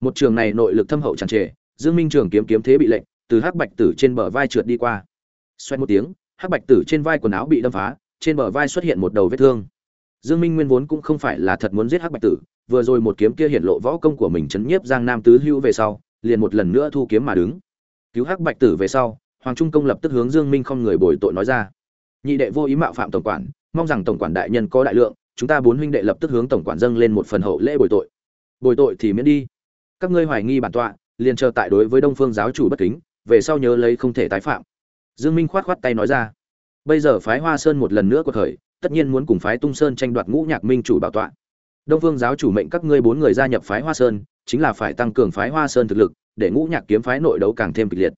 một trường này nội lực thâm hậu tràn trề, dương minh trường kiếm kiếm thế bị lệnh, từ hắc bạch tử trên bờ vai trượt đi qua. Xoay một tiếng, hắc bạch tử trên vai quần áo bị đâm phá, trên bờ vai xuất hiện một đầu vết thương. Dương minh nguyên vốn cũng không phải là thật muốn giết hắc bạch tử, vừa rồi một kiếm kia hiện lộ võ công của mình chấn nhiếp giang nam tứ hữu về sau, liền một lần nữa thu kiếm mà đứng. Cứu hắc bạch tử về sau, hoàng trung công lập tức hướng dương minh không người bồi tội nói ra. Nhị đệ vô ý mạo phạm tổng quản, mong rằng tổng quản đại nhân có đại lượng, chúng ta bốn huynh đệ lập tức hướng tổng quản dâng lên một phần hậu lễ bồi tội. Bồi tội thì miễn đi các ngươi hoài nghi bản tọa, liền chờ tại đối với đông phương giáo chủ bất kính, về sau nhớ lấy không thể tái phạm. Dương minh khoát khoát tay nói ra. Bây giờ phái hoa sơn một lần nữa có thời tất nhiên muốn cùng phái tung sơn tranh đoạt ngũ nhạc minh chủ bảo tọa. Đông phương giáo chủ mệnh các ngươi bốn người gia nhập phái hoa sơn, chính là phải tăng cường phái hoa sơn thực lực, để ngũ nhạc kiếm phái nội đấu càng thêm kịch liệt.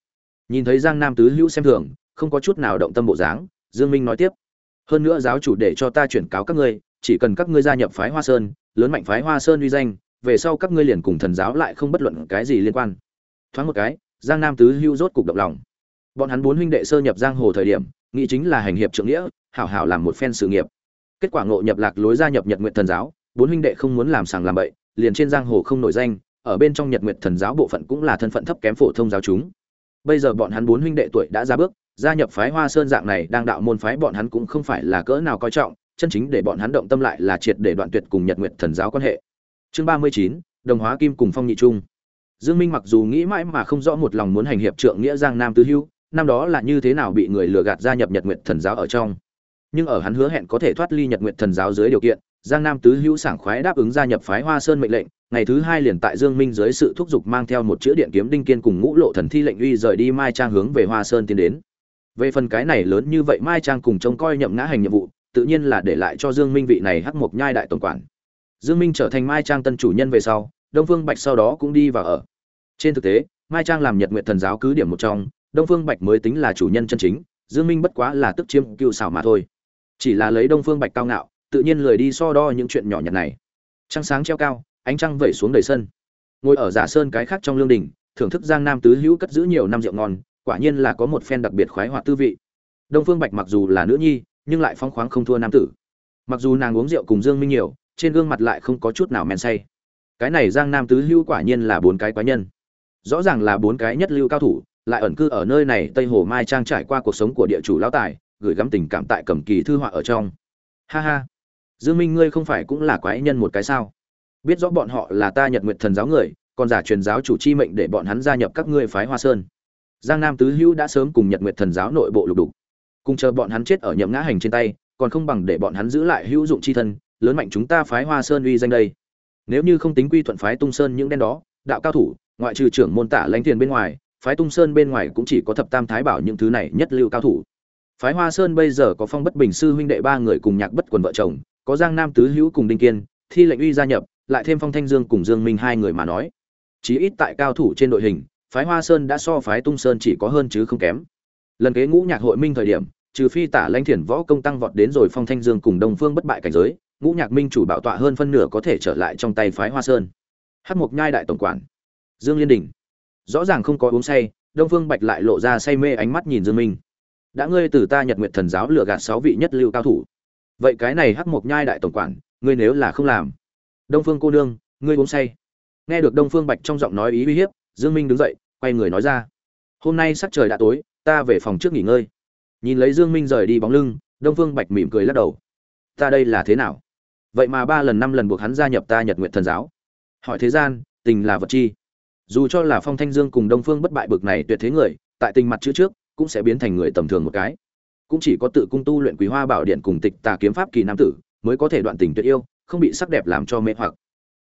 Nhìn thấy giang nam tứ hữu xem thường, không có chút nào động tâm bộ dáng, dương minh nói tiếp. Hơn nữa giáo chủ để cho ta chuyển cáo các ngươi, chỉ cần các ngươi gia nhập phái hoa sơn, lớn mạnh phái hoa sơn uy danh về sau các ngươi liền cùng thần giáo lại không bất luận cái gì liên quan. Thoáng một cái, giang nam tứ hưu rốt cục động lòng. Bọn hắn bốn huynh đệ sơ nhập giang hồ thời điểm, nghĩ chính là hành hiệp trượng nghĩa, hảo hảo làm một phen sự nghiệp. Kết quả ngộ nhập lạc lối gia nhập nhật nguyện thần giáo, bốn huynh đệ không muốn làm sàng làm bậy, liền trên giang hồ không nổi danh, ở bên trong nhật nguyện thần giáo bộ phận cũng là thân phận thấp kém phổ thông giáo chúng. Bây giờ bọn hắn bốn huynh đệ tuổi đã ra bước, gia nhập phái hoa sơn dạng này đang đạo môn phái bọn hắn cũng không phải là cỡ nào coi trọng, chân chính để bọn hắn động tâm lại là triệt để đoạn tuyệt cùng nhật nguyện thần giáo quan hệ chương ba mươi chín, đồng hóa kim cùng phong nhị trung. Dương minh mặc dù nghĩ mãi mà không rõ một lòng muốn hành hiệp trượng nghĩa giang nam tứ hưu năm đó là như thế nào bị người lừa gạt gia nhập nhật nguyện thần giáo ở trong. Nhưng ở hắn hứa hẹn có thể thoát ly nhật nguyện thần giáo dưới điều kiện, giang nam tứ hữu sảng khoái đáp ứng gia nhập phái hoa sơn mệnh lệnh, ngày thứ hai liền tại dương minh dưới sự thúc giục mang theo một chữ điện kiếm đinh kiên cùng ngũ lộ thần thi lệnh uy rời đi mai trang hướng về hoa sơn tiến đến. Về phần cái này lớn như vậy mai trang cùng trông coi nhậm ngã hành nhiệm vụ, tự nhiên là để lại cho dương minh vị này hắc mộc nhai đại tổng quản dương minh trở thành mai trang tân chủ nhân về sau, đông phương bạch sau đó cũng đi vào ở. Trên thực tế, mai trang làm nhật nguyện thần giáo cứ điểm một trong, đông phương bạch mới tính là chủ nhân chân chính, dương minh bất quá là tức chiêm cựu xảo mà thôi. Chỉ là lấy đông phương bạch cao ngạo, tự nhiên lười đi so đo những chuyện nhỏ nhặt này. Trăng sáng treo cao, ánh trăng vẩy xuống đầy sân. Ngồi ở giả sơn cái khác trong lương đình, thưởng thức giang nam tứ hữu cất giữ nhiều năm rượu ngon, quả nhiên là có một phen đặc biệt khoái hoạt tư vị. Đông phương bạch mặc dù là nữ nhi, nhưng lại phong khoáng không thua nam tử. Mặc dù nàng uống rượu cùng dương minh nhiều trên gương mặt lại không có chút nào men say. Cái này giang nam tứ hữu quả nhiên là bốn cái quái nhân. Rõ ràng là bốn cái nhất lưu cao thủ, lại ẩn cư ở nơi này tây hồ mai trang trải qua cuộc sống của địa chủ lão tài, gửi gắm tình cảm tại cẩm kỳ thư họa ở trong. Ha ha. Dương minh ngươi không phải cũng là quái nhân một cái sao? Biết rõ bọn họ là ta nhật nguyệt thần giáo người, còn giả truyền giáo chủ chi mệnh để bọn hắn gia nhập các ngươi phái hoa sơn. Giang nam tứ hữu đã sớm cùng nhật nguyệt thần giáo nội bộ lục đục. Cùng chờ bọn hắn chết ở nhậm ngã hành trên tay, còn không bằng để bọn hắn giữ lại hữu dụng chi thân lớn mạnh chúng ta phái hoa sơn uy danh đây. Nếu như không tính quy thuận phái tung sơn những đen đó, đạo cao thủ, ngoại trừ trưởng môn tả lãnh tiền bên ngoài, phái tung sơn bên ngoài cũng chỉ có thập tam thái bảo những thứ này nhất lưu cao thủ. Phái hoa sơn bây giờ có phong bất bình sư huynh đệ ba người cùng nhạc bất quần vợ chồng, có giang nam tứ hữu cùng đinh kiên, thi lệnh uy gia nhập, lại thêm phong thanh dương cùng dương minh hai người mà nói. Chí ít tại cao thủ trên đội hình, phái hoa sơn đã so phái tung sơn chỉ có hơn chứ không kém. Lần kế ngũ nhạc hội minh thời điểm, trừ phi tả lãnh thiền võ công tăng vọt đến rồi phong thanh dương cùng đông phương bất bại cảnh giới ngũ nhạc minh chủ bảo tọa hơn phân nửa có thể trở lại trong tay phái hoa sơn. Hát mộc nhai đại tổng quản, dương liên đình. Rõ ràng không có uống say, đông phương bạch lại lộ ra say mê ánh mắt nhìn dương minh. Đã ngươi từ ta nhật nguyện thần giáo lựa gạt sáu vị nhất lưu cao thủ. Vậy cái này hắc mộc nhai đại tổng quản, ngươi nếu là không làm. Đông phương cô nương, ngươi uống say. Nghe được đông phương bạch trong giọng nói ý uy hiếp, dương minh đứng dậy, quay người nói ra. Hôm nay sắc trời đã tối, ta về phòng trước nghỉ ngơi. Nhìn lấy dương minh rời đi bóng lưng, đông phương bạch mỉm cười lắc đầu. Ta đây là thế nào? Vậy mà ba lần năm lần buộc hắn gia nhập ta nhật nguyện thần giáo. Hỏi thế gian, tình là vật chi? Dù cho là phong thanh dương cùng đông phương bất bại bực này tuyệt thế người, tại tình mặt chữ trước, cũng sẽ biến thành người tầm thường một cái. Cũng chỉ có tự cung tu luyện quý hoa bảo điện cùng tịch tà kiếm pháp kỳ nam tử, mới có thể đoạn tình tuyệt yêu, không bị sắc đẹp làm cho mê hoặc.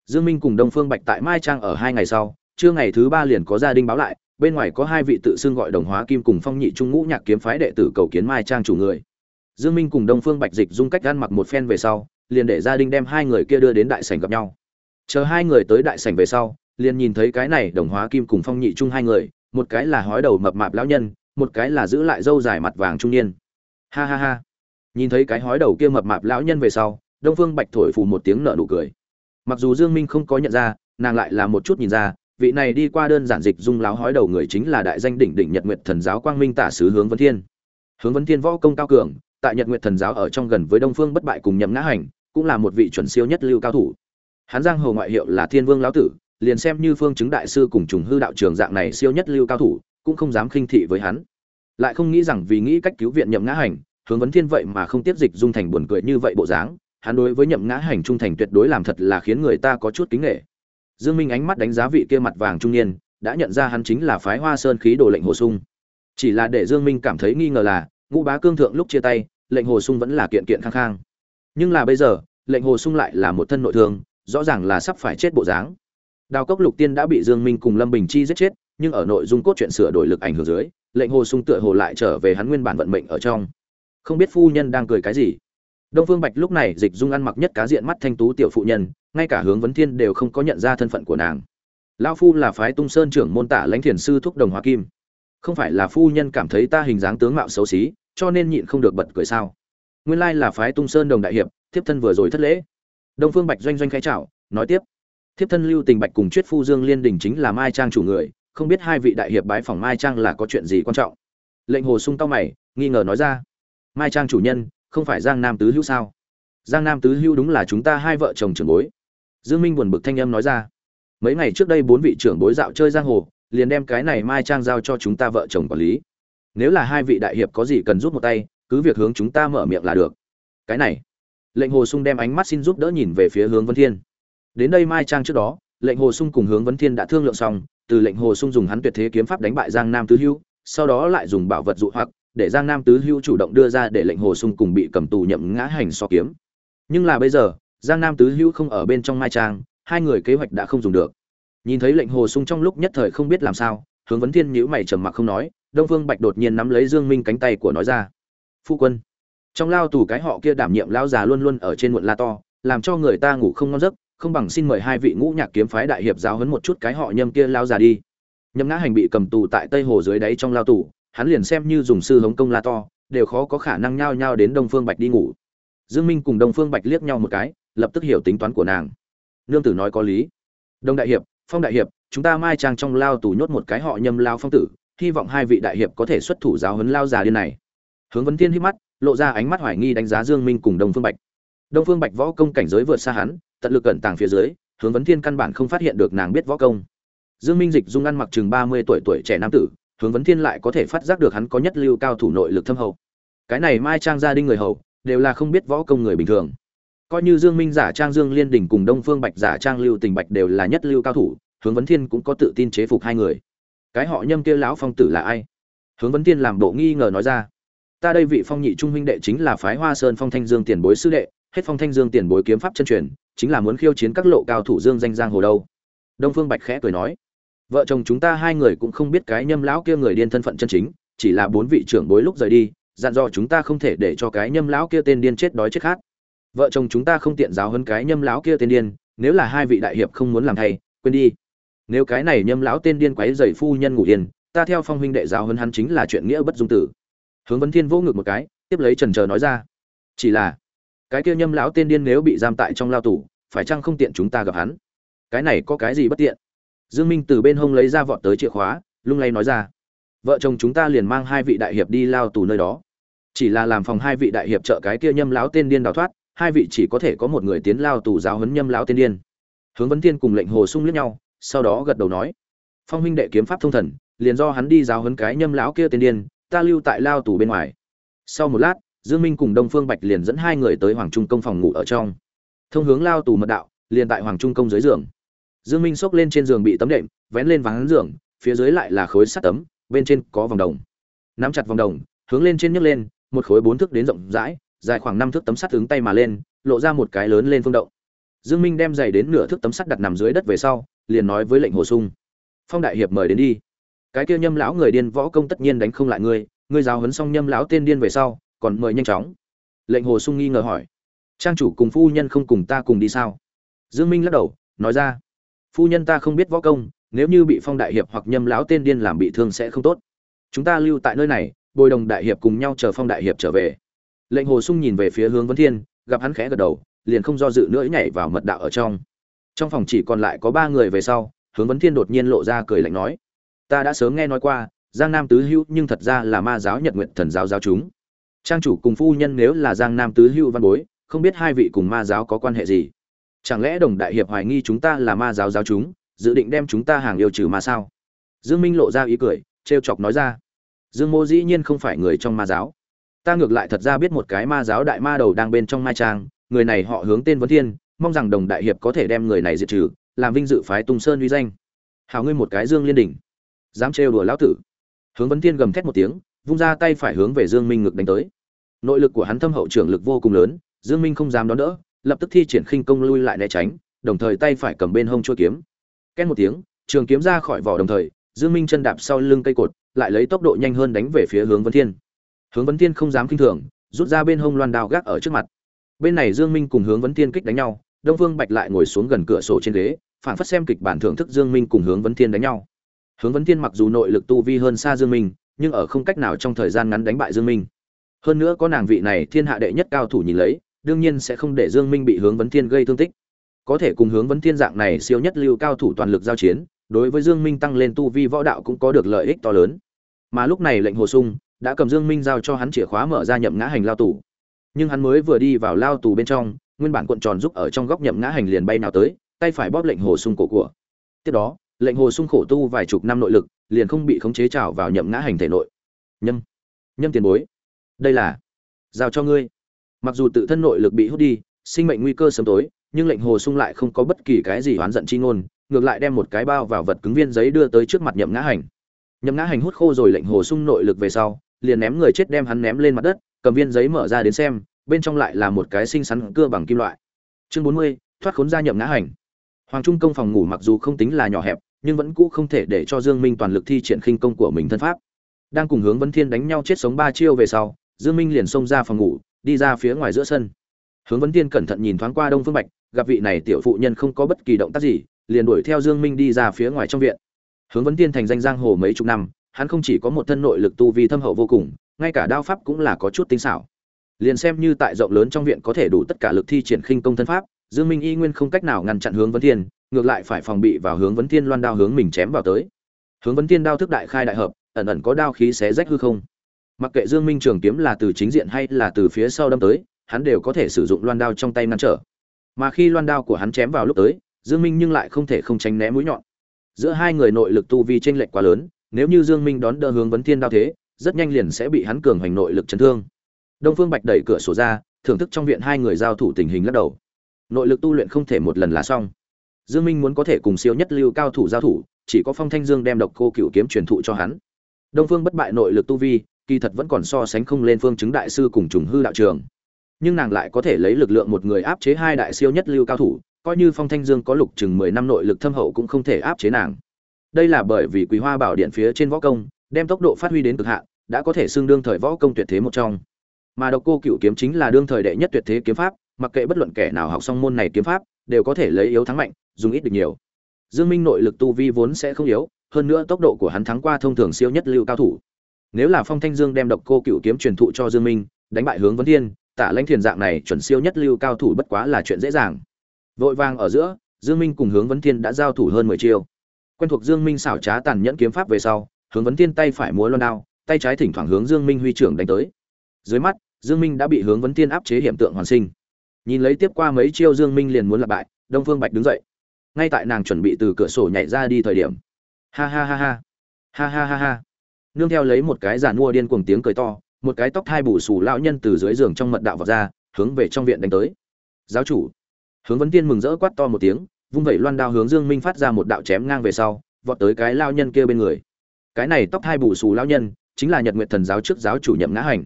Dương minh cùng đông phương bạch tại mai trang ở hai ngày sau, trưa ngày thứ ba liền có gia đình báo lại, bên ngoài có hai vị tự xưng gọi đồng hóa kim cùng phong nhị trung ngũ nhạc kiếm phái đệ tử cầu kiến mai trang chủ người. Dương minh cùng đông phương bạch dịch dung cách gan mặc một phen về sau liền để gia đình đem hai người kia đưa đến đại sảnh gặp nhau. Chờ hai người tới đại sảnh về sau, liền nhìn thấy cái này đồng hóa kim cùng phong nhị trung hai người, một cái là hói đầu mập mạp lão nhân, một cái là giữ lại râu dài mặt vàng trung niên. Ha ha ha. Nhìn thấy cái hói đầu kia mập mạp lão nhân về sau, đông phương bạch thổi phù một tiếng nở nụ cười. Mặc dù dương minh không có nhận ra, nàng lại là một chút nhìn ra, vị này đi qua đơn giản dịch dung láo hói đầu người chính là đại danh đỉnh đỉnh nhật nguyệt thần giáo quang minh tả sứ hướng vấn thiên. Hướng vấn thiên võ công cao cường, tại nhật nguyệt thần giáo ở trong gần với đông phương bất bại cùng nhậm ngã hành cũng là một vị chuẩn siêu nhất lưu cao thủ. Hắn giang hồ ngoại hiệu là thiên vương lão tử, liền xem như phương chứng đại sư cùng trùng hư đạo trường dạng này siêu nhất lưu cao thủ, cũng không dám khinh thị với hắn. Lại không nghĩ rằng vì nghĩ cách cứu viện nhậm ngã hành, hướng vấn thiên vậy mà không tiếp dịch dung thành buồn cười như vậy bộ dáng, hắn đối với nhậm ngã hành trung thành tuyệt đối làm thật là khiến người ta có chút kính nghệ dương minh ánh mắt đánh giá vị kia mặt vàng trung niên, đã nhận ra hắn chính là phái hoa sơn khí đồ lệnh hồ sung. Chỉ là để dương minh cảm thấy nghi ngờ là, ngũ bá cương thượng lúc chia tay, lệnh hồ sung vẫn là kiện kiện khang khang nhưng là bây giờ, lệnh hồ sung lại là một thân nội thương, rõ ràng là sắp phải chết bộ dáng. Đào cốc lục tiên đã bị dương minh cùng lâm bình chi giết chết, nhưng ở nội dung cốt truyện sửa đổi lực ảnh hưởng dưới, lệnh hồ sung tựa hồ lại trở về hắn nguyên bản vận mệnh ở trong. Không biết phu nhân đang cười cái gì. Đông phương bạch lúc này dịch dung ăn mặc nhất cá diện mắt thanh tú tiểu phụ nhân, ngay cả hướng vấn thiên đều không có nhận ra thân phận của nàng. Lão phu là phái tung sơn trưởng môn tả lãnh thiền sư thúc đồng hoa kim. Không phải là phu nhân cảm thấy ta hình dáng tướng mạo xấu xí, cho nên nhịn không được bật cười sao? Nguyên lai là phái tung sơn đồng đại hiệp, thiếp thân vừa rồi thất lễ. Đông phương bạch doanh doanh khai chào, nói tiếp. Thiếp thân lưu tình bạch cùng chuyết phu dương liên đình chính là mai trang chủ người, không biết hai vị đại hiệp bái phòng mai trang là có chuyện gì quan trọng. Lệnh hồ sung tao mày, nghi ngờ nói ra. Mai trang chủ nhân, không phải giang nam tứ hữu sao? Giang nam tứ hữu đúng là chúng ta hai vợ chồng trưởng bối. Dương minh buồn bực thanh âm nói ra. Mấy ngày trước đây bốn vị trưởng bối dạo chơi giang hồ, liền đem cái này mai trang giao cho chúng ta vợ chồng quản lý. Nếu là hai vị đại hiệp có gì cần giúp một tay cứ việc hướng chúng ta mở miệng là được. Cái này, lệnh hồ sung đem ánh mắt xin giúp đỡ nhìn về phía hướng vân thiên. Đến đây mai trang trước đó, lệnh hồ sung cùng hướng vân thiên đã thương lượng xong, từ lệnh hồ sung dùng hắn tuyệt thế kiếm pháp đánh bại giang nam tứ hữu sau đó lại dùng bảo vật dụ hoặc, để giang nam tứ hữu chủ động đưa ra để lệnh hồ sung cùng bị cầm tù nhậm ngã hành so kiếm. Nhưng là bây giờ, giang nam tứ hữu không ở bên trong mai trang, hai người kế hoạch đã không dùng được. Nhìn thấy lệnh hồ sung trong lúc nhất thời không biết làm sao, hướng vấn thiên nhữ mày trầm mặc không nói, đông phương bạch đột nhiên nắm lấy dương minh cánh tay của nói ra phu quân. Trong lao tù cái họ kia đảm nhiệm lao già luôn luôn ở trên muộn la to, làm cho người ta ngủ không ngon giấc, không bằng xin mời hai vị ngũ nhạc kiếm phái đại hiệp giáo huấn một chút cái họ nhâm kia lao già đi. Nhâm ngã hành bị cầm tù tại tây hồ dưới đáy trong lao tù, hắn liền xem như dùng sư hống công la to, đều khó có khả năng nhao nhao đến đông phương bạch đi ngủ. Dương minh cùng đông phương bạch liếc nhau một cái, lập tức hiểu tính toán của nàng. Nương tử nói có lý. Đông đại hiệp, phong đại hiệp, chúng ta mai trang trong lao tù nhốt một cái họ nhâm lao phong tử, hy vọng hai vị đại hiệp có thể xuất thủ giáo huấn lao già điên này hướng vấn thiên hít mắt, lộ ra ánh mắt hoài nghi đánh giá dương minh cùng đông phương bạch. Đông phương bạch võ công cảnh giới vượt xa hắn, tận lực cẩn tàng phía dưới, hướng vấn thiên căn bản không phát hiện được nàng biết võ công. Dương minh dịch dung ăn mặc chừng mươi tuổi tuổi trẻ nam tử, hướng vấn thiên lại có thể phát giác được hắn có nhất lưu cao thủ nội lực thâm hậu. Cái này mai trang gia đình người hầu, đều là không biết võ công người bình thường. Coi như dương minh giả trang dương liên đình cùng đông phương bạch giả trang lưu tình bạch đều là nhất lưu cao thủ, hướng vấn thiên cũng có tự tin chế phục hai người. Cái họ nhâm kia lão phong tử là ai? Hướng vấn thiên làm bộ nghi ngờ nói ra ta đây vị phong nhị trung huynh đệ chính là phái hoa sơn phong thanh dương tiền bối sư đệ, hết phong thanh dương tiền bối kiếm pháp chân truyền, chính là muốn khiêu chiến các lộ cao thủ dương danh giang hồ đâu. Đông phương bạch khẽ cười nói. Vợ chồng chúng ta hai người cũng không biết cái nhâm lão kia người điên thân phận chân chính, chỉ là bốn vị trưởng bối lúc rời đi, dặn dò chúng ta không thể để cho cái nhâm lão kia tên điên chết đói chết khát. Vợ chồng chúng ta không tiện giáo hơn cái nhâm lão kia tên điên, nếu là hai vị đại hiệp không muốn làm thay, quên đi. Nếu cái này nhâm lão tên điên quấy dày phu nhân ngủ yên, ta theo phong huynh đệ giáo hơn hắn chính là chuyện nghĩa bất dung tử hướng vấn thiên vô ngực một cái, tiếp lấy trần trờ nói ra. Chỉ là, cái kia nhâm lão tên điên nếu bị giam tại trong lao tù, phải chăng không tiện chúng ta gặp hắn? Cái này có cái gì bất tiện? Dương minh từ bên hông lấy ra vọt tới chìa khóa, lung lay nói ra. Vợ chồng chúng ta liền mang hai vị đại hiệp đi lao tù nơi đó. Chỉ là làm phòng hai vị đại hiệp trợ cái kia nhâm lão tên điên đào thoát, hai vị chỉ có thể có một người tiến lao tù giáo huấn nhâm lão tên điên. Hướng vấn thiên cùng lệnh hồ sung liếc nhau, sau đó gật đầu nói. Phong huynh đệ kiếm pháp thông thần, liền do hắn đi giáo huấn cái nhâm lão kia tên điên ta lưu tại lao tù bên ngoài. Sau một lát, dương minh cùng đông phương bạch liền dẫn hai người tới hoàng trung công phòng ngủ ở trong. Thông hướng lao tù mật đạo, liền tại hoàng trung công dưới giường. Dương minh xốc lên trên giường bị tấm đệm, vén lên vắng giường, phía dưới lại là khối sắt tấm, bên trên có vòng đồng. Nắm chặt vòng đồng, hướng lên trên nhấc lên, một khối bốn thước đến rộng rãi, dài khoảng năm thước tấm sắt hướng tay mà lên, lộ ra một cái lớn lên phương động. Dương minh đem giày đến nửa thước tấm sắt đặt nằm dưới đất về sau, liền nói với lệnh hồ sung. Phong đại hiệp mời đến đi cái kia nhâm lão người điên võ công tất nhiên đánh không lại ngươi ngươi giáo huấn xong nhâm lão tên điên về sau, còn mời nhanh chóng. Lệnh hồ sung nghi ngờ hỏi, trang chủ cùng phu nhân không cùng ta cùng đi sao? Dương minh lắc đầu, nói ra, phu nhân ta không biết võ công, nếu như bị phong đại hiệp hoặc nhâm lão tên điên làm bị thương sẽ không tốt. Chúng ta lưu tại nơi này, bồi đồng đại hiệp cùng nhau chờ phong đại hiệp trở về. Lệnh hồ sung nhìn về phía hướng vấn thiên, gặp hắn khẽ gật đầu, liền không do dự nữa nhảy vào mật đạo ở trong. Trong phòng chỉ còn lại có ba người về sau, hướng vấn thiên đột nhiên lộ ra cười lạnh nói ta đã sớm nghe nói qua, giang nam tứ hữu nhưng thật ra là ma giáo nhật nguyện thần giáo giáo chúng. Trang chủ cùng phu nhân nếu là giang nam tứ hữu văn bối, không biết hai vị cùng ma giáo có quan hệ gì? Chẳng lẽ đồng đại hiệp hoài nghi chúng ta là ma giáo giáo chúng, dự định đem chúng ta hàng yêu trừ mà sao? Dương minh lộ ra ý cười, trêu chọc nói ra. Dương mô dĩ nhiên không phải người trong ma giáo. Ta ngược lại thật ra biết một cái ma giáo đại ma đầu đang bên trong mai trang, người này họ hướng tên vấn thiên, mong rằng đồng đại hiệp có thể đem người này diệt trừ, làm vinh dự phái tung sơn uy danh. Hào ngươi một cái dương liên đỉnh dám trêu đùa lão tử. Hướng vấn thiên gầm thét một tiếng, vung ra tay phải hướng về dương minh ngực đánh tới. Nội lực của hắn thâm hậu trưởng lực vô cùng lớn, dương minh không dám đón đỡ, lập tức thi triển khinh công lui lại né tránh, đồng thời tay phải cầm bên hông chuôi kiếm. Két một tiếng, trường kiếm ra khỏi vỏ đồng thời, dương minh chân đạp sau lưng cây cột, lại lấy tốc độ nhanh hơn đánh về phía hướng vấn thiên. Hướng vấn thiên không dám kinh thường, rút ra bên hông loan đao gác ở trước mặt. Bên này dương minh cùng hướng vấn thiên kích đánh nhau, đông vương bạch lại ngồi xuống gần cửa sổ trên ghế, phản phất xem kịch bản thưởng thức dương minh cùng hướng vấn thiên đánh nhau hướng vấn thiên mặc dù nội lực tu vi hơn xa dương minh, nhưng ở không cách nào trong thời gian ngắn đánh bại dương minh. Hơn nữa có nàng vị này thiên hạ đệ nhất cao thủ nhìn lấy, đương nhiên sẽ không để dương minh bị hướng vấn thiên gây thương tích. Có thể cùng hướng vấn thiên dạng này siêu nhất lưu cao thủ toàn lực giao chiến, đối với dương minh tăng lên tu vi võ đạo cũng có được lợi ích to lớn. Mà lúc này lệnh hồ sung đã cầm dương minh giao cho hắn chìa khóa mở ra nhậm ngã hành lao tù. Nhưng hắn mới vừa đi vào lao tù bên trong, nguyên bản cuộn tròn giúp ở trong góc nhậm ngã hành liền bay nào tới, tay phải bóp lệnh hồ sung cổ của. Tiếp đó lệnh hồ sung khổ tu vài chục năm nội lực, liền không bị khống chế trào vào nhậm ngã hành thể nội. Nhâm nhâm tiền bối. Đây là, giao cho ngươi. Mặc dù tự thân nội lực bị hút đi, sinh mệnh nguy cơ sớm tối, nhưng lệnh hồ sung lại không có bất kỳ cái gì oán giận chi ngôn, ngược lại đem một cái bao vào vật cứng viên giấy đưa tới trước mặt nhậm ngã hành. Nhậm ngã hành hút khô rồi lệnh hồ sung nội lực về sau, liền ném người chết đem hắn ném lên mặt đất, cầm viên giấy mở ra đến xem, bên trong lại là một cái xinh xắn cưa bằng kim loại. Chương bốn mươi, thoát khốn ra nhậm ngã hành. Hoàng trung công phòng ngủ mặc dù không tính là nhỏ hẹp nhưng vẫn cũ không thể để cho dương minh toàn lực thi triển khinh công của mình thân pháp. Đang cùng hướng Vân thiên đánh nhau chết sống ba chiêu về sau, dương minh liền xông ra phòng ngủ, đi ra phía ngoài giữa sân. Hướng Vân thiên cẩn thận nhìn thoáng qua đông phương bạch, gặp vị này tiểu phụ nhân không có bất kỳ động tác gì, liền đuổi theo dương minh đi ra phía ngoài trong viện. Hướng Vân thiên thành danh giang hồ mấy chục năm, hắn không chỉ có một thân nội lực tu vi thâm hậu vô cùng, ngay cả đao pháp cũng là có chút tinh xảo. Liền xem như tại rộng lớn trong viện có thể đủ tất cả lực thi triển khinh công thân pháp, dương minh y nguyên không cách nào ngăn chặn hướng Vân thiên ngược lại phải phòng bị vào hướng vấn thiên loan đao hướng mình chém vào tới. Hướng vấn thiên đao thức đại khai đại hợp, ẩn ẩn có đao khí xé rách hư không. Mặc kệ dương minh trường kiếm là từ chính diện hay là từ phía sau đâm tới, hắn đều có thể sử dụng loan đao trong tay ngăn trở. Mà khi loan đao của hắn chém vào lúc tới, dương minh nhưng lại không thể không tránh né mũi nhọn. Giữa hai người nội lực tu vi chênh lệch quá lớn, nếu như dương minh đón đỡ hướng vấn thiên đao thế, rất nhanh liền sẽ bị hắn cường hành nội lực chấn thương. Đông phương bạch đẩy cửa sổ ra, thưởng thức trong viện hai người giao thủ tình hình lắc đầu. Nội lực tu luyện không thể một lần là xong dương minh muốn có thể cùng siêu nhất lưu cao thủ giao thủ, chỉ có phong thanh dương đem độc cô cửu kiếm truyền thụ cho hắn. Đông phương bất bại nội lực tu vi, kỳ thật vẫn còn so sánh không lên phương chứng đại sư cùng trùng hư đạo trường. Nhưng nàng lại có thể lấy lực lượng một người áp chế hai đại siêu nhất lưu cao thủ, coi như phong thanh dương có lục chừng mười năm nội lực thâm hậu cũng không thể áp chế nàng. Đây là bởi vì quý hoa bảo điện phía trên võ công, đem tốc độ phát huy đến cực hạn, đã có thể xưng đương thời võ công tuyệt thế một trong. Mà độc cô cửu kiếm chính là đương thời đệ nhất tuyệt thế kiếm pháp, mặc kệ bất luận kẻ nào học xong môn này kiếm pháp, đều có thể lấy yếu thắng mạnh dùng ít được nhiều. Dương minh nội lực tu vi vốn sẽ không yếu, hơn nữa tốc độ của hắn thắng qua thông thường siêu nhất lưu cao thủ. Nếu là phong thanh dương đem độc cô cựu kiếm truyền thụ cho dương minh, đánh bại hướng vấn thiên, tả lãnh thiền dạng này chuẩn siêu nhất lưu cao thủ bất quá là chuyện dễ dàng. Vội vàng ở giữa, dương minh cùng hướng vấn thiên đã giao thủ hơn 10 chiêu. Quen thuộc dương minh xảo trá tàn nhẫn kiếm pháp về sau, hướng vấn thiên tay phải múa loan đao, tay trái thỉnh thoảng hướng dương minh huy trưởng đánh tới. Dưới mắt, dương minh đã bị hướng vấn thiên áp chế hiểm tượng hoàn sinh. Nhìn lấy tiếp qua mấy chiêu dương minh liền muốn lặp bại, đông phương bạch đứng dậy ngay tại nàng chuẩn bị từ cửa sổ nhảy ra đi thời điểm. Ha ha ha ha. Ha ha ha ha. Nương theo lấy một cái giàn mua điên cuồng tiếng cười to, một cái tóc thai bù xù lão nhân từ dưới giường trong mật đạo vào ra, hướng về trong viện đánh tới. Giáo chủ. Hướng vấn tiên mừng rỡ quát to một tiếng, vung vẩy loan đao hướng dương minh phát ra một đạo chém ngang về sau, vọt tới cái lao nhân kia bên người. Cái này tóc thai bù xù lão nhân, chính là nhật nguyện thần giáo trước giáo chủ nhậm ngã hành.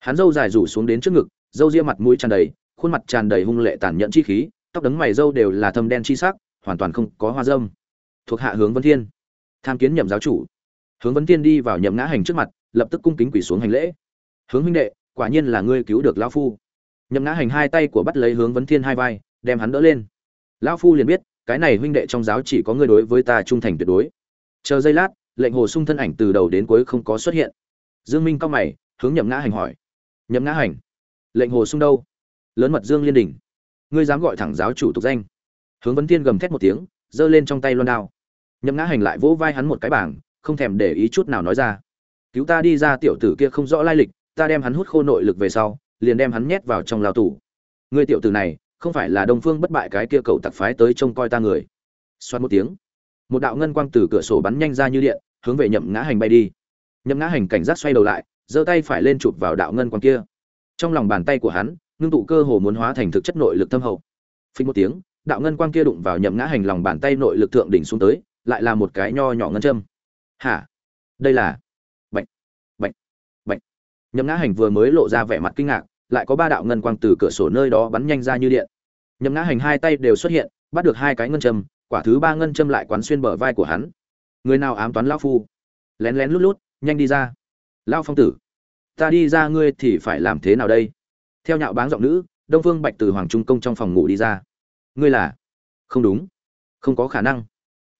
Hắn râu dài rủ xuống đến trước ngực, râu ria mặt mũi tràn đầy, khuôn mặt tràn đầy hung lệ tàn nhẫn chi khí, tóc đấng mày râu đều là thâm đen chi sắc hoàn toàn không có hoa dâm. Thuộc hạ hướng vân thiên. Tham kiến nhậm giáo chủ. Hướng vân thiên đi vào nhậm ngã hành trước mặt, lập tức cung kính quỳ xuống hành lễ. Hướng huynh đệ, quả nhiên là ngươi cứu được lão phu. Nhậm ngã hành hai tay của bắt lấy hướng vân thiên hai vai, đem hắn đỡ lên. Lão phu liền biết, cái này huynh đệ trong giáo chỉ có ngươi đối với ta trung thành tuyệt đối. Chờ giây lát, lệnh hồ sung thân ảnh từ đầu đến cuối không có xuất hiện. Dương minh cao mày, hướng nhậm ngã hành hỏi. Nhậm ngã hành, lệnh hồ sung đâu? Lớn mật dương liên đình. Ngươi dám gọi thẳng giáo chủ tục danh hướng vấn thiên gầm thét một tiếng, giơ lên trong tay loan đao. Nhậm ngã hành lại vỗ vai hắn một cái bảng, không thèm để ý chút nào nói ra. Cứu ta đi ra, tiểu tử kia không rõ lai lịch, ta đem hắn hút khô nội lực về sau, liền đem hắn nhét vào trong lao tủ. Người tiểu tử này, không phải là đông phương bất bại cái kia cậu tặc phái tới trông coi ta người. Xoát một tiếng, một đạo ngân quang từ cửa sổ bắn nhanh ra như điện, hướng về nhậm ngã hành bay đi. Nhậm ngã hành cảnh giác xoay đầu lại, giơ tay phải lên chụp vào đạo ngân quang kia. Trong lòng bàn tay của hắn, ngưng tụ cơ hồ muốn hóa thành thực chất nội lực thâm hậu. Phình một tiếng đạo ngân quang kia đụng vào nhậm ngã hành lòng bàn tay nội lực thượng đỉnh xuống tới, lại là một cái nho nhỏ ngân châm. Hả? Đây là bệnh bệnh bệnh nhậm ngã hành vừa mới lộ ra vẻ mặt kinh ngạc, lại có ba đạo ngân quang từ cửa sổ nơi đó bắn nhanh ra như điện. Nhậm ngã hành hai tay đều xuất hiện, bắt được hai cái ngân châm, quả thứ ba ngân châm lại quán xuyên bờ vai của hắn. Người nào ám toán lão phu? Lén lén lút lút, nhanh đi ra. Lao phong tử, ta đi ra ngươi thì phải làm thế nào đây? Theo nhạo báng giọng nữ, đông phương bạch từ hoàng trung công trong phòng ngủ đi ra ngươi là? Không đúng. Không có khả năng.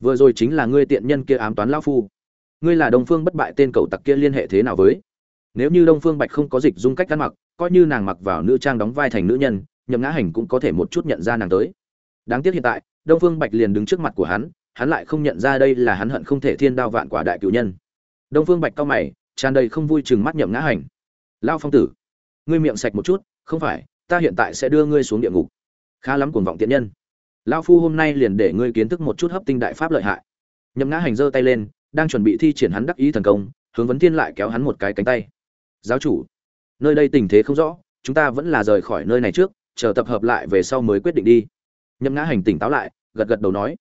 Vừa rồi chính là ngươi tiện nhân kia ám toán lão phu. Ngươi là đông phương bất bại tên cậu tặc kia liên hệ thế nào với? Nếu như đông phương bạch không có dịch dung cách ăn mặc, coi như nàng mặc vào nữ trang đóng vai thành nữ nhân, nhậm ngã hành cũng có thể một chút nhận ra nàng tới. Đáng tiếc hiện tại, đông phương bạch liền đứng trước mặt của hắn hắn lại không nhận ra đây là hắn hận không thể thiên đao vạn quả đại cựu nhân. Đông phương bạch cao mày, tràn đầy không vui chừng mắt nhậm ngã hành. Lao phong tử, ngươi miệng sạch một chút, không phải, ta hiện tại sẽ đưa ngươi xuống địa ngục khá lắm cuồng vọng tiện nhân. Lao phu hôm nay liền để ngươi kiến thức một chút hấp tinh đại pháp lợi hại. Nhậm ngã hành giơ tay lên, đang chuẩn bị thi triển hắn đắc ý thần công, hướng vấn thiên lại kéo hắn một cái cánh tay. Giáo chủ, nơi đây tình thế không rõ, chúng ta vẫn là rời khỏi nơi này trước, chờ tập hợp lại về sau mới quyết định đi. Nhậm ngã hành tỉnh táo lại, gật gật đầu nói.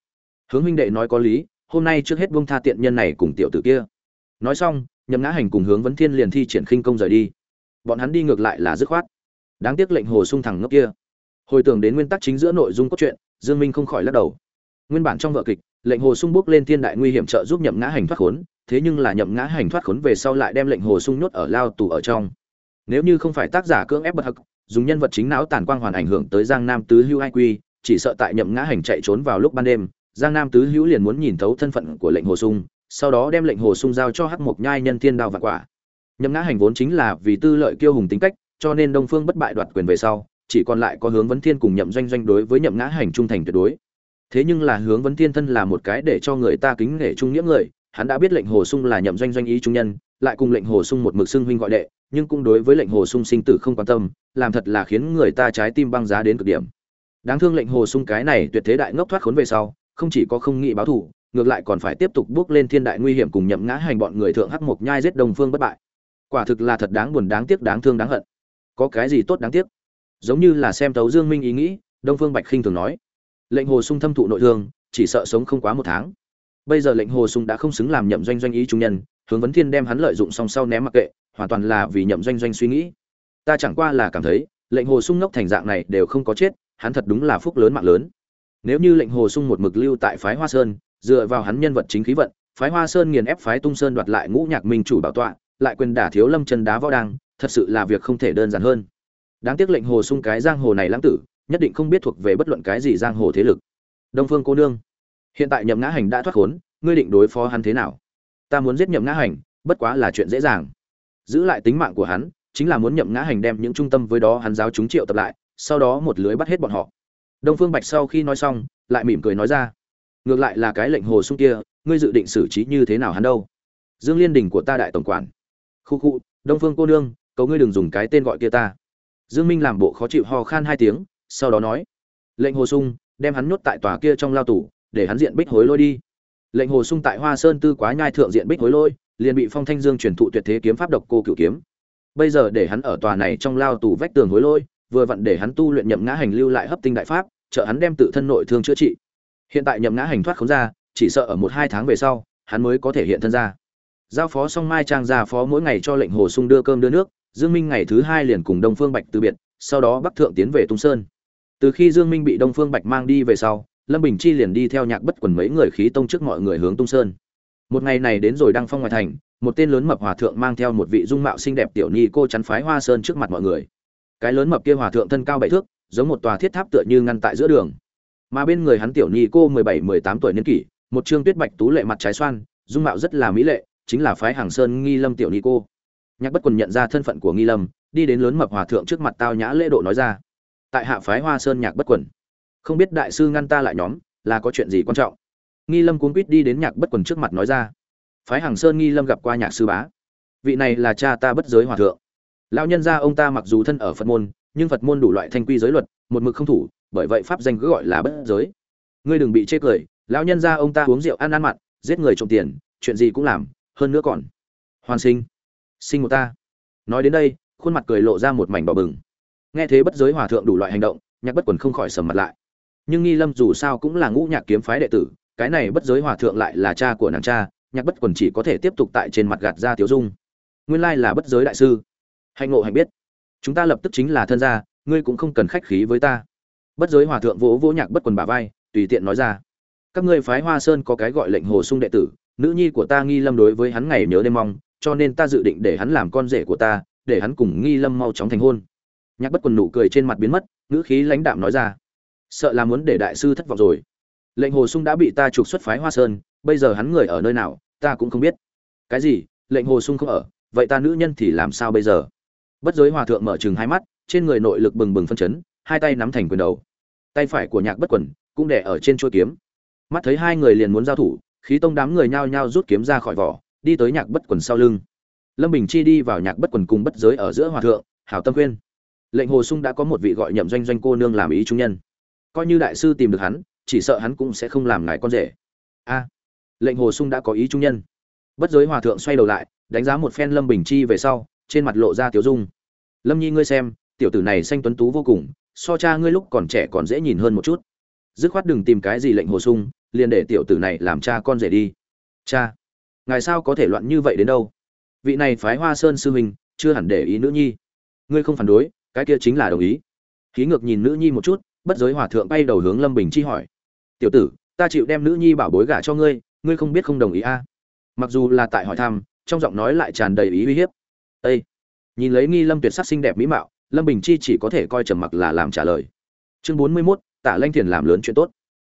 Hướng huynh đệ nói có lý, hôm nay trước hết buông tha tiện nhân này cùng tiểu tử kia. Nói xong, nhậm ngã hành cùng hướng vấn thiên liền thi triển khinh công rời đi. Bọn hắn đi ngược lại là dứt khoát. Đáng tiếc lệnh hồ sung thẳng ngốc kia hồi tưởng đến nguyên tắc chính giữa nội dung cốt truyện, dương minh không khỏi lắc đầu. Nguyên bản trong vở kịch, lệnh hồ sung bước lên thiên đại nguy hiểm trợ giúp nhậm ngã hành thoát khốn, thế nhưng là nhậm ngã hành thoát khốn về sau lại đem lệnh hồ sung nhốt ở lao tù ở trong. Nếu như không phải tác giả cưỡng ép bật hặc dùng nhân vật chính não tàn quang hoàn ảnh hưởng tới giang nam tứ hưu ai quy, chỉ sợ tại nhậm ngã hành chạy trốn vào lúc ban đêm, giang nam tứ hữu liền muốn nhìn thấu thân phận của lệnh hồ sung, sau đó đem lệnh hồ sung giao cho hắc mộc nhai nhân thiên đao vạn quả. Nhậm ngã hành vốn chính là vì tư lợi kiêu hùng tính cách, cho nên đông phương bất bại đoạt quyền về sau chỉ còn lại có hướng vấn thiên cùng nhậm doanh doanh đối với nhậm ngã hành trung thành tuyệt đối. Thế nhưng là hướng vấn thiên thân là một cái để cho người ta kính nể trung nghĩa người, hắn đã biết lệnh hồ sung là nhậm doanh doanh ý trung nhân, lại cùng lệnh hồ sung một mực xưng huynh gọi đệ, nhưng cũng đối với lệnh hồ sung sinh tử không quan tâm, làm thật là khiến người ta trái tim băng giá đến cực điểm. Đáng thương lệnh hồ sung cái này tuyệt thế đại ngốc thoát khốn về sau, không chỉ có không nghị báo thù, ngược lại còn phải tiếp tục bước lên thiên đại nguy hiểm cùng nhậm ngã hành bọn người thượng hắc mộc nhai giết đồng phương bất bại. Quả thực là thật đáng buồn, đáng tiếc, đáng thương, đáng hận. Có cái gì tốt đáng tiếc? Giống như là xem tấu dương minh ý nghĩ, đông phương bạch khinh thường nói. Lệnh hồ sung thâm thụ nội thương, chỉ sợ sống không quá một tháng. Bây giờ lệnh hồ sung đã không xứng làm nhậm doanh doanh ý trung nhân, hướng vấn thiên đem hắn lợi dụng song sau ném mặc kệ, hoàn toàn là vì nhậm doanh doanh suy nghĩ. Ta chẳng qua là cảm thấy, lệnh hồ sung ngốc thành dạng này đều không có chết, hắn thật đúng là phúc lớn mạng lớn. Nếu như lệnh hồ sung một mực lưu tại phái hoa sơn, dựa vào hắn nhân vật chính khí vận, phái hoa sơn nghiền ép phái tung sơn đoạt lại ngũ nhạc minh chủ bảo tọa, lại quyền đả thiếu lâm chân đá võ đăng, thật sự là việc không thể đơn giản hơn đáng tiếc lệnh hồ sung cái giang hồ này lãng tử, nhất định không biết thuộc về bất luận cái gì giang hồ thế lực. Đông phương cô nương, hiện tại nhậm ngã hành đã thoát khốn, ngươi định đối phó hắn thế nào? Ta muốn giết nhậm ngã hành, bất quá là chuyện dễ dàng. Giữ lại tính mạng của hắn, chính là muốn nhậm ngã hành đem những trung tâm với đó hắn giáo chúng triệu tập lại, sau đó một lưới bắt hết bọn họ. Đông phương bạch sau khi nói xong, lại mỉm cười nói ra. Ngược lại là cái lệnh hồ sung kia, ngươi dự định xử trí như thế nào hắn đâu? Dương liên đình của ta đại tổng quản. Khu khu, đông phương cô nương, cầu ngươi đừng dùng cái tên gọi kia ta dương minh làm bộ khó chịu ho khan hai tiếng sau đó nói lệnh hồ sung đem hắn nhốt tại tòa kia trong lao tủ, để hắn diện bích hối lôi đi. Lệnh hồ sung tại hoa sơn tư quá nhai thượng diện bích hối lôi liền bị phong thanh dương truyền thụ tuyệt thế kiếm pháp độc cô cửu kiếm. Bây giờ để hắn ở tòa này trong lao tù vách tường hối lôi vừa vặn để hắn tu luyện nhậm ngã hành lưu lại hấp tinh đại pháp trợ hắn đem tự thân nội thương chữa trị. Hiện tại nhậm ngã hành thoát không ra chỉ sợ ở một hai tháng về sau hắn mới có thể hiện thân ra. Giao phó xong mai trang gia phó mỗi ngày cho lệnh hồ sung đưa cơm đưa nước dương minh ngày thứ hai liền cùng đông phương bạch từ biệt, sau đó bắc thượng tiến về tung sơn. Từ khi dương minh bị đông phương bạch mang đi về sau, lâm bình chi liền đi theo nhạc bất quần mấy người khí tông trước mọi người hướng tung sơn. Một ngày này đến rồi đăng phong ngoài thành, một tên lớn mập hòa thượng mang theo một vị dung mạo xinh đẹp tiểu ni cô chắn phái hoa sơn trước mặt mọi người. Cái lớn mập kia hòa thượng thân cao bảy thước, giống một tòa thiết tháp tựa như ngăn tại giữa đường. Mà bên người hắn tiểu ni cô mười bảy, mười tám tuổi niên kỷ, một trương tuyết bạch tú lệ mặt trái xoan, dung mạo rất là mỹ lệ, chính là phái hàng sơn nghi lâm tiểu ni cô nhạc bất quần nhận ra thân phận của nghi lâm, đi đến lớn mập hòa thượng trước mặt tao nhã lễ độ nói ra, tại hạ phái hoa sơn nhạc bất quần, không biết đại sư ngăn ta lại nhóm, là có chuyện gì quan trọng? Nghi lâm cuốn quýt đi đến nhạc bất quần trước mặt nói ra, phái hàng sơn nghi lâm gặp qua nhạc sư bá, vị này là cha ta bất giới hòa thượng. Lão nhân gia ông ta mặc dù thân ở phật môn, nhưng phật môn đủ loại thanh quy giới luật, một mực không thủ, bởi vậy pháp danh cứ gọi là bất giới. Ngươi đừng bị chê cười, lão nhân gia ông ta uống rượu ăn ăn mặn, giết người trộm tiền, chuyện gì cũng làm, hơn nữa còn hoàn sinh sinh một ta. Nói đến đây, khuôn mặt cười lộ ra một mảnh đỏ bừng. Nghe thế bất giới hòa thượng đủ loại hành động, nhạc bất quần không khỏi sầm mặt lại. Nhưng nghi lâm dù sao cũng là ngũ nhạc kiếm phái đệ tử, cái này bất giới hòa thượng lại là cha của nàng cha, nhạc bất quần chỉ có thể tiếp tục tại trên mặt gạt ra tiếu dung. Nguyên lai là bất giới đại sư. Hạnh ngộ hạnh biết. Chúng ta lập tức chính là thân gia, ngươi cũng không cần khách khí với ta. Bất giới hòa thượng vỗ vỗ nhạc bất quần bả vai, tùy tiện nói ra. Các ngươi phái hoa sơn có cái gọi lệnh hồ sung đệ tử, nữ nhi của ta nghi lâm đối với hắn ngày nhớ đêm mong cho nên ta dự định để hắn làm con rể của ta, để hắn cùng nghi lâm mau chóng thành hôn. Nhạc bất quần nụ cười trên mặt biến mất, ngữ khí lãnh đạm nói ra. Sợ là muốn để đại sư thất vọng rồi. Lệnh hồ sung đã bị ta trục xuất phái hoa sơn, bây giờ hắn người ở nơi nào, ta cũng không biết. Cái gì? Lệnh hồ sung không ở, vậy ta nữ nhân thì làm sao bây giờ? Bất giới hòa thượng mở chừng hai mắt, trên người nội lực bừng bừng phân chấn, hai tay nắm thành quyền đầu. Tay phải của nhạc bất quần cũng đẻ ở trên chuôi kiếm. Mắt thấy hai người liền muốn giao thủ, khí tông đám người nhao nhao rút kiếm ra khỏi vỏ đi tới nhạc bất quần sau lưng. Lâm bình chi đi vào nhạc bất quần cùng bất giới ở giữa hòa thượng, hảo tâm khuyên. Lệnh hồ sung đã có một vị gọi nhậm doanh doanh cô nương làm ý trung nhân. Coi như đại sư tìm được hắn, chỉ sợ hắn cũng sẽ không làm ngài con rể. A. Lệnh hồ sung đã có ý trung nhân. Bất giới hòa thượng xoay đầu lại, đánh giá một phen lâm bình chi về sau, trên mặt lộ ra tiểu dung. Lâm nhi ngươi xem, tiểu tử này xanh tuấn tú vô cùng, so cha ngươi lúc còn trẻ còn dễ nhìn hơn một chút. Dứt khoát đừng tìm cái gì lệnh hồ sung, liền để tiểu tử này làm cha con rể đi. Cha ngài sao có thể loạn như vậy đến đâu? Vị này phái hoa sơn sư huynh, chưa hẳn để ý nữ nhi. Ngươi không phản đối, cái kia chính là đồng ý. Khí ngược nhìn nữ nhi một chút, bất giới hòa thượng bay đầu hướng lâm bình chi hỏi. Tiểu tử, ta chịu đem nữ nhi bảo bối gả cho ngươi ngươi không biết không đồng ý a? À? mặc dù là tại hỏi thăm, trong giọng nói lại tràn đầy ý uy hiếp. Ây nhìn lấy nghi lâm tuyệt sắc xinh đẹp mỹ mạo, lâm bình chi chỉ có thể coi trầm mặc là làm trả lời. Chương bốn mươi mốt, tả lanh thiền làm lớn chuyện tốt.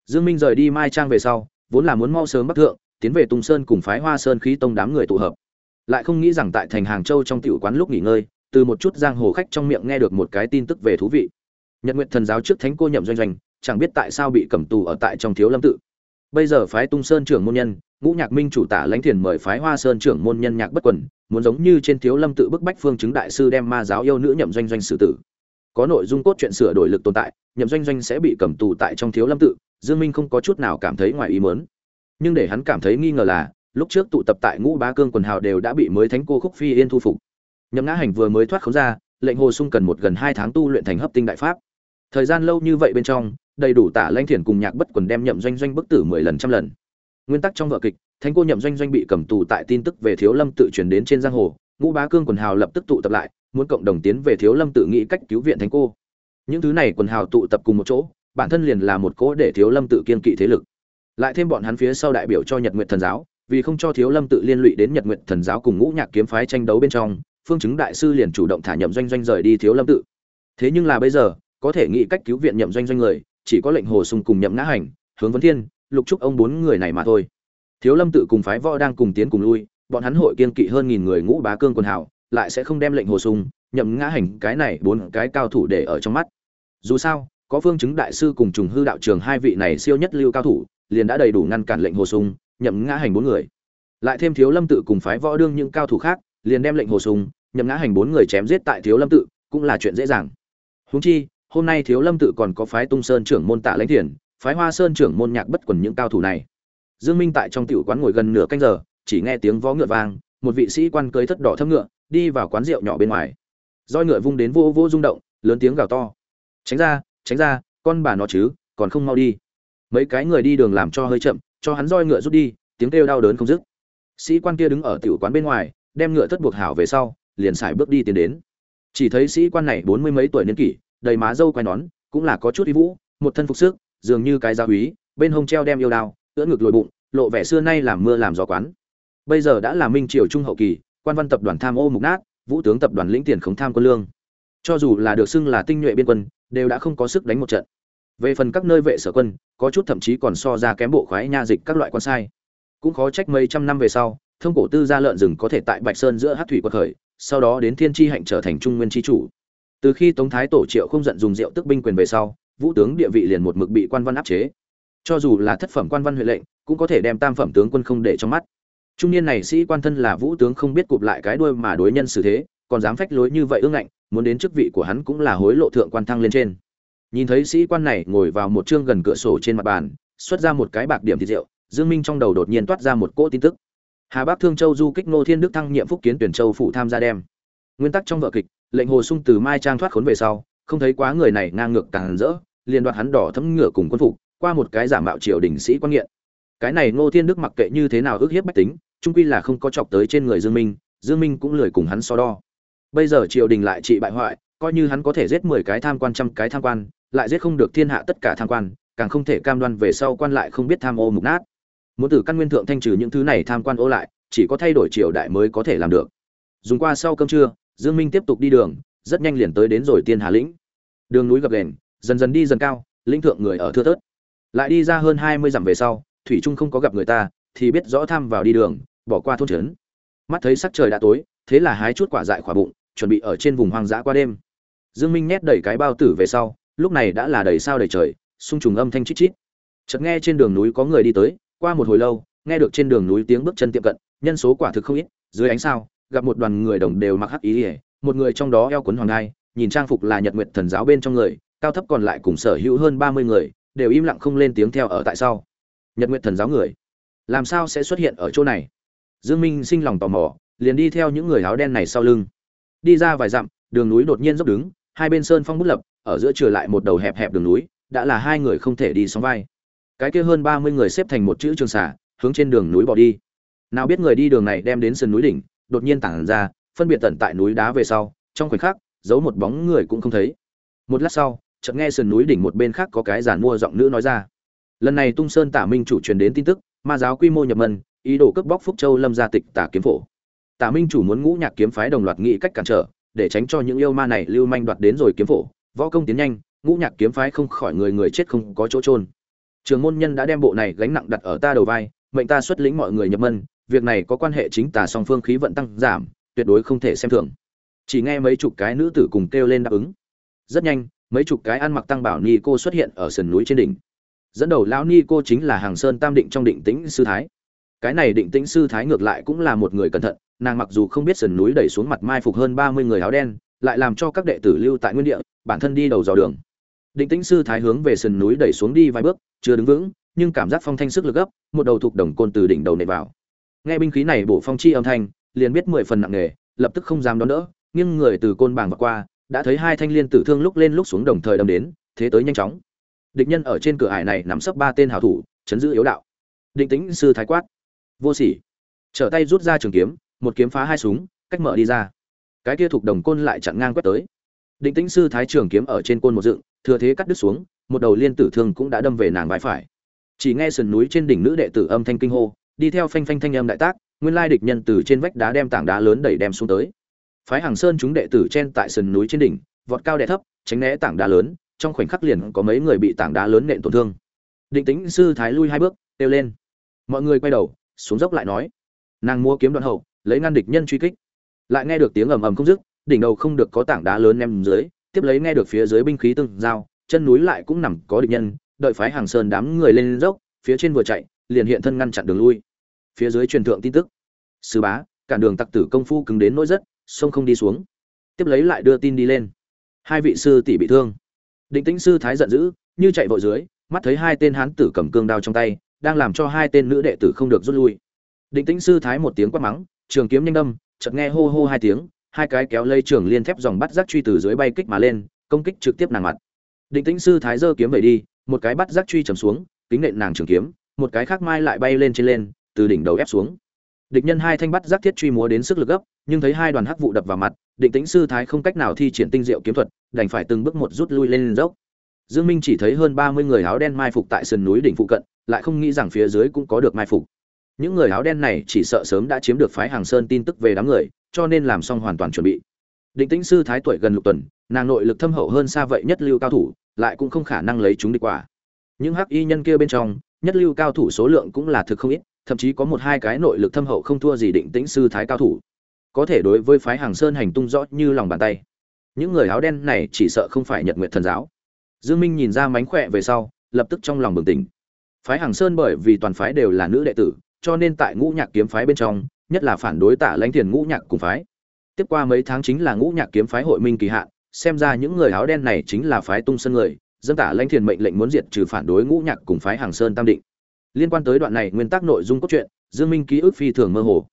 Dương minh rời đi mai trang về sau, vốn là muốn mau sớm bắc thượng tiến về tung sơn cùng phái hoa sơn khí tông đám người tụ hợp. Lại không nghĩ rằng tại thành hàng châu trong tiểu quán lúc nghỉ ngơi, từ một chút giang hồ khách trong miệng nghe được một cái tin tức về thú vị. Nhật nguyện thần giáo trước thánh cô nhậm doanh doanh, chẳng biết tại sao bị cầm tù ở tại trong thiếu lâm tự. Bây giờ phái tung sơn trưởng môn nhân, ngũ nhạc minh chủ tả lãnh thiền mời phái hoa sơn trưởng môn nhân nhạc bất quần, muốn giống như trên thiếu lâm tự bức bách phương chứng đại sư đem ma giáo yêu nữ nhậm doanh doanh xử tử. Có nội dung cốt truyện sửa đổi lực tồn tại, nhậm doanh doanh sẽ bị cầm tù tại trong thiếu lâm tự, dương minh không có chút nào cảm thấy ngoài ý muốn nhưng để hắn cảm thấy nghi ngờ là, lúc trước tụ tập tại ngũ bá cương quần hào đều đã bị mới thánh cô khúc phi yên thu phục. Nhậm ngã hành vừa mới thoát khống ra, lệnh hồ sung cần một gần hai tháng tu luyện thành hấp tinh đại pháp. Thời gian lâu như vậy bên trong, đầy đủ tả lanh thiền cùng nhạc bất quần đem nhậm doanh doanh bức tử mười lần trăm lần. Nguyên tắc trong vở kịch, thánh cô nhậm doanh doanh bị cầm tù tại tin tức về thiếu lâm tự truyền đến trên giang hồ, ngũ bá cương quần hào lập tức tụ tập lại, muốn cộng đồng tiến về thiếu lâm tự nghĩ cách cứu viện thánh cô. Những thứ này quần hào tụ tập cùng một chỗ, bản thân liền là một cỗ để thiếu lâm tự kiên kỵ thế lực lại thêm bọn hắn phía sau đại biểu cho nhật nguyện thần giáo, vì không cho thiếu lâm tự liên lụy đến nhật nguyện thần giáo cùng ngũ nhạc kiếm phái tranh đấu bên trong, phương chứng đại sư liền chủ động thả nhậm doanh doanh rời đi thiếu lâm tự. Thế nhưng là bây giờ, có thể nghĩ cách cứu viện nhậm doanh doanh người, chỉ có lệnh hồ sung cùng nhậm ngã hành, hướng vấn thiên, lục trúc ông bốn người này mà thôi. Thiếu lâm tự cùng phái võ đang cùng tiến cùng lui, bọn hắn hội kiên kỵ hơn nghìn người ngũ bá cương quần hảo lại sẽ không đem lệnh hồ sung, nhậm ngã hành cái này bốn cái cao thủ để ở trong mắt. Dù sao, có phương chứng đại sư cùng trùng hư đạo trường hai vị này siêu nhất lưu cao thủ liền đã đầy đủ ngăn cản lệnh hồ sung, nhậm ngã hành bốn người. Lại thêm thiếu lâm tự cùng phái võ đương những cao thủ khác, liền đem lệnh hồ sung, nhậm ngã hành bốn người chém giết tại thiếu lâm tự, cũng là chuyện dễ dàng. Huống chi, hôm nay thiếu lâm tự còn có phái tung sơn trưởng môn tạ lãnh thiền, phái hoa sơn trưởng môn nhạc bất quần những cao thủ này. Dương minh tại trong tiểu quán ngồi gần nửa canh giờ, chỉ nghe tiếng vó ngựa vang, một vị sĩ quan cưới thất đỏ thâm ngựa, đi vào quán rượu nhỏ bên ngoài. Roi ngựa vung đến vô vô rung động, lớn tiếng gào to. Tránh ra tránh ra, con bà nó chứ, còn không mau đi mấy cái người đi đường làm cho hơi chậm, cho hắn roi ngựa rút đi, tiếng kêu đau đớn không dứt. Sĩ quan kia đứng ở tiểu quán bên ngoài, đem ngựa thất buộc hảo về sau, liền xài bước đi tiến đến. Chỉ thấy sĩ quan này bốn mươi mấy tuổi niên kỷ, đầy má râu quai nón, cũng là có chút uy vũ, một thân phục sức, dường như cái gia húy, bên hông treo đem yêu đao, ưỡn ngực lồi bụng, lộ vẻ xưa nay làm mưa làm gió quán. Bây giờ đã là minh triều trung hậu kỳ, quan văn tập đoàn tham ô mục nát, vũ tướng tập đoàn lĩnh tiền khống tham quân lương. Cho dù là được xưng là tinh nhuệ biên quân, đều đã không có sức đánh một trận về phần các nơi vệ sở quân, có chút thậm chí còn so ra kém bộ khoái nha dịch các loại quan sai. Cũng khó trách mấy trăm năm về sau, thông cổ tư gia lợn rừng có thể tại bạch sơn giữa hát thủy quật khởi, sau đó đến thiên tri hạnh trở thành trung nguyên tri chủ. Từ khi tống thái tổ triệu không giận dùng rượu tức binh quyền về sau, vũ tướng địa vị liền một mực bị quan văn áp chế. Cho dù là thất phẩm quan văn huệ lệnh, cũng có thể đem tam phẩm tướng quân không để trong mắt. Trung niên này sĩ quan thân là vũ tướng không biết cụp lại cái đuôi mà đối nhân xử thế, còn dám phách lối như vậy ương ngạnh, muốn đến chức vị của hắn cũng là hối lộ thượng quan thăng lên trên nhìn thấy sĩ quan này ngồi vào một chương gần cửa sổ trên mặt bàn, xuất ra một cái bạc điểm thịt rượu, dương minh trong đầu đột nhiên toát ra một cỗ tin tức. Hà bắc thương châu du kích ngô thiên đức thăng nhiệm phúc kiến tuyển châu phụ tham gia đem. Nguyên tắc trong vở kịch, lệnh hồ sung từ mai trang thoát khốn về sau, không thấy quá người này ngang ngược càng rỡ, liền đoạt hắn đỏ thấm ngựa cùng quân phục, qua một cái giả mạo triều đình sĩ quan nghiện. Cái này ngô thiên đức mặc kệ như thế nào ước hiếp bách tính trung quy là không có chọc tới trên người dương minh dương minh cũng lười cùng hắn so đo. Bây giờ triều đình lại trị bại hoại, coi như hắn có thể giết 10 cái tham quan trăm cái tham quan lại giết không được thiên hạ tất cả tham quan, càng không thể cam đoan về sau quan lại không biết tham ô mục nát. Muốn từ căn nguyên thượng thanh trừ những thứ này tham quan ô lại, chỉ có thay đổi triều đại mới có thể làm được. Dùng qua sau cơm trưa, dương minh tiếp tục đi đường, rất nhanh liền tới đến rồi tiên hà lĩnh. Đường núi gập ghềnh, dần dần đi dần cao, lĩnh thượng người ở thưa thớt. Lại đi ra hơn 20 dặm về sau, thủy trung không có gặp người ta, thì biết rõ tham vào đi đường, bỏ qua thôn trấn. Mắt thấy sắc trời đã tối, thế là hái chút quả dại khỏa bụng, chuẩn bị ở trên vùng hoang dã qua đêm. Dương minh nhét đầy cái bao tử về sau lúc này đã là đầy sao đầy trời xung trùng âm thanh chít chít. Chợt nghe trên đường núi có người đi tới, qua một hồi lâu, nghe được trên đường núi tiếng bước chân tiệm cận, nhân số quả thực không ít, dưới ánh sao, gặp một đoàn người đồng đều mặc hắc ý ỉa một người trong đó eo quấn hoàng đai, nhìn trang phục là nhật nguyện thần giáo bên trong người, cao thấp còn lại cùng sở hữu hơn ba mươi người, đều im lặng không lên tiếng theo ở tại sau. Nhật nguyện thần giáo người, làm sao sẽ xuất hiện ở chỗ này? Dương minh sinh lòng tò mò, liền đi theo những người áo đen này sau lưng. Đi ra vài dặm, đường núi đột nhiên dốc đứng hai bên sơn phong bút lập, ở giữa trở lại một đầu hẹp hẹp đường núi, đã là hai người không thể đi sóng vai. Cái kia hơn ba mươi người xếp thành một chữ trường xả hướng trên đường núi bỏ đi. Nào biết người đi đường này đem đến sườn núi đỉnh, đột nhiên tản ra, phân biệt tận tại núi đá về sau, trong khoảnh khắc, giấu một bóng người cũng không thấy. Một lát sau, chợt nghe sườn núi đỉnh một bên khác có cái giàn mua giọng nữ nói ra. Lần này tung sơn tả minh chủ truyền đến tin tức, ma giáo quy mô nhập mân, ý đồ cướp bóc phúc châu lâm gia tịch tả kiếm phổ. Tả minh chủ muốn ngũ nhạc kiếm phái đồng loạt nghĩ cách cản trở để tránh cho những yêu ma này lưu manh đoạt đến rồi kiếm phổ. Võ công tiến nhanh, ngũ nhạc kiếm phái không khỏi người người chết không có chỗ trôn trường môn nhân đã đem bộ này gánh nặng đặt ở ta đầu vai, mệnh ta xuất lĩnh mọi người nhập mân, việc này có quan hệ chính tà song phương khí vận tăng giảm, tuyệt đối không thể xem thường. Chỉ nghe mấy chục cái nữ tử cùng kêu lên đáp ứng. Rất nhanh, mấy chục cái ăn mặc tăng bảo ni cô xuất hiện ở sườn núi trên đỉnh. Dẫn đầu lão ni cô chính là hàng sơn tam định trong định tĩnh sư thái cái này định tĩnh sư thái ngược lại cũng là một người cẩn thận, nàng mặc dù không biết sườn núi đẩy xuống mặt mai phục hơn ba mươi người áo đen, lại làm cho các đệ tử lưu tại nguyên địa, bản thân đi đầu dò đường. Định tĩnh sư thái hướng về sườn núi đẩy xuống đi vài bước, chưa đứng vững, nhưng cảm giác phong thanh sức lực gấp, một đầu thuộc đồng côn từ đỉnh đầu nệ vào. Nghe binh khí này bổ phong chi âm thanh, liền biết mười phần nặng nề, lập tức không dám đón đỡ, nhưng người từ côn bảng qua, đã thấy hai thanh liên tử thương lúc lên lúc xuống đồng thời đâm đến, thế tới nhanh chóng. Địch nhân ở trên cửa ải này nắm sấp ba tên hảo thủ, chấn giữ yếu đạo. Định tĩnh sư thái quát vô sỉ. Trở tay rút ra trường kiếm, một kiếm phá hai súng, cách mở đi ra. Cái kia thuộc đồng côn lại chặn ngang quét tới. Định tĩnh sư thái trường kiếm ở trên côn một dựng, thừa thế cắt đứt xuống, một đầu liên tử thương cũng đã đâm về nàng vai phải. Chỉ nghe sườn núi trên đỉnh nữ đệ tử âm thanh kinh hô, đi theo phanh phanh thanh âm đại tác, nguyên lai địch nhân từ trên vách đá đem tảng đá lớn đẩy đem xuống tới. Phái hàng sơn chúng đệ tử trên tại sườn núi trên đỉnh, vọt cao đè thấp, tránh né tảng đá lớn, trong khoảnh khắc liền có mấy người bị tảng đá lớn nện tổn thương. Định tĩnh sư thái lui hai bước, kêu lên. Mọi người quay đầu xuống dốc lại nói nàng mua kiếm đoạn hậu lấy ngăn địch nhân truy kích. Lại nghe được tiếng ầm ầm không dứt đỉnh đầu không được có tảng đá lớn ném dưới tiếp lấy nghe được phía dưới binh khí từng dao, chân núi lại cũng nằm có địch nhân đợi phái hàng sơn đám người lên dốc phía trên vừa chạy liền hiện thân ngăn chặn đường lui. Phía dưới truyền thượng tin tức sư bá cản đường tặc tử công phu cứng đến nỗi rất sông không đi xuống. Tiếp lấy lại đưa tin đi lên. Hai vị sư tỷ bị thương. Định tĩnh sư thái giận dữ như chạy vội dưới mắt thấy hai tên hán tử cầm cương đao trong tay đang làm cho hai tên nữ đệ tử không được rút lui. Định tĩnh sư thái một tiếng quát mắng, trường kiếm nhanh đâm, chợt nghe hô hô hai tiếng, hai cái kéo lây trường liên thép dòng bắt giác truy từ dưới bay kích mà lên, công kích trực tiếp nàng mặt. Định tĩnh sư thái giơ kiếm về đi, một cái bắt giác truy trầm xuống, kính nện nàng trường kiếm, một cái khác mai lại bay lên trên lên, từ đỉnh đầu ép xuống. Địch nhân hai thanh bắt giác thiết truy múa đến sức lực gấp, nhưng thấy hai đoàn hắc vụ đập vào mặt, định tĩnh sư thái không cách nào thi triển tinh diệu kiếm thuật, đành phải từng bước một rút lui lên dốc dương minh chỉ thấy hơn 30 người áo đen mai phục tại sườn núi đỉnh phụ cận, lại không nghĩ rằng phía dưới cũng có được mai phục. Những người áo đen này chỉ sợ sớm đã chiếm được phái hàng sơn tin tức về đám người, cho nên làm xong hoàn toàn chuẩn bị. Định tĩnh sư thái tuổi gần lục tuần, nàng nội lực thâm hậu hơn xa vậy nhất lưu cao thủ, lại cũng không khả năng lấy chúng đi quả. Những hắc y nhân kia bên trong, nhất lưu cao thủ số lượng cũng là thực không ít, thậm chí có một hai cái nội lực thâm hậu không thua gì định tĩnh sư thái cao thủ. Có thể đối với phái hàng sơn hành tung rõ như lòng bàn tay. Những người áo đen này chỉ sợ không phải nhật nguyện thần giáo dương minh nhìn ra mánh khỏe về sau, lập tức trong lòng bừng tỉnh. Phái hàng sơn bởi vì toàn phái đều là nữ đệ tử, cho nên tại ngũ nhạc kiếm phái bên trong, nhất là phản đối tả lãnh thiền ngũ nhạc cùng phái. Tiếp qua mấy tháng chính là ngũ nhạc kiếm phái hội minh kỳ hạn, xem ra những người áo đen này chính là phái tung Sơn người dâng tả lãnh thiền mệnh lệnh muốn diệt trừ phản đối ngũ nhạc cùng phái hàng sơn tam định. Liên quan tới đoạn này nguyên tắc nội dung cốt truyện, dương minh ký ức phi thường mơ hồ.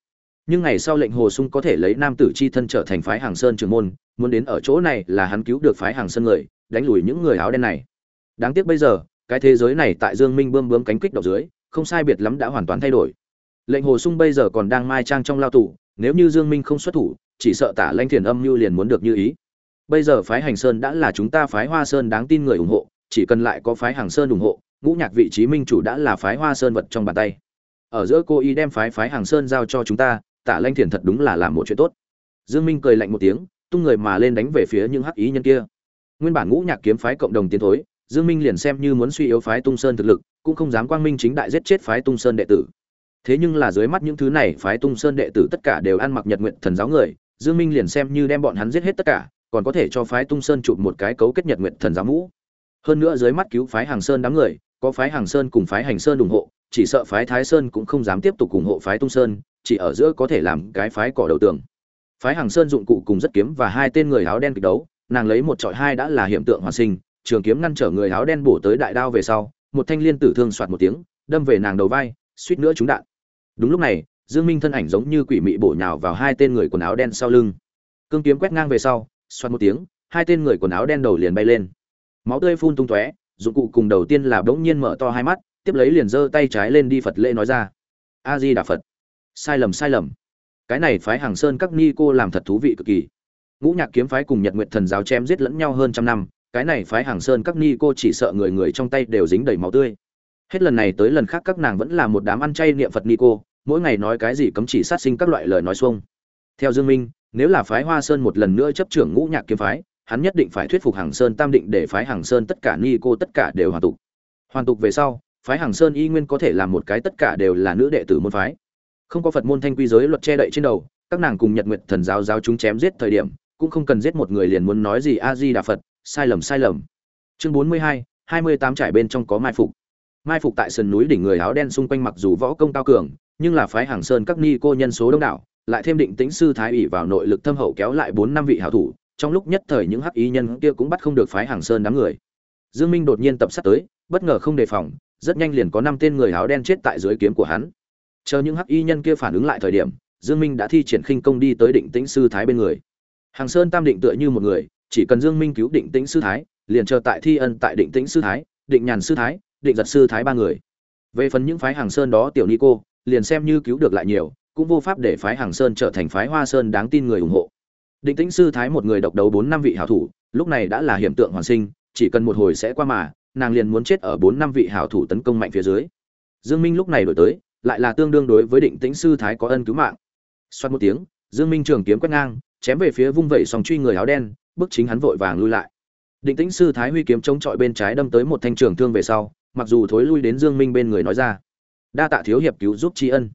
Nhưng ngày sau lệnh hồ sung có thể lấy nam tử chi thân trở thành phái hàng sơn trưởng môn, muốn đến ở chỗ này là hắn cứu được phái hàng sơn người đánh lùi những người áo đen này. Đáng tiếc bây giờ, cái thế giới này tại dương minh bơm bướm cánh kích độc dưới, không sai biệt lắm đã hoàn toàn thay đổi. Lệnh hồ sung bây giờ còn đang mai trang trong lao tù, nếu như dương minh không xuất thủ, chỉ sợ tả lanh thiền âm như liền muốn được như ý. Bây giờ phái hành sơn đã là chúng ta phái hoa sơn đáng tin người ủng hộ, chỉ cần lại có phái hàng sơn ủng hộ, ngũ nhạc vị trí minh chủ đã là phái hoa sơn vật trong bàn tay. Ở giữa cô y đem phái phái hàng sơn giao cho chúng ta, tả lanh thiền thật đúng là làm một chuyện tốt. Dương minh cười lạnh một tiếng, tung người mà lên đánh về phía những hắc ý nhân kia nguyên bản ngũ nhạc kiếm phái cộng đồng tiến thối, dương minh liền xem như muốn suy yếu phái tung sơn thực lực, cũng không dám quang minh chính đại giết chết phái tung sơn đệ tử. Thế nhưng là dưới mắt những thứ này phái tung sơn đệ tử tất cả đều ăn mặc nhật nguyện thần giáo người, dương minh liền xem như đem bọn hắn giết hết tất cả, còn có thể cho phái tung sơn chụp một cái cấu kết nhật nguyện thần giáo mũ. Hơn nữa dưới mắt cứu phái hàng sơn đám người, có phái hàng sơn cùng phái hành sơn ủng hộ, chỉ sợ phái thái sơn cũng không dám tiếp tục ủng hộ phái tung sơn, chỉ ở giữa có thể làm cái phái cỏ đầu tường. Phái hàng sơn dụng cụ cùng rất kiếm và hai tên người áo đen kịch đấu nàng lấy một trọi hai đã là hiện tượng hoàn sinh, trường kiếm ngăn trở người áo đen bổ tới đại đao về sau, một thanh liên tử thương soạt một tiếng, đâm về nàng đầu vai, suýt nữa trúng đạn. Đúng lúc này, dương minh thân ảnh giống như quỷ mị bổ nhào vào hai tên người quần áo đen sau lưng. Cương kiếm quét ngang về sau xoát một tiếng, hai tên người quần áo đen đầu liền bay lên. Máu tươi phun tung tóe, dụng cụ cùng đầu tiên là bỗng nhiên mở to hai mắt, tiếp lấy liền giơ tay trái lên đi phật lễ nói ra. A di đà phật. Sai lầm sai lầm. Cái này phái hàng sơn các ni cô làm thật thú vị cực kỳ ngũ nhạc kiếm phái cùng nhật nguyện thần giáo chém giết lẫn nhau hơn trăm năm, cái này phái hàng sơn các ni cô chỉ sợ người người trong tay đều dính đầy máu tươi. Hết lần này tới lần khác các nàng vẫn là một đám ăn chay niệm phật ni cô, mỗi ngày nói cái gì cấm chỉ sát sinh các loại lời nói xuông. Theo dương minh, nếu là phái hoa sơn một lần nữa chấp trưởng ngũ nhạc kiếm phái, hắn nhất định phải thuyết phục hàng sơn tam định để phái hàng sơn tất cả ni cô tất cả đều hoàn tục. Hoàn tục về sau, phái hàng sơn y nguyên có thể làm một cái tất cả đều là nữ đệ tử môn phái. Không có phật môn thanh quy giới luật che đậy trên đầu, các nàng cùng nhật nguyệt thần giáo giáo chúng chém giết thời điểm cũng không cần giết một người liền muốn nói gì a di đà phật, sai lầm sai lầm. Chương bốn mươi hai hai mươi tám trải bên trong có mai phục. Mai phục tại sườn núi đỉnh người áo đen xung quanh mặc dù võ công cao cường, nhưng là phái hàng sơn các ni cô nhân số đông đảo, lại thêm định tĩnh sư thái ủy vào nội lực thâm hậu kéo lại bốn năm vị hảo thủ, trong lúc nhất thời những hắc ý nhân kia cũng bắt không được phái hàng sơn đám người. Dương minh đột nhiên tập sát tới, bất ngờ không đề phòng, rất nhanh liền có năm tên người áo đen chết tại dưới kiếm của hắn. Chờ những hắc y nhân kia phản ứng lại thời điểm, dương minh đã thi triển khinh công đi tới định tĩnh sư thái bên người hàng sơn tam định tựa như một người, chỉ cần dương minh cứu định tĩnh sư thái, liền chờ tại thi ân tại định tĩnh sư thái, định nhàn sư thái, định giật sư thái ba người. Về phần những phái hàng sơn đó, tiểu ni cô, liền xem như cứu được lại nhiều, cũng vô pháp để phái hàng sơn trở thành phái hoa sơn đáng tin người ủng hộ. Định tĩnh sư thái một người độc đấu bốn năm vị hảo thủ, lúc này đã là hiểm tượng hoàn sinh, chỉ cần một hồi sẽ qua mà, nàng liền muốn chết ở bốn năm vị hảo thủ tấn công mạnh phía dưới. Dương minh lúc này đổi tới, lại là tương đương đối với định tĩnh sư thái có ân cứu mạng. Xoát một tiếng, dương minh trường kiếm quét ngang chém về phía vung vẩy sòng truy người áo đen bức chính hắn vội vàng lui lại. Định tĩnh sư thái huy kiếm chống chọi bên trái đâm tới một thanh trường thương về sau, mặc dù thối lui đến dương minh bên người nói ra, đa tạ thiếu hiệp cứu giúp tri ân.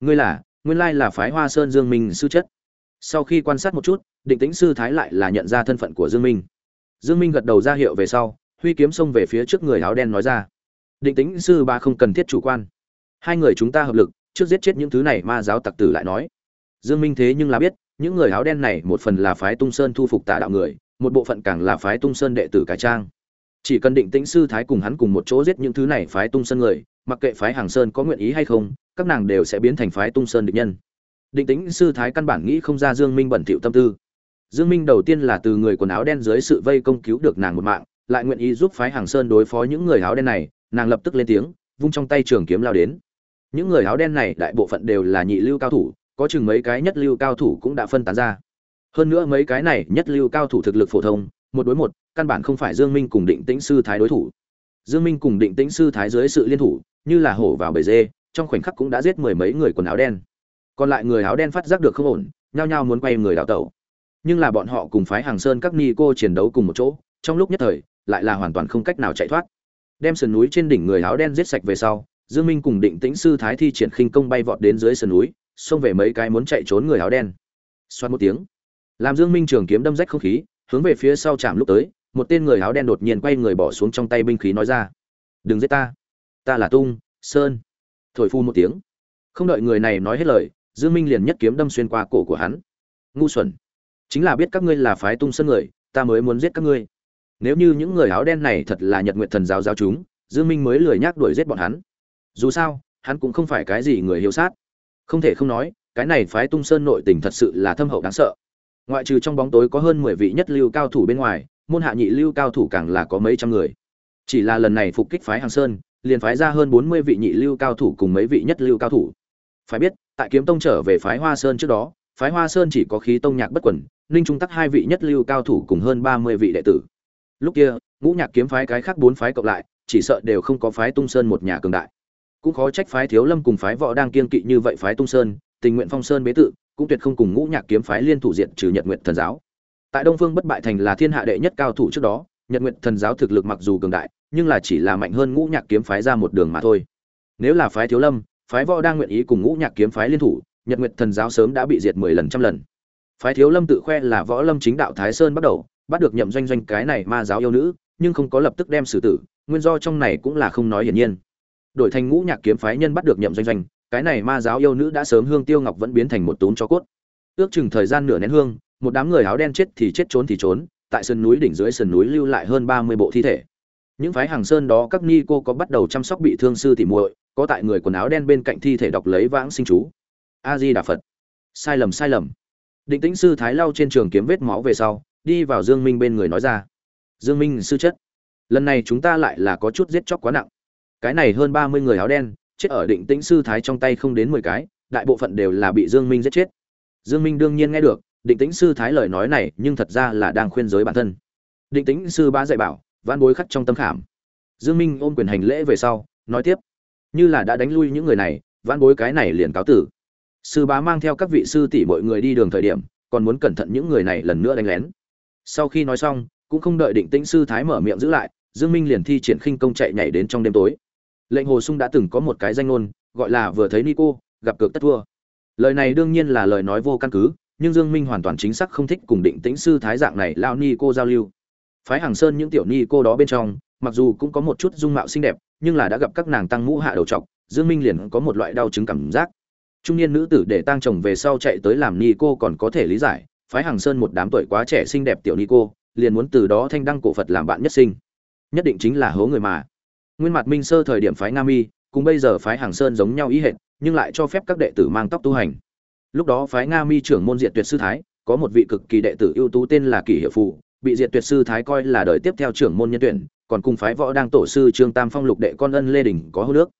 Ngươi là, nguyên lai là phái hoa sơn dương minh sư chất. Sau khi quan sát một chút, định tĩnh sư thái lại là nhận ra thân phận của dương minh. Dương minh gật đầu ra hiệu về sau, huy kiếm xông về phía trước người áo đen nói ra, định tĩnh sư ba không cần thiết chủ quan. Hai người chúng ta hợp lực, trước giết chết những thứ này ma giáo tặc tử lại nói. Dương minh thế nhưng là biết những người áo đen này một phần là phái tung sơn thu phục tà đạo người, một bộ phận càng là phái tung sơn đệ tử cải trang. Chỉ cần định tĩnh sư thái cùng hắn cùng một chỗ giết những thứ này phái tung sơn người, mặc kệ phái hàng sơn có nguyện ý hay không, các nàng đều sẽ biến thành phái tung sơn địch nhân. Định tĩnh sư thái căn bản nghĩ không ra dương minh bẩn thỉu tâm tư. Dương minh đầu tiên là từ người quần áo đen dưới sự vây công cứu được nàng một mạng, lại nguyện ý giúp phái hàng sơn đối phó những người áo đen này, nàng lập tức lên tiếng, vung trong tay trường kiếm lao đến. Những người áo đen này đại bộ phận đều là nhị lưu cao thủ có chừng mấy cái nhất lưu cao thủ cũng đã phân tán ra. Hơn nữa mấy cái này nhất lưu cao thủ thực lực phổ thông, một đối một, căn bản không phải dương minh cùng định tĩnh sư thái đối thủ. Dương minh cùng định tĩnh sư thái dưới sự liên thủ, như là hổ vào bầy dê, trong khoảnh khắc cũng đã giết mười mấy người quần áo đen. Còn lại người áo đen phát giác được không ổn, nhao nhao muốn quay người đào tẩu. Nhưng là bọn họ cùng phái hàng sơn các ni cô chiến đấu cùng một chỗ, trong lúc nhất thời, lại là hoàn toàn không cách nào chạy thoát. Đem sườn núi trên đỉnh người áo đen giết sạch về sau, dương minh cùng định tĩnh sư thái thi triển khinh công bay vọt đến dưới sườn núi xông về mấy cái muốn chạy trốn người áo đen. Xoát một tiếng, làm dương minh trường kiếm đâm rách không khí, hướng về phía sau chạm lúc tới, một tên người áo đen đột nhiên quay người bỏ xuống trong tay binh khí nói ra, đừng giết ta ta là tung, sơn. Thổi phu một tiếng, không đợi người này nói hết lời, dương minh liền nhất kiếm đâm xuyên qua cổ của hắn. Ngu xuẩn, chính là biết các ngươi là phái tung sơn người, ta mới muốn giết các ngươi. Nếu như những người áo đen này thật là nhật nguyện thần giáo giáo chúng, dương minh mới lười nhác đuổi giết bọn hắn. Dù sao, hắn cũng không phải cái gì người hiếu sát không thể không nói, cái này phái tung sơn nội tình thật sự là thâm hậu đáng sợ. Ngoại trừ trong bóng tối có hơn mười vị nhất lưu cao thủ bên ngoài, môn hạ nhị lưu cao thủ càng là có mấy trăm người. Chỉ là lần này phục kích phái hàng sơn, liền phái ra hơn bốn mươi vị nhị lưu cao thủ cùng mấy vị nhất lưu cao thủ. Phải biết, tại kiếm tông trở về phái hoa sơn trước đó, phái hoa sơn chỉ có khí tông nhạc bất quẩn ninh trung tắc hai vị nhất lưu cao thủ cùng hơn ba mươi vị đệ tử. Lúc kia, ngũ nhạc kiếm phái cái khác bốn phái cộng lại, chỉ sợ đều không có phái tung sơn một nhà cường đại cũng khó trách phái thiếu lâm cùng phái võ đang kiên kỵ như vậy phái tung sơn, tình nguyện phong sơn bế tự, cũng tuyệt không cùng ngũ nhạc kiếm phái liên thủ diện trừ nhật nguyện thần giáo. Tại đông phương bất bại thành là thiên hạ đệ nhất cao thủ trước đó, nhật nguyện thần giáo thực lực mặc dù cường đại, nhưng là chỉ là mạnh hơn ngũ nhạc kiếm phái ra một đường mà thôi. Nếu là phái thiếu lâm, phái võ đang nguyện ý cùng ngũ nhạc kiếm phái liên thủ, nhật nguyện thần giáo sớm đã bị diệt mười lần trăm lần. Phái thiếu lâm tự khoe là võ lâm chính đạo thái sơn bắt đầu, bắt được nhậm doanh doanh cái này ma giáo yêu nữ, nhưng không có lập tức đem xử tử, nguyên do trong này cũng là không nói hiển nhiên đổi thành ngũ nhạc kiếm phái nhân bắt được nhậm doanh doanh, cái này ma giáo yêu nữ đã sớm hương tiêu ngọc vẫn biến thành một túm cho cốt. Ước chừng thời gian nửa nén hương, một đám người áo đen chết thì chết trốn thì trốn, tại sườn núi đỉnh dưới sườn núi lưu lại hơn ba mươi bộ thi thể. Những phái hàng sơn đó, các ni cô có bắt đầu chăm sóc bị thương sư tỉ muội, có tại người quần áo đen bên cạnh thi thể đọc lấy vãng sinh chú. A di đà phật. Sai lầm sai lầm. Định tĩnh sư thái lau trên trường kiếm vết máu về sau, đi vào dương minh bên người nói ra. Dương minh sư chất, lần này chúng ta lại là có chút giết chóc quá nặng cái này hơn ba mươi người áo đen, chết ở định tĩnh sư thái trong tay không đến mười cái, đại bộ phận đều là bị dương minh giết chết. Dương minh đương nhiên nghe được, định tĩnh sư thái lời nói này nhưng thật ra là đang khuyên giới bản thân. Định tĩnh sư ba dạy bảo, vãn bối khắc trong tâm khảm. Dương minh ôm quyền hành lễ về sau, nói tiếp. Như là đã đánh lui những người này, vãn bối cái này liền cáo tử. Sư bá mang theo các vị sư tỷ mọi người đi đường thời điểm, còn muốn cẩn thận những người này lần nữa đánh lén. Sau khi nói xong, cũng không đợi định tĩnh sư thái mở miệng giữ lại, dương minh liền thi triển khinh công chạy nhảy đến trong đêm tối lệnh hồ sung đã từng có một cái danh ngôn, gọi là vừa thấy nico, gặp cược tất thua. Lời này đương nhiên là lời nói vô căn cứ, nhưng dương minh hoàn toàn chính xác không thích cùng định tĩnh sư thái dạng này lao nico giao lưu. Phái hàng sơn những tiểu nico đó bên trong, mặc dù cũng có một chút dung mạo xinh đẹp, nhưng là đã gặp các nàng tăng mũ hạ đầu trọc, dương minh liền có một loại đau chứng cảm giác. Trung niên nữ tử để tăng chồng về sau chạy tới làm nico còn có thể lý giải, phái hàng sơn một đám tuổi quá trẻ xinh đẹp tiểu nico, liền muốn từ đó thanh đăng cổ phật làm bạn nhất sinh. Nhất định chính là hố người mà nguyên mặt minh sơ thời điểm phái nam y cùng bây giờ phái hàng sơn giống nhau ý hệt, nhưng lại cho phép các đệ tử mang tóc tu hành. Lúc đó phái nga mi trưởng môn diện tuyệt sư thái, có một vị cực kỳ đệ tử ưu tú tên là kỷ hiệu phụ bị diệt tuyệt sư thái coi là đời tiếp theo trưởng môn nhân tuyển, còn cùng phái võ đang tổ sư trương tam phong lục đệ con ân lê đình có hô nước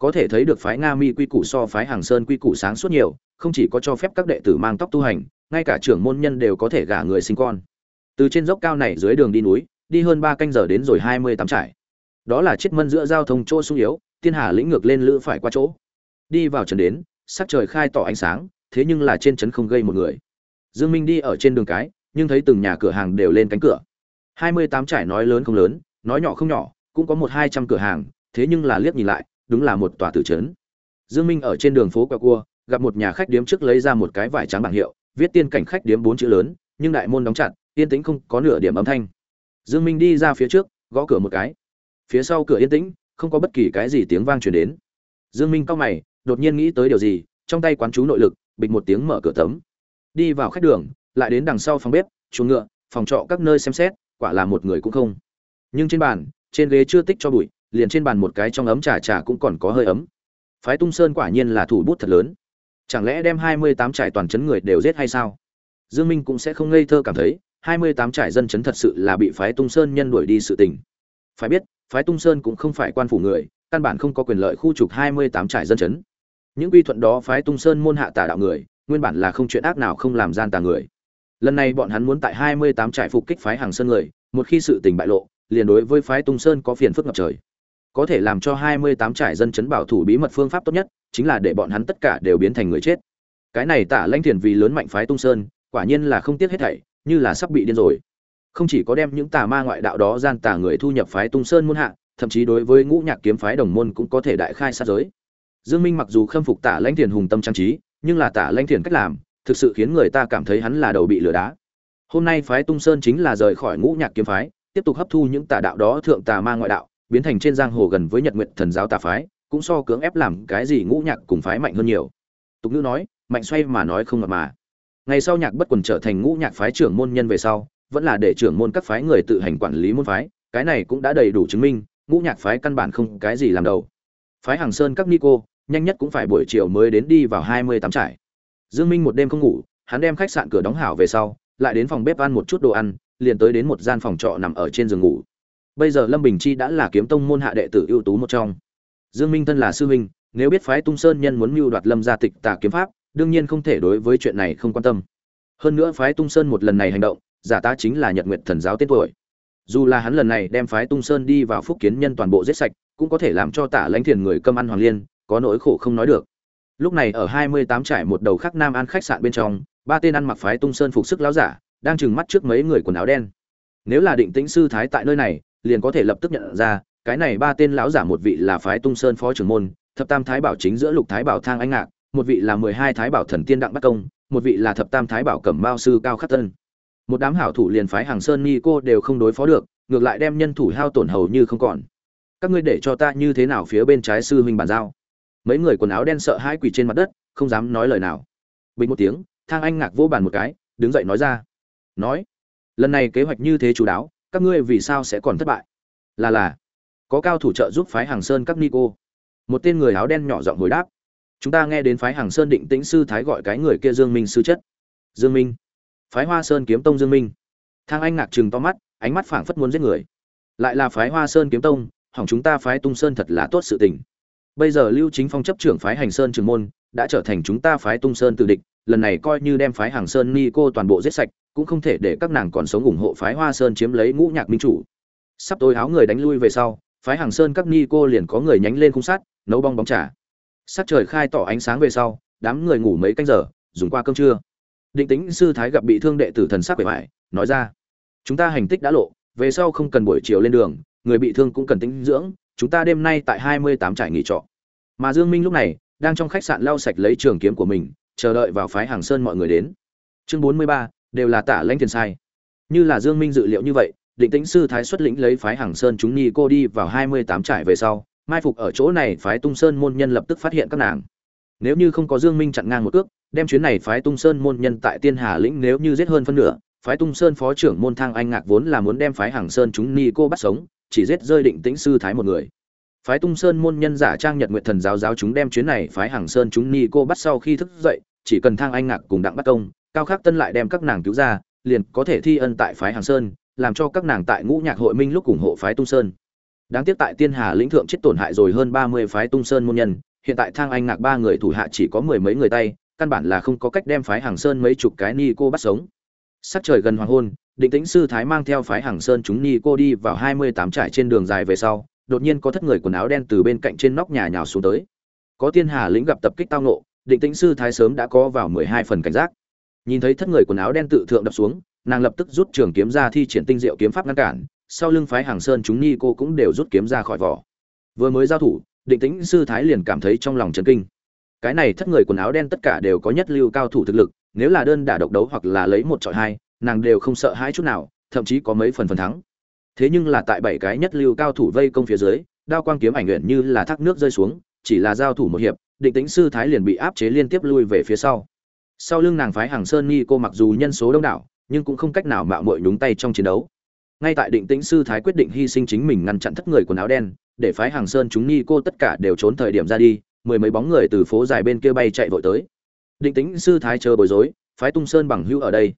có thể thấy được phái nga mi quy củ so phái hàng sơn quy củ sáng suốt nhiều, không chỉ có cho phép các đệ tử mang tóc tu hành, ngay cả trưởng môn nhân đều có thể gả người sinh con. Từ trên dốc cao này dưới đường đi núi, đi hơn ba canh giờ đến rồi hai mươi tám trải đó là chiết mân giữa giao thông chỗ sung yếu thiên hà lĩnh ngược lên lữ phải qua chỗ. Đi vào trần đến, sắc trời khai tỏ ánh sáng, thế nhưng là trên trấn không gây một người. Dương minh đi ở trên đường cái, nhưng thấy từng nhà cửa hàng đều lên cánh cửa. Hai mươi tám trải nói lớn không lớn, nói nhỏ không nhỏ, cũng có một hai trăm cửa hàng, thế nhưng là liếc nhìn lại, đúng là một tòa tử trấn. Dương minh ở trên đường phố quẹo cua, gặp một nhà khách điếm trước lấy ra một cái vải trắng bảng hiệu, viết tiên cảnh khách điếm bốn chữ lớn, nhưng đại môn đóng chặt, yên tĩnh không có nửa điểm âm thanh. Dương minh đi ra phía trước, gõ cửa một cái phía sau cửa yên tĩnh, không có bất kỳ cái gì tiếng vang truyền đến. Dương minh cao mày, đột nhiên nghĩ tới điều gì, trong tay quán chú nội lực, bịch một tiếng mở cửa tấm. Đi vào khách đường, lại đến đằng sau phòng bếp, chuồng ngựa, phòng trọ các nơi xem xét, quả là một người cũng không. Nhưng trên bàn, trên ghế chưa tích cho bụi, liền trên bàn một cái trong ấm trà trà cũng còn có hơi ấm. Phái tung sơn quả nhiên là thủ bút thật lớn. Chẳng lẽ đem hai mươi tám trải toàn chấn người đều giết hay sao? Dương minh cũng sẽ không ngây thơ cảm thấy, hai mươi tám trải dân chấn thật sự là bị phái tung sơn nhân đuổi đi sự tình. Phải biết phái tung sơn cũng không phải quan phủ người, căn bản không có quyền lợi khu trục hai mươi tám dân chấn. Những quy thuận đó phái tung sơn môn hạ tà đạo người, nguyên bản là không chuyện ác nào không làm gian tà người. Lần này bọn hắn muốn tại hai mươi tám trại phục kích phái hàng sơn người, một khi sự tình bại lộ, liền đối với phái tung sơn có phiền phức ngập trời. Có thể làm cho hai mươi tám trại dân chấn bảo thủ bí mật phương pháp tốt nhất, chính là để bọn hắn tất cả đều biến thành người chết. Cái này tả lãnh thiền vì lớn mạnh phái tung sơn, quả nhiên là không tiếc hết thảy, như là sắp bị điên rồi không chỉ có đem những tà ma ngoại đạo đó gian tà người thu nhập phái tung sơn môn hạ, thậm chí đối với ngũ nhạc kiếm phái đồng môn cũng có thể đại khai sát giới. Dương minh mặc dù khâm phục tả lãnh thiền hùng tâm trang trí, nhưng là tả lãnh thiền cách làm, thực sự khiến người ta cảm thấy hắn là đầu bị lừa đá. Hôm nay phái tung sơn chính là rời khỏi ngũ nhạc kiếm phái, tiếp tục hấp thu những tà đạo đó thượng tà ma ngoại đạo, biến thành trên giang hồ gần với nhật nguyện thần giáo tà phái, cũng so cưỡng ép làm cái gì ngũ nhạc cùng phái mạnh hơn nhiều. Tục ngữ nói, mạnh xoay mà nói không mập mà. Ngày sau nhạc bất quần trở thành ngũ nhạc phái trưởng môn nhân về sau vẫn là để trưởng môn các phái người tự hành quản lý môn phái, cái này cũng đã đầy đủ chứng minh, ngũ nhạc phái căn bản không cái gì làm đầu. Phái hàng sơn các nico, nhanh nhất cũng phải buổi chiều mới đến đi vào hai mươi tám trải dương minh một đêm không ngủ, hắn đem khách sạn cửa đóng hảo về sau, lại đến phòng bếp ăn một chút đồ ăn, liền tới đến một gian phòng trọ nằm ở trên giường ngủ. Bây giờ lâm bình chi đã là kiếm tông môn hạ đệ tử ưu tú một trong. Dương minh thân là sư huynh, nếu biết phái tung sơn nhân muốn mưu đoạt lâm gia tịch tà kiếm pháp, đương nhiên không thể đối với chuyện này không quan tâm. Hơn nữa phái tung sơn một lần này hành động giả ta chính là nhật nguyện thần giáo tên tuổi. Dù là hắn lần này đem phái tung sơn đi vào phúc kiến nhân toàn bộ giết sạch, cũng có thể làm cho tả lãnh thiền người cơm ăn hoàng liên, có nỗi khổ không nói được. Lúc này ở hai mươi tám trải một đầu khác nam an khách sạn bên trong, ba tên ăn mặc phái tung sơn phục sức láo giả, đang trừng mắt trước mấy người quần áo đen. Nếu là định tĩnh sư thái tại nơi này, liền có thể lập tức nhận ra, cái này ba tên lão giả một vị là phái tung sơn phó trưởng môn, thập tam thái bảo chính giữa lục thái bảo thang anh ngạc, một vị là mười hai thái bảo thần tiên đặng bắc công, một vị là thập tam thái bảo cẩm mao sư cao khắc tân một đám hảo thủ liền phái hàng sơn ni cô đều không đối phó được, ngược lại đem nhân thủ hao tổn hầu như không còn. Các ngươi để cho ta như thế nào phía bên trái sư huynh bàn giao? Mấy người quần áo đen sợ hai quỳ trên mặt đất, không dám nói lời nào. Bình một tiếng, thang anh ngạc vô bàn một cái, đứng dậy nói ra. Nói, lần này kế hoạch như thế chú đáo, các ngươi vì sao sẽ còn thất bại? Là là, có cao thủ trợ giúp phái hàng sơn các ni cô. Một tên người áo đen nhỏ giọng hồi đáp. Chúng ta nghe đến phái hàng sơn định tĩnh sư thái gọi cái người kia dương minh sư chất. Dương minh phái hoa sơn kiếm tông dương minh. Thang anh ngạc chừng to mắt, ánh mắt phảng phất muốn giết người. Lại là phái hoa sơn kiếm tông, hỏng chúng ta phái tung sơn thật là tốt sự tình. Bây giờ lưu chính phong chấp trưởng phái hành sơn trường môn, đã trở thành chúng ta phái tung sơn tự địch, lần này coi như đem phái hàng sơn ni cô toàn bộ giết sạch, cũng không thể để các nàng còn sống ủng hộ phái hoa sơn chiếm lấy ngũ nhạc minh chủ. Sắp tối áo người đánh lui về sau, phái hàng sơn các ni cô liền có người nhánh lên khung sắt, nấu bong bóng trà. Sắc trời khai tỏ ánh sáng về sau, đám người ngủ mấy canh giờ, dùng qua cơm trưa định tính sư thái gặp bị thương đệ tử thần sắc bề ngoài, nói ra, chúng ta hành tích đã lộ, về sau không cần buổi chiều lên đường, người bị thương cũng cần tính dưỡng, chúng ta đêm nay tại hai mươi tám trại nghỉ trọ. Mà dương minh lúc này đang trong khách sạn lau sạch lấy trường kiếm của mình, chờ đợi vào phái hàng sơn mọi người đến. Chương bốn mươi ba, đều là tả lãnh thiền sai. Như là dương minh dự liệu như vậy, định tĩnh sư thái xuất lĩnh lấy phái hàng sơn chúng ni cô đi vào hai mươi tám trại về sau, mai phục ở chỗ này phái tung sơn môn nhân lập tức phát hiện các nàng. Nếu như không có dương minh chặn ngang một cước đem chuyến này phái tung sơn môn nhân tại tiên hà lĩnh nếu như giết hơn phân nửa, phái tung sơn phó trưởng môn thang anh ngạc vốn là muốn đem phái hàng sơn chúng ni cô bắt sống, chỉ giết rơi định tĩnh sư thái một người. Phái tung sơn môn nhân giả trang nhật nguyện thần giáo giáo chúng đem chuyến này phái hàng sơn chúng ni cô bắt sau khi thức dậy, chỉ cần thang anh ngạc cùng đặng bắt công cao khắc tân lại đem các nàng cứu ra, liền có thể thi ân tại phái hàng sơn, làm cho các nàng tại ngũ nhạc hội minh lúc ủng hộ phái tung sơn. Đáng tiếc tại tiên hà lĩnh thượng chết tổn hại rồi hơn ba mươi phái tung sơn môn nhân, hiện tại thang anh ngạc ba người thủ hạ chỉ có mười mấy người tay căn bản là không có cách đem phái hàng sơn mấy chục cái ni cô bắt sống. Sắc trời gần hoàng hôn, định tĩnh sư thái mang theo phái hàng sơn chúng ni cô đi vào hai mươi tám trải trên đường dài về sau, đột nhiên có thất người quần áo đen từ bên cạnh trên nóc nhà nhào xuống tới. Có tiên hà lĩnh gặp tập kích tao nộ định tĩnh sư thái sớm đã có vào mười hai phần cảnh giác. Nhìn thấy thất người quần áo đen tự thượng đập xuống, nàng lập tức rút trường kiếm ra thi triển tinh diệu kiếm pháp ngăn cản, sau lưng phái hàng sơn chúng ni cô cũng đều rút kiếm ra khỏi vỏ. Vừa mới giao thủ, định tĩnh sư thái liền cảm thấy trong lòng chấn kinh cái này thất người quần áo đen tất cả đều có nhất lưu cao thủ thực lực, nếu là đơn đả độc đấu hoặc là lấy một trọi hai, nàng đều không sợ hãi chút nào, thậm chí có mấy phần phần thắng. Thế nhưng là tại bảy cái nhất lưu cao thủ vây công phía dưới, đao quang kiếm ảnh nguyện như là thác nước rơi xuống, chỉ là giao thủ một hiệp, định tĩnh sư thái liền bị áp chế liên tiếp lui về phía sau. Sau lưng nàng phái hàng sơn nghi cô mặc dù nhân số đông đảo, nhưng cũng không cách nào mạo muội nhúng tay trong chiến đấu. Ngay tại định tĩnh sư thái quyết định hy sinh chính mình ngăn chặn thất người quần áo đen, để phái hàng sơn chúng nghi cô tất cả đều trốn thời điểm ra đi mười mấy bóng người từ phố dài bên kia bay chạy vội tới. Định tĩnh, sư thái chờ bối rối, phái tung sơn bằng hữu ở đây.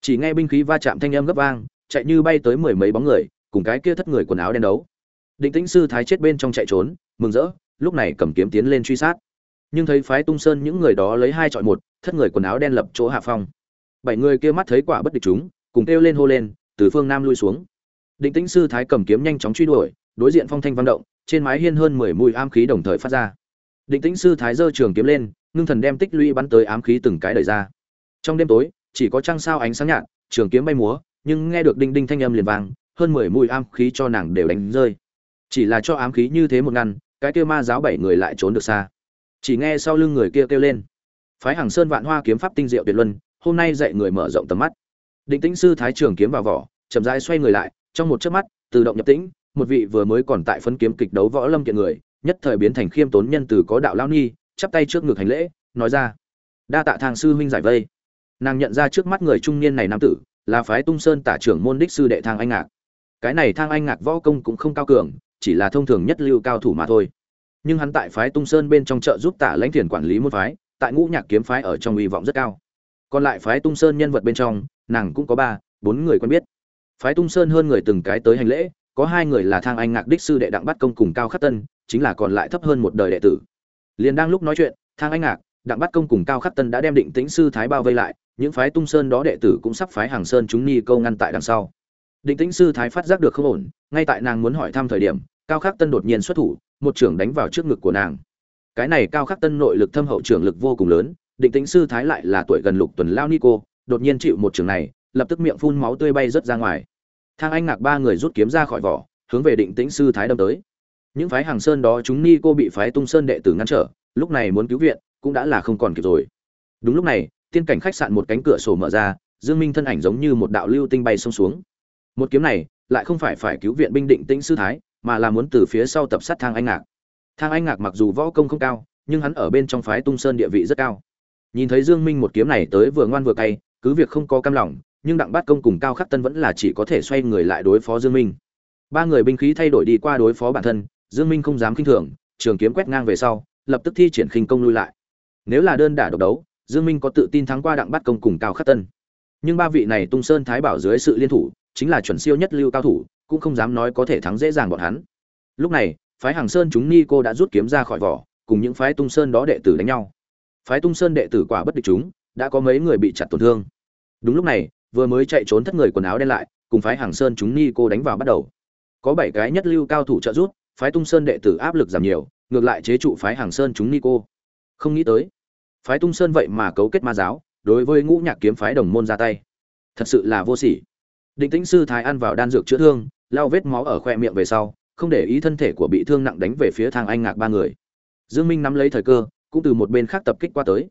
Chỉ nghe binh khí va chạm thanh âm gấp vang, chạy như bay tới mười mấy bóng người, cùng cái kia thất người quần áo đen đấu. Định tĩnh, sư thái chết bên trong chạy trốn, mừng rỡ, lúc này cầm kiếm tiến lên truy sát. Nhưng thấy phái tung sơn những người đó lấy hai chọi một, thất người quần áo đen lập chỗ hạ phong. Bảy người kia mắt thấy quả bất địch chúng, cùng kêu lên hô lên, từ phương nam lui xuống. Định tĩnh, sư thái cầm kiếm nhanh chóng truy đuổi, đối diện phong thanh văn động, trên mái hiên hơn mười mũi am khí đồng thời phát ra định tĩnh sư thái dơ trường kiếm lên, ngưng thần đem tích lũy bắn tới ám khí từng cái đẩy ra. Trong đêm tối, chỉ có trăng sao ánh sáng nhạt, trường kiếm bay múa, nhưng nghe được đinh đinh thanh âm liền vang, hơn mười mũi ám khí cho nàng đều đánh rơi. Chỉ là cho ám khí như thế một ngăn, cái kia ma giáo bảy người lại trốn được xa. Chỉ nghe sau lưng người kia kêu lên, phái hàng sơn vạn hoa kiếm pháp tinh diệu tuyệt luân, hôm nay dạy người mở rộng tầm mắt. Định tĩnh sư thái trường kiếm vào vỏ, chậm rãi xoay người lại, trong một chớp mắt, tự động nhập tĩnh, một vị vừa mới còn tại phân kiếm kịch đấu võ lâm kiện người nhất thời biến thành khiêm tốn nhân từ có đạo lao ni, chắp tay trước ngực hành lễ, nói ra, đa tạ thang sư huynh giải vây. Nàng nhận ra trước mắt người trung niên này nam tử, là phái tung sơn tả trưởng môn đích sư đệ thang anh ngạc. Cái này thang anh ngạc võ công cũng không cao cường, chỉ là thông thường nhất lưu cao thủ mà thôi. Nhưng hắn tại phái tung sơn bên trong chợ giúp tả lãnh thiền quản lý môn phái, tại ngũ nhạc kiếm phái ở trong hy vọng rất cao. Còn lại phái tung sơn nhân vật bên trong, nàng cũng có ba, bốn người quen biết. Phái tung sơn hơn người từng cái tới hành lễ, có hai người là thang anh ngạc đích sư đệ đặng bắt công cùng cao khắc tân chính là còn lại thấp hơn một đời đệ tử. Liền đang lúc nói chuyện, thang anh ngạc, đặng bắt công cùng cao khắc tân đã đem định tĩnh sư thái bao vây lại, những phái tung sơn đó đệ tử cũng sắp phái hàng sơn chúng ni câu ngăn tại đằng sau. Định tĩnh sư thái phát giác được không ổn, ngay tại nàng muốn hỏi thăm thời điểm, cao khắc tân đột nhiên xuất thủ, một trưởng đánh vào trước ngực của nàng. Cái này cao khắc tân nội lực thâm hậu trưởng lực vô cùng lớn, định tĩnh sư thái lại là tuổi gần lục tuần lao nico đột nhiên chịu một trường này, lập tức miệng phun máu tươi bay rớt ra ngoài. Thang anh ngạc ba người rút kiếm ra khỏi vỏ, hướng về định tĩnh sư thái đâm tới những phái hàng sơn đó chúng ni cô bị phái tung sơn đệ tử ngăn trở, lúc này muốn cứu viện, cũng đã là không còn kịp rồi. Đúng lúc này, tiên cảnh khách sạn một cánh cửa sổ mở ra, dương minh thân ảnh giống như một đạo lưu tinh bay xông xuống. Một kiếm này, lại không phải phải cứu viện binh định tĩnh sư thái, mà là muốn từ phía sau tập sát thang anh ngạc. Thang anh ngạc mặc dù võ công không cao, nhưng hắn ở bên trong phái tung sơn địa vị rất cao. Nhìn thấy dương minh một kiếm này tới vừa ngoan vừa cay, cứ việc không có cam lòng, nhưng đặng bát công cùng cao khắc tân vẫn là chỉ có thể xoay người lại đối phó dương minh. Ba người binh khí thay đổi đi qua đối phó bản thân dương minh không dám kinh thường, trường kiếm quét ngang về sau, lập tức thi triển khinh công lui lại. Nếu là đơn đả độc đấu, dương minh có tự tin thắng qua đặng bát công cùng cao khắc tân. Nhưng ba vị này tung sơn thái bảo dưới sự liên thủ, chính là chuẩn siêu nhất lưu cao thủ, cũng không dám nói có thể thắng dễ dàng bọn hắn. Lúc này, phái hàng sơn chúng ni cô đã rút kiếm ra khỏi vỏ, cùng những phái tung sơn đó đệ tử đánh nhau. Phái tung sơn đệ tử quả bất địch chúng, đã có mấy người bị chặt tổn thương. Đúng lúc này, vừa mới chạy trốn thất người quần áo đen lại, cùng phái hàng sơn chúng ni cô đánh vào bắt đầu. Có bảy cái nhất lưu cao thủ trợ giúp phái tung sơn đệ tử áp lực giảm nhiều, ngược lại chế trụ phái hàng sơn chúng ni cô không nghĩ tới, phái tung sơn vậy mà cấu kết ma giáo, đối với ngũ nhạc kiếm phái đồng môn ra tay. Thật sự là vô sỉ. Định tĩnh sư thái ăn vào đan dược chữa thương, lau vết máu ở khoe miệng về sau, không để ý thân thể của bị thương nặng đánh về phía thang anh ngạc ba người. Dương minh nắm lấy thời cơ, cũng từ một bên khác tập kích qua tới.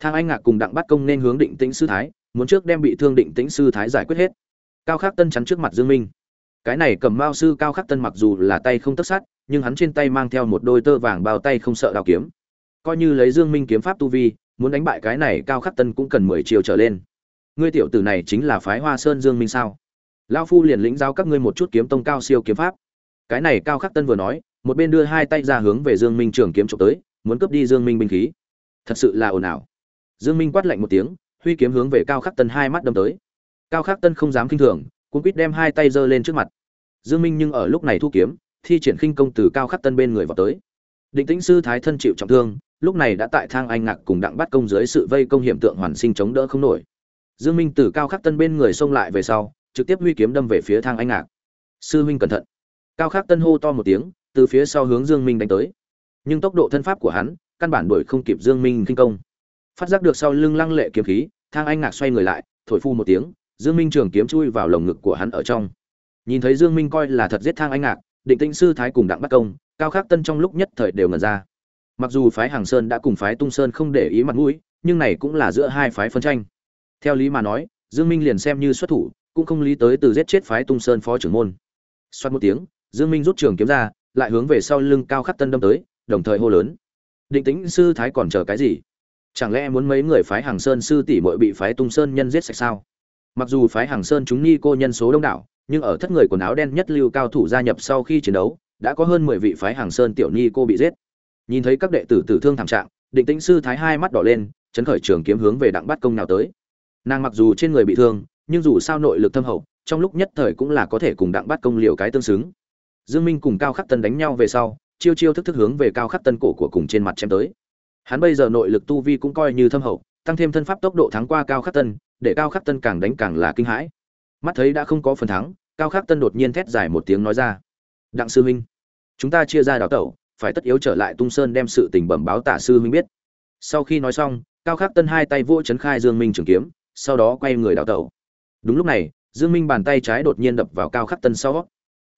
Thang anh ngạc cùng đặng bắt công nên hướng định tĩnh sư thái, muốn trước đem bị thương định tĩnh sư thái giải quyết hết. Cao khắc tân chắn trước mặt dương minh cái này cầm mao sư cao khắc tân mặc dù là tay không tất sát, nhưng hắn trên tay mang theo một đôi tơ vàng bao tay không sợ đào kiếm. Coi như lấy dương minh kiếm pháp tu vi, muốn đánh bại cái này cao khắc tân cũng cần mười chiều trở lên. Ngươi tiểu tử này chính là phái hoa sơn dương minh sao? Lao phu liền lĩnh giao các ngươi một chút kiếm tông cao siêu kiếm pháp. Cái này cao khắc tân vừa nói, một bên đưa hai tay ra hướng về dương minh trường kiếm trộm tới, muốn cướp đi dương minh binh khí. Thật sự là ồn ào. Dương minh quát lạnh một tiếng, huy kiếm hướng về cao khắc tân hai mắt đâm tới. Cao khắc tân không dám kinh thường Cuốn quýt đem hai tay giơ lên trước mặt. Dương minh nhưng ở lúc này thu kiếm, thi triển khinh công từ cao khắc tân bên người vào tới. Định tĩnh sư thái thân chịu trọng thương, lúc này đã tại thang anh ngạc cùng đặng bắt công dưới sự vây công hiểm tượng hoàn sinh chống đỡ không nổi. Dương minh từ cao khắc tân bên người xông lại về sau, trực tiếp huy kiếm đâm về phía thang anh ngạc. Sư minh cẩn thận. Cao khắc tân hô to một tiếng, từ phía sau hướng dương minh đánh tới. Nhưng tốc độ thân pháp của hắn, căn bản đuổi không kịp dương minh kinh công. Phát giác được sau lưng lăng lệ kiếm khí, thang anh ngạc xoay người lại, thổi phu một tiếng dương minh trường kiếm chui vào lồng ngực của hắn ở trong. Nhìn thấy dương minh coi là thật giết thang anh ngạc, định tĩnh sư thái cùng đặng bắt công, cao khắc tân trong lúc nhất thời đều ngẩn ra. Mặc dù phái hàng sơn đã cùng phái tung sơn không để ý mặt mũi, nhưng này cũng là giữa hai phái phân tranh. Theo lý mà nói, dương minh liền xem như xuất thủ, cũng không lý tới từ giết chết phái tung sơn phó trưởng môn. Xoát một tiếng, dương minh rút trường kiếm ra, lại hướng về sau lưng cao khắc tân đâm tới, đồng thời hô lớn. Định tĩnh sư thái còn chờ cái gì? Chẳng lẽ muốn mấy người phái hàng sơn sư tỷ muội bị phái tung sơn nhân giết sạch sao? Mặc dù phái hàng sơn chúng ni cô nhân số đông đảo, nhưng ở thất người quần áo đen nhất lưu cao thủ gia nhập sau khi chiến đấu, đã có hơn mười vị phái hàng sơn tiểu ni cô bị giết. Nhìn thấy các đệ tử tử thương thảm trạng, định tĩnh sư thái hai mắt đỏ lên, chấn khởi trường kiếm hướng về đặng bát công nào tới. Nàng mặc dù trên người bị thương, nhưng dù sao nội lực thâm hậu, trong lúc nhất thời cũng là có thể cùng đặng bát công liều cái tương xứng. Dương minh cùng cao khắc tân đánh nhau về sau, chiêu chiêu thức thức hướng về cao khắc tân cổ của cùng trên mặt chém tới. Hắn bây giờ nội lực tu vi cũng coi như thâm hậu, tăng thêm thân pháp tốc độ thắng qua cao khắc tân để cao khắc tân càng đánh càng là kinh hãi. Mắt thấy đã không có phần thắng, cao khắc tân đột nhiên thét dài một tiếng nói ra. Đặng sư minh chúng ta chia ra đào tẩu, phải tất yếu trở lại tung sơn đem sự tình bẩm báo tả sư minh biết. Sau khi nói xong, cao khắc tân hai tay vỗ chấn khai dương minh trường kiếm, sau đó quay người đào tẩu. Đúng lúc này, dương minh bàn tay trái đột nhiên đập vào cao khắc tân sau.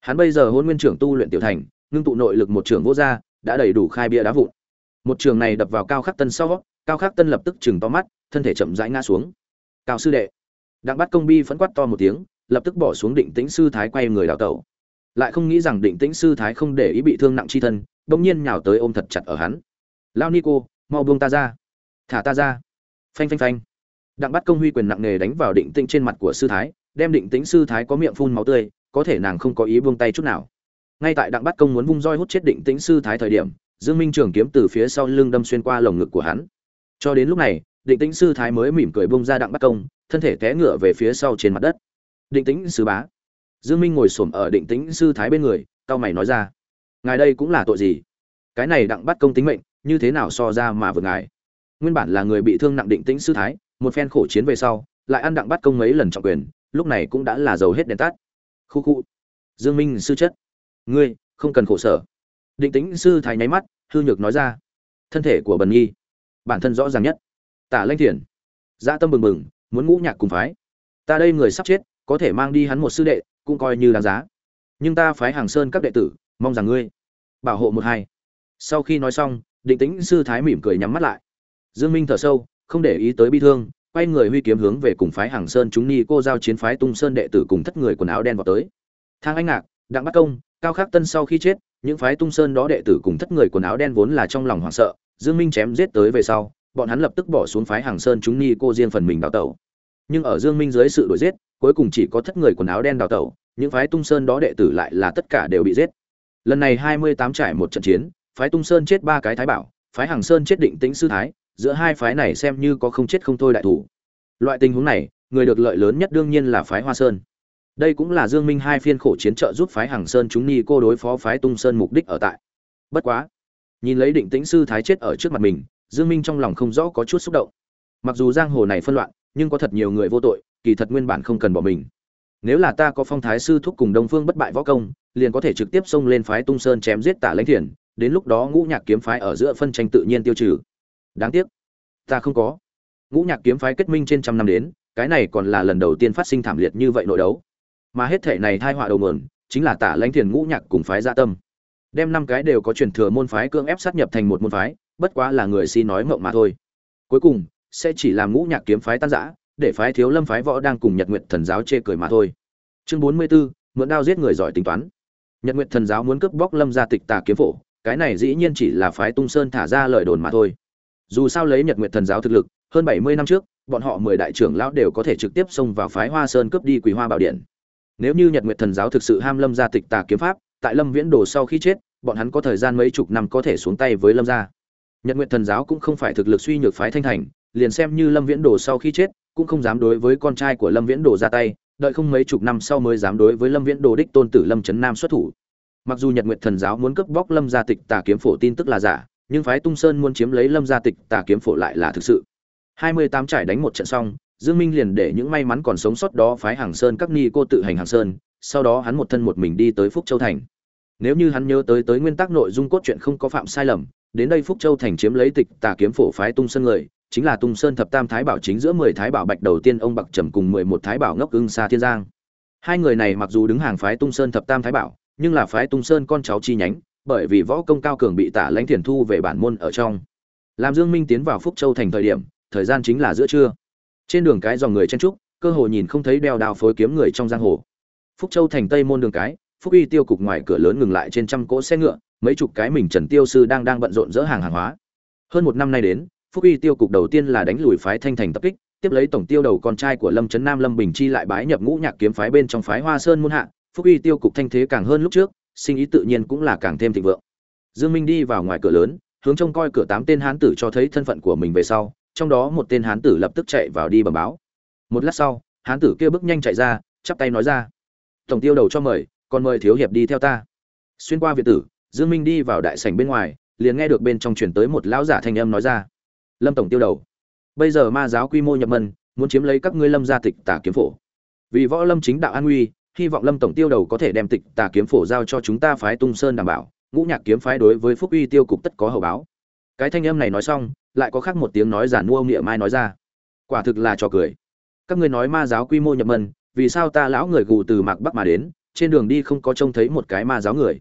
Hắn bây giờ hôn nguyên trưởng tu luyện tiểu thành, ngưng tụ nội lực một trường vô gia, đã đầy đủ khai bia đá vụn. Một trường này đập vào cao khắc tân sau, cao khắc tân lập tức chừng to mắt, thân thể chậm rãi ngã xuống cao sư đệ. Đặng bắt công bi phẫn quát to một tiếng, lập tức bỏ xuống định tĩnh sư thái quay người đào tẩu. Lại không nghĩ rằng định tĩnh sư thái không để ý bị thương nặng chi thân, bỗng nhiên nhào tới ôm thật chặt ở hắn. Lao ni cô, mau buông ta ra. Thả ta ra. Phanh phanh phanh. Đặng bắt công huy quyền nặng nề đánh vào định tĩnh trên mặt của sư thái, đem định tĩnh sư thái có miệng phun máu tươi, có thể nàng không có ý buông tay chút nào. Ngay tại đặng bắt công muốn vung roi hút chết định tĩnh sư thái thời điểm, dương minh trường kiếm từ phía sau lưng đâm xuyên qua lồng ngực của hắn. Cho đến lúc này định tĩnh sư thái mới mỉm cười bung ra đặng bắt công, thân thể té ngựa về phía sau trên mặt đất. Định tĩnh sư bá. Dương minh ngồi xổm ở định tĩnh sư thái bên người cao mày nói ra. Ngài đây cũng là tội gì? Cái này đặng bắt công tính mệnh, như thế nào so ra mà vượt ngài? Nguyên bản là người bị thương nặng định tĩnh sư thái, một phen khổ chiến về sau, lại ăn đặng bắt công mấy lần trọng quyền, lúc này cũng đã là dầu hết đèn tắt. Khu khu. Dương minh sư chất. Ngươi, không cần khổ sở. Định tĩnh sư thái nháy mắt, hư nhược nói ra. Thân thể của bần nhi. Bản thân rõ ràng nhất tả lanh thiền. Dạ tâm bừng bừng, muốn ngũ nhạc cùng phái. Ta đây người sắp chết, có thể mang đi hắn một sư đệ, cũng coi như đáng giá. Nhưng ta phái hàng sơn các đệ tử, mong rằng ngươi bảo hộ một hai. Sau khi nói xong, định tĩnh sư thái mỉm cười nhắm mắt lại. Dương minh thở sâu, không để ý tới bi thương, quay người huy kiếm hướng về cùng phái hàng sơn chúng ni cô giao chiến phái tung sơn đệ tử cùng thất người quần áo đen vào tới. Thang anh ngạc, đặng bắt công, cao khắc tân sau khi chết, những phái tung sơn đó đệ tử cùng thất người quần áo đen vốn là trong lòng hoảng sợ, dương minh chém giết tới về sau bọn hắn lập tức bỏ xuống phái hàng sơn chúng ni cô riêng phần mình đào tẩu. Nhưng ở dương minh dưới sự đuổi giết, cuối cùng chỉ có thất người quần áo đen đào tẩu, những phái tung sơn đó đệ tử lại là tất cả đều bị giết. Lần này hai mươi tám trải một trận chiến, phái tung sơn chết ba cái thái bảo, phái hàng sơn chết định tĩnh sư thái, giữa hai phái này xem như có không chết không thôi đại thủ. Loại tình huống này, người được lợi lớn nhất đương nhiên là phái hoa sơn. Đây cũng là dương minh hai phiên khổ chiến trợ giúp phái hàng sơn chúng ni cô đối phó phái tung sơn mục đích ở tại. Bất quá, nhìn lấy định tĩnh sư thái chết ở trước mặt mình dương minh trong lòng không rõ có chút xúc động. Mặc dù giang hồ này phân loạn, nhưng có thật nhiều người vô tội, kỳ thật nguyên bản không cần bỏ mình. Nếu là ta có phong thái sư thúc cùng đông phương bất bại võ công, liền có thể trực tiếp xông lên phái tung sơn chém giết tả lãnh thiền, đến lúc đó ngũ nhạc kiếm phái ở giữa phân tranh tự nhiên tiêu trừ. Đáng tiếc, ta không có. Ngũ nhạc kiếm phái kết minh trên trăm năm đến, cái này còn là lần đầu tiên phát sinh thảm liệt như vậy nội đấu. Mà hết thể này tai họa đầu nguồn, chính là tả lãnh thiền ngũ nhạc cùng phái gia tâm. Đem năm cái đều có truyền thừa môn phái cưỡng ép sát nhập thành một môn phái bất quá là người si nói mộng mà thôi. Cuối cùng sẽ chỉ làm ngũ nhạc kiếm phái tan rã để phái thiếu lâm phái võ đang cùng nhật nguyện thần giáo chê cười mà thôi. Chương bốn mươi 44, mượn đao giết người giỏi tính toán. Nhật nguyện thần giáo muốn cướp bóc lâm gia tịch tà kiếm phổ cái này dĩ nhiên chỉ là phái tung sơn thả ra lời đồn mà thôi. Dù sao lấy nhật nguyện thần giáo thực lực hơn bảy mươi năm trước bọn họ mười đại trưởng lão đều có thể trực tiếp xông vào phái hoa sơn cướp đi quỷ hoa bảo điện. Nếu như nhật nguyện thần giáo thực sự ham lâm gia tịch tà kiếm pháp tại lâm viễn đồ sau khi chết bọn hắn có thời gian mấy chục năm có thể xuống tay với lâm gia nhật nguyện thần giáo cũng không phải thực lực suy nhược phái thanh thành, liền xem như lâm viễn đồ sau khi chết, cũng không dám đối với con trai của lâm viễn đồ ra tay, đợi không mấy chục năm sau mới dám đối với lâm viễn đồ đích tôn tử lâm Chấn nam xuất thủ. Mặc dù nhật nguyện thần giáo muốn cướp bóc lâm gia tịch tà kiếm phổ tin tức là giả, nhưng phái tung sơn muốn chiếm lấy lâm gia tịch tà kiếm phổ lại là thực sự. Hai mươi tám trải đánh một trận xong, dương minh liền để những may mắn còn sống sót đó phái hàng sơn các ni cô tự hành hàng sơn, sau đó hắn một thân một mình đi tới phúc châu thành. Nếu như hắn nhớ tới tới nguyên tắc nội dung cốt truyện không có phạm sai lầm đến đây phúc châu thành chiếm lấy tịch tà kiếm phổ phái tung sơn người, chính là tung sơn thập tam thái bảo chính giữa mười thái bảo bạch đầu tiên ông bạc trầm cùng mười một thái bảo ngốc ưng xa thiên giang. Hai người này mặc dù đứng hàng phái tung sơn thập tam thái bảo, nhưng là phái tung sơn con cháu chi nhánh, bởi vì võ công cao cường bị tả lãnh thiền thu về bản môn ở trong. Làm dương minh tiến vào phúc châu thành thời điểm, thời gian chính là giữa trưa. Trên đường cái dòng người chen trúc cơ hồ nhìn không thấy đeo đao phối kiếm người trong giang hồ. Phúc châu thành tây môn đường cái, phúc uy tiêu cục ngoài cửa lớn ngừng lại trên trăm cỗ xe ngựa mấy chục cái mình trần tiêu sư đang đang bận rộn dỡ hàng hàng hóa. Hơn một năm nay đến, phúc uy tiêu cục đầu tiên là đánh lùi phái thanh thành tập kích, tiếp lấy tổng tiêu đầu con trai của lâm trấn nam lâm bình chi lại bái nhập ngũ nhạc kiếm phái bên trong phái hoa sơn muôn hạ. Phúc uy tiêu cục thanh thế càng hơn lúc trước, sinh ý tự nhiên cũng là càng thêm thịnh vượng. Dương minh đi vào ngoài cửa lớn, hướng trông coi cửa tám tên hán tử cho thấy thân phận của mình về sau, trong đó một tên hán tử lập tức chạy vào đi bẩm báo. Một lát sau, hán tử kia bước nhanh chạy ra, chắp tay nói ra. Tổng tiêu đầu cho mời, còn mời thiếu hiệp đi theo ta. Xuyên qua việt tử dương minh đi vào đại sảnh bên ngoài liền nghe được bên trong truyền tới một lão giả thanh âm nói ra. Lâm tổng tiêu đầu. Bây giờ ma giáo quy mô nhập môn muốn chiếm lấy các ngươi lâm gia tịch tà kiếm phổ. Vì võ lâm chính đạo an nguy hy vọng lâm tổng tiêu đầu có thể đem tịch tà kiếm phổ giao cho chúng ta phái tung sơn đảm bảo ngũ nhạc kiếm phái đối với phúc uy tiêu cục tất có hậu báo. Cái thanh âm này nói xong lại có khác một tiếng nói giản mua nghĩa mai nói ra. Quả thực là trò cười. Các ngươi nói ma giáo quy mô nhập môn, vì sao ta lão người gù từ mạc bắc mà đến trên đường đi không có trông thấy một cái ma giáo người?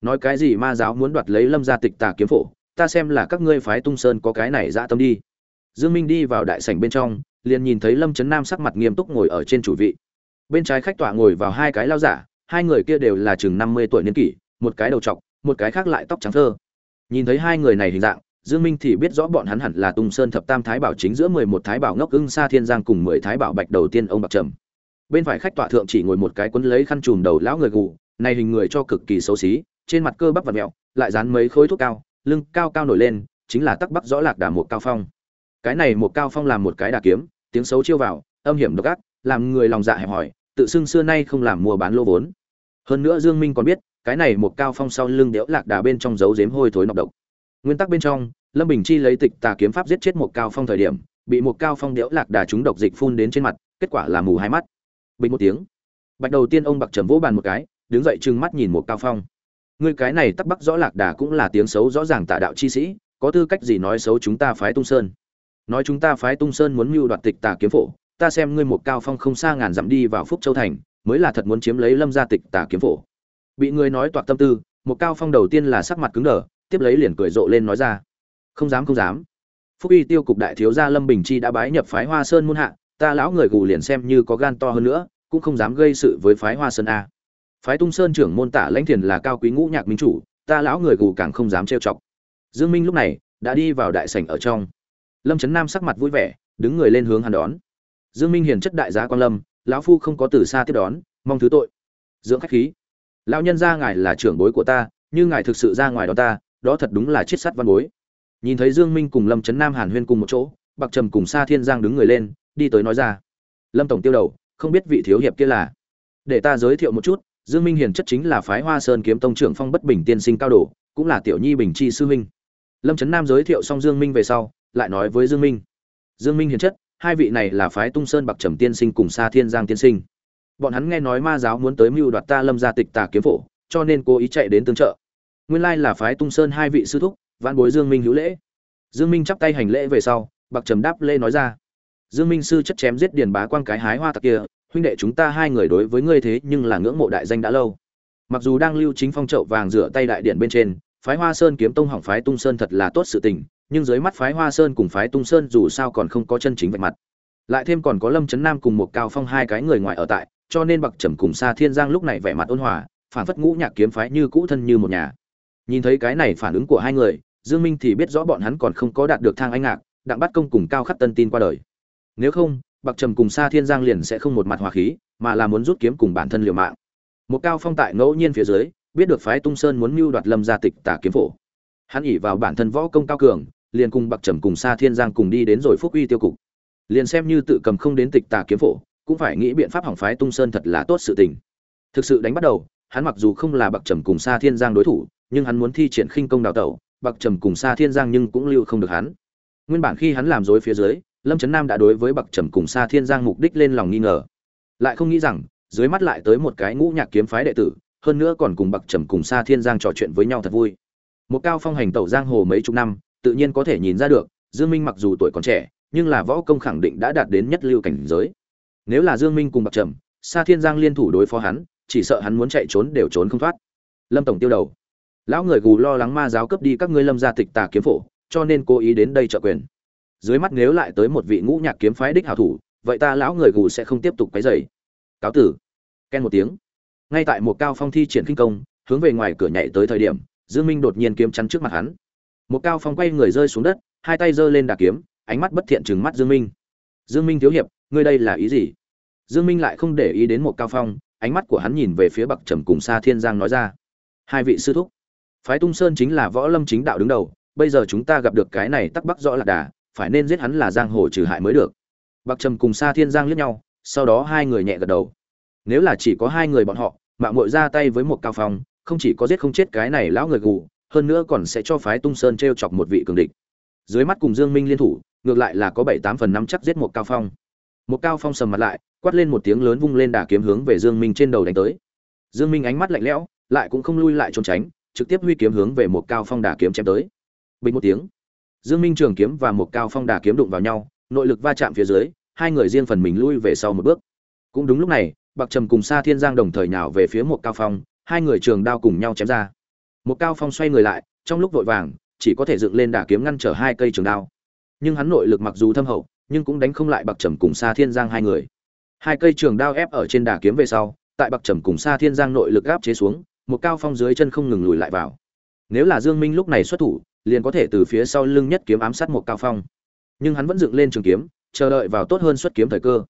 Nói cái gì ma giáo muốn đoạt lấy lâm gia tịch tà kiếm phổ ta xem là các ngươi phái tung sơn có cái này dã tâm đi. Dương minh đi vào đại sảnh bên trong liền nhìn thấy lâm trấn nam sắc mặt nghiêm túc ngồi ở trên chủ vị. Bên trái khách tọa ngồi vào hai cái lao giả hai người kia đều là chừng 50 tuổi niên kỷ một cái đầu trọc một cái khác lại tóc trắng thơ. Nhìn thấy hai người này hình dạng Dương Minh thì biết rõ bọn hắn hẳn là Tung Sơn thập tam thái bảo chính giữa 11 thái bảo ngốc ưng xa thiên giang cùng 10 thái bảo bạch đầu tiên ông bạc trầm. Bên phải khách tọa thượng chỉ ngồi một cái quấn lấy khăn trùm đầu lão người gù, này hình người cho cực kỳ xấu xí, trên mặt cơ bắp vặn mèo, lại dán mấy khối thuốc cao, lưng cao cao nổi lên, chính là tắc bắc rõ lạc đà một cao phong. Cái này một cao phong làm một cái đà kiếm, tiếng xấu chiêu vào, âm hiểm độc ác, làm người lòng dạ hẹp hỏi, tự xưng xưa nay không làm mua bán lô vốn. Hơn nữa Dương Minh còn biết, cái này một cao phong sau lưng đẽo lạc đà bên trong giấu giếm hôi thối nọc độc. Nguyên tắc bên trong, Lâm Bình Chi lấy tịch tà kiếm pháp giết chết một cao phong thời điểm, bị một cao phong đẽo lạc đà trúng độc dịch phun đến trên mặt, kết quả là mù hai mắt. Bình một tiếng. Bạch đầu tiên ông bạc trầm vỗ bàn một cái, đứng dậy trừng mắt nhìn một cao phong. Ngươi cái này tắc bắc rõ lạc đà cũng là tiếng xấu rõ ràng tà đạo chi sĩ, có tư cách gì nói xấu chúng ta phái Tung Sơn? Nói chúng ta phái Tung Sơn muốn mưu đoạt tịch tà kiếm phổ, ta xem ngươi một cao phong không xa ngàn dặm đi vào Phúc Châu thành, mới là thật muốn chiếm lấy Lâm gia tịch tà kiếm phổ. Bị người nói toạc tâm tư, một cao phong đầu tiên là sắc mặt cứng đờ, tiếp lấy liền cười rộ lên nói ra: "Không dám không dám. Phúc uy tiêu cục đại thiếu gia Lâm Bình Chi đã bái nhập phái Hoa Sơn muôn hạ, ta lão người gù liền xem như có gan to hơn nữa, cũng không dám gây sự với phái Hoa Sơn a." Phái Tung Sơn trưởng môn Tả Lãnh Thiền là cao quý ngũ nhạc minh chủ, ta lão người gù càng không dám trêu chọc. Dương Minh lúc này đã đi vào đại sảnh ở trong. Lâm Chấn Nam sắc mặt vui vẻ, đứng người lên hướng hắn đón. Dương Minh hiền chất đại giá quan lâm, lão phu không có từ xa tiếp đón, mong thứ tội. Dưỡng khách khí. Lão nhân gia ngài là trưởng bối của ta, như ngài thực sự ra ngoài đó ta, đó thật đúng là chết sắt văn bối. Nhìn thấy Dương Minh cùng Lâm Chấn Nam Hàn Huyên cùng một chỗ, Bạc Trầm cùng Sa Thiên Giang đứng người lên, đi tới nói ra: "Lâm tổng tiêu đầu, không biết vị thiếu hiệp kia là?" Để ta giới thiệu một chút, Dương Minh hiền chất chính là phái Hoa Sơn kiếm tông trưởng Phong Bất Bình tiên sinh cao độ, cũng là tiểu nhi bình chi sư huynh. Lâm Chấn Nam giới thiệu xong Dương Minh về sau, lại nói với Dương Minh: "Dương Minh hiền chất, hai vị này là phái Tung Sơn Bạc Trầm tiên sinh cùng Sa Thiên Giang tiên sinh. Bọn hắn nghe nói ma giáo muốn tới mưu đoạt ta Lâm gia tịch tà kiếm phổ, cho nên cố ý chạy đến tương trợ. Nguyên lai là phái Tung Sơn hai vị sư thúc, vãn bối Dương Minh hữu lễ." Dương Minh chắp tay hành lễ về sau, Bạc Trầm đáp lễ nói ra: "Dương Minh sư chất chém giết điền bá quang cái hái hoa tặc kia, huynh đệ chúng ta hai người đối với ngươi thế nhưng là ngưỡng mộ đại danh đã lâu. Mặc dù đang lưu chính phong trậu vàng rửa tay đại điện bên trên, phái Hoa Sơn kiếm tông hỏng phái Tung Sơn thật là tốt sự tình, nhưng dưới mắt phái Hoa Sơn cùng phái Tung Sơn dù sao còn không có chân chính vạch mặt. Lại thêm còn có Lâm Chấn Nam cùng một Cao Phong hai cái người ngoài ở tại, cho nên bậc Trầm cùng xa Thiên Giang lúc này vẻ mặt ôn hòa, phản phất ngũ nhạc kiếm phái như cũ thân như một nhà. Nhìn thấy cái này phản ứng của hai người, Dương Minh thì biết rõ bọn hắn còn không có đạt được thang anh ngạc, đặng bắt công cùng Cao Khắc Tân tin qua đời. Nếu không, Bạc Trầm cùng Sa Thiên Giang liền sẽ không một mặt hòa khí, mà là muốn rút kiếm cùng bản thân liều mạng. Một Cao Phong tại ngẫu nhiên phía dưới, biết được phái Tung Sơn muốn mưu đoạt Lâm gia tịch tả kiếm phổ. Hắn ỉ vào bản thân võ công cao cường, liền cùng Bạc Trầm cùng Sa Thiên Giang cùng đi đến rồi Phúc Uy tiêu cục. Liền xem như tự cầm không đến tịch tà kiếm phổ, cũng phải nghĩ biện pháp hỏng phái Tung Sơn thật là tốt sự tình. Thực sự đánh bắt đầu, hắn mặc dù không là Bạc Trầm cùng Sa Thiên Giang đối thủ, nhưng hắn muốn thi triển khinh công đào tẩu, Bạc Trầm cùng Sa Thiên Giang nhưng cũng lưu không được hắn. Nguyên bản khi hắn làm dối phía dưới, Lâm Trấn Nam đã đối với bậc Trầm cùng Sa Thiên Giang mục đích lên lòng nghi ngờ. Lại không nghĩ rằng, dưới mắt lại tới một cái ngũ nhạc kiếm phái đệ tử, hơn nữa còn cùng bậc Trầm cùng Sa Thiên Giang trò chuyện với nhau thật vui. Một cao phong hành tẩu giang hồ mấy chục năm, tự nhiên có thể nhìn ra được, Dương Minh mặc dù tuổi còn trẻ, nhưng là võ công khẳng định đã đạt đến nhất lưu cảnh giới. Nếu là Dương Minh cùng bậc Trầm, Sa Thiên Giang liên thủ đối phó hắn, chỉ sợ hắn muốn chạy trốn đều trốn không thoát. Lâm tổng tiêu đầu, lão người gù lo lắng ma giáo cướp đi các ngươi Lâm gia tịch tà kiếm phổ, cho nên cố ý đến đây trợ quyền. Dưới mắt nếu lại tới một vị ngũ nhạc kiếm phái đích hảo thủ, vậy ta lão người gù sẽ không tiếp tục quấy rầy. Cáo tử. Ken một tiếng. Ngay tại một cao phong thi triển kinh công, hướng về ngoài cửa nhảy tới thời điểm, Dương Minh đột nhiên kiếm chắn trước mặt hắn. Một cao phong quay người rơi xuống đất, hai tay giơ lên đà kiếm, ánh mắt bất thiện trừng mắt Dương Minh. Dương Minh thiếu hiệp, ngươi đây là ý gì? Dương Minh lại không để ý đến một cao phong, ánh mắt của hắn nhìn về phía bậc Trầm cùng Sa Thiên Giang nói ra: "Hai vị sư thúc, phái Tung Sơn chính là võ lâm chính đạo đứng đầu, bây giờ chúng ta gặp được cái này tắc bắc rõ là đà, phải nên giết hắn là giang hồ trừ hại mới được." Bạc Trầm cùng Sa Thiên Giang liếc nhau, sau đó hai người nhẹ gật đầu. Nếu là chỉ có hai người bọn họ, mạo muội ra tay với một cao phong, không chỉ có giết không chết cái này lão người gù, hơn nữa còn sẽ cho phái Tung Sơn treo chọc một vị cường địch. Dưới mắt cùng Dương Minh liên thủ, ngược lại là có bảy tám phần năm chắc giết một cao phong. Một cao phong sầm mặt lại, quát lên một tiếng lớn vung lên đả kiếm hướng về Dương Minh trên đầu đánh tới. Dương Minh ánh mắt lạnh lẽo, lại cũng không lui lại trốn tránh, trực tiếp huy kiếm hướng về một cao phong đả kiếm chém tới. Bình một tiếng, Dương Minh trường kiếm và một cao phong đả kiếm đụng vào nhau, nội lực va chạm phía dưới, hai người riêng phần mình lui về sau một bước. Cũng đúng lúc này, Bạc Trầm cùng Sa Thiên Giang đồng thời nhào về phía một cao phong, hai người trường đao cùng nhau chém ra. Một cao phong xoay người lại, trong lúc vội vàng, chỉ có thể dựng lên đả kiếm ngăn trở hai cây trường đao. Nhưng hắn nội lực mặc dù thâm hậu, nhưng cũng đánh không lại Bạc Trầm cùng Sa Thiên Giang hai người. Hai cây trường đao ép ở trên đả kiếm về sau, tại Bạc Trầm cùng Sa Thiên Giang nội lực áp chế xuống, một cao phong dưới chân không ngừng lùi lại vào. Nếu là Dương Minh lúc này xuất thủ, liền có thể từ phía sau lưng nhất kiếm ám sát một cao phong. Nhưng hắn vẫn dựng lên trường kiếm, chờ đợi vào tốt hơn xuất kiếm thời cơ.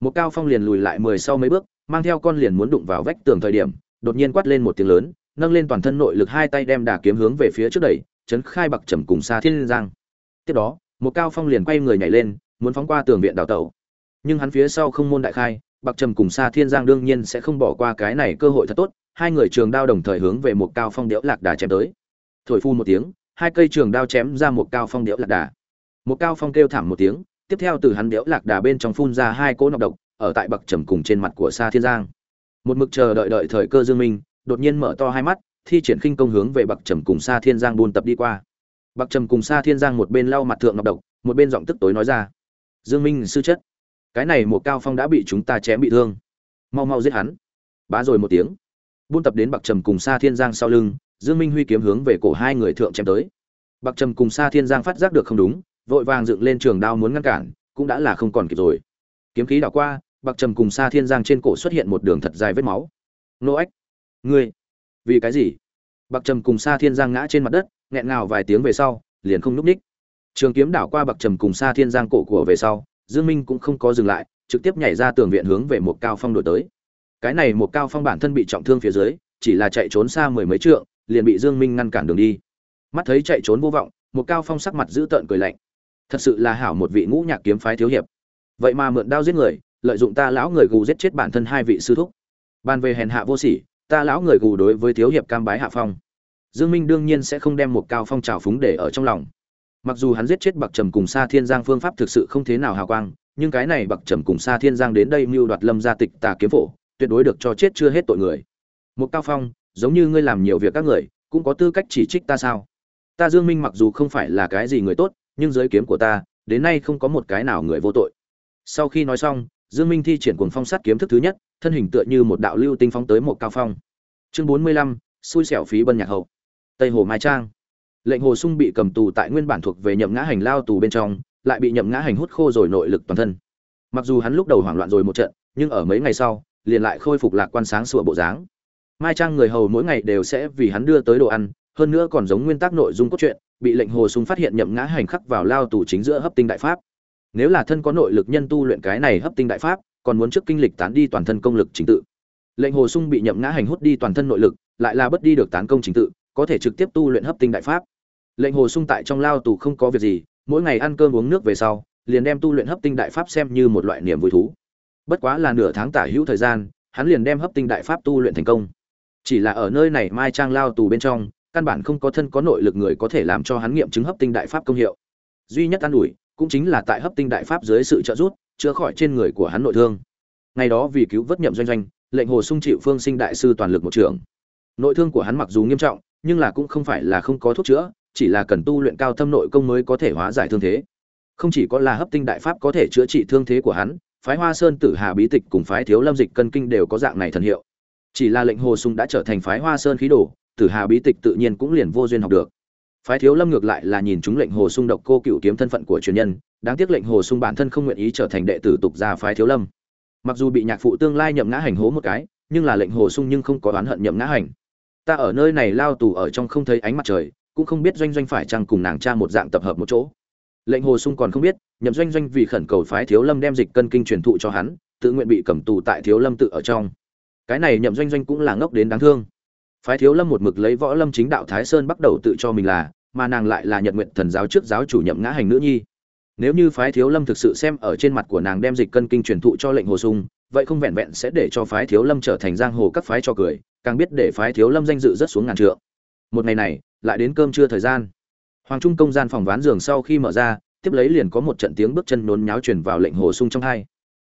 Một cao phong liền lùi lại mười sau mấy bước, mang theo con liền muốn đụng vào vách tường thời điểm, đột nhiên quát lên một tiếng lớn, nâng lên toàn thân nội lực hai tay đem đà kiếm hướng về phía trước đẩy, chấn khai bậc trầm cùng xa thiên giang. Tiếp đó, một cao phong liền quay người nhảy lên, muốn phóng qua tường viện đào tẩu. Nhưng hắn phía sau không môn đại khai bậc trầm cùng xa thiên giang đương nhiên sẽ không bỏ qua cái này cơ hội thật tốt, hai người trường đao đồng thời hướng về một cao phong đẽo lạc đà chém tới. Thổi phu một tiếng hai cây trường đao chém ra một cao phong điệu lạc đà. Một cao phong kêu thảm một tiếng, tiếp theo từ hắn điệu lạc đà bên trong phun ra hai cỗ nọc độc, ở tại bậc trầm cùng trên mặt của xa thiên giang. Một mực chờ đợi đợi thời cơ dương minh, đột nhiên mở to hai mắt, thi triển khinh công hướng về bậc trầm cùng xa thiên giang buôn tập đi qua. Bậc trầm cùng xa thiên giang một bên lau mặt thượng nọc độc, một bên giọng tức tối nói ra. Dương minh sư chất, cái này một cao phong đã bị chúng ta chém bị thương. Mau mau giết hắn. Bá rồi một tiếng. Buôn tập đến bậc trầm cùng xa thiên giang sau lưng dương minh huy kiếm hướng về cổ hai người thượng chém tới. Bạc trầm cùng Sa thiên giang phát giác được không đúng, vội vàng dựng lên trường đao muốn ngăn cản, cũng đã là không còn kịp rồi. Kiếm khí đảo qua, bạc trầm cùng Sa thiên giang trên cổ xuất hiện một đường thật dài vết máu. Nô ếch ngươi! Vì cái gì? Bạc trầm cùng Sa thiên giang ngã trên mặt đất, nghẹn ngào vài tiếng về sau, liền không núp ních. Trường kiếm đảo qua bạc trầm cùng Sa thiên giang cổ của về sau, dương minh cũng không có dừng lại, trực tiếp nhảy ra tường viện hướng về một cao phong đổi tới. Cái này một cao phong bản thân bị trọng thương phía dưới, chỉ là chạy trốn xa mười mấy trượng liền bị dương minh ngăn cản đường đi. Mắt thấy chạy trốn vô vọng, một cao phong sắc mặt giữ tợn cười lạnh. Thật sự là hảo một vị ngũ nhạc kiếm phái thiếu hiệp. Vậy mà mượn đao giết người, lợi dụng ta lão người gù giết chết bản thân hai vị sư thúc. Ban về hèn hạ vô sỉ, ta lão người gù đối với thiếu hiệp cam bái hạ phong. Dương minh đương nhiên sẽ không đem một cao phong trào phúng để ở trong lòng. Mặc dù hắn giết chết bậc trầm cùng Sa thiên giang phương pháp thực sự không thế nào hào quang, nhưng cái này bậc trầm cùng Sa thiên giang đến đây mưu đoạt lâm gia tịch tà kiếm phổ, tuyệt đối được cho chết chưa hết tội người. Một cao phong giống như ngươi làm nhiều việc các người cũng có tư cách chỉ trích ta sao? Ta dương minh mặc dù không phải là cái gì người tốt nhưng giới kiếm của ta đến nay không có một cái nào người vô tội. Sau khi nói xong dương minh thi triển cuồng phong sát kiếm thức thứ nhất thân hình tựa như một đạo lưu tinh phóng tới một cao phong. Chương 45, xui xẻo phí bân nhạc hậu. Tây hồ mai trang. Lệnh hồ sung bị cầm tù tại nguyên bản thuộc về nhậm ngã hành lao tù bên trong lại bị nhậm ngã hành hút khô rồi nội lực toàn thân. Mặc dù hắn lúc đầu hoảng loạn rồi một trận nhưng ở mấy ngày sau liền lại khôi phục lạc quan sáng sủa bộ dáng mai trang người hầu mỗi ngày đều sẽ vì hắn đưa tới đồ ăn, hơn nữa còn giống nguyên tắc nội dung cốt truyện, bị lệnh hồ sung phát hiện nhậm ngã hành khắc vào lao tù chính giữa hấp tinh đại pháp. Nếu là thân có nội lực nhân tu luyện cái này hấp tinh đại pháp, còn muốn trước kinh lịch tán đi toàn thân công lực chính tự. Lệnh hồ sung bị nhậm ngã hành hút đi toàn thân nội lực, lại là bất đi được tán công chính tự, có thể trực tiếp tu luyện hấp tinh đại pháp. Lệnh hồ sung tại trong lao tù không có việc gì, mỗi ngày ăn cơm uống nước về sau, liền đem tu luyện hấp tinh đại pháp xem như một loại niềm vui thú. Bất quá là nửa tháng tả hữu thời gian, hắn liền đem hấp tinh đại pháp tu luyện thành công chỉ là ở nơi này mai trang lao tù bên trong, căn bản không có thân có nội lực người có thể làm cho hắn nghiệm chứng hấp tinh đại pháp công hiệu. Duy nhất an ủi, cũng chính là tại hấp tinh đại pháp dưới sự trợ giúp, chữa khỏi trên người của hắn nội thương. Ngày đó vì cứu vớt nhậm doanh doanh, lệnh hồ sung chịu phương sinh đại sư toàn lực một trưởng. Nội thương của hắn mặc dù nghiêm trọng, nhưng là cũng không phải là không có thuốc chữa, chỉ là cần tu luyện cao thâm nội công mới có thể hóa giải thương thế. Không chỉ có là hấp tinh đại pháp có thể chữa trị thương thế của hắn, phái hoa sơn tử hà bí tịch cùng phái thiếu lâm dịch cân kinh đều có dạng này thần hiệu chỉ là lệnh hồ sung đã trở thành phái hoa sơn khí đồ, tử hà bí tịch tự nhiên cũng liền vô duyên học được. Phái thiếu lâm ngược lại là nhìn chúng lệnh hồ sung độc cô cựu kiếm thân phận của truyền nhân, đáng tiếc lệnh hồ sung bản thân không nguyện ý trở thành đệ tử tục gia phái thiếu lâm. Mặc dù bị nhạc phụ tương lai nhậm ngã hành hố một cái, nhưng là lệnh hồ sung nhưng không có oán hận nhậm ngã hành. Ta ở nơi này lao tù ở trong không thấy ánh mặt trời, cũng không biết doanh doanh phải chăng cùng nàng cha một dạng tập hợp một chỗ. Lệnh hồ sung còn không biết, nhậm doanh doanh vì khẩn cầu phái thiếu lâm đem dịch cân kinh truyền thụ cho hắn, tự nguyện bị cầm tù tại thiếu lâm tự ở trong cái này nhậm doanh doanh cũng là ngốc đến đáng thương. Phái thiếu lâm một mực lấy võ lâm chính đạo thái sơn bắt đầu tự cho mình là, mà nàng lại là nhật nguyện thần giáo trước giáo chủ nhậm ngã hành nữ nhi. Nếu như phái thiếu lâm thực sự xem ở trên mặt của nàng đem dịch cân kinh truyền thụ cho lệnh hồ sung, vậy không vẹn vẹn sẽ để cho phái thiếu lâm trở thành giang hồ các phái cho cười, càng biết để phái thiếu lâm danh dự rất xuống ngàn trượng. Một ngày này, lại đến cơm trưa thời gian. Hoàng trung công gian phòng ván giường sau khi mở ra, tiếp lấy liền có một trận tiếng bước chân nôn nháo truyền vào lệnh hồ sung trong hai.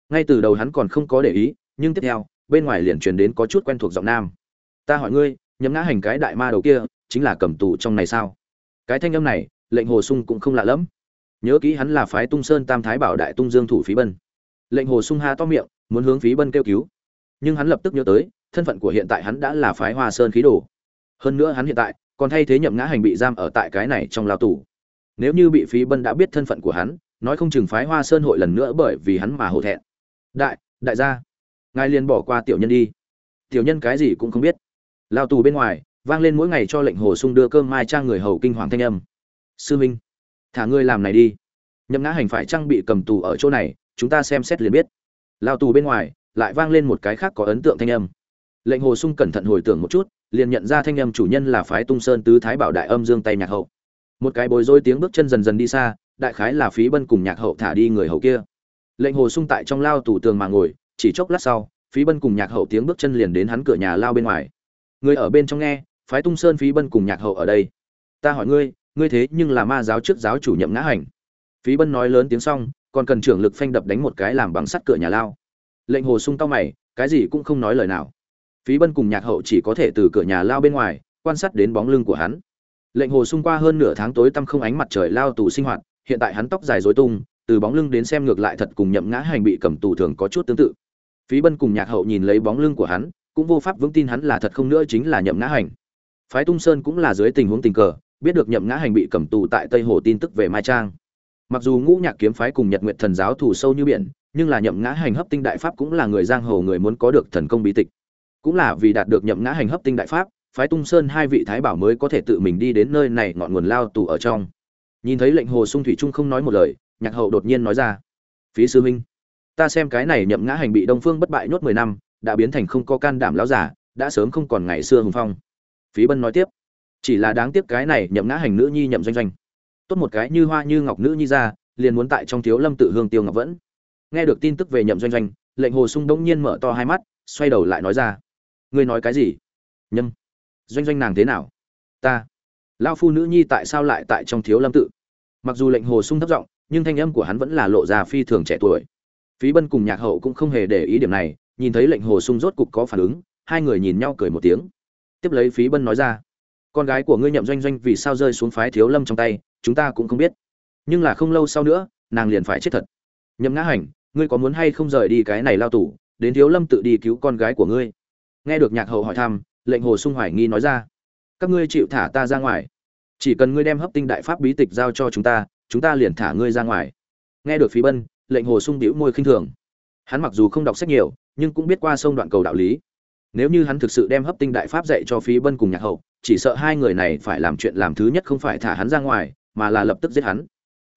Ngay từ đầu hắn còn không có để ý, nhưng tiếp theo bên ngoài liền truyền đến có chút quen thuộc giọng nam. Ta hỏi ngươi, nhấm ngã hành cái đại ma đầu kia, chính là cầm tù trong này sao? Cái thanh âm này, lệnh hồ sung cũng không lạ lẫm. Nhớ kỹ hắn là phái tung sơn tam thái bảo đại tung dương thủ phí bân. Lệnh hồ sung ha to miệng, muốn hướng phí bân kêu cứu. Nhưng hắn lập tức nhớ tới, thân phận của hiện tại hắn đã là phái hoa sơn khí đồ. Hơn nữa hắn hiện tại, còn thay thế nhậm ngã hành bị giam ở tại cái này trong lao tù. Nếu như bị phí bân đã biết thân phận của hắn, nói không chừng phái hoa sơn hội lần nữa bởi vì hắn mà hổ thẹn. Đại đại gia ngài liền bỏ qua tiểu nhân đi. Tiểu nhân cái gì cũng không biết. Lao tù bên ngoài, vang lên mỗi ngày cho lệnh hồ sung đưa cơm mai trang người hầu kinh hoàng thanh âm. Sư minh, thả ngươi làm này đi. Nhậm ngã hành phải trang bị cầm tù ở chỗ này, chúng ta xem xét liền biết. Lao tù bên ngoài, lại vang lên một cái khác có ấn tượng thanh âm. Lệnh hồ sung cẩn thận hồi tưởng một chút, liền nhận ra thanh âm chủ nhân là phái tung sơn tứ thái bảo đại âm dương tay nhạc hậu. Một cái bối rối tiếng bước chân dần dần đi xa, đại khái là phí bân cùng nhạc hậu thả đi người hầu kia. Lệnh hồ sung tại trong lao tù tường mà ngồi chỉ chốc lát sau, phí bân cùng nhạc hậu tiếng bước chân liền đến hắn cửa nhà lao bên ngoài. Người ở bên trong nghe, phái tung sơn phí bân cùng nhạc hậu ở đây. Ta hỏi ngươi ngươi thế nhưng là ma giáo trước giáo chủ nhậm ngã hành. Phí bân nói lớn tiếng xong, còn cần trưởng lực phanh đập đánh một cái làm bằng sắt cửa nhà lao. Lệnh hồ sung tao mày, cái gì cũng không nói lời nào. Phí bân cùng nhạc hậu chỉ có thể từ cửa nhà lao bên ngoài, quan sát đến bóng lưng của hắn. Lệnh hồ sung qua hơn nửa tháng tối tăm không ánh mặt trời lao tù sinh hoạt, hiện tại hắn tóc dài dối tung, từ bóng lưng đến xem ngược lại thật cùng nhậm ngã hành bị cầm tù thường có chút tương tự phí bân cùng nhạc hậu nhìn lấy bóng lưng của hắn, cũng vô pháp vững tin hắn là thật không nữa chính là nhậm ngã hành. Phái tung sơn cũng là dưới tình huống tình cờ, biết được nhậm ngã hành bị cầm tù tại tây hồ tin tức về mai trang. Mặc dù ngũ nhạc kiếm phái cùng nhật nguyện thần giáo thủ sâu như biển, nhưng là nhậm ngã hành hấp tinh đại pháp cũng là người giang hồ người muốn có được thần công bí tịch. Cũng là vì đạt được nhậm ngã hành hấp tinh đại pháp, phái tung sơn hai vị thái bảo mới có thể tự mình đi đến nơi này ngọn nguồn lao tù ở trong. Nhìn thấy lệnh hồ sung thủy trung không nói một lời, nhạc hậu đột nhiên nói ra, phí sư huynh ta xem cái này nhậm ngã hành bị đông phương bất bại nhốt mười năm, đã biến thành không có can đảm lão giả đã sớm không còn ngày xưa hùng phong. Phí bân nói tiếp, chỉ là đáng tiếc cái này nhậm ngã hành nữ nhi nhậm doanh doanh. Tốt một cái như hoa như ngọc nữ nhi ra, liền muốn tại trong thiếu lâm tự hương tiêu ngọc vẫn. Nghe được tin tức về nhậm doanh doanh, lệnh hồ sung đống nhiên mở to hai mắt, xoay đầu lại nói ra, ngươi nói cái gì? Nhâm, doanh doanh nàng thế nào? Ta lao phu nữ nhi tại sao lại tại trong thiếu lâm tự? Mặc dù lệnh hồ sung thấp giọng, nhưng thanh âm của hắn vẫn là lộ ra phi thường trẻ tuổi phí bân cùng nhạc hậu cũng không hề để ý điểm này, nhìn thấy lệnh hồ sung rốt cục có phản ứng, hai người nhìn nhau cười một tiếng. Tiếp lấy phí bân nói ra, con gái của ngươi nhậm doanh doanh vì sao rơi xuống phái thiếu lâm trong tay, chúng ta cũng không biết. Nhưng là không lâu sau nữa, nàng liền phải chết thật. Nhậm ngã hành, ngươi có muốn hay không rời đi cái này lao tù, đến thiếu lâm tự đi cứu con gái của ngươi? Nghe được nhạc hậu hỏi thăm, lệnh hồ sung hoài nghi nói ra, các ngươi chịu thả ta ra ngoài. Chỉ cần ngươi đem hấp tinh đại pháp bí tịch giao cho chúng ta chúng ta liền thả ngươi ra ngoài. Nghe được phí bân lệnh hồ sung bĩu môi khinh thường. Hắn mặc dù không đọc sách nhiều, nhưng cũng biết qua sông đoạn cầu đạo lý. Nếu như hắn thực sự đem hấp tinh đại pháp dạy cho phí bân cùng nhạc hậu, chỉ sợ hai người này phải làm chuyện làm thứ nhất không phải thả hắn ra ngoài, mà là lập tức giết hắn.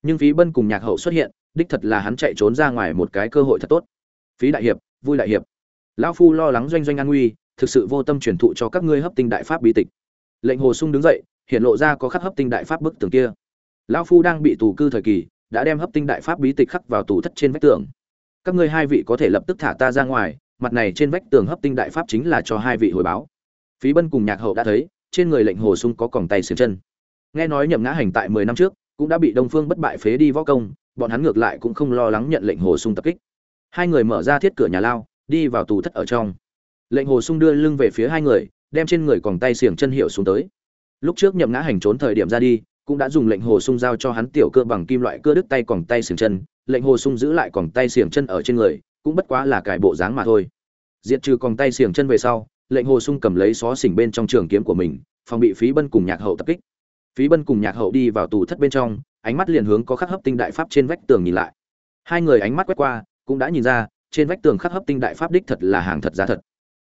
Nhưng phí bân cùng nhạc hậu xuất hiện, đích thật là hắn chạy trốn ra ngoài một cái cơ hội thật tốt. Phí đại hiệp, vui đại hiệp. Lão phu lo lắng doanh doanh an nguy, thực sự vô tâm truyền thụ cho các ngươi hấp tinh đại pháp bí tịch. Lệnh hồ sung đứng dậy, hiện lộ ra có khắc hấp tinh đại pháp bức tường kia. Lão phu đang bị tù cư thời kỳ đã đem hấp tinh đại pháp bí tịch khắc vào tủ thất trên vách tường. Các ngươi hai vị có thể lập tức thả ta ra ngoài, mặt này trên vách tường hấp tinh đại pháp chính là cho hai vị hồi báo. Phí bân cùng nhạc hậu đã thấy, trên người lệnh hồ sung có còng tay xiềng chân. Nghe nói nhậm ngã hành tại mười năm trước, cũng đã bị đông phương bất bại phế đi võ công, bọn hắn ngược lại cũng không lo lắng nhận lệnh hồ sung tập kích. Hai người mở ra thiết cửa nhà lao, đi vào tù thất ở trong. Lệnh hồ sung đưa lưng về phía hai người, đem trên người còng tay xiềng chân hiệu xuống tới. Lúc trước nhậm ngã hành trốn thời điểm ra đi cũng đã dùng lệnh hồ sung giao cho hắn tiểu cơ bằng kim loại cơ đứt tay còng tay xiềng chân, lệnh hồ sung giữ lại còng tay xiềng chân ở trên người, cũng bất quá là cải bộ dáng mà thôi. Diệt trừ còng tay xiềng chân về sau, lệnh hồ sung cầm lấy xó xỉnh bên trong trường kiếm của mình, phòng bị phí bân cùng nhạc hậu tập kích. Phí bân cùng nhạc hậu đi vào tù thất bên trong, ánh mắt liền hướng có khắc hấp tinh đại pháp trên vách tường nhìn lại. Hai người ánh mắt quét qua, cũng đã nhìn ra, trên vách tường khắc hấp tinh đại pháp đích thật là hàng thật giá thật.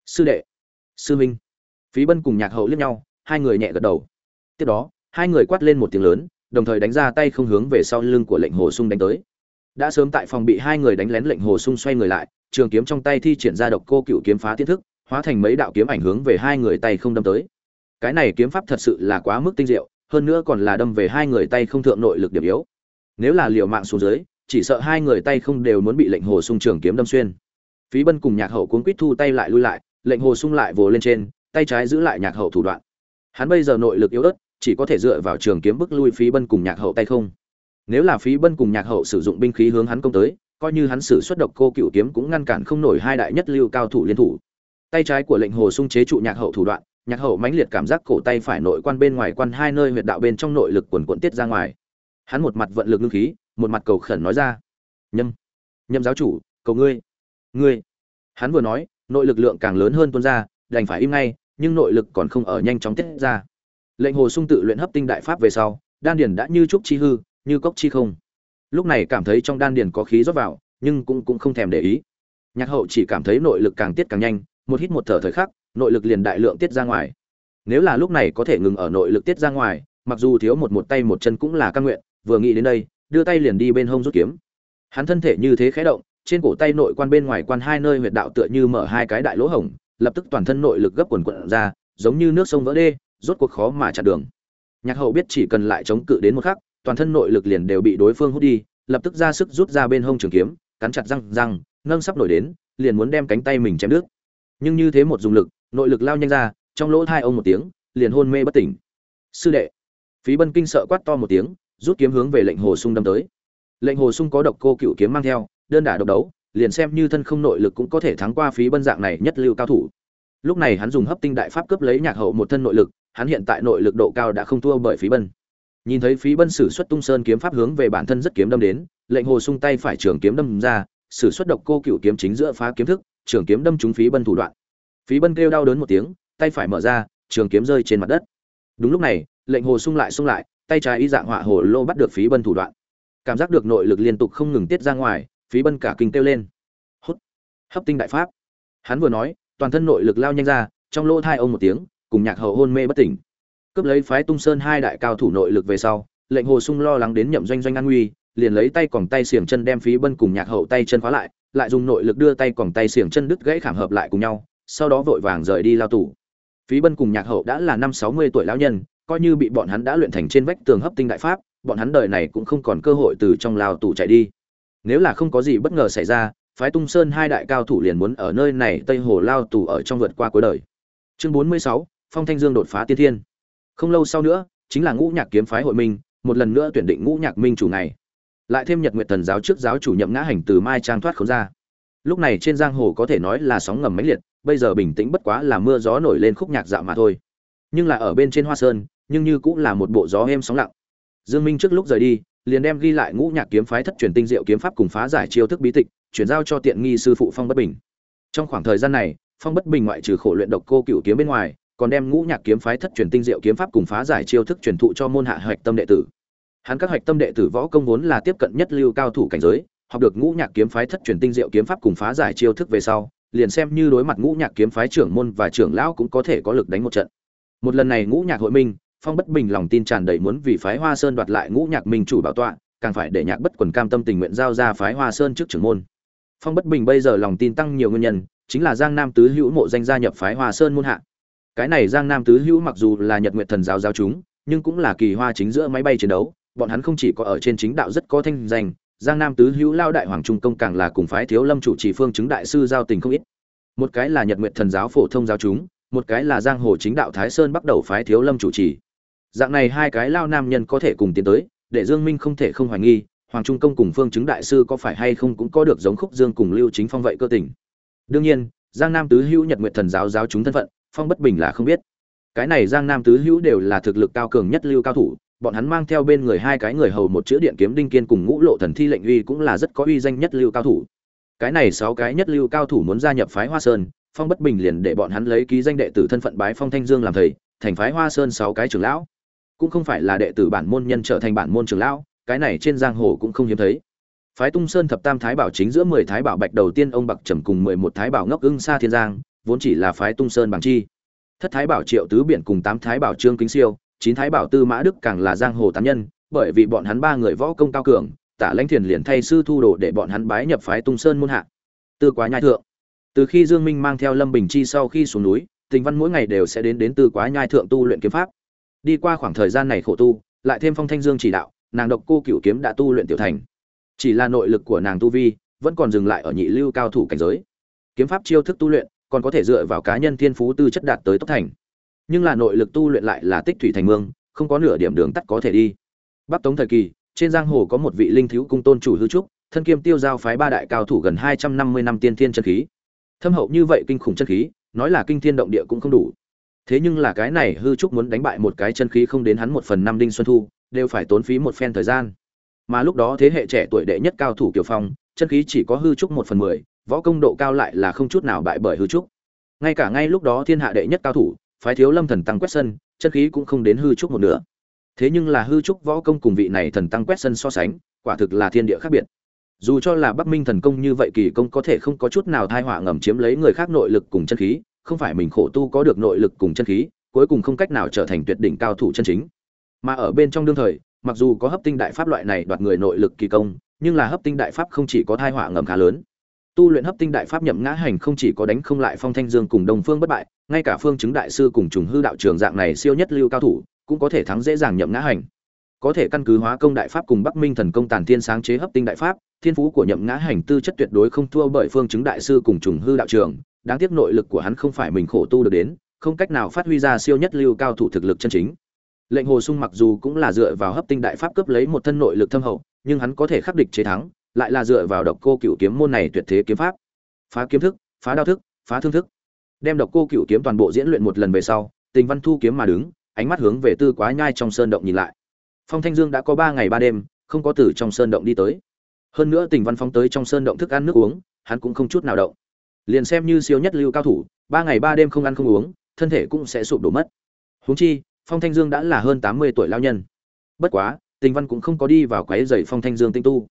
Sư đệ, sư minh phí bân cùng nhạc hậu liếc nhau, hai người nhẹ gật đầu. Tiếp đó hai người quát lên một tiếng lớn, đồng thời đánh ra tay không hướng về sau lưng của lệnh hồ sung đánh tới. Đã sớm tại phòng bị hai người đánh lén lệnh hồ sung xoay người lại, trường kiếm trong tay thi triển ra độc cô cựu kiếm phá tiên thức, hóa thành mấy đạo kiếm ảnh hướng về hai người tay không đâm tới. Cái này kiếm pháp thật sự là quá mức tinh diệu, hơn nữa còn là đâm về hai người tay không thượng nội lực điểm yếu. Nếu là liều mạng xuống dưới, chỉ sợ hai người tay không đều muốn bị lệnh hồ sung trường kiếm đâm xuyên. Phí bân cùng nhạc hậu cuốn quýt thu tay lại lui lại, lệnh hồ sung lại vồ lên trên, tay trái giữ lại nhạc hậu thủ đoạn. Hắn bây giờ nội lực yếu ớt chỉ có thể dựa vào trường kiếm bức lui phí bân cùng nhạc hậu tay không. Nếu là phí bân cùng nhạc hậu sử dụng binh khí hướng hắn công tới, coi như hắn sử xuất độc cô cựu kiếm cũng ngăn cản không nổi hai đại nhất lưu cao thủ liên thủ. Tay trái của lệnh hồ sung chế trụ nhạc hậu thủ đoạn, nhạc hậu mãnh liệt cảm giác cổ tay phải nội quan bên ngoài quan hai nơi huyệt đạo bên trong nội lực quần quận tiết ra ngoài. Hắn một mặt vận lực ngưng khí, một mặt cầu khẩn nói ra. Nhâm nhâm giáo chủ, cầu ngươi ngươi. Hắn vừa nói, nội lực lượng càng lớn hơn tuôn ra, đành phải im ngay, nhưng nội lực còn không ở nhanh chóng tiết ra lệnh hồ sung tự luyện hấp tinh đại pháp về sau, đan điền đã như trúc chi hư, như cốc chi không. Lúc này cảm thấy trong đan điền có khí rót vào, nhưng cũng cũng không thèm để ý. Nhạc hậu chỉ cảm thấy nội lực càng tiết càng nhanh, một hít một thở thời khắc, nội lực liền đại lượng tiết ra ngoài. Nếu là lúc này có thể ngừng ở nội lực tiết ra ngoài, mặc dù thiếu một một tay một chân cũng là căn nguyện, vừa nghĩ đến đây, đưa tay liền đi bên hông rút kiếm. Hắn thân thể như thế khẽ động, trên cổ tay nội quan bên ngoài quan hai nơi huyệt đạo tựa như mở hai cái đại lỗ hổng, lập tức toàn thân nội lực gấp quần quận ra, giống như nước sông vỡ đê rốt cuộc khó mà chặn đường. Nhạc hậu biết chỉ cần lại chống cự đến một khắc, toàn thân nội lực liền đều bị đối phương hút đi, lập tức ra sức rút ra bên hông trường kiếm, cắn chặt răng răng, nâng sắp nổi đến, liền muốn đem cánh tay mình chém đứt. Nhưng như thế một dùng lực, nội lực lao nhanh ra, trong lỗ hai ông một tiếng, liền hôn mê bất tỉnh. Sư đệ! Phí bân kinh sợ quát to một tiếng, rút kiếm hướng về lệnh hồ sung đâm tới. Lệnh hồ sung có độc cô cựu kiếm mang theo, đơn đả độc đấu, liền xem như thân không nội lực cũng có thể thắng qua phí bân dạng này nhất lưu cao thủ. Lúc này hắn dùng hấp tinh đại pháp cướp lấy nhạc hậu một thân nội lực hắn hiện tại nội lực độ cao đã không thua bởi phí bân. Nhìn thấy phí bân sử xuất tung sơn kiếm pháp hướng về bản thân rất kiếm đâm đến, lệnh hồ sung tay phải trường kiếm đâm ra, sử xuất độc cô cựu kiếm chính giữa phá kiếm thức, trường kiếm đâm trúng phí bân thủ đoạn. Phí bân kêu đau đớn một tiếng, tay phải mở ra, trường kiếm rơi trên mặt đất. Đúng lúc này, lệnh hồ sung lại xung lại, tay trái y dạng họa hồ lô bắt được phí bân thủ đoạn. Cảm giác được nội lực liên tục không ngừng tiết ra ngoài, phí bân cả kinh kêu lên. Hút! Hấp tinh đại pháp. Hắn vừa nói, toàn thân nội lực lao nhanh ra, trong lỗ thai ông một tiếng cùng nhạc hậu hôn mê bất tỉnh. Cướp lấy phái tung sơn hai đại cao thủ nội lực về sau, lệnh hồ sung lo lắng đến nhậm doanh doanh an nguy, liền lấy tay còng tay xiềng chân đem phí bân cùng nhạc hậu tay chân khóa lại lại dùng nội lực đưa tay còng tay xiềng chân đứt gãy khảm hợp lại cùng nhau, sau đó vội vàng rời đi lao tù. Phí bân cùng nhạc hậu đã là năm sáu mươi tuổi lão nhân, coi như bị bọn hắn đã luyện thành trên vách tường hấp tinh đại pháp, bọn hắn đời này cũng không còn cơ hội từ trong lao tù chạy đi. Nếu là không có gì bất ngờ xảy ra, phái tung sơn hai đại cao thủ liền muốn ở nơi này tây hồ lao tù ở trong vượt qua cuối đời. Chương bốn mươi sáu phong thanh dương đột phá tiên thiên. Không lâu sau nữa, chính là ngũ nhạc kiếm phái hội minh, một lần nữa tuyển định ngũ nhạc minh chủ này lại thêm nhật nguyện thần giáo trước giáo chủ nhậm ngã hành từ mai trang thoát khốn ra. Lúc này trên giang hồ có thể nói là sóng ngầm mãnh liệt, bây giờ bình tĩnh bất quá là mưa gió nổi lên khúc nhạc dạo mà thôi. Nhưng là ở bên trên hoa sơn, nhưng như cũng là một bộ gió êm sóng lặng. Dương minh trước lúc rời đi, liền đem ghi lại ngũ nhạc kiếm phái thất truyền tinh diệu kiếm pháp cùng phá giải chiêu thức bí tịch, chuyển giao cho tiện nghi sư phụ phong bất bình. Trong khoảng thời gian này, phong bất bình ngoại trừ khổ luyện độc cô cựu kiếm bên ngoài còn đem ngũ nhạc kiếm phái thất truyền tinh diệu kiếm pháp cùng phá giải chiêu thức truyền thụ cho môn hạ hoạch tâm đệ tử. Hắn các hoạch tâm đệ tử võ công vốn là tiếp cận nhất lưu cao thủ cảnh giới, học được ngũ nhạc kiếm phái thất truyền tinh diệu kiếm pháp cùng phá giải chiêu thức về sau, liền xem như đối mặt ngũ nhạc kiếm phái trưởng môn và trưởng lão cũng có thể có lực đánh một trận. Một lần này ngũ nhạc hội minh, phong bất bình lòng tin tràn đầy muốn vì phái hoa sơn đoạt lại ngũ nhạc minh chủ bảo tọa, càng phải để nhạc bất quần cam tâm tình nguyện giao ra phái hoa sơn trước trưởng môn. Phong bất bình bây giờ lòng tin tăng nhiều nguyên nhân, chính là giang nam tứ hữu mộ danh gia nhập phái hoa sơn môn hạ cái này giang nam tứ hữu mặc dù là nhật nguyện thần giáo giáo chúng, nhưng cũng là kỳ hoa chính giữa máy bay chiến đấu, bọn hắn không chỉ có ở trên chính đạo rất có thanh danh, giang nam tứ hữu lao đại hoàng trung công càng là cùng phái thiếu lâm chủ trì phương chứng đại sư giao tình không ít. Một cái là nhật nguyện thần giáo phổ thông giáo chúng, một cái là giang hồ chính đạo thái sơn bắt đầu phái thiếu lâm chủ trì. Dạng này hai cái lao nam nhân có thể cùng tiến tới, để dương minh không thể không hoài nghi, hoàng trung công cùng phương chứng đại sư có phải hay không cũng có được giống khúc dương cùng lưu chính phong vậy cơ tình. Đương nhiên, giang nam tứ hữu nhật nguyện thần giáo giáo chúng thân phận phong bất bình là không biết. Cái này giang nam tứ hữu đều là thực lực cao cường nhất lưu cao thủ, bọn hắn mang theo bên người hai cái người hầu một chữ điện kiếm đinh kiên cùng ngũ lộ thần thi lệnh uy cũng là rất có uy danh nhất lưu cao thủ. Cái này sáu cái nhất lưu cao thủ muốn gia nhập phái hoa sơn, phong bất bình liền để bọn hắn lấy ký danh đệ tử thân phận bái phong thanh dương làm thầy, thành phái hoa sơn sáu cái trưởng lão. Cũng không phải là đệ tử bản môn nhân trở thành bản môn trưởng lão, cái này trên giang hồ cũng không hiếm thấy. Phái tung sơn thập tam thái bảo chính giữa mười thái bảo bạch đầu tiên, ông bạc trầm cùng mười một thái bảo ngốc ưng xa thiên giang vốn chỉ là phái tung sơn bằng chi. Thất thái bảo triệu tứ biển cùng tám thái bảo trương kính siêu, chín thái bảo tư mã đức càng là giang hồ tán nhân, bởi vì bọn hắn ba người võ công cao cường, tả lãnh thiền liền thay sư thu đồ để bọn hắn bái nhập phái tung sơn môn hạ. Tư quá nhai thượng. Từ khi dương minh mang theo lâm bình chi sau khi xuống núi, tình văn mỗi ngày đều sẽ đến đến tư quá nhai thượng tu luyện kiếm pháp. Đi qua khoảng thời gian này khổ tu, lại thêm phong thanh dương chỉ đạo, nàng độc cô cửu kiếm đã tu luyện tiểu thành. Chỉ là nội lực của nàng tu vi, vẫn còn dừng lại ở nhị lưu cao thủ cảnh giới. Kiếm pháp chiêu thức tu luyện còn có thể dựa vào cá nhân thiên phú tư chất đạt tới tốc thành. Nhưng là nội lực tu luyện lại là tích thủy thành mương, không có nửa điểm đường tắt có thể đi. Bắc tống thời kỳ, trên giang hồ có một vị linh thiếu cung tôn chủ hư trúc, thân kiêm tiêu giao phái ba đại cao thủ gần hai trăm năm mươi năm tiên thiên chân khí. Thâm hậu như vậy kinh khủng chân khí, nói là kinh thiên động địa cũng không đủ. Thế nhưng là cái này hư trúc muốn đánh bại một cái chân khí không đến hắn một phần năm đinh xuân thu, đều phải tốn phí một phen thời gian. Mà lúc đó thế hệ trẻ tuổi đệ nhất cao thủ kiều phong, chân khí chỉ có hư trúc một phần mười võ công độ cao lại là không chút nào bại bởi hư trúc. Ngay cả ngay lúc đó thiên hạ đệ nhất cao thủ, phái thiếu lâm thần tăng quét sân, chân khí cũng không đến hư trúc một nửa. Thế nhưng là hư trúc võ công cùng vị này thần tăng quét sân so sánh, quả thực là thiên địa khác biệt. Dù cho là bắc minh thần công như vậy kỳ công có thể không có chút nào thai họa ngầm chiếm lấy người khác nội lực cùng chân khí, không phải mình khổ tu có được nội lực cùng chân khí, cuối cùng không cách nào trở thành tuyệt đỉnh cao thủ chân chính. Mà ở bên trong đương thời, mặc dù có hấp tinh đại pháp loại này đoạt người nội lực kỳ công, nhưng là hấp tinh đại pháp không chỉ có thai họa ngầm khá lớn tu luyện hấp tinh đại pháp nhậm ngã hành không chỉ có đánh không lại phong thanh dương cùng đồng phương bất bại, ngay cả phương chứng đại sư cùng trùng hư đạo trường dạng này siêu nhất lưu cao thủ, cũng có thể thắng dễ dàng nhậm ngã hành. Có thể căn cứ hóa công đại pháp cùng bắc minh thần công tàn thiên sáng chế hấp tinh đại pháp, thiên phú của nhậm ngã hành tư chất tuyệt đối không thua bởi phương chứng đại sư cùng trùng hư đạo trường, đáng tiếc nội lực của hắn không phải mình khổ tu được đến, không cách nào phát huy ra siêu nhất lưu cao thủ thực lực chân chính. Lệnh hồ sung mặc dù cũng là dựa vào hấp tinh đại pháp cướp lấy một thân nội lực thâm hậu, nhưng hắn có thể khắc địch chế thắng lại là dựa vào độc cô cựu kiếm môn này tuyệt thế kiếm pháp. Phá kiếm thức, phá đao thức, phá thương thức. Đem độc cô cựu kiếm toàn bộ diễn luyện một lần về sau, tình văn thu kiếm mà đứng, ánh mắt hướng về tư quá nhai trong sơn động nhìn lại. Phong thanh dương đã có ba ngày ba đêm, không có từ trong sơn động đi tới. Hơn nữa tình văn phóng tới trong sơn động thức ăn nước uống, hắn cũng không chút nào động. Liền xem như siêu nhất lưu cao thủ, ba ngày ba đêm không ăn không uống, thân thể cũng sẽ sụp đổ mất. Huống chi, phong thanh dương đã là hơn tám mươi tuổi lao nhân. Bất quá, tình văn cũng không có đi vào quái dày phong thanh dương tinh tu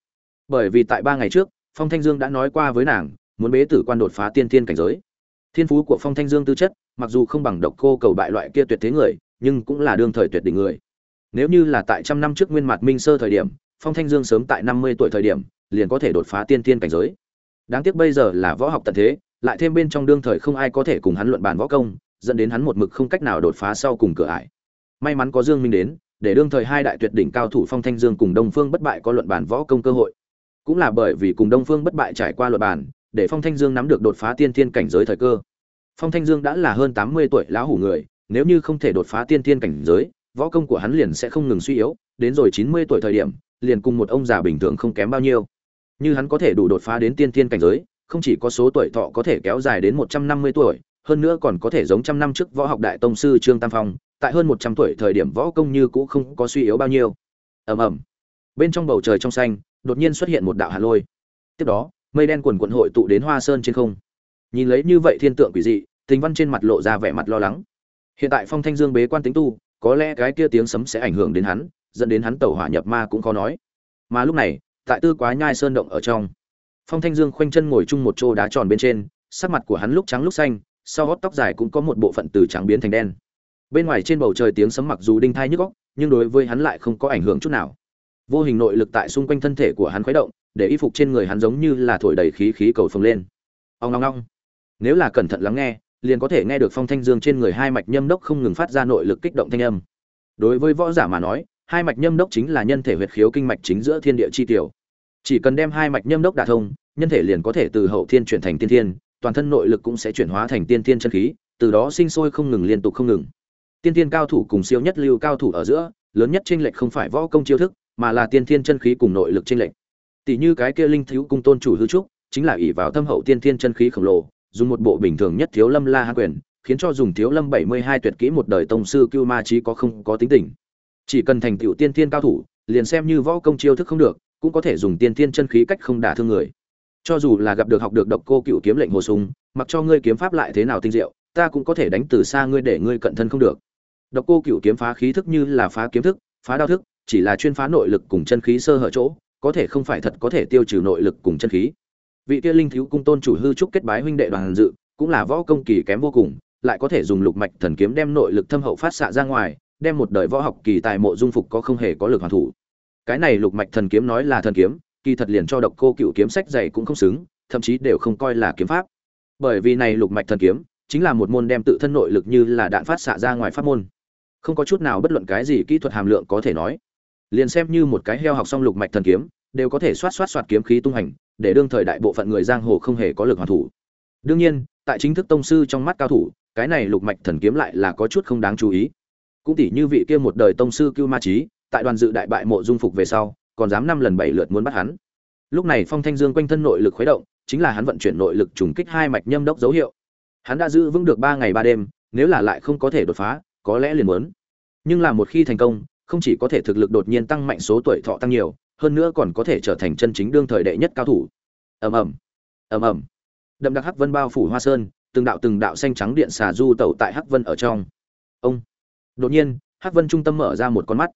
bởi vì tại ba ngày trước, phong thanh dương đã nói qua với nàng, muốn bế tử quan đột phá tiên thiên cảnh giới. Thiên phú của phong thanh dương tư chất, mặc dù không bằng độc cô cầu bại loại kia tuyệt thế người, nhưng cũng là đương thời tuyệt đỉnh người. Nếu như là tại trăm năm trước nguyên mặt minh sơ thời điểm, phong thanh dương sớm tại năm mươi tuổi thời điểm, liền có thể đột phá tiên thiên cảnh giới. Đáng tiếc bây giờ là võ học tận thế, lại thêm bên trong đương thời không ai có thể cùng hắn luận bàn võ công, dẫn đến hắn một mực không cách nào đột phá sau cùng cửa ải. May mắn có dương minh đến, để đương thời hai đại tuyệt đỉnh cao thủ phong thanh dương cùng đông phương bất bại có luận bàn võ công cơ hội cũng là bởi vì cùng đông phương bất bại trải qua luận bàn để phong thanh dương nắm được đột phá tiên thiên cảnh giới thời cơ. Phong thanh dương đã là hơn tám mươi tuổi lão hủ người, nếu như không thể đột phá tiên thiên cảnh giới, võ công của hắn liền sẽ không ngừng suy yếu, đến rồi chín mươi tuổi thời điểm, liền cùng một ông già bình thường không kém bao nhiêu. Như hắn có thể đủ đột phá đến tiên thiên cảnh giới, không chỉ có số tuổi thọ có thể kéo dài đến một trăm năm mươi tuổi, hơn nữa còn có thể giống trăm năm trước võ học đại tông sư trương tam phong, tại hơn một trăm tuổi thời điểm võ công như cũ không có suy yếu bao nhiêu. Ầm ầm. Bên trong bầu trời trong xanh đột nhiên xuất hiện một đạo hạ lôi. Tiếp đó, mây đen quần quận hội tụ đến hoa sơn trên không. Nhìn lấy như vậy thiên tượng quỷ dị, tình văn trên mặt lộ ra vẻ mặt lo lắng. Hiện tại phong thanh dương bế quan tính tu, có lẽ cái kia tiếng sấm sẽ ảnh hưởng đến hắn, dẫn đến hắn tẩu hỏa nhập ma cũng khó nói. Mà lúc này, tại tư quá nhai sơn động ở trong, phong thanh dương khoanh chân ngồi chung một chỗ đá tròn bên trên, sắc mặt của hắn lúc trắng lúc xanh, sau gót tóc dài cũng có một bộ phận từ trắng biến thành đen. Bên ngoài trên bầu trời tiếng sấm mặc dù đinh thai nhức góc nhưng đối với hắn lại không có ảnh hưởng chút nào vô hình nội lực tại xung quanh thân thể của hắn khuấy động, để y phục trên người hắn giống như là thổi đầy khí khí cầu phồng lên. Ông long long nếu là cẩn thận lắng nghe, liền có thể nghe được phong thanh dương trên người hai mạch nhâm đốc không ngừng phát ra nội lực kích động thanh âm. Đối với võ giả mà nói, hai mạch nhâm đốc chính là nhân thể huyệt khiếu kinh mạch chính giữa thiên địa chi tiểu. Chỉ cần đem hai mạch nhâm đốc đả thông, nhân thể liền có thể từ hậu thiên chuyển thành tiên thiên, toàn thân nội lực cũng sẽ chuyển hóa thành tiên thiên chân khí, từ đó sinh sôi không ngừng liên tục không ngừng. Tiên thiên cao thủ cùng siêu nhất lưu cao thủ ở giữa, lớn nhất tranh lệch không phải võ công chiêu thức mà là tiên thiên chân khí cùng nội lực chênh lệch. Tỷ như cái kia linh thiếu cung tôn chủ hư trúc, chính là ỷ vào thâm hậu tiên thiên chân khí khổng lồ, dùng một bộ bình thường nhất thiếu lâm la hán quyền, khiến cho dùng thiếu lâm bảy mươi hai tuyệt kỹ một đời tông sư cưu ma Chí có không có tính tình. Chỉ cần thành tựu tiên thiên cao thủ, liền xem như võ công chiêu thức không được, cũng có thể dùng tiên thiên chân khí cách không đả thương người. Cho dù là gặp được học được độc cô cựu kiếm lệnh hồ sung, mặc cho ngươi kiếm pháp lại thế nào tinh diệu, ta cũng có thể đánh từ xa ngươi để ngươi cận thân không được. Độc cô cựu kiếm phá khí thức như là phá kiếm thức, phá đao thức chỉ là chuyên phá nội lực cùng chân khí sơ hở chỗ, có thể không phải thật có thể tiêu trừ nội lực cùng chân khí. Vị kia linh thiếu cung tôn chủ hư trúc kết bái huynh đệ đoàn dự, cũng là võ công kỳ kém vô cùng, lại có thể dùng lục mạch thần kiếm đem nội lực thâm hậu phát xạ ra ngoài, đem một đời võ học kỳ tài mộ dung phục có không hề có lực hoàn thủ. Cái này lục mạch thần kiếm nói là thần kiếm, kỳ thật liền cho độc cô cựu kiếm sách dày cũng không xứng, thậm chí đều không coi là kiếm pháp. Bởi vì này lục mạch thần kiếm, chính là một môn đem tự thân nội lực như là đạn phát xạ ra ngoài pháp môn. Không có chút nào bất luận cái gì kỹ thuật hàm lượng có thể nói liền xem như một cái heo học xong lục mạch thần kiếm, đều có thể xoát xoát xoát kiếm khí tung hành, để đương thời đại bộ phận người giang hồ không hề có lực hoàn thủ. Đương nhiên, tại chính thức tông sư trong mắt cao thủ, cái này lục mạch thần kiếm lại là có chút không đáng chú ý. Cũng tỷ như vị kia một đời tông sư cưu ma trí tại đoàn dự đại bại mộ dung phục về sau, còn dám năm lần bảy lượt muốn bắt hắn. Lúc này phong thanh dương quanh thân nội lực khuấy động, chính là hắn vận chuyển nội lực trùng kích hai mạch nhâm đốc dấu hiệu. Hắn đã giữ vững được ba ngày ba đêm, nếu là lại không có thể đột phá, có lẽ liền muốn. Nhưng là một khi thành công không chỉ có thể thực lực đột nhiên tăng mạnh số tuổi thọ tăng nhiều, hơn nữa còn có thể trở thành chân chính đương thời đệ nhất cao thủ. Ầm ầm. Ầm ầm. Đậm đặc hắc vân bao phủ hoa sơn, từng đạo từng đạo xanh trắng điện xà du tẩu tại hắc vân ở trong. Ông. Đột nhiên, hắc vân trung tâm mở ra một con mắt.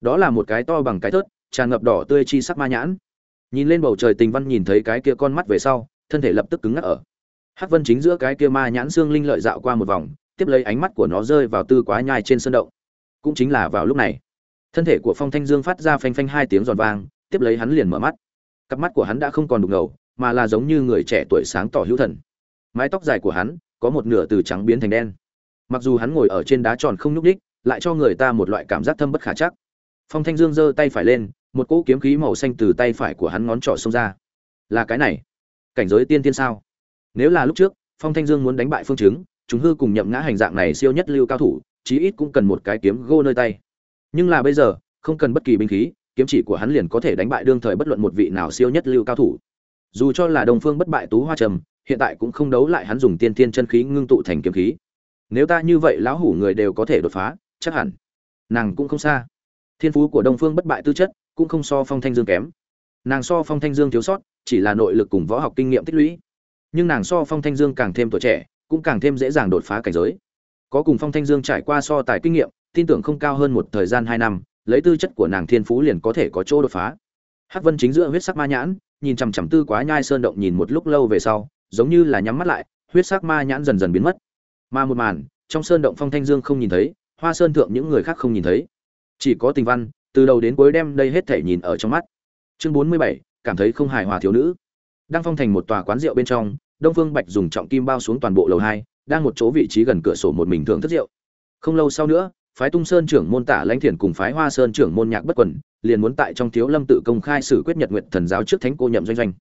Đó là một cái to bằng cái thớt, tràn ngập đỏ tươi chi sắc ma nhãn. Nhìn lên bầu trời tình văn nhìn thấy cái kia con mắt về sau, thân thể lập tức cứng ngắc ở. Hắc vân chính giữa cái kia ma nhãn xương linh lợi dạo qua một vòng, tiếp lấy ánh mắt của nó rơi vào tư quá nhai trên sơn động. Cũng chính là vào lúc này thân thể của phong thanh dương phát ra phanh phanh hai tiếng giòn vang, tiếp lấy hắn liền mở mắt. Cặp mắt của hắn đã không còn đục ngầu, mà là giống như người trẻ tuổi sáng tỏ hữu thần. Mái tóc dài của hắn có một nửa từ trắng biến thành đen. Mặc dù hắn ngồi ở trên đá tròn không nhúc đích lại cho người ta một loại cảm giác thâm bất khả chắc. Phong thanh dương giơ tay phải lên, một cỗ kiếm khí màu xanh từ tay phải của hắn ngón trỏ xông ra. Là cái này. Cảnh giới tiên tiên sao? Nếu là lúc trước, phong thanh dương muốn đánh bại phương chứng, chúng hư cùng nhậm ngã hành dạng này siêu nhất lưu cao thủ, chí ít cũng cần một cái kiếm gô nơi tay nhưng là bây giờ, không cần bất kỳ binh khí, kiếm chỉ của hắn liền có thể đánh bại đương thời bất luận một vị nào siêu nhất lưu cao thủ. Dù cho là đồng phương bất bại tú hoa trầm, hiện tại cũng không đấu lại hắn dùng tiên tiên chân khí ngưng tụ thành kiếm khí. Nếu ta như vậy lão hủ người đều có thể đột phá, chắc hẳn nàng cũng không xa. Thiên phú của đông phương bất bại tư chất cũng không so phong thanh dương kém. Nàng so phong thanh dương thiếu sót, chỉ là nội lực cùng võ học kinh nghiệm tích lũy. Nhưng nàng so phong thanh dương càng thêm tuổi trẻ, cũng càng thêm dễ dàng đột phá cảnh giới. Có cùng phong thanh dương trải qua so tài kinh nghiệm tin tưởng không cao hơn một thời gian hai năm, lấy tư chất của nàng thiên phú liền có thể có chỗ đột phá. Hắc vân chính giữa huyết sắc ma nhãn, nhìn chằm chằm tư quá nhai sơn động nhìn một lúc lâu về sau, giống như là nhắm mắt lại, huyết sắc ma nhãn dần dần biến mất. Mà một màn, trong sơn động phong thanh dương không nhìn thấy, hoa sơn thượng những người khác không nhìn thấy. Chỉ có tình văn, từ đầu đến cuối đem đây hết thể nhìn ở trong mắt. Chương bốn mươi bảy, cảm thấy không hài hòa thiếu nữ. Đang phong thành một tòa quán rượu bên trong, đông phương bạch dùng trọng kim bao xuống toàn bộ lầu hai, đang một chỗ vị trí gần cửa sổ một mình thưởng thức rượu. Không lâu sau nữa phái tung sơn trưởng môn tả lãnh thiền cùng phái hoa sơn trưởng môn nhạc bất quần, liền muốn tại trong thiếu lâm tự công khai xử quyết nhật nguyện thần giáo trước thánh cô nhậm doanh doanh.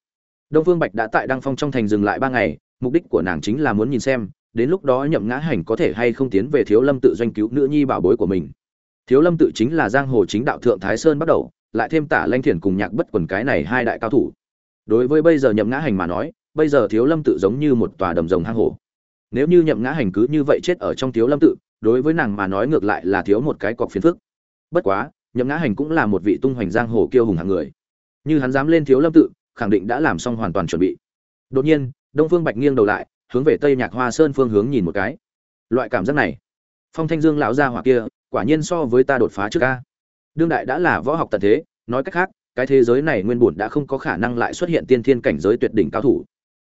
Đông phương bạch đã tại đăng phong trong thành dừng lại ba ngày, mục đích của nàng chính là muốn nhìn xem, đến lúc đó nhậm ngã hành có thể hay không tiến về thiếu lâm tự doanh cứu nữ nhi bảo bối của mình. Thiếu lâm tự chính là giang hồ chính đạo thượng thái sơn bắt đầu, lại thêm tả Lãnh thiền cùng nhạc bất quần cái này hai đại cao thủ. Đối với bây giờ nhậm ngã hành mà nói, bây giờ thiếu lâm tự giống như một tòa đầm rồng hang hồ nếu như nhậm ngã hành cứ như vậy chết ở trong thiếu lâm tự đối với nàng mà nói ngược lại là thiếu một cái cọc phiền phức. Bất quá, nhậm ngã hành cũng là một vị tung hoành giang hồ kiêu hùng hạng người. Như hắn dám lên thiếu lâm tự, khẳng định đã làm xong hoàn toàn chuẩn bị. Đột nhiên, đông phương bạch nghiêng đầu lại, hướng về tây nhạc hoa sơn phương hướng nhìn một cái. Loại cảm giác này, phong thanh dương lão gia hỏa kia, quả nhiên so với ta đột phá trước ca đương đại đã là võ học tận thế, nói cách khác, cái thế giới này nguyên bổn đã không có khả năng lại xuất hiện tiên thiên cảnh giới tuyệt đỉnh cao thủ.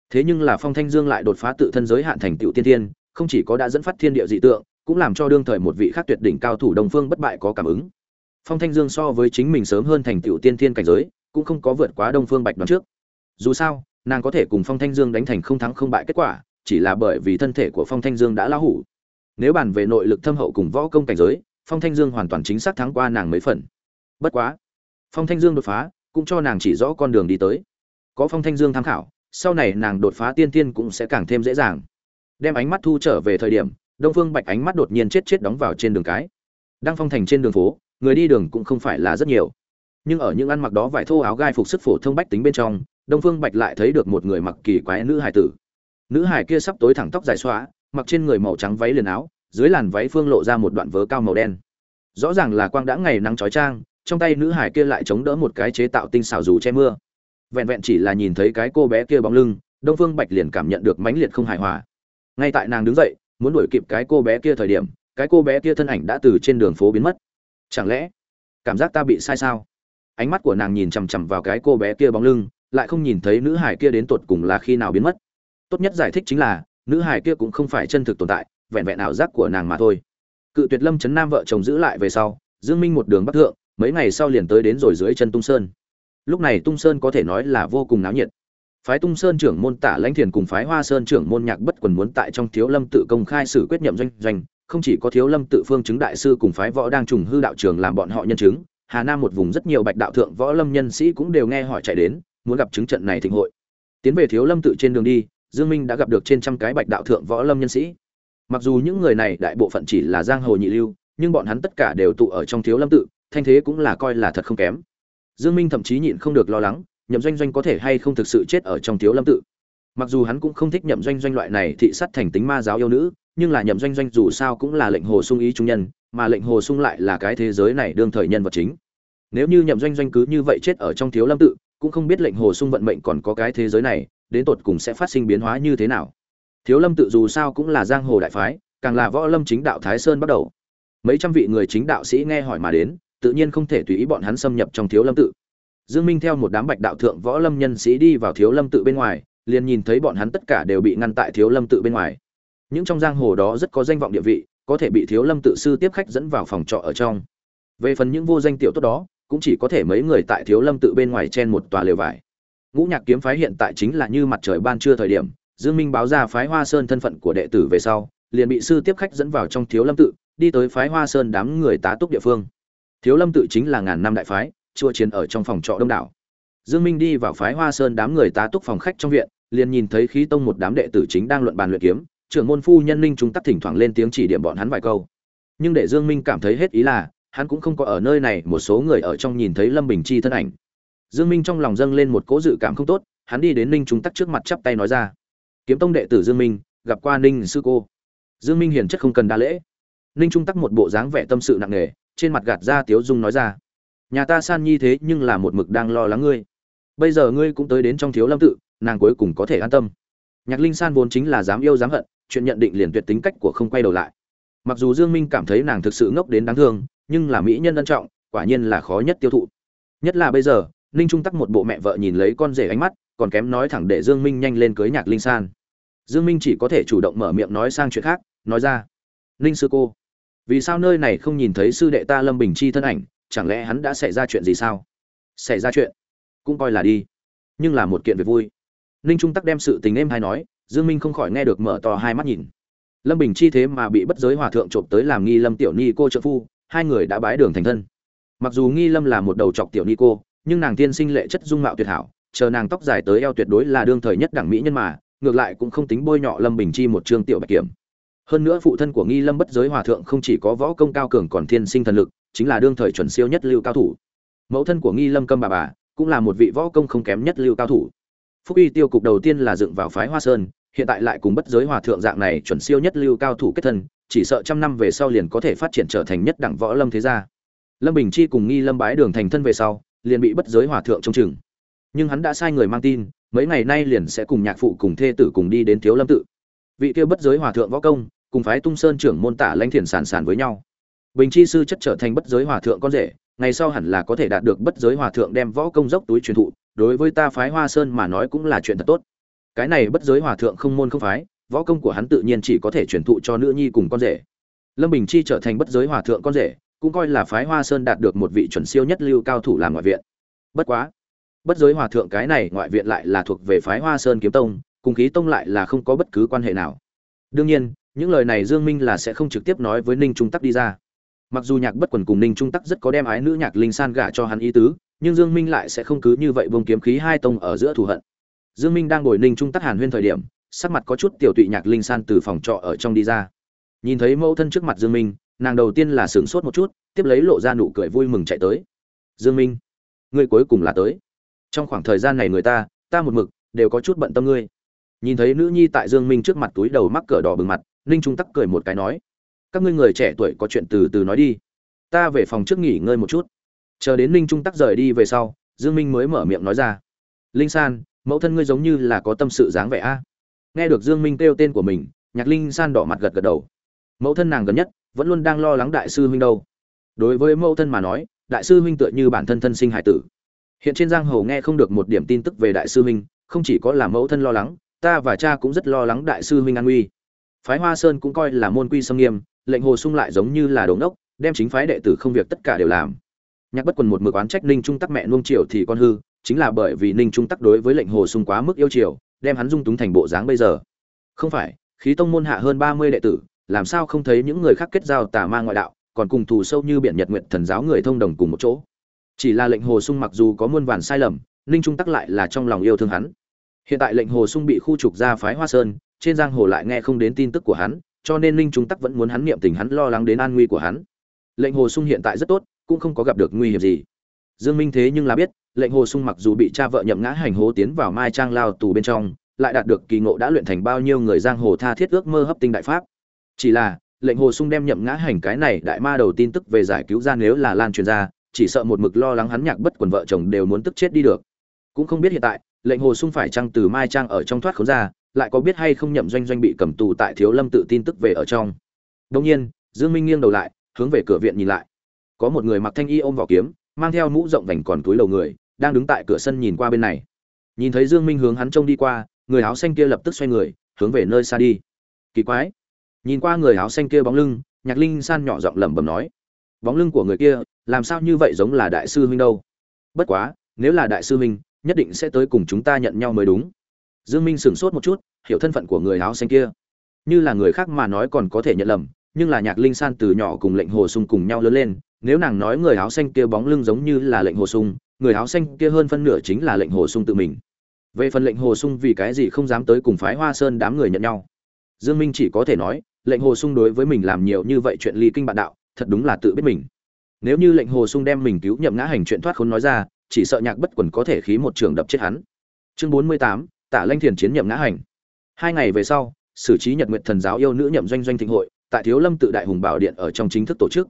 Thế nhưng là phong thanh dương lại đột phá tự thân giới hạn thành tựu tiên thiên, không chỉ có đã dẫn phát thiên địa dị tượng cũng làm cho đương thời một vị khác tuyệt đỉnh cao thủ đồng phương bất bại có cảm ứng. Phong thanh dương so với chính mình sớm hơn thành tựu tiên thiên cảnh giới, cũng không có vượt quá đông phương bạch đoán trước. Dù sao, nàng có thể cùng phong thanh dương đánh thành không thắng không bại kết quả, chỉ là bởi vì thân thể của phong thanh dương đã lão hủ. Nếu bàn về nội lực thâm hậu cùng võ công cảnh giới, phong thanh dương hoàn toàn chính xác thắng qua nàng mấy phần. Bất quá, phong thanh dương đột phá, cũng cho nàng chỉ rõ con đường đi tới. Có phong thanh dương tham khảo, sau này nàng đột phá tiên tiên cũng sẽ càng thêm dễ dàng. Đem ánh mắt thu trở về thời điểm đông phương bạch ánh mắt đột nhiên chết chết đóng vào trên đường cái. Đang phong thành trên đường phố, người đi đường cũng không phải là rất nhiều. Nhưng ở những ăn mặc đó vải thô áo gai phục sức phổ thông bách tính bên trong, đông phương bạch lại thấy được một người mặc kỳ quái nữ hải tử. Nữ hải kia sắp tối thẳng tóc dài xóa mặc trên người màu trắng váy liền áo, dưới làn váy phương lộ ra một đoạn vớ cao màu đen. Rõ ràng là quang đã ngày nắng trói trang trong tay nữ hải kia lại chống đỡ một cái chế tạo tinh xảo dù che mưa. Vẹn vẹn chỉ là nhìn thấy cái cô bé kia bóng lưng, đông phương bạch liền cảm nhận được mãnh liệt không hài hòa. Ngay tại nàng đứng dậy muốn đuổi kịp cái cô bé kia thời điểm, cái cô bé kia thân ảnh đã từ trên đường phố biến mất. Chẳng lẽ, cảm giác ta bị sai sao? Ánh mắt của nàng nhìn chằm chằm vào cái cô bé kia bóng lưng, lại không nhìn thấy nữ hải kia đến tột cùng là khi nào biến mất. Tốt nhất giải thích chính là, nữ hải kia cũng không phải chân thực tồn tại, vẹn vẹn ảo giác của nàng mà thôi. Cự tuyệt lâm chấn nam vợ chồng giữ lại về sau, dương minh một đường bắc thượng, mấy ngày sau liền tới đến rồi dưới chân tung sơn. Lúc này tung sơn có thể nói là vô cùng náo nhiệt phái tung sơn trưởng môn tả lãnh thiền cùng phái hoa sơn trưởng môn nhạc bất quần muốn tại trong thiếu lâm tự công khai xử quyết nhậm doanh doanh, không chỉ có thiếu lâm tự phương chứng đại sư cùng phái võ đang trùng hư đạo trường làm bọn họ nhân chứng, hà nam một vùng rất nhiều bạch đạo thượng võ lâm nhân sĩ cũng đều nghe hỏi chạy đến, muốn gặp chứng trận này thịnh hội. Tiến về thiếu lâm tự trên đường đi, dương minh đã gặp được trên trăm cái bạch đạo thượng võ lâm nhân sĩ. Mặc dù những người này đại bộ phận chỉ là giang hồ nhị lưu, nhưng bọn hắn tất cả đều tụ ở trong thiếu lâm tự, thanh thế cũng là coi là thật không kém. Dương minh thậm chí nhịn không được lo lắng nhậm doanh doanh có thể hay không thực sự chết ở trong thiếu lâm tự. Mặc dù hắn cũng không thích nhậm doanh doanh loại này thị sát thành tính ma giáo yêu nữ, nhưng là nhậm doanh doanh dù sao cũng là lệnh hồ sung ý trung nhân, mà lệnh hồ sung lại là cái thế giới này đương thời nhân vật chính. Nếu như nhậm doanh doanh cứ như vậy chết ở trong thiếu lâm tự, cũng không biết lệnh hồ sung vận mệnh còn có cái thế giới này, đến tột cùng sẽ phát sinh biến hóa như thế nào. Thiếu lâm tự dù sao cũng là giang hồ đại phái, càng là võ lâm chính đạo thái sơn bắt đầu. Mấy trăm vị người chính đạo sĩ nghe hỏi mà đến, tự nhiên không thể tùy ý bọn hắn xâm nhập trong thiếu lâm tự dương minh theo một đám bạch đạo thượng võ lâm nhân sĩ đi vào thiếu lâm tự bên ngoài, liền nhìn thấy bọn hắn tất cả đều bị ngăn tại thiếu lâm tự bên ngoài. Những trong giang hồ đó rất có danh vọng địa vị, có thể bị thiếu lâm tự sư tiếp khách dẫn vào phòng trọ ở trong. Về phần những vô danh tiểu tốt đó, cũng chỉ có thể mấy người tại thiếu lâm tự bên ngoài chen một tòa lều vải. Ngũ nhạc kiếm phái hiện tại chính là như mặt trời ban trưa thời điểm, dương minh báo ra phái hoa sơn thân phận của đệ tử về sau, liền bị sư tiếp khách dẫn vào trong thiếu lâm tự, đi tới phái hoa sơn đám người tá túc địa phương. Thiếu lâm tự chính là ngàn năm đại phái chua chiến ở trong phòng trọ đông đảo. Dương minh đi vào phái hoa sơn đám người tá túc phòng khách trong viện, liền nhìn thấy khí tông một đám đệ tử chính đang luận bàn luyện kiếm, trưởng môn phu nhân ninh trung tắc thỉnh thoảng lên tiếng chỉ điểm bọn hắn vài câu. Nhưng để dương minh cảm thấy hết ý là, hắn cũng không có ở nơi này, một số người ở trong nhìn thấy lâm bình chi thân ảnh. Dương minh trong lòng dâng lên một cỗ dự cảm không tốt, hắn đi đến ninh trung tắc trước mặt chắp tay nói ra, kiếm tông đệ tử dương minh, gặp qua ninh sư cô. Dương minh hiền chất không cần đa lễ. Ninh trung tắc một bộ dáng vẻ tâm sự nặng nề, trên mặt gạt ra tiếu dung nói ra nhà ta san nhi thế nhưng là một mực đang lo lắng ngươi. Bây giờ ngươi cũng tới đến trong thiếu lâm tự, nàng cuối cùng có thể an tâm. Nhạc linh san vốn chính là dám yêu dám hận, chuyện nhận định liền tuyệt tính cách của không quay đầu lại. Mặc dù dương minh cảm thấy nàng thực sự ngốc đến đáng thương, nhưng là mỹ nhân ân trọng, quả nhiên là khó nhất tiêu thụ. Nhất là bây giờ, ninh trung tắc một bộ mẹ vợ nhìn lấy con rể ánh mắt, còn kém nói thẳng để dương minh nhanh lên cưới nhạc linh san. Dương minh chỉ có thể chủ động mở miệng nói sang chuyện khác, nói ra. Ninh sư cô, vì sao nơi này không nhìn thấy sư đệ ta lâm bình chi thân ảnh chẳng lẽ hắn đã xảy ra chuyện gì sao? Xảy ra chuyện? Cũng coi là đi. Nhưng là một kiện việc vui. Ninh trung tắc đem sự tình êm hay nói, dương minh không khỏi nghe được mở to hai mắt nhìn. Lâm bình chi thế mà bị bất giới hòa thượng trộm tới làm nghi lâm tiểu ni cô trợ phu, hai người đã bái đường thành thân. Mặc dù nghi lâm là một đầu chọc tiểu ni cô, nhưng nàng tiên sinh lệ chất dung mạo tuyệt hảo, chờ nàng tóc dài tới eo tuyệt đối là đương thời nhất đẳng mỹ nhân mà, ngược lại cũng không tính bôi nhọ lâm bình chi một trương tiểu bạch kiểm hơn nữa phụ thân của nghi lâm bất giới hòa thượng không chỉ có võ công cao cường còn thiên sinh thần lực, chính là đương thời chuẩn siêu nhất lưu cao thủ. Mẫu thân của nghi lâm câm bà bà cũng là một vị võ công không kém nhất lưu cao thủ. Phúc uy tiêu cục đầu tiên là dựng vào phái hoa sơn, hiện tại lại cùng bất giới hòa thượng dạng này chuẩn siêu nhất lưu cao thủ kết thân, chỉ sợ trăm năm về sau liền có thể phát triển trở thành nhất đẳng võ lâm thế gia. Lâm bình chi cùng nghi lâm bái đường thành thân về sau, liền bị bất giới hòa thượng trông chừng. Nhưng hắn đã sai người mang tin, mấy ngày nay liền sẽ cùng nhạc phụ cùng thê tử cùng đi đến thiếu lâm tự. Vị kia bất giới hòa thượng võ công cùng phái tung sơn trưởng môn tả lãnh thiền sản sản với nhau. Bình chi sư chất trở thành bất giới hòa thượng con rể, ngày sau hẳn là có thể đạt được bất giới hòa thượng đem võ công dốc túi truyền thụ, đối với ta phái hoa sơn mà nói cũng là chuyện thật tốt. Cái này bất giới hòa thượng không môn không phái, võ công của hắn tự nhiên chỉ có thể truyền thụ cho nữ nhi cùng con rể. Lâm bình chi trở thành bất giới hòa thượng con rể, cũng coi là phái hoa sơn đạt được một vị chuẩn siêu nhất lưu cao thủ làm ngoại viện. Bất quá, bất giới hòa thượng cái này ngoại viện lại là thuộc về phái hoa sơn kiếm tông, cùng khí tông lại là không có bất cứ quan hệ nào. Đương nhiên những lời này dương minh là sẽ không trực tiếp nói với ninh trung tắc đi ra. Mặc dù nhạc bất quần cùng ninh trung tắc rất có đem ái nữ nhạc linh san gả cho hắn ý tứ, nhưng dương minh lại sẽ không cứ như vậy vùng kiếm khí hai tông ở giữa thù hận. Dương minh đang ngồi ninh trung tắc hàn huyên thời điểm, sắc mặt có chút tiểu tụy nhạc linh san từ phòng trọ ở trong đi ra. Nhìn thấy mẫu thân trước mặt dương minh, nàng đầu tiên là sửng sốt một chút, tiếp lấy lộ ra nụ cười vui mừng chạy tới. Dương minh, ngươi cuối cùng là tới. Trong khoảng thời gian này người ta ta một mực đều có chút bận tâm ngươi. Nhìn thấy nữ nhi tại dương minh trước mặt túi đầu mắc cỡ đỏ bừng mặt ninh trung tắc cười một cái nói, các ngươi người trẻ tuổi có chuyện từ từ nói đi. Ta về phòng trước nghỉ ngơi một chút. Chờ đến ninh trung tắc rời đi về sau, dương minh mới mở miệng nói ra, linh san, mẫu thân ngươi giống như là có tâm sự dáng vẻ a. Nghe được dương minh kêu tên của mình, nhạc linh san đỏ mặt gật gật đầu. Mẫu thân nàng gần nhất vẫn luôn đang lo lắng đại sư huynh đâu. Đối với mẫu thân mà nói, đại sư huynh tựa như bản thân thân sinh hải tử. Hiện trên giang hồ nghe không được một điểm tin tức về đại sư huynh, không chỉ có là mẫu thân lo lắng, ta và cha cũng rất lo lắng đại sư huynh an nguy phái hoa sơn cũng coi là môn quy sâm nghiêm, lệnh hồ sung lại giống như là đống đốc đem chính phái đệ tử không việc tất cả đều làm. Nhạc bất quần một mực oán trách ninh trung tắc mẹ nuông triều thì con hư, chính là bởi vì ninh trung tắc đối với lệnh hồ sung quá mức yêu triều đem hắn dung túng thành bộ dáng bây giờ. Không phải, khí tông môn hạ hơn ba mươi đệ tử, làm sao không thấy những người khác kết giao tà ma ngoại đạo, còn cùng thù sâu như biển nhật nguyện thần giáo người thông đồng cùng một chỗ. Chỉ là lệnh hồ sung mặc dù có muôn vàn sai lầm, ninh trung tắc lại là trong lòng yêu thương hắn. Hiện tại lệnh hồ sung bị khu trục ra phái hoa sơn trên giang hồ lại nghe không đến tin tức của hắn, cho nên ninh trung tắc vẫn muốn hắn niệm tình, hắn lo lắng đến an nguy của hắn. Lệnh hồ sung hiện tại rất tốt, cũng không có gặp được nguy hiểm gì. Dương minh thế nhưng là biết, lệnh hồ sung mặc dù bị cha vợ nhậm ngã hành hố tiến vào mai trang lao tù bên trong, lại đạt được kỳ ngộ đã luyện thành bao nhiêu người giang hồ tha thiết ước mơ hấp tinh đại pháp. Chỉ là, lệnh hồ sung đem nhậm ngã hành cái này đại ma đầu tin tức về giải cứu ra nếu là lan truyền ra, chỉ sợ một mực lo lắng hắn nhạc bất quần vợ chồng đều muốn tức chết đi được. Cũng không biết hiện tại, lệnh hồ sung phải chăng từ mai trang ở trong thoát khốn ra lại có biết hay không nhậm doanh doanh bị cầm tù tại thiếu lâm tự tin tức về ở trong. Đông nhiên, dương minh nghiêng đầu lại, hướng về cửa viện nhìn lại. Có một người mặc thanh y ôm vỏ kiếm, mang theo mũ rộng vành còn túi đầu người, đang đứng tại cửa sân nhìn qua bên này. Nhìn thấy dương minh hướng hắn trông đi qua, người áo xanh kia lập tức xoay người, hướng về nơi xa đi. Kỳ quái. Nhìn qua người áo xanh kia bóng lưng, nhạc linh san nhỏ giọng lẩm bẩm nói. Bóng lưng của người kia, làm sao như vậy giống là đại sư huynh đâu? Bất quá, nếu là đại sư huynh, nhất định sẽ tới cùng chúng ta nhận nhau mới đúng. Dương minh sửng sốt một chút hiểu thân phận của người áo xanh kia. Như là người khác mà nói còn có thể nhận lầm, nhưng là nhạc linh san từ nhỏ cùng lệnh hồ sung cùng nhau lớn lên, nếu nàng nói người áo xanh kia bóng lưng giống như là lệnh hồ sung, người áo xanh kia hơn phân nửa chính là lệnh hồ sung tự mình. Về phần lệnh hồ sung vì cái gì không dám tới cùng phái hoa sơn đám người nhận nhau. Dương minh chỉ có thể nói, lệnh hồ sung đối với mình làm nhiều như vậy chuyện ly kinh bạn đạo, thật đúng là tự biết mình. Nếu như lệnh hồ sung đem mình cứu nhậm ngã hành chuyện thoát khốn nói ra, chỉ sợ nhạc bất quần có thể khí một trường đập chết hắn. Chương bốn mươi tám, tả lanh thiền chiến nhậm ngã hành hai ngày về sau, xử trí nhật nguyện thần giáo yêu nữ nhậm doanh doanh thịnh hội, tại thiếu lâm tự đại hùng bảo điện ở trong chính thức tổ chức.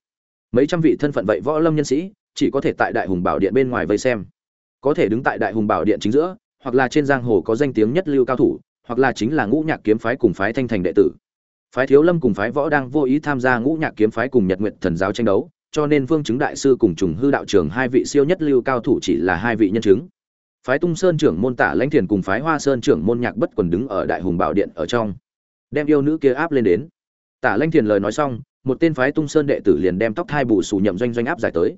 Mấy trăm vị thân phận vậy võ lâm nhân sĩ, chỉ có thể tại đại hùng bảo điện bên ngoài vây xem. Có thể đứng tại đại hùng bảo điện chính giữa, hoặc là trên giang hồ có danh tiếng nhất lưu cao thủ, hoặc là chính là ngũ nhạc kiếm phái cùng phái thanh thành đệ tử. Phái thiếu lâm cùng phái võ đang vô ý tham gia ngũ nhạc kiếm phái cùng nhật nguyện thần giáo tranh đấu, cho nên vương chứng đại sư cùng trùng hư đạo trường hai vị siêu nhất lưu cao thủ chỉ là hai vị nhân chứng phái tung sơn trưởng môn tả lãnh thiền cùng phái hoa sơn trưởng môn nhạc bất quần đứng ở đại hùng bảo điện ở trong. Đem yêu nữ kia áp lên đến. Tả lãnh thiền lời nói xong, một tên phái tung sơn đệ tử liền đem tóc thai bù xù nhậm doanh doanh áp giải tới.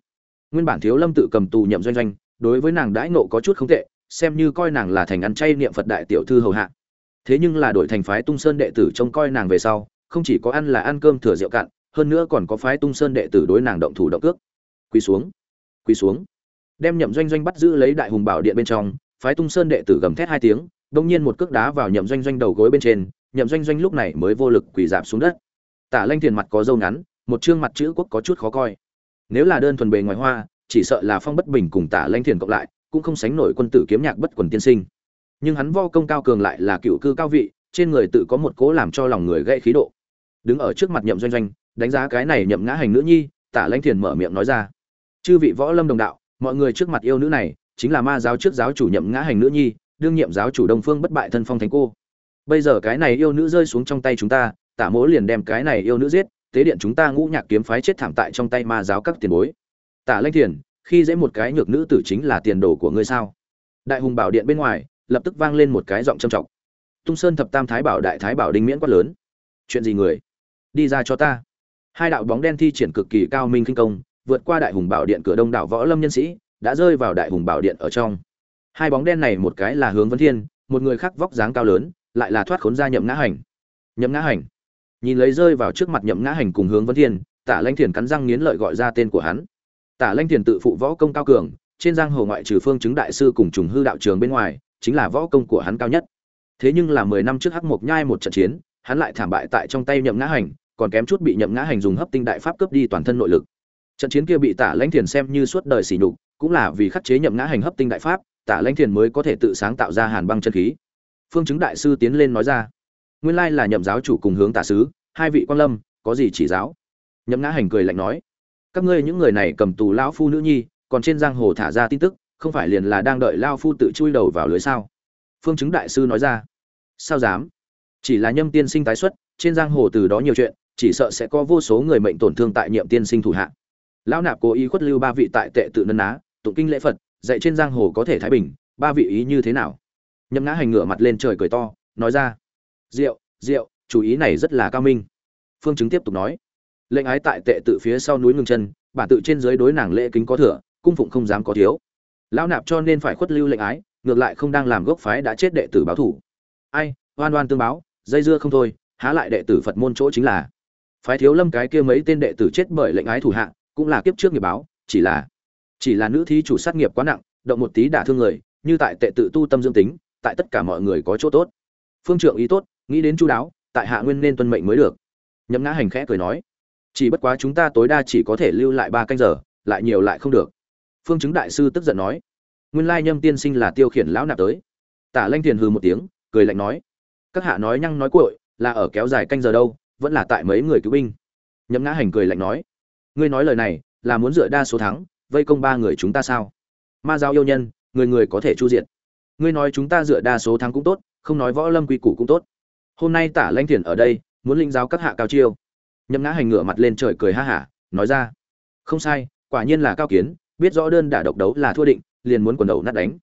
Nguyên bản thiếu lâm tự cầm tù nhậm doanh doanh, đối với nàng đãi nộ có chút không tệ, xem như coi nàng là thành ăn chay niệm phật đại tiểu thư hầu hạ. Thế nhưng là đổi thành phái tung sơn đệ tử trông coi nàng về sau, không chỉ có ăn là ăn cơm thừa rượu cạn, hơn nữa còn có phái tung sơn đệ tử đối nàng động thủ động cước. Quỳ xuống. Quỳ xuống đem nhậm doanh doanh bắt giữ lấy đại hùng bảo điện bên trong, phái tung sơn đệ tử gầm thét hai tiếng đông nhiên một cước đá vào nhậm doanh doanh đầu gối bên trên, nhậm doanh doanh lúc này mới vô lực quỳ dạp xuống đất. Tả lanh thiền mặt có dâu ngắn, một chương mặt chữ quốc có chút khó coi. Nếu là đơn thuần bề ngoài hoa, chỉ sợ là phong bất bình cùng tả lanh thiền cộng lại, cũng không sánh nổi quân tử kiếm nhạc bất quần tiên sinh. Nhưng hắn vo công cao cường lại là cựu cư cao vị, trên người tự có một cố làm cho lòng người gây khí độ. Đứng ở trước mặt nhậm doanh doanh, đánh giá cái này nhậm ngã hành nữ nhi, tả lanh thiền mở miệng nói ra. Chư vị võ lâm đồng đạo mọi người trước mặt yêu nữ này chính là ma giáo trước giáo chủ nhậm ngã hành nữ nhi, đương nhiệm giáo chủ đông phương bất bại thân phong thánh cô. Bây giờ cái này yêu nữ rơi xuống trong tay chúng ta, tả mỗ liền đem cái này yêu nữ giết, tế điện chúng ta ngũ nhạc kiếm phái chết thảm tại trong tay ma giáo các tiền bối. Tả lanh thiền, khi dễ một cái nhược nữ tử chính là tiền đồ của ngươi sao? Đại hùng bảo điện bên ngoài, lập tức vang lên một cái giọng trầm trọng. Tung sơn thập tam thái bảo đại thái bảo đinh miễn quát lớn. Chuyện gì người? Đi ra cho ta. Hai đạo bóng đen thi triển cực kỳ cao minh kinh công vượt qua đại hùng bảo điện cửa đông đảo võ lâm nhân sĩ, đã rơi vào đại hùng bảo điện ở trong. Hai bóng đen này một cái là hướng vấn thiên, một người khác vóc dáng cao lớn, lại là thoát khốn ra nhậm ngã hành. Nhậm ngã hành. Nhìn lấy rơi vào trước mặt nhậm ngã hành cùng hướng vấn thiên, tả lanh thiền cắn răng nghiến lợi gọi ra tên của hắn. Tả lanh thiền tự phụ võ công cao cường, trên giang hồ ngoại trừ phương chứng đại sư cùng trùng hư đạo trường bên ngoài, chính là võ công của hắn cao nhất. Thế nhưng là mười năm trước hắc mộc nhai một trận chiến, hắn lại thảm bại tại trong tay nhậm ngã hành, còn kém chút bị nhậm ngã hành dùng hấp tinh đại pháp cướp đi toàn thân nội lực trận chiến kia bị tả lãnh thiền xem như suốt đời sỉ nhục, cũng là vì khắc chế nhậm ngã hành hấp tinh đại pháp, tả lãnh thiền mới có thể tự sáng tạo ra hàn băng chân khí. Phương chứng đại sư tiến lên nói ra, nguyên lai là nhậm giáo chủ cùng hướng tả sứ, hai vị quan lâm, có gì chỉ giáo? Nhậm ngã hành cười lạnh nói, các ngươi những người này cầm tù lão phu nữ nhi, còn trên giang hồ thả ra tin tức, không phải liền là đang đợi lao phu tự chui đầu vào lưới sao? Phương chứng đại sư nói ra, sao dám? Chỉ là nhâm tiên sinh tái xuất, trên giang hồ từ đó nhiều chuyện, chỉ sợ sẽ có vô số người mệnh tổn thương tại nhiệm tiên sinh thủ hạ lão nạp cố ý khuất lưu ba vị tại tệ tự nân á, tụng kinh lễ phật, dạy trên giang hồ có thể thái bình, ba vị ý như thế nào? Nhâm ngã hành ngửa mặt lên trời cười to, nói ra rượu rượu chủ ý này rất là cao minh. Phương chứng tiếp tục nói, lệnh ái tại tệ tự phía sau núi ngừng chân bản tự trên dưới đối nàng lễ kính có thừa, cung phụng không dám có thiếu. Lão nạp cho nên phải khuất lưu lệnh ái, ngược lại không đang làm gốc phái đã chết đệ tử báo thủ. Ai, oan oan tương báo, dây dưa không thôi, há lại đệ tử phật môn chỗ chính là. Phái thiếu lâm cái kia mấy tên đệ tử chết bởi lệnh ái thủ hạ cũng là kiếp trước nghiệp báo, chỉ là chỉ là nữ thí chủ sát nghiệp quá nặng, động một tí đả thương người, như tại tệ tự tu tâm dương tính, tại tất cả mọi người có chỗ tốt. Phương trượng ý tốt, nghĩ đến chu đáo, tại hạ nguyên nên tuân mệnh mới được. Nhậm ngã hành khẽ cười nói, chỉ bất quá chúng ta tối đa chỉ có thể lưu lại ba canh giờ, lại nhiều lại không được. Phương chứng đại sư tức giận nói, nguyên lai nhâm tiên sinh là tiêu khiển lão nạp tới. Tả lanh thiền hừ một tiếng, cười lạnh nói, các hạ nói nhăng nói cuội, là ở kéo dài canh giờ đâu, vẫn là tại mấy người cứu binh. Nhậm ngã hành cười lạnh nói ngươi nói lời này là muốn dựa đa số thắng, vây công ba người chúng ta sao? Ma giáo yêu nhân, người người có thể chu diện ngươi nói chúng ta dựa đa số thắng cũng tốt, không nói võ lâm quy củ cũng tốt. Hôm nay tả lanh thiền ở đây, muốn linh giáo các hạ cao chiêu. Nhậm ngã hành ngửa mặt lên trời cười ha hả, nói ra. Không sai, quả nhiên là cao kiến, biết rõ đơn đả độc đấu là thua định, liền muốn quần đầu nát đánh.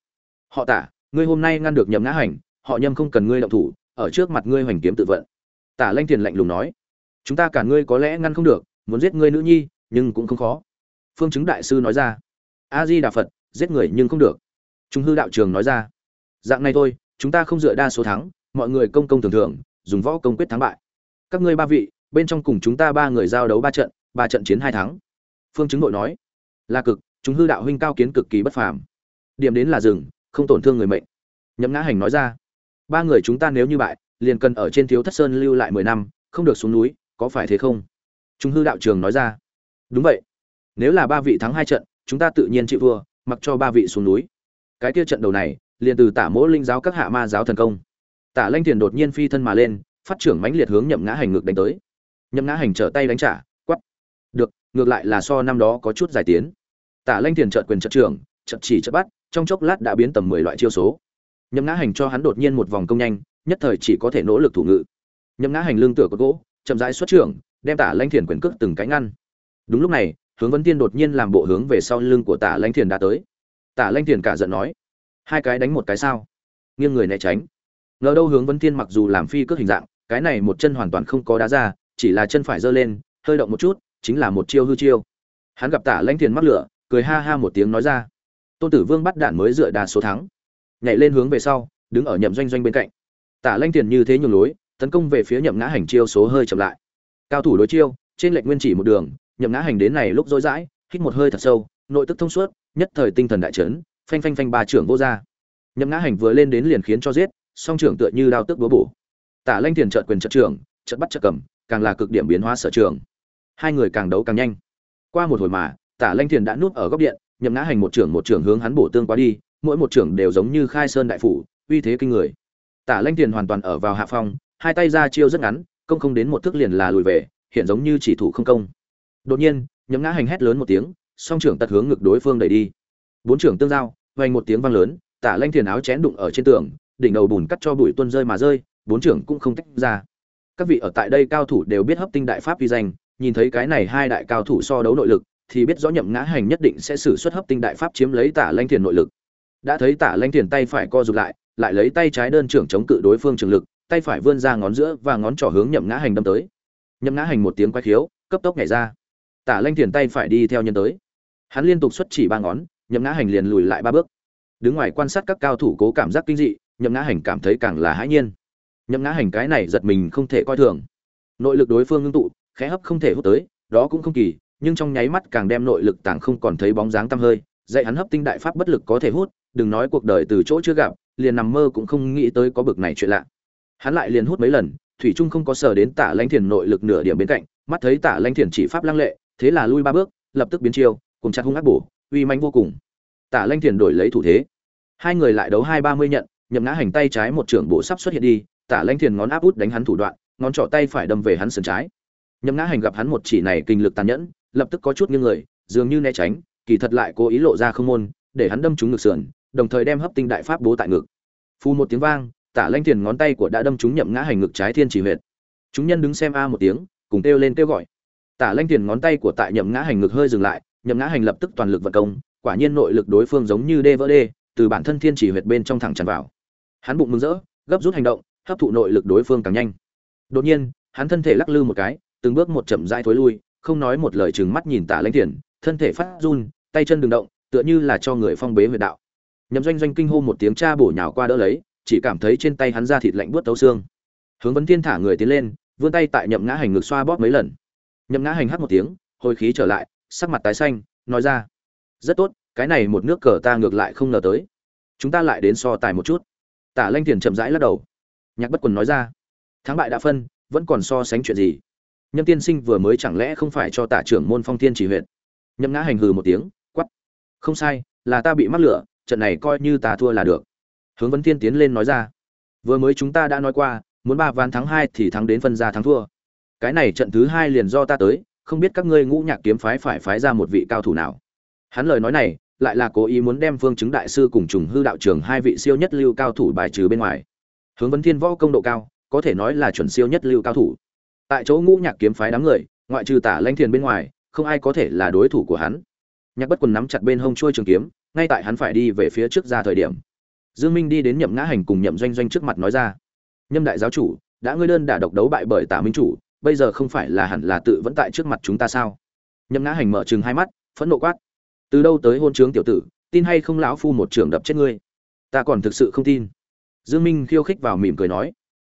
Họ tả, ngươi hôm nay ngăn được nhậm ngã hành, họ nhâm không cần ngươi động thủ, ở trước mặt ngươi hoành kiếm tự vận. Tả lanh thiền lạnh lùng nói. Chúng ta cả ngươi có lẽ ngăn không được, muốn giết ngươi nữ nhi nhưng cũng không khó. Phương chứng đại sư nói ra, a di đà phật, giết người nhưng không được. Trung hư đạo trường nói ra, dạng này thôi, chúng ta không dựa đa số thắng, mọi người công công thường thường, dùng võ công quyết thắng bại. Các ngươi ba vị, bên trong cùng chúng ta ba người giao đấu ba trận ba trận chiến hai thắng. Phương chứng nội nói, là cực chúng hư đạo huynh cao kiến cực kỳ bất phàm. Điểm đến là rừng, không tổn thương người mệnh. Nhậm ngã hành nói ra, ba người chúng ta nếu như bại, liền cần ở trên thiếu thất sơn lưu lại mười năm, không được xuống núi, có phải thế không? Chúng hư đạo trường nói ra đúng vậy. Nếu là ba vị thắng hai trận, chúng ta tự nhiên chịu vua mặc cho ba vị xuống núi. Cái kia trận đầu này, liền từ tả mỗ linh giáo các hạ ma giáo thần công. Tả lanh thiền đột nhiên phi thân mà lên, phát trưởng mãnh liệt hướng nhậm ngã hành ngược đánh tới. Nhậm ngã hành trở tay đánh trả quắp được, ngược lại là so năm đó có chút giải tiến. Tả lanh thiền trợt quyền trợt trưởng, trợt chỉ trợt bắt, trong chốc lát đã biến tầm mười loại chiêu số. Nhậm ngã hành cho hắn đột nhiên một vòng công nhanh, nhất thời chỉ có thể nỗ lực thủ ngự. Nhậm ngã hành lưng tựa có gỗ, chậm rãi xuất trưởng, đem tả lanh thiền quyền cước từng cánh ngăn đúng lúc này, hướng vấn tiên đột nhiên làm bộ hướng về sau lưng của tả lanh thiền đã tới. Tả lanh thiền cả giận nói, hai cái đánh một cái sao? Nghiêng người né tránh. Ngờ đâu hướng vấn tiên mặc dù làm phi cước hình dạng, cái này một chân hoàn toàn không có đá ra, chỉ là chân phải giơ lên, hơi động một chút, chính là một chiêu hư chiêu. Hắn gặp tả lanh thiền mắc lửa, cười ha ha một tiếng nói ra, tôn tử vương bắt đạn mới dựa đà số thắng. Nhảy lên hướng về sau, đứng ở nhậm doanh doanh bên cạnh. Tả lanh thiền như thế nhường lối, tấn công về phía nhậm ngã hành chiêu số hơi chậm lại. Cao thủ đối chiêu, trên lệnh nguyên chỉ một đường nhậm ngã hành đến này lúc rối rãi, hít một hơi thật sâu, nội tức thông suốt, nhất thời tinh thần đại trấn phanh phanh phanh ba trưởng vô ra nhậm ngã hành vừa lên đến liền khiến cho giết, song trưởng tựa như đao tức búa bổ. Tả lanh thiền trợt quyền trợt trưởng trợt bắt trợt cầm, càng là cực điểm biến hóa sở trường. Hai người càng đấu càng nhanh. Qua một hồi mà, tả lanh thiền đã nuốt ở góc điện, nhậm ngã hành một trưởng một trưởng hướng hắn bổ tương qua đi, mỗi một trưởng đều giống như khai sơn đại phủ, uy thế kinh người. Tả lanh thiền hoàn toàn ở vào hạ phong, hai tay ra chiêu rất ngắn, công không đến một thước liền là lùi về, hiện giống như chỉ thủ không công đột nhiên nhậm ngã hành hét lớn một tiếng, song trưởng tật hướng ngực đối phương đẩy đi. Bốn trưởng tương giao, vang một tiếng vang lớn, tả lanh thiền áo chén đụng ở trên tường, đỉnh đầu bùn cắt cho bụi tuôn rơi mà rơi, bốn trưởng cũng không tách ra. Các vị ở tại đây cao thủ đều biết hấp tinh đại pháp vi danh, nhìn thấy cái này hai đại cao thủ so đấu nội lực, thì biết rõ nhậm ngã hành nhất định sẽ xử suất hấp tinh đại pháp chiếm lấy tả lanh thiền nội lực. Đã thấy tả lanh thiền tay phải co rụt lại lại lấy tay trái đơn trưởng chống cự đối phương trường lực, tay phải vươn ra ngón giữa và ngón trỏ hướng nhậm ngã hành đâm tới. Nhậm ngã hành một tiếng quay khiếu, cấp tốc nhảy ra tả lanh thiền tay phải đi theo nhân tới. Hắn liên tục xuất chỉ ba ngón, nhậm ngã hành liền lùi lại ba bước. Đứng ngoài quan sát các cao thủ cố cảm giác kinh dị, nhậm ngã hành cảm thấy càng là hãi nhiên. Nhậm ngã hành cái này giật mình không thể coi thường. Nội lực đối phương ngưng tụ, khẽ hấp không thể hút tới, đó cũng không kỳ, nhưng trong nháy mắt càng đem nội lực tàng không còn thấy bóng dáng tăm hơi, dạy hắn hấp tinh đại pháp bất lực có thể hút, đừng nói cuộc đời từ chỗ chưa gặp, liền nằm mơ cũng không nghĩ tới có bực này chuyện lạ. Hắn lại liền hút mấy lần, thủy trung không có sờ đến tả lãnh thiền nội lực nửa điểm bên cạnh, mắt thấy tả lãnh thiền chỉ pháp lăng lệ thế là lui ba bước, lập tức biến chiêu, cùng chặt hung ác bổ, uy manh vô cùng. Tả Lanh thiền đổi lấy thủ thế. Hai người lại đấu hai ba mươi nhận, nhậm ngã hành tay trái một trưởng bộ sắp xuất hiện đi, tả Lanh thiền ngón áp út đánh hắn thủ đoạn, ngón trỏ tay phải đâm về hắn sườn trái. Nhậm ngã hành gặp hắn một chỉ này kinh lực tàn nhẫn, lập tức có chút nghiêng người, dường như né tránh, kỳ thật lại cố ý lộ ra không môn, để hắn đâm trúng ngực sườn, đồng thời đem hấp tinh đại pháp bố tại ngực. Phù một tiếng vang, tả lanh thiền ngón tay của đã đâm trúng nhậm ngã hành ngực trái thiên chỉ huyệt. Chúng nhân đứng xem a một tiếng, cùng kêu lên kêu gọi tả lanh Tiền ngón tay của tại nhậm ngã hành ngực hơi dừng lại nhậm ngã hành lập tức toàn lực vận công quả nhiên nội lực đối phương giống như đê vỡ đê từ bản thân thiên chỉ huyệt bên trong thẳng tràn vào. Hắn bụng mừng rỡ gấp rút hành động hấp thụ nội lực đối phương càng nhanh. Đột nhiên hắn thân thể lắc lư một cái từng bước một chậm rãi thối lui không nói một lời trừng mắt nhìn tả lãnh Tiền, thân thể phát run tay chân đừng động tựa như là cho người phong bế huyệt đạo. Nhậm doanh doanh kinh hô một tiếng cha bổ nhào qua đỡ lấy chỉ cảm thấy trên tay hắn ra thịt lạnh buốt tấu xương. Hướng vấn thiên thả người tiến lên vươn tay tại nhậm ngã hành ngực xoa bóp mấy lần nhậm ngã hành hắt một tiếng, hồi khí trở lại, sắc mặt tái xanh, nói ra, rất tốt, cái này một nước cờ ta ngược lại không ngờ tới. Chúng ta lại đến so tài một chút. Tả lanh thiền chậm rãi lắc đầu. Nhạc bất quần nói ra, thắng bại đã phân, vẫn còn so sánh chuyện gì? Nhâm tiên sinh vừa mới chẳng lẽ không phải cho tả trưởng môn phong thiên chỉ huyện nhậm ngã hành hừ một tiếng quắp không sai, là ta bị mắc lửa, trận này coi như ta thua là được. Hướng vấn thiên tiến lên nói ra, vừa mới chúng ta đã nói qua, muốn ba ván thắng hai thì thắng đến phân ra thắng thua cái này trận thứ hai liền do ta tới, không biết các ngươi ngũ nhạc kiếm phái phải phái ra một vị cao thủ nào. Hắn lời nói này, lại là cố ý muốn đem phương chứng đại sư cùng trùng hư đạo trường hai vị siêu nhất lưu cao thủ bài trừ bên ngoài. Hướng vấn thiên võ công độ cao, có thể nói là chuẩn siêu nhất lưu cao thủ. Tại chỗ ngũ nhạc kiếm phái đám người, ngoại trừ tả lanh thiền bên ngoài, không ai có thể là đối thủ của hắn. Nhạc bất quần nắm chặt bên hông trôi trường kiếm, ngay tại hắn phải đi về phía trước ra thời điểm. Dương minh đi đến nhậm ngã hành cùng nhậm doanh doanh trước mặt nói ra, nhâm đại giáo chủ, đã ngươi đơn đả độc đấu bại bởi tả minh chủ bây giờ không phải là hẳn là tự vẫn tại trước mặt chúng ta sao? Nhậm ngã hành mở chừng hai mắt, phẫn nộ quát. Từ đâu tới hôn trướng tiểu tử, tin hay không lão phu một trường đập chết ngươi? Ta còn thực sự không tin. Dương minh khiêu khích vào mỉm cười nói.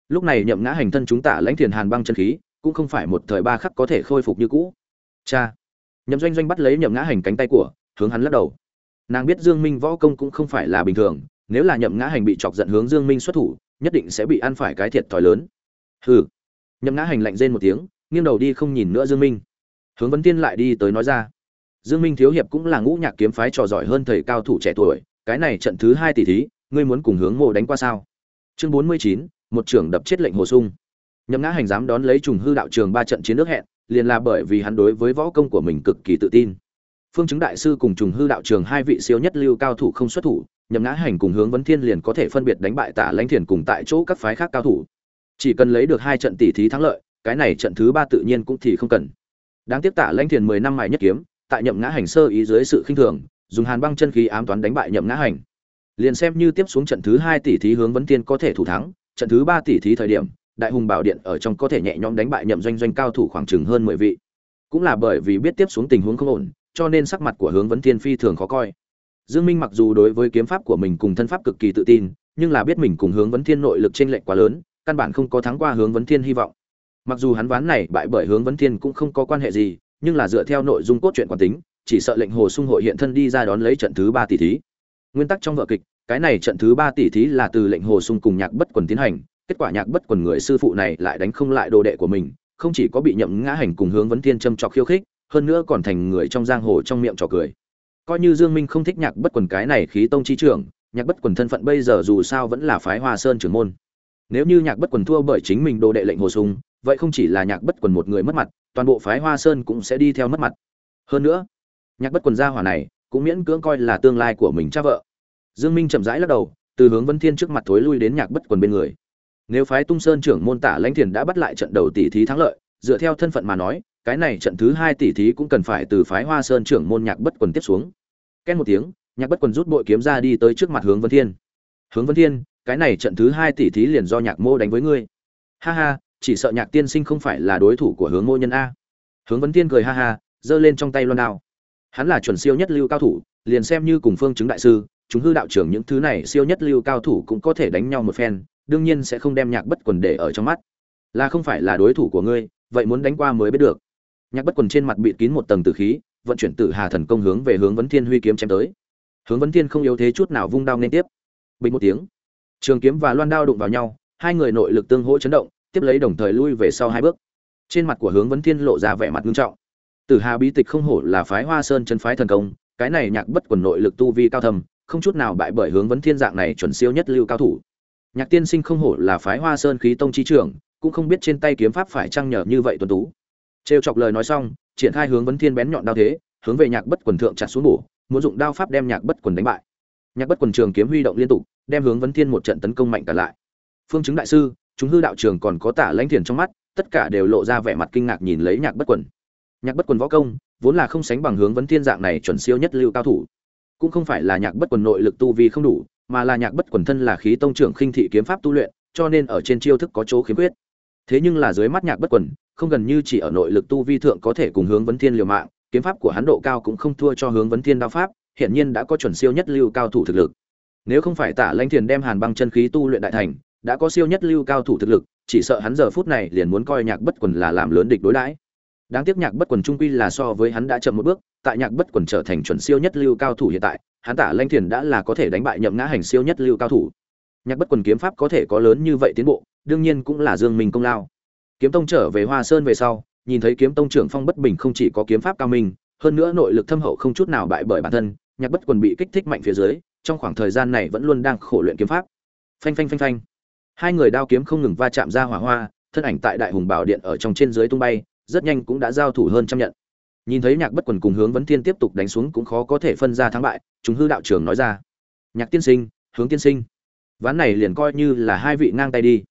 Lúc này nhậm ngã hành thân chúng ta lãnh thiền hàn băng chân khí, cũng không phải một thời ba khắc có thể khôi phục như cũ. Cha. Nhậm doanh doanh bắt lấy nhậm ngã hành cánh tay của, hướng hắn lắc đầu. Nàng biết dương minh võ công cũng không phải là bình thường, nếu là nhậm ngã hành bị chọc giận hướng dương minh xuất thủ, nhất định sẽ bị ăn phải cái thiệt thòi lớn. Hừ nhậm ngã hành lạnh rên một tiếng nghiêng đầu đi không nhìn nữa dương minh. Hướng vấn tiên lại đi tới nói ra dương minh thiếu hiệp cũng là ngũ nhạc kiếm phái trò giỏi hơn thầy cao thủ trẻ tuổi cái này trận thứ hai tỷ thí ngươi muốn cùng hướng mộ đánh qua sao? Chương 49, một trưởng đập chết lệnh hồ sung. Nhậm ngã hành dám đón lấy trùng hư đạo trường ba trận chiến nước hẹn liền là bởi vì hắn đối với võ công của mình cực kỳ tự tin. Phương chứng đại sư cùng trùng hư đạo trường hai vị siêu nhất lưu cao thủ không xuất thủ nhậm ngã hành cùng hướng vấn thiên liền có thể phân biệt đánh bại tả lãnh thiền cùng tại chỗ các phái khác cao thủ chỉ cần lấy được hai trận tỷ thí thắng lợi, cái này trận thứ ba tự nhiên cũng thì không cần. Đáng tiếc tả lãnh thiền mười năm mài nhất kiếm, tại nhậm ngã hành sơ ý dưới sự khinh thường, dùng hàn băng chân khí ám toán đánh bại nhậm ngã hành. Liền xem như tiếp xuống trận thứ hai tỷ thí hướng vấn thiên có thể thủ thắng, trận thứ ba tỷ thí thời điểm, đại hùng bảo điện ở trong có thể nhẹ nhõm đánh bại nhậm doanh doanh cao thủ khoảng chừng hơn mười vị. Cũng là bởi vì biết tiếp xuống tình huống không ổn, cho nên sắc mặt của hướng vấn thiên phi thường khó coi. Dương minh mặc dù đối với kiếm pháp của mình cùng thân pháp cực kỳ tự tin, nhưng là biết mình cùng hướng vấn thiên nội lực trên lệnh quá lớn căn bản không có thắng qua hướng vấn thiên hy vọng. Mặc dù hắn ván này bại bởi hướng vấn thiên cũng không có quan hệ gì, nhưng là dựa theo nội dung cốt truyện quản tính, chỉ sợ lệnh hồ sung hội hiện thân đi ra đón lấy trận thứ ba tỷ thí. Nguyên tắc trong vở kịch, cái này trận thứ ba tỷ thí là từ lệnh hồ sung cùng nhạc bất quần tiến hành, kết quả nhạc bất quần người sư phụ này lại đánh không lại đồ đệ của mình, không chỉ có bị nhậm ngã hành cùng hướng vấn thiên châm trọc khiêu khích, hơn nữa còn thành người trong giang hồ trong miệng trò cười. Coi như dương minh không thích nhạc bất quần cái này khí tông chi trưởng, nhạc bất quần thân phận bây giờ dù sao vẫn là phái hoa sơn trưởng môn nếu như nhạc bất quần thua bởi chính mình đồ đệ lệnh hồ sung, vậy không chỉ là nhạc bất quần một người mất mặt, toàn bộ phái hoa sơn cũng sẽ đi theo mất mặt. Hơn nữa, nhạc bất quần gia hỏa này cũng miễn cưỡng coi là tương lai của mình cha vợ. Dương minh chậm rãi lắc đầu, từ hướng vân thiên trước mặt thối lui đến nhạc bất quần bên người. Nếu phái tung sơn trưởng môn tả lãnh thiền đã bắt lại trận đầu tỷ thí thắng lợi, dựa theo thân phận mà nói, cái này trận thứ hai tỷ thí cũng cần phải từ phái hoa sơn trưởng môn nhạc bất quần tiếp xuống. Ken một tiếng, nhạc bất quần rút bội kiếm ra đi tới trước mặt hướng vân thiên. Hướng vân thiên cái này trận thứ hai tỷ thí liền do nhạc mô đánh với ngươi. Ha ha, chỉ sợ nhạc tiên sinh không phải là đối thủ của hướng mô nhân a. Hướng vấn tiên cười ha ha, giơ lên trong tay loan đao. Hắn là chuẩn siêu nhất lưu cao thủ, liền xem như cùng phương chứng đại sư, chúng hư đạo trưởng những thứ này siêu nhất lưu cao thủ cũng có thể đánh nhau một phen, đương nhiên sẽ không đem nhạc bất quần để ở trong mắt. Là không phải là đối thủ của ngươi, vậy muốn đánh qua mới biết được. Nhạc bất quần trên mặt bịt kín một tầng tử khí, vận chuyển tử hà thần công hướng về hướng vấn thiên huy kiếm chém tới. Hướng vấn thiên không yếu thế chút nào vung đao nên tiếp. Bình một tiếng trường kiếm và loan đao đụng vào nhau, hai người nội lực tương hỗ chấn động, tiếp lấy đồng thời lui về sau hai bước. Trên mặt của hướng vấn thiên lộ ra vẻ mặt nghiêm trọng. Tử hà bí tịch không hổ là phái hoa sơn chân phái thần công, cái này nhạc bất quần nội lực tu vi cao thầm không chút nào bại bởi hướng vấn thiên dạng này chuẩn siêu nhất lưu cao thủ. Nhạc tiên sinh không hổ là phái hoa sơn khí tông chi trưởng, cũng không biết trên tay kiếm pháp phải trăng nhờ như vậy tuấn tú. Trêu chọc lời nói xong, triển khai hướng vấn thiên bén nhọn đao thế, hướng về nhạc bất quần thượng chặt xuống bổ, muốn dụng đao pháp đem nhạc bất quần đánh bại nhạc bất quần trường kiếm huy động liên tục, đem hướng vấn thiên một trận tấn công mạnh cả lại. Phương chứng đại sư, chúng hư đạo trường còn có tả lãnh thiền trong mắt, tất cả đều lộ ra vẻ mặt kinh ngạc nhìn lấy nhạc bất quần. Nhạc bất quần võ công, vốn là không sánh bằng hướng vấn thiên dạng này chuẩn siêu nhất lưu cao thủ. Cũng không phải là nhạc bất quần nội lực tu vi không đủ, mà là nhạc bất quần thân là khí tông trưởng khinh thị kiếm pháp tu luyện, cho nên ở trên chiêu thức có chỗ khiếm khuyết. Thế nhưng là dưới mắt nhạc bất quần, không gần như chỉ ở nội lực tu vi thượng có thể cùng hướng vấn thiên liều mạng, kiếm pháp của hắn độ cao cũng không thua cho hướng vấn thiên đao pháp hiện nhiên đã có chuẩn siêu nhất lưu cao thủ thực lực. Nếu không phải tả lãnh thiền đem hàn băng chân khí tu luyện đại thành, đã có siêu nhất lưu cao thủ thực lực, chỉ sợ hắn giờ phút này liền muốn coi nhạc bất quần là làm lớn địch đối đãi. Đáng tiếc nhạc bất quần trung quy là so với hắn đã chậm một bước, tại nhạc bất quần trở thành chuẩn siêu nhất lưu cao thủ hiện tại, hắn tả Lãnh thiền đã là có thể đánh bại nhậm ngã hành siêu nhất lưu cao thủ. Nhạc bất quần kiếm pháp có thể có lớn như vậy tiến bộ, đương nhiên cũng là dương minh công lao. Kiếm tông trở về hoa sơn về sau, nhìn thấy kiếm tông trưởng phong bất bình không chỉ có kiếm pháp cao minh, hơn nữa nội lực thâm hậu không chút nào bại bởi bản thân nhạc bất quần bị kích thích mạnh phía dưới, trong khoảng thời gian này vẫn luôn đang khổ luyện kiếm pháp. Phanh phanh phanh phanh. Hai người đao kiếm không ngừng va chạm ra hỏa hoa, thân ảnh tại đại hùng bảo điện ở trong trên dưới tung bay, rất nhanh cũng đã giao thủ hơn trăm nhận. Nhìn thấy nhạc bất quần cùng hướng vấn thiên tiếp tục đánh xuống cũng khó có thể phân ra thắng bại, chúng hư đạo trưởng nói ra. Nhạc tiên sinh, hướng tiên sinh. Ván này liền coi như là hai vị ngang tay đi.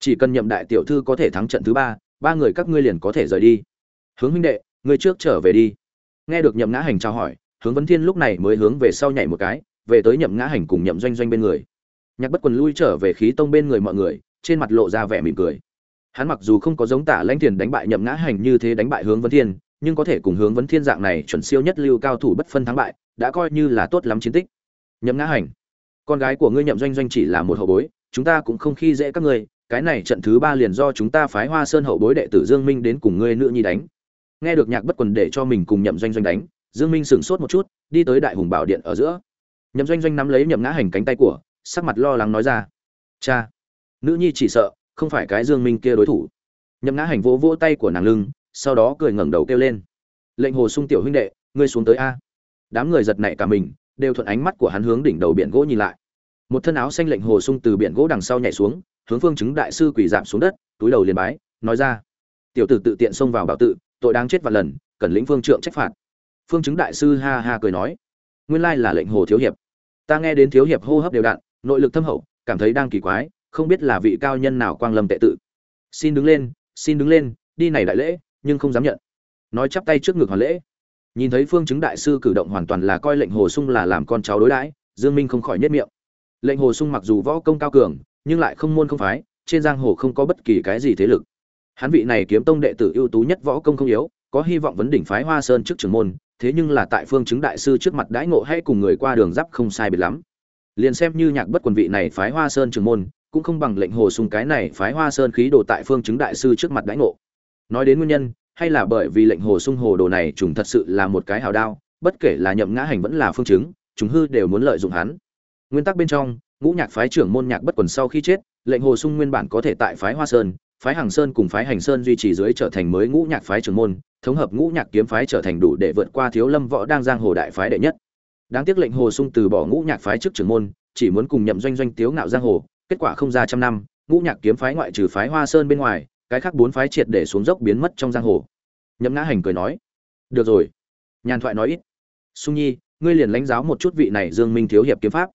Chỉ cần nhậm đại tiểu thư có thể thắng trận thứ ba ba người các ngươi liền có thể rời đi. Hướng huynh đệ ngươi trước trở về đi. Nghe được nhậm ngã hành trao hỏi hướng vấn thiên lúc này mới hướng về sau nhảy một cái, về tới nhậm ngã hành cùng nhậm doanh doanh bên người. Nhạc bất quần lui trở về khí tông bên người mọi người, trên mặt lộ ra vẻ mỉm cười. Hắn mặc dù không có giống tả lãnh thiền đánh bại nhậm ngã hành như thế đánh bại hướng vấn thiên, nhưng có thể cùng hướng vấn thiên dạng này chuẩn siêu nhất lưu cao thủ bất phân thắng bại, đã coi như là tốt lắm chiến tích. Nhậm ngã hành, con gái của ngươi nhậm doanh doanh chỉ là một hậu bối, chúng ta cũng không khi dễ các ngươi, cái này trận thứ ba liền do chúng ta phái hoa sơn hậu bối đệ tử dương minh đến cùng ngươi nữ nhi đánh. Nghe được nhạc bất quần để cho mình cùng nhậm doanh doanh đánh dương minh sửng sốt một chút, đi tới đại hùng bảo điện ở giữa. Nhậm doanh doanh nắm lấy nhậm ngã hành cánh tay của, sắc mặt lo lắng nói ra. Cha, nữ nhi chỉ sợ, không phải cái dương minh kia đối thủ. Nhậm ngã hành vỗ vỗ tay của nàng lưng, sau đó cười ngẩng đầu kêu lên. Lệnh hồ sung tiểu huynh đệ, ngươi xuống tới a. Đám người giật nảy cả mình, đều thuận ánh mắt của hắn hướng đỉnh đầu biển gỗ nhìn lại. Một thân áo xanh lệnh hồ sung từ biển gỗ đằng sau nhảy xuống, hướng phương chứng đại sư quỳ giảm xuống đất, túi đầu liền bái, nói ra. Tiểu tử tự tiện xông vào bảo tự, tội đáng chết vạn lần, cần lĩnh phương trượng trách phạt phương chứng đại sư ha ha cười nói, nguyên lai là lệnh hồ thiếu hiệp. Ta nghe đến thiếu hiệp hô hấp đều đặn, nội lực thâm hậu, cảm thấy đang kỳ quái, không biết là vị cao nhân nào quang lâm tệ tự. Xin đứng lên, xin đứng lên, đi này đại lễ, nhưng không dám nhận. Nói chắp tay trước ngực hoàn lễ. Nhìn thấy phương chứng đại sư cử động hoàn toàn là coi lệnh hồ sung là làm con cháu đối đãi, dương minh không khỏi nhất miệng. Lệnh hồ sung mặc dù võ công cao cường, nhưng lại không môn không phái, trên giang hồ không có bất kỳ cái gì thế lực. Hắn vị này kiếm tông đệ tử ưu tú nhất võ công không yếu, có hy vọng vấn đỉnh phái hoa sơn trước trưởng môn thế nhưng là tại phương chứng đại sư trước mặt đãi ngộ hay cùng người qua đường giáp không sai biệt lắm. Liền xem như nhạc bất quần vị này phái hoa sơn trưởng môn, cũng không bằng lệnh hồ sung cái này phái hoa sơn khí đồ tại phương chứng đại sư trước mặt đãi ngộ. Nói đến nguyên nhân, hay là bởi vì lệnh hồ sung hồ đồ này trùng thật sự là một cái hào đao, bất kể là nhậm ngã hành vẫn là phương chứng, chúng hư đều muốn lợi dụng hắn. Nguyên tắc bên trong, ngũ nhạc phái trưởng môn nhạc bất quần sau khi chết, lệnh hồ sung nguyên bản có thể tại phái hoa sơn phái hàng sơn cùng phái hành sơn duy trì dưới trở thành mới ngũ nhạc phái trưởng môn, thống hợp ngũ nhạc kiếm phái trở thành đủ để vượt qua thiếu lâm võ đang giang hồ đại phái đệ nhất. Đáng tiếc lệnh hồ sung từ bỏ ngũ nhạc phái trước trưởng môn, chỉ muốn cùng nhậm doanh doanh tiếu ngạo giang hồ, kết quả không ra trăm năm, ngũ nhạc kiếm phái ngoại trừ phái hoa sơn bên ngoài, cái khác bốn phái triệt để xuống dốc biến mất trong giang hồ. Nhậm ngã hành cười nói, được rồi. Nhàn thoại nói ít, sung nhi, ngươi liền lãnh giáo một chút vị này dương minh thiếu hiệp kiếm pháp.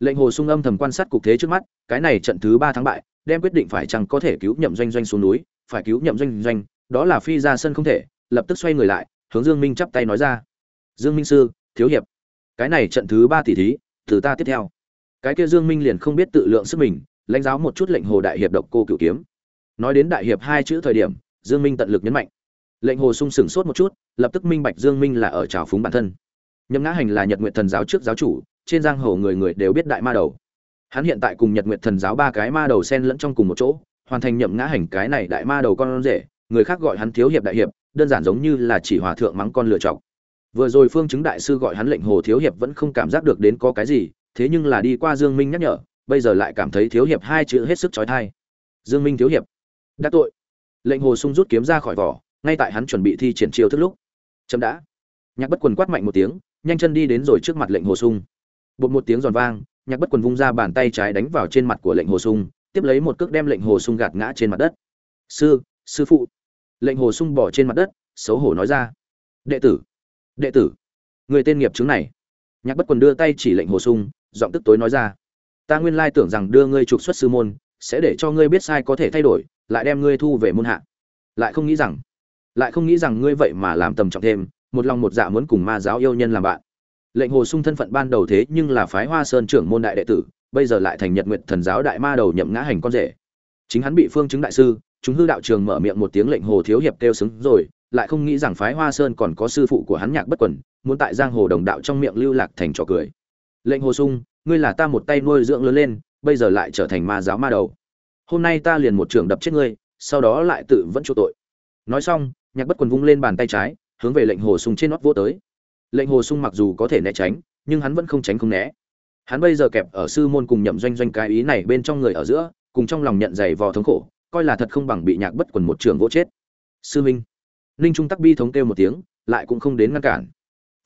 Lệnh hồ sung âm thầm quan sát cục thế trước mắt, cái này trận thứ ba thắng bại đem quyết định phải chăng có thể cứu nhậm doanh doanh xuống núi, phải cứu nhậm doanh doanh, đó là phi ra sân không thể, lập tức xoay người lại, hướng dương minh chắp tay nói ra. Dương minh sư, thiếu hiệp, cái này trận thứ ba tỷ thí, từ ta tiếp theo. Cái kia dương minh liền không biết tự lượng sức mình, lãnh giáo một chút lệnh hồ đại hiệp độc cô cửu kiếm. Nói đến đại hiệp hai chữ thời điểm, dương minh tận lực nhấn mạnh. Lệnh hồ sung sửng sốt một chút, lập tức minh bạch dương minh là ở trào phúng bản thân. Nhậm ngã hành là nhật nguyện thần giáo trước giáo chủ, trên giang hồ người người đều biết đại ma đầu hắn hiện tại cùng nhật nguyện thần giáo ba cái ma đầu xen lẫn trong cùng một chỗ, hoàn thành nhậm ngã hành cái này đại ma đầu con rể, người khác gọi hắn thiếu hiệp đại hiệp, đơn giản giống như là chỉ hòa thượng mắng con lựa chọc. Vừa rồi phương chứng đại sư gọi hắn lệnh hồ thiếu hiệp vẫn không cảm giác được đến có cái gì, thế nhưng là đi qua dương minh nhắc nhở, bây giờ lại cảm thấy thiếu hiệp hai chữ hết sức trói thai dương minh thiếu hiệp đắc tội. Lệnh hồ sung rút kiếm ra khỏi vỏ, ngay tại hắn chuẩn bị thi triển chiêu thức lúc. Chậm đã. Nhạc bất quần quát mạnh một tiếng, nhanh chân đi đến rồi trước mặt lệnh hồ sung. Bột một tiếng giòn vang nhạc bất quần vung ra bàn tay trái đánh vào trên mặt của lệnh hồ sung, tiếp lấy một cước đem lệnh hồ sung gạt ngã trên mặt đất. Sư sư phụ. Lệnh hồ sung bỏ trên mặt đất, xấu hổ nói ra. Đệ tử đệ tử, người tên nghiệp chứng này. Nhạc bất quần đưa tay chỉ lệnh hồ sung, giọng tức tối nói ra. Ta nguyên lai tưởng rằng đưa ngươi trục xuất sư môn, sẽ để cho ngươi biết sai có thể thay đổi, lại đem ngươi thu về môn hạ. Lại không nghĩ rằng, lại không nghĩ rằng ngươi vậy mà làm tầm trọng thêm, một lòng một dạ muốn cùng ma giáo yêu nhân làm bạn lệnh hồ sung thân phận ban đầu thế nhưng là phái hoa sơn trưởng môn đại đệ tử, bây giờ lại thành nhật nguyện thần giáo đại ma đầu nhậm ngã hành con rể. Chính hắn bị phương chứng đại sư, chúng hư đạo trường mở miệng một tiếng lệnh hồ thiếu hiệp kêu xứng rồi, lại không nghĩ rằng phái hoa sơn còn có sư phụ của hắn nhạc bất quẩn muốn tại giang hồ đồng đạo trong miệng lưu lạc thành trò cười. Lệnh hồ sung, ngươi là ta một tay nuôi dưỡng lớn lên, bây giờ lại trở thành ma giáo ma đầu. Hôm nay ta liền một trường đập chết ngươi, sau đó lại tự vẫn chỗ tội. Nói xong, nhạc bất quần vung lên bàn tay trái, hướng về lệnh hồ sung trên nót vô tới lệnh hồ sung mặc dù có thể né tránh, nhưng hắn vẫn không tránh không né. Hắn bây giờ kẹp ở sư môn cùng nhậm doanh doanh cái ý này bên trong người ở giữa, cùng trong lòng nhận giày vò thống khổ, coi là thật không bằng bị nhạc bất quần một trường vỗ chết. Sư minh, ninh trung tắc bi thống kêu một tiếng, lại cũng không đến ngăn cản.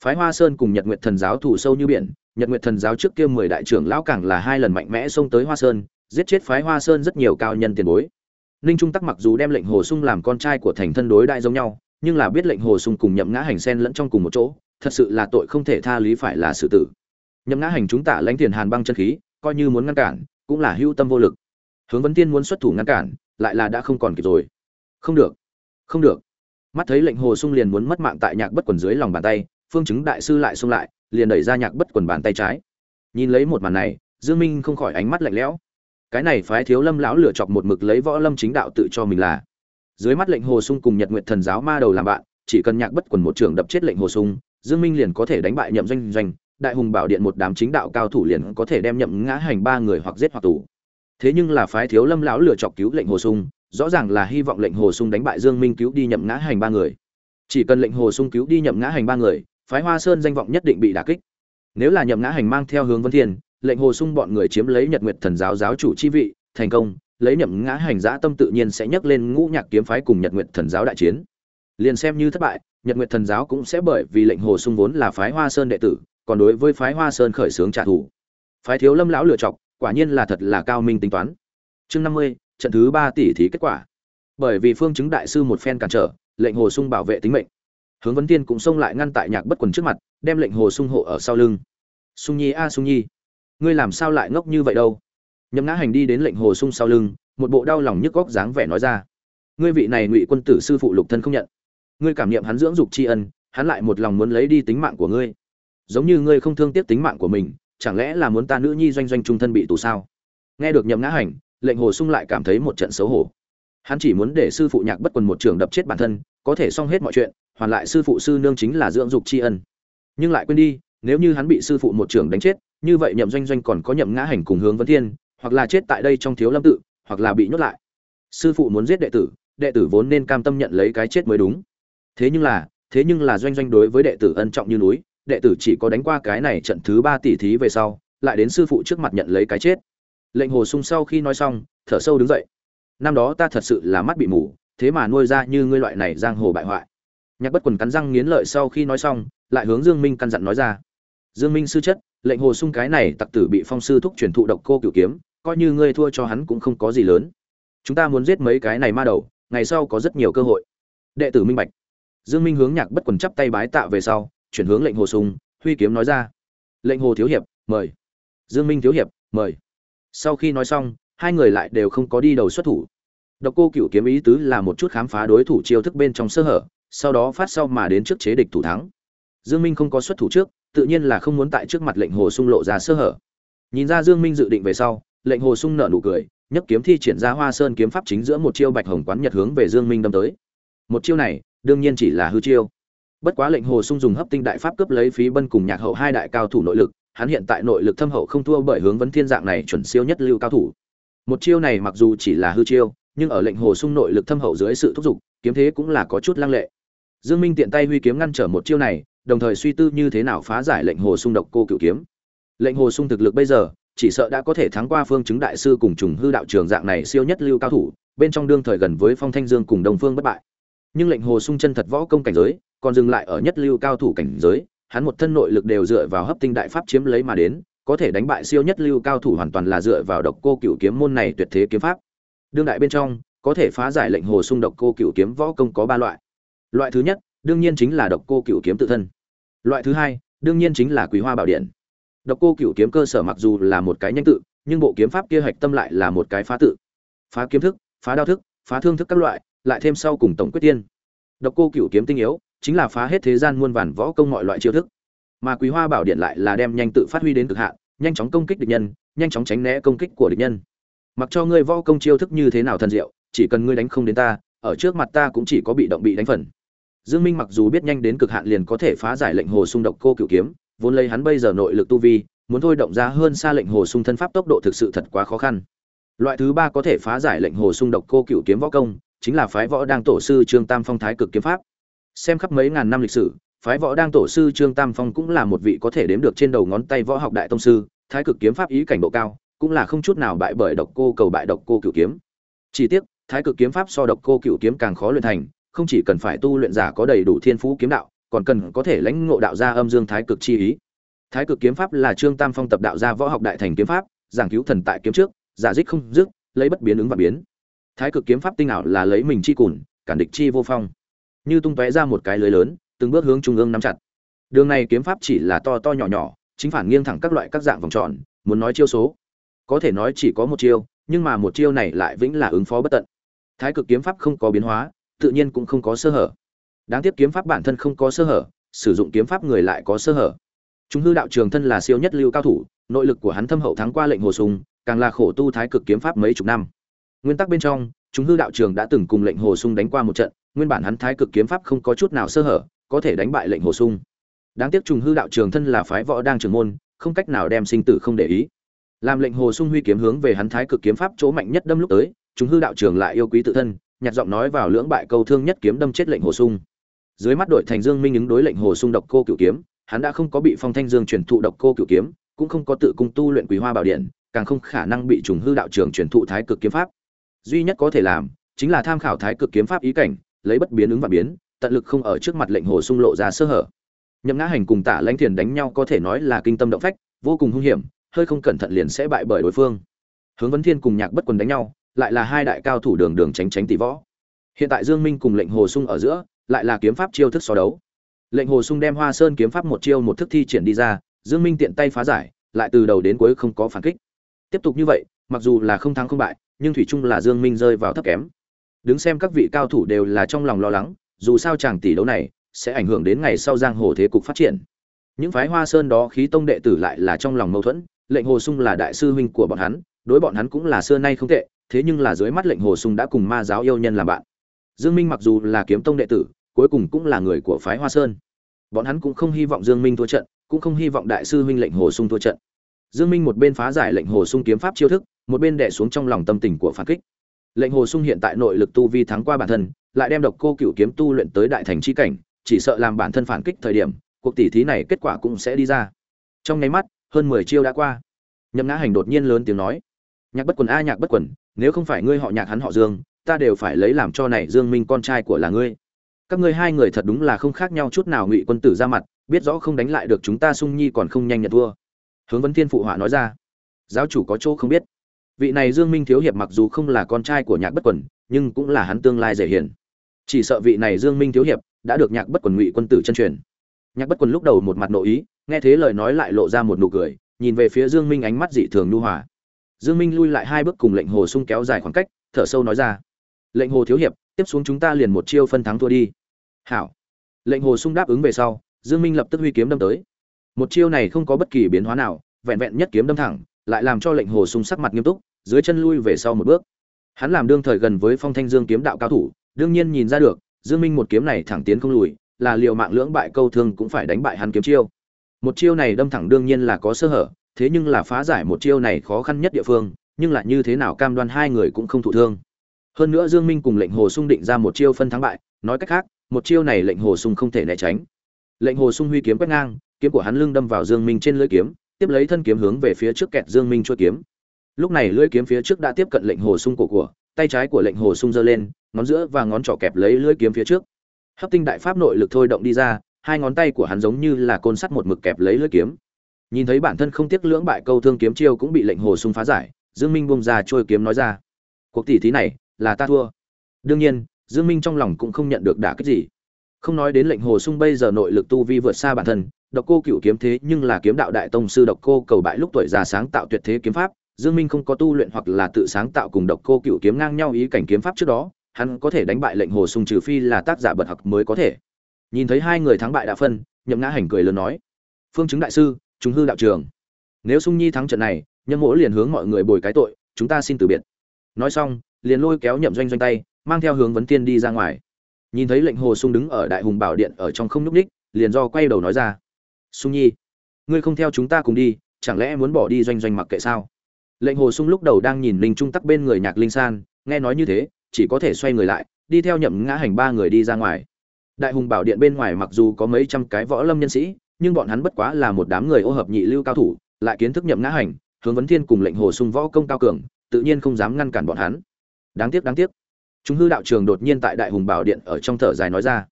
Phái hoa sơn cùng nhật nguyệt thần giáo thủ sâu như biển, nhật nguyệt thần giáo trước kia mười đại trưởng lão càng là hai lần mạnh mẽ xông tới hoa sơn, giết chết phái hoa sơn rất nhiều cao nhân tiền bối. Ninh trung tắc mặc dù đem lệnh hồ sung làm con trai của thành thân đối đại giống nhau, nhưng là biết lệnh hồ sung cùng nhậm ngã hành sen lẫn trong cùng một chỗ thật sự là tội không thể tha lý phải là sự tử. Nhậm ngã hành chúng ta lãnh tiền hàn băng chân khí, coi như muốn ngăn cản, cũng là hữu tâm vô lực. Hướng vấn tiên muốn xuất thủ ngăn cản, lại là đã không còn kịp rồi. Không được không được. Mắt thấy lệnh hồ sung liền muốn mất mạng tại nhạc bất quần dưới lòng bàn tay, phương chứng đại sư lại xung lại, liền đẩy ra nhạc bất quần bàn tay trái. Nhìn lấy một màn này, dương minh không khỏi ánh mắt lạnh lẽo. Cái này phái thiếu lâm lão lựa chọc một mực lấy võ lâm chính đạo tự cho mình là. Dưới mắt lệnh hồ sung cùng nhật nguyệt thần giáo ma đầu làm bạn, chỉ cần nhạc bất quần một trường đập chết lệnh hồ sung dương minh liền có thể đánh bại nhậm doanh doanh, đại hùng bảo điện một đám chính đạo cao thủ liền có thể đem nhậm ngã hành ba người hoặc giết hoặc tù. Thế nhưng là phái thiếu lâm lão lựa chọc cứu lệnh hồ sung, rõ ràng là hy vọng lệnh hồ sung đánh bại dương minh cứu đi nhậm ngã hành ba người. Chỉ cần lệnh hồ sung cứu đi nhậm ngã hành ba người, phái hoa sơn danh vọng nhất định bị đả kích. Nếu là nhậm ngã hành mang theo hướng vân thiên, lệnh hồ sung bọn người chiếm lấy nhật nguyệt thần giáo giáo chủ chi vị, thành công, lấy nhậm ngã hành giã tâm tự nhiên sẽ nhấc lên ngũ nhạc kiếm phái cùng nhật nguyệt thần giáo đại chiến liền xem như thất bại, nhật nguyện thần giáo cũng sẽ bởi vì lệnh hồ sung vốn là phái hoa sơn đệ tử, còn đối với phái hoa sơn khởi xướng trả thù. Phái thiếu lâm lão lựa chọc quả nhiên là thật là cao minh tính toán. Chương năm mươi, trận thứ ba tỷ thí kết quả. Bởi vì phương chứng đại sư một phen cản trở, lệnh hồ sung bảo vệ tính mệnh. Hướng vấn tiên cũng xông lại ngăn tại nhạc bất quần trước mặt, đem lệnh hồ sung hộ ở sau lưng. Sung nhi a, sung nhi, ngươi làm sao lại ngốc như vậy đâu? Nhấm ngã hành đi đến lệnh hồ sung sau lưng, một bộ đau lòng nhức góc dáng vẻ nói ra. Ngươi vị này ngụy quân tử sư phụ lục thân không nhận ngươi cảm nghiệm hắn dưỡng dục tri ân, hắn lại một lòng muốn lấy đi tính mạng của ngươi. Giống như ngươi không thương tiếc tính mạng của mình, chẳng lẽ là muốn ta nữ nhi doanh doanh trung thân bị tù sao? Nghe được nhậm ngã hành, lệnh hồ sung lại cảm thấy một trận xấu hổ. Hắn chỉ muốn để sư phụ nhạc bất quần một trường đập chết bản thân, có thể xong hết mọi chuyện, hoàn lại sư phụ sư nương chính là dưỡng dục tri ân. Nhưng lại quên đi, nếu như hắn bị sư phụ một trường đánh chết, như vậy nhậm doanh doanh còn có nhậm ngã hành cùng hướng vấn thiên, hoặc là chết tại đây trong thiếu lâm tự, hoặc là bị nhốt lại. Sư phụ muốn giết đệ tử đệ tử vốn nên cam tâm nhận lấy cái chết mới đúng thế nhưng là, thế nhưng là doanh doanh đối với đệ tử ân trọng như núi, đệ tử chỉ có đánh qua cái này trận thứ ba tỷ thí về sau, lại đến sư phụ trước mặt nhận lấy cái chết. Lệnh hồ sung sau khi nói xong, thở sâu đứng dậy. Năm đó ta thật sự là mắt bị mù, thế mà nuôi ra như ngươi loại này giang hồ bại hoại. Nhạc bất quần cắn răng nghiến lợi sau khi nói xong, lại hướng dương minh căn dặn nói ra. Dương minh sư chất, lệnh hồ sung cái này tặc tử bị phong sư thúc truyền thụ độc cô cửu kiếm, coi như ngươi thua cho hắn cũng không có gì lớn. Chúng ta muốn giết mấy cái này ma đầu, ngày sau có rất nhiều cơ hội. Đệ tử minh bạch dương minh hướng nhạc bất quần chắp tay bái tạ về sau, chuyển hướng lệnh hồ sung, huy kiếm nói ra. Lệnh hồ thiếu hiệp, mời. Dương minh thiếu hiệp, mời. Sau khi nói xong, hai người lại đều không có đi đầu xuất thủ. Độc cô cựu kiếm ý tứ là một chút khám phá đối thủ chiêu thức bên trong sơ hở, sau đó phát sau mà đến trước chế địch thủ thắng. Dương minh không có xuất thủ trước, tự nhiên là không muốn tại trước mặt lệnh hồ sung lộ ra sơ hở. Nhìn ra dương minh dự định về sau, lệnh hồ sung nở nụ cười, nhấc kiếm thi triển ra hoa sơn kiếm pháp chính giữa một chiêu bạch hồng quán nhật hướng về dương minh đâm tới. Một chiêu này đương nhiên chỉ là hư chiêu. Bất quá lệnh hồ sung dùng hấp tinh đại pháp cướp lấy phí bân cùng nhạc hậu hai đại cao thủ nội lực, hắn hiện tại nội lực thâm hậu không thua bởi hướng vấn thiên dạng này chuẩn siêu nhất lưu cao thủ. Một chiêu này mặc dù chỉ là hư chiêu, nhưng ở lệnh hồ sung nội lực thâm hậu dưới sự thúc giục, kiếm thế cũng là có chút lăng lệ. Dương minh tiện tay huy kiếm ngăn trở một chiêu này, đồng thời suy tư như thế nào phá giải lệnh hồ sung độc cô cựu kiếm. Lệnh hồ sung thực lực bây giờ, chỉ sợ đã có thể thắng qua phương chứng đại sư cùng trùng hư đạo trường dạng này siêu nhất lưu cao thủ, bên trong đương thời gần với phong thanh dương cùng đồng phương bất bại nhưng lệnh hồ sung chân thật võ công cảnh giới, còn dừng lại ở nhất lưu cao thủ cảnh giới, hắn một thân nội lực đều dựa vào hấp tinh đại pháp chiếm lấy mà đến, có thể đánh bại siêu nhất lưu cao thủ hoàn toàn là dựa vào độc cô cựu kiếm môn này tuyệt thế kiếm pháp. Đương đại bên trong, có thể phá giải lệnh hồ sung độc cô cựu kiếm võ công có ba loại. Loại thứ nhất, đương nhiên chính là độc cô cựu kiếm tự thân. Loại thứ hai, đương nhiên chính là quý hoa bảo điện. Độc cô cựu kiếm cơ sở mặc dù là một cái nhanh tự, nhưng bộ kiếm pháp kia hạch tâm lại là một cái phá tự. Phá kiếm thức, phá đao thức, phá thương thức các loại lại thêm sau cùng tổng quyết tiên. Độc cô cựu kiếm tinh yếu, chính là phá hết thế gian muôn vàn võ công mọi loại chiêu thức. Mà quý hoa bảo điện lại là đem nhanh tự phát huy đến cực hạn, nhanh chóng công kích địch nhân, nhanh chóng tránh né công kích của địch nhân. Mặc cho ngươi võ công chiêu thức như thế nào thần diệu, chỉ cần ngươi đánh không đến ta, ở trước mặt ta cũng chỉ có bị động bị đánh phần. Dương minh mặc dù biết nhanh đến cực hạn liền có thể phá giải lệnh hồ xung độc cô cửu kiếm, vốn lấy hắn bây giờ nội lực tu vi, muốn thôi động ra hơn xa lệnh hồ xung thân pháp tốc độ thực sự thật quá khó khăn. Loại thứ ba có thể phá giải lệnh hồ xung độc cô cửu kiếm võ công chính là phái võ đang tổ sư trương tam phong thái cực kiếm pháp. Xem khắp mấy ngàn năm lịch sử, phái võ đang tổ sư trương tam phong cũng là một vị có thể đếm được trên đầu ngón tay võ học đại tông sư, thái cực kiếm pháp ý cảnh độ cao, cũng là không chút nào bại bởi độc cô cầu bại độc cô cửu kiếm. Chỉ tiếc, thái cực kiếm pháp so độc cô cửu kiếm càng khó luyện thành, không chỉ cần phải tu luyện giả có đầy đủ thiên phú kiếm đạo, còn cần có thể lãnh ngộ đạo gia âm dương thái cực chi ý. Thái cực kiếm pháp là trương tam phong tập đạo gia võ học đại thành kiếm pháp, giảng cứu thần tại kiếm trước, giả dích không dứt, lấy bất biến ứng và biến thái cực kiếm pháp tinh ảo là lấy mình chi cùn, cản địch chi vô phong. Như tung tóe ra một cái lưới lớn, từng bước hướng trung ương nắm chặt. Đường này kiếm pháp chỉ là to to nhỏ nhỏ, chính phản nghiêng thẳng các loại các dạng vòng tròn, muốn nói chiêu số. Có thể nói chỉ có một chiêu, nhưng mà một chiêu này lại vĩnh là ứng phó bất tận. Thái cực kiếm pháp không có biến hóa, tự nhiên cũng không có sơ hở. Đáng tiếc kiếm pháp bản thân không có sơ hở, sử dụng kiếm pháp người lại có sơ hở. Chúng hư đạo trường thân là siêu nhất lưu cao thủ, nội lực của hắn thâm hậu thắng qua lệnh hồ sùng càng là khổ tu thái cực kiếm pháp mấy chục năm nguyên tắc bên trong, chúng hư đạo trường đã từng cùng lệnh hồ sung đánh qua một trận, nguyên bản hắn thái cực kiếm pháp không có chút nào sơ hở, có thể đánh bại lệnh hồ sung. Đáng tiếc trùng hư đạo trường thân là phái võ đang trường môn, không cách nào đem sinh tử không để ý. Làm lệnh hồ sung huy kiếm hướng về hắn thái cực kiếm pháp chỗ mạnh nhất đâm lúc tới, trùng hư đạo trường lại yêu quý tự thân nhặt giọng nói vào lưỡng bại câu thương nhất kiếm đâm chết lệnh hồ sung. Dưới mắt đội thành dương minh ứng đối lệnh hồ sung độc cô cửu kiếm, hắn đã không có bị phong thanh dương truyền thụ độc cô cửu kiếm, cũng không có tự cung tu luyện quý hoa bảo điện, càng không khả năng bị trùng hư đạo trường truyền thụ thái cực kiếm pháp duy nhất có thể làm chính là tham khảo thái cực kiếm pháp ý cảnh, lấy bất biến ứng và biến, tận lực không ở trước mặt lệnh hồ sung lộ ra sơ hở. Nhậm ngã hành cùng tả lãnh thiền đánh nhau có thể nói là kinh tâm động phách, vô cùng hung hiểm, hơi không cẩn thận liền sẽ bại bởi đối phương. Hướng vấn thiên cùng nhạc bất quần đánh nhau, lại là hai đại cao thủ đường đường tránh tránh tỷ võ. Hiện tại dương minh cùng lệnh hồ sung ở giữa, lại là kiếm pháp chiêu thức so đấu. Lệnh hồ sung đem hoa sơn kiếm pháp một chiêu một thức thi triển đi ra, dương minh tiện tay phá giải, lại từ đầu đến cuối không có phản kích. Tiếp tục như vậy mặc dù là không thắng không bại, nhưng thủy chung là dương minh rơi vào thấp kém. Đứng xem các vị cao thủ đều là trong lòng lo lắng, dù sao chàng tỷ đấu này sẽ ảnh hưởng đến ngày sau giang hồ thế cục phát triển. Những phái hoa sơn đó khí tông đệ tử lại là trong lòng mâu thuẫn, lệnh hồ sung là đại sư huynh của bọn hắn, đối bọn hắn cũng là xưa nay không tệ, thế nhưng là dưới mắt lệnh hồ sung đã cùng ma giáo yêu nhân làm bạn. Dương minh mặc dù là kiếm tông đệ tử, cuối cùng cũng là người của phái hoa sơn. Bọn hắn cũng không hy vọng dương minh thua trận, cũng không hy vọng đại sư huynh lệnh hồ sung thua trận. Dương minh một bên phá giải lệnh hồ sung kiếm pháp chiêu thức một bên đè xuống trong lòng tâm tình của phản kích. Lệnh hồ sung hiện tại nội lực tu vi thắng qua bản thân, lại đem độc cô cựu kiếm tu luyện tới đại thành chi cảnh, chỉ sợ làm bản thân phản kích thời điểm, cuộc tỷ thí này kết quả cũng sẽ đi ra. Trong nháy mắt, hơn mười chiêu đã qua. Nhậm ngã hành đột nhiên lớn tiếng nói, nhạc bất quần a, nhạc bất quần, nếu không phải ngươi họ nhạc hắn họ dương, ta đều phải lấy làm cho này dương minh con trai của là ngươi. Các ngươi hai người thật đúng là không khác nhau chút nào ngụy quân tử ra mặt, biết rõ không đánh lại được chúng ta sung nhi còn không nhanh nhận thua. Hướng Vân thiên phụ họa nói ra, giáo chủ có chỗ không biết vị này dương minh thiếu hiệp mặc dù không là con trai của nhạc bất quần, nhưng cũng là hắn tương lai dễ hiền. Chỉ sợ vị này dương minh thiếu hiệp đã được nhạc bất quần ngụy quân tử chân truyền. Nhạc bất quần lúc đầu một mặt nội ý, nghe thế lời nói lại lộ ra một nụ cười, nhìn về phía dương minh ánh mắt dị thường nhu hòa. Dương minh lui lại hai bước cùng lệnh hồ sung kéo dài khoảng cách, thở sâu nói ra, lệnh hồ thiếu hiệp, tiếp xuống chúng ta liền một chiêu phân thắng thua đi. Hảo. Lệnh hồ sung đáp ứng về sau, dương minh lập tức huy kiếm đâm tới. Một chiêu này không có bất kỳ biến hóa nào, vẹn vẹn nhất kiếm đâm thẳng lại làm cho lệnh hồ sung sắc mặt nghiêm túc, dưới chân lui về sau một bước. Hắn làm đương thời gần với phong thanh dương kiếm đạo cao thủ, đương nhiên nhìn ra được, dương minh một kiếm này thẳng tiến không lùi, là liệu mạng lưỡng bại câu thương cũng phải đánh bại hắn kiếm chiêu. Một chiêu này đâm thẳng đương nhiên là có sơ hở, thế nhưng là phá giải một chiêu này khó khăn nhất địa phương, nhưng lại như thế nào cam đoan hai người cũng không thụ thương. Hơn nữa dương minh cùng lệnh hồ sung định ra một chiêu phân thắng bại, nói cách khác, một chiêu này lệnh hồ sung không thể né tránh. Lệnh hồ sung huy kiếm quét ngang, kiếm của hắn lưng đâm vào dương minh trên lưỡi kiếm tiếp lấy thân kiếm hướng về phía trước kẹt dương minh chua kiếm. Lúc này lưỡi kiếm phía trước đã tiếp cận lệnh hồ sung cổ của, tay trái của lệnh hồ sung giơ lên, ngón giữa và ngón trỏ kẹp lấy lưỡi kiếm phía trước. Hấp tinh đại pháp nội lực thôi động đi ra, hai ngón tay của hắn giống như là côn sắt một mực kẹp lấy lưỡi kiếm. Nhìn thấy bản thân không tiếc lưỡng bại câu thương kiếm chiêu cũng bị lệnh hồ sung phá giải, dương minh buông ra trôi kiếm nói ra, cuộc tỷ thí này là ta thua. Đương nhiên, dương minh trong lòng cũng không nhận được đả kích gì. Không nói đến lệnh hồ sung bây giờ nội lực tu vi vượt xa bản thân độc cô cửu kiếm thế nhưng là kiếm đạo đại tông sư độc cô cầu bại lúc tuổi già sáng tạo tuyệt thế kiếm pháp, dương minh không có tu luyện hoặc là tự sáng tạo cùng độc cô cửu kiếm ngang nhau ý cảnh kiếm pháp trước đó, hắn có thể đánh bại lệnh hồ sung trừ phi là tác giả bật học mới có thể. Nhìn thấy hai người thắng bại đã phân, nhậm ngã hành cười lớn nói, phương chứng đại sư chúng hư đạo trường. Nếu sung nhi thắng trận này, nhậm mỗ liền hướng mọi người bồi cái tội, chúng ta xin từ biệt. Nói xong, liền lôi kéo nhậm doanh doanh tay, mang theo hướng vấn tiên đi ra ngoài. Nhìn thấy lệnh hồ sung đứng ở đại hùng bảo điện ở trong không nhúc ních liền do quay đầu nói ra sung nhi, ngươi không theo chúng ta cùng đi, chẳng lẽ muốn bỏ đi doanh doanh mặc kệ sao? Lệnh hồ sung lúc đầu đang nhìn linh trung tắc bên người nhạc linh san, nghe nói như thế, chỉ có thể xoay người lại, đi theo nhậm ngã hành ba người đi ra ngoài. Đại hùng bảo điện bên ngoài mặc dù có mấy trăm cái võ lâm nhân sĩ, nhưng bọn hắn bất quá là một đám người ô hợp nhị lưu cao thủ, lại kiến thức nhậm ngã hành, hướng vấn thiên cùng lệnh hồ sung võ công cao cường, tự nhiên không dám ngăn cản bọn hắn. Đáng tiếc đáng tiếc. Chúng hư đạo trường đột nhiên tại đại hùng bảo điện ở trong thở dài nói ra.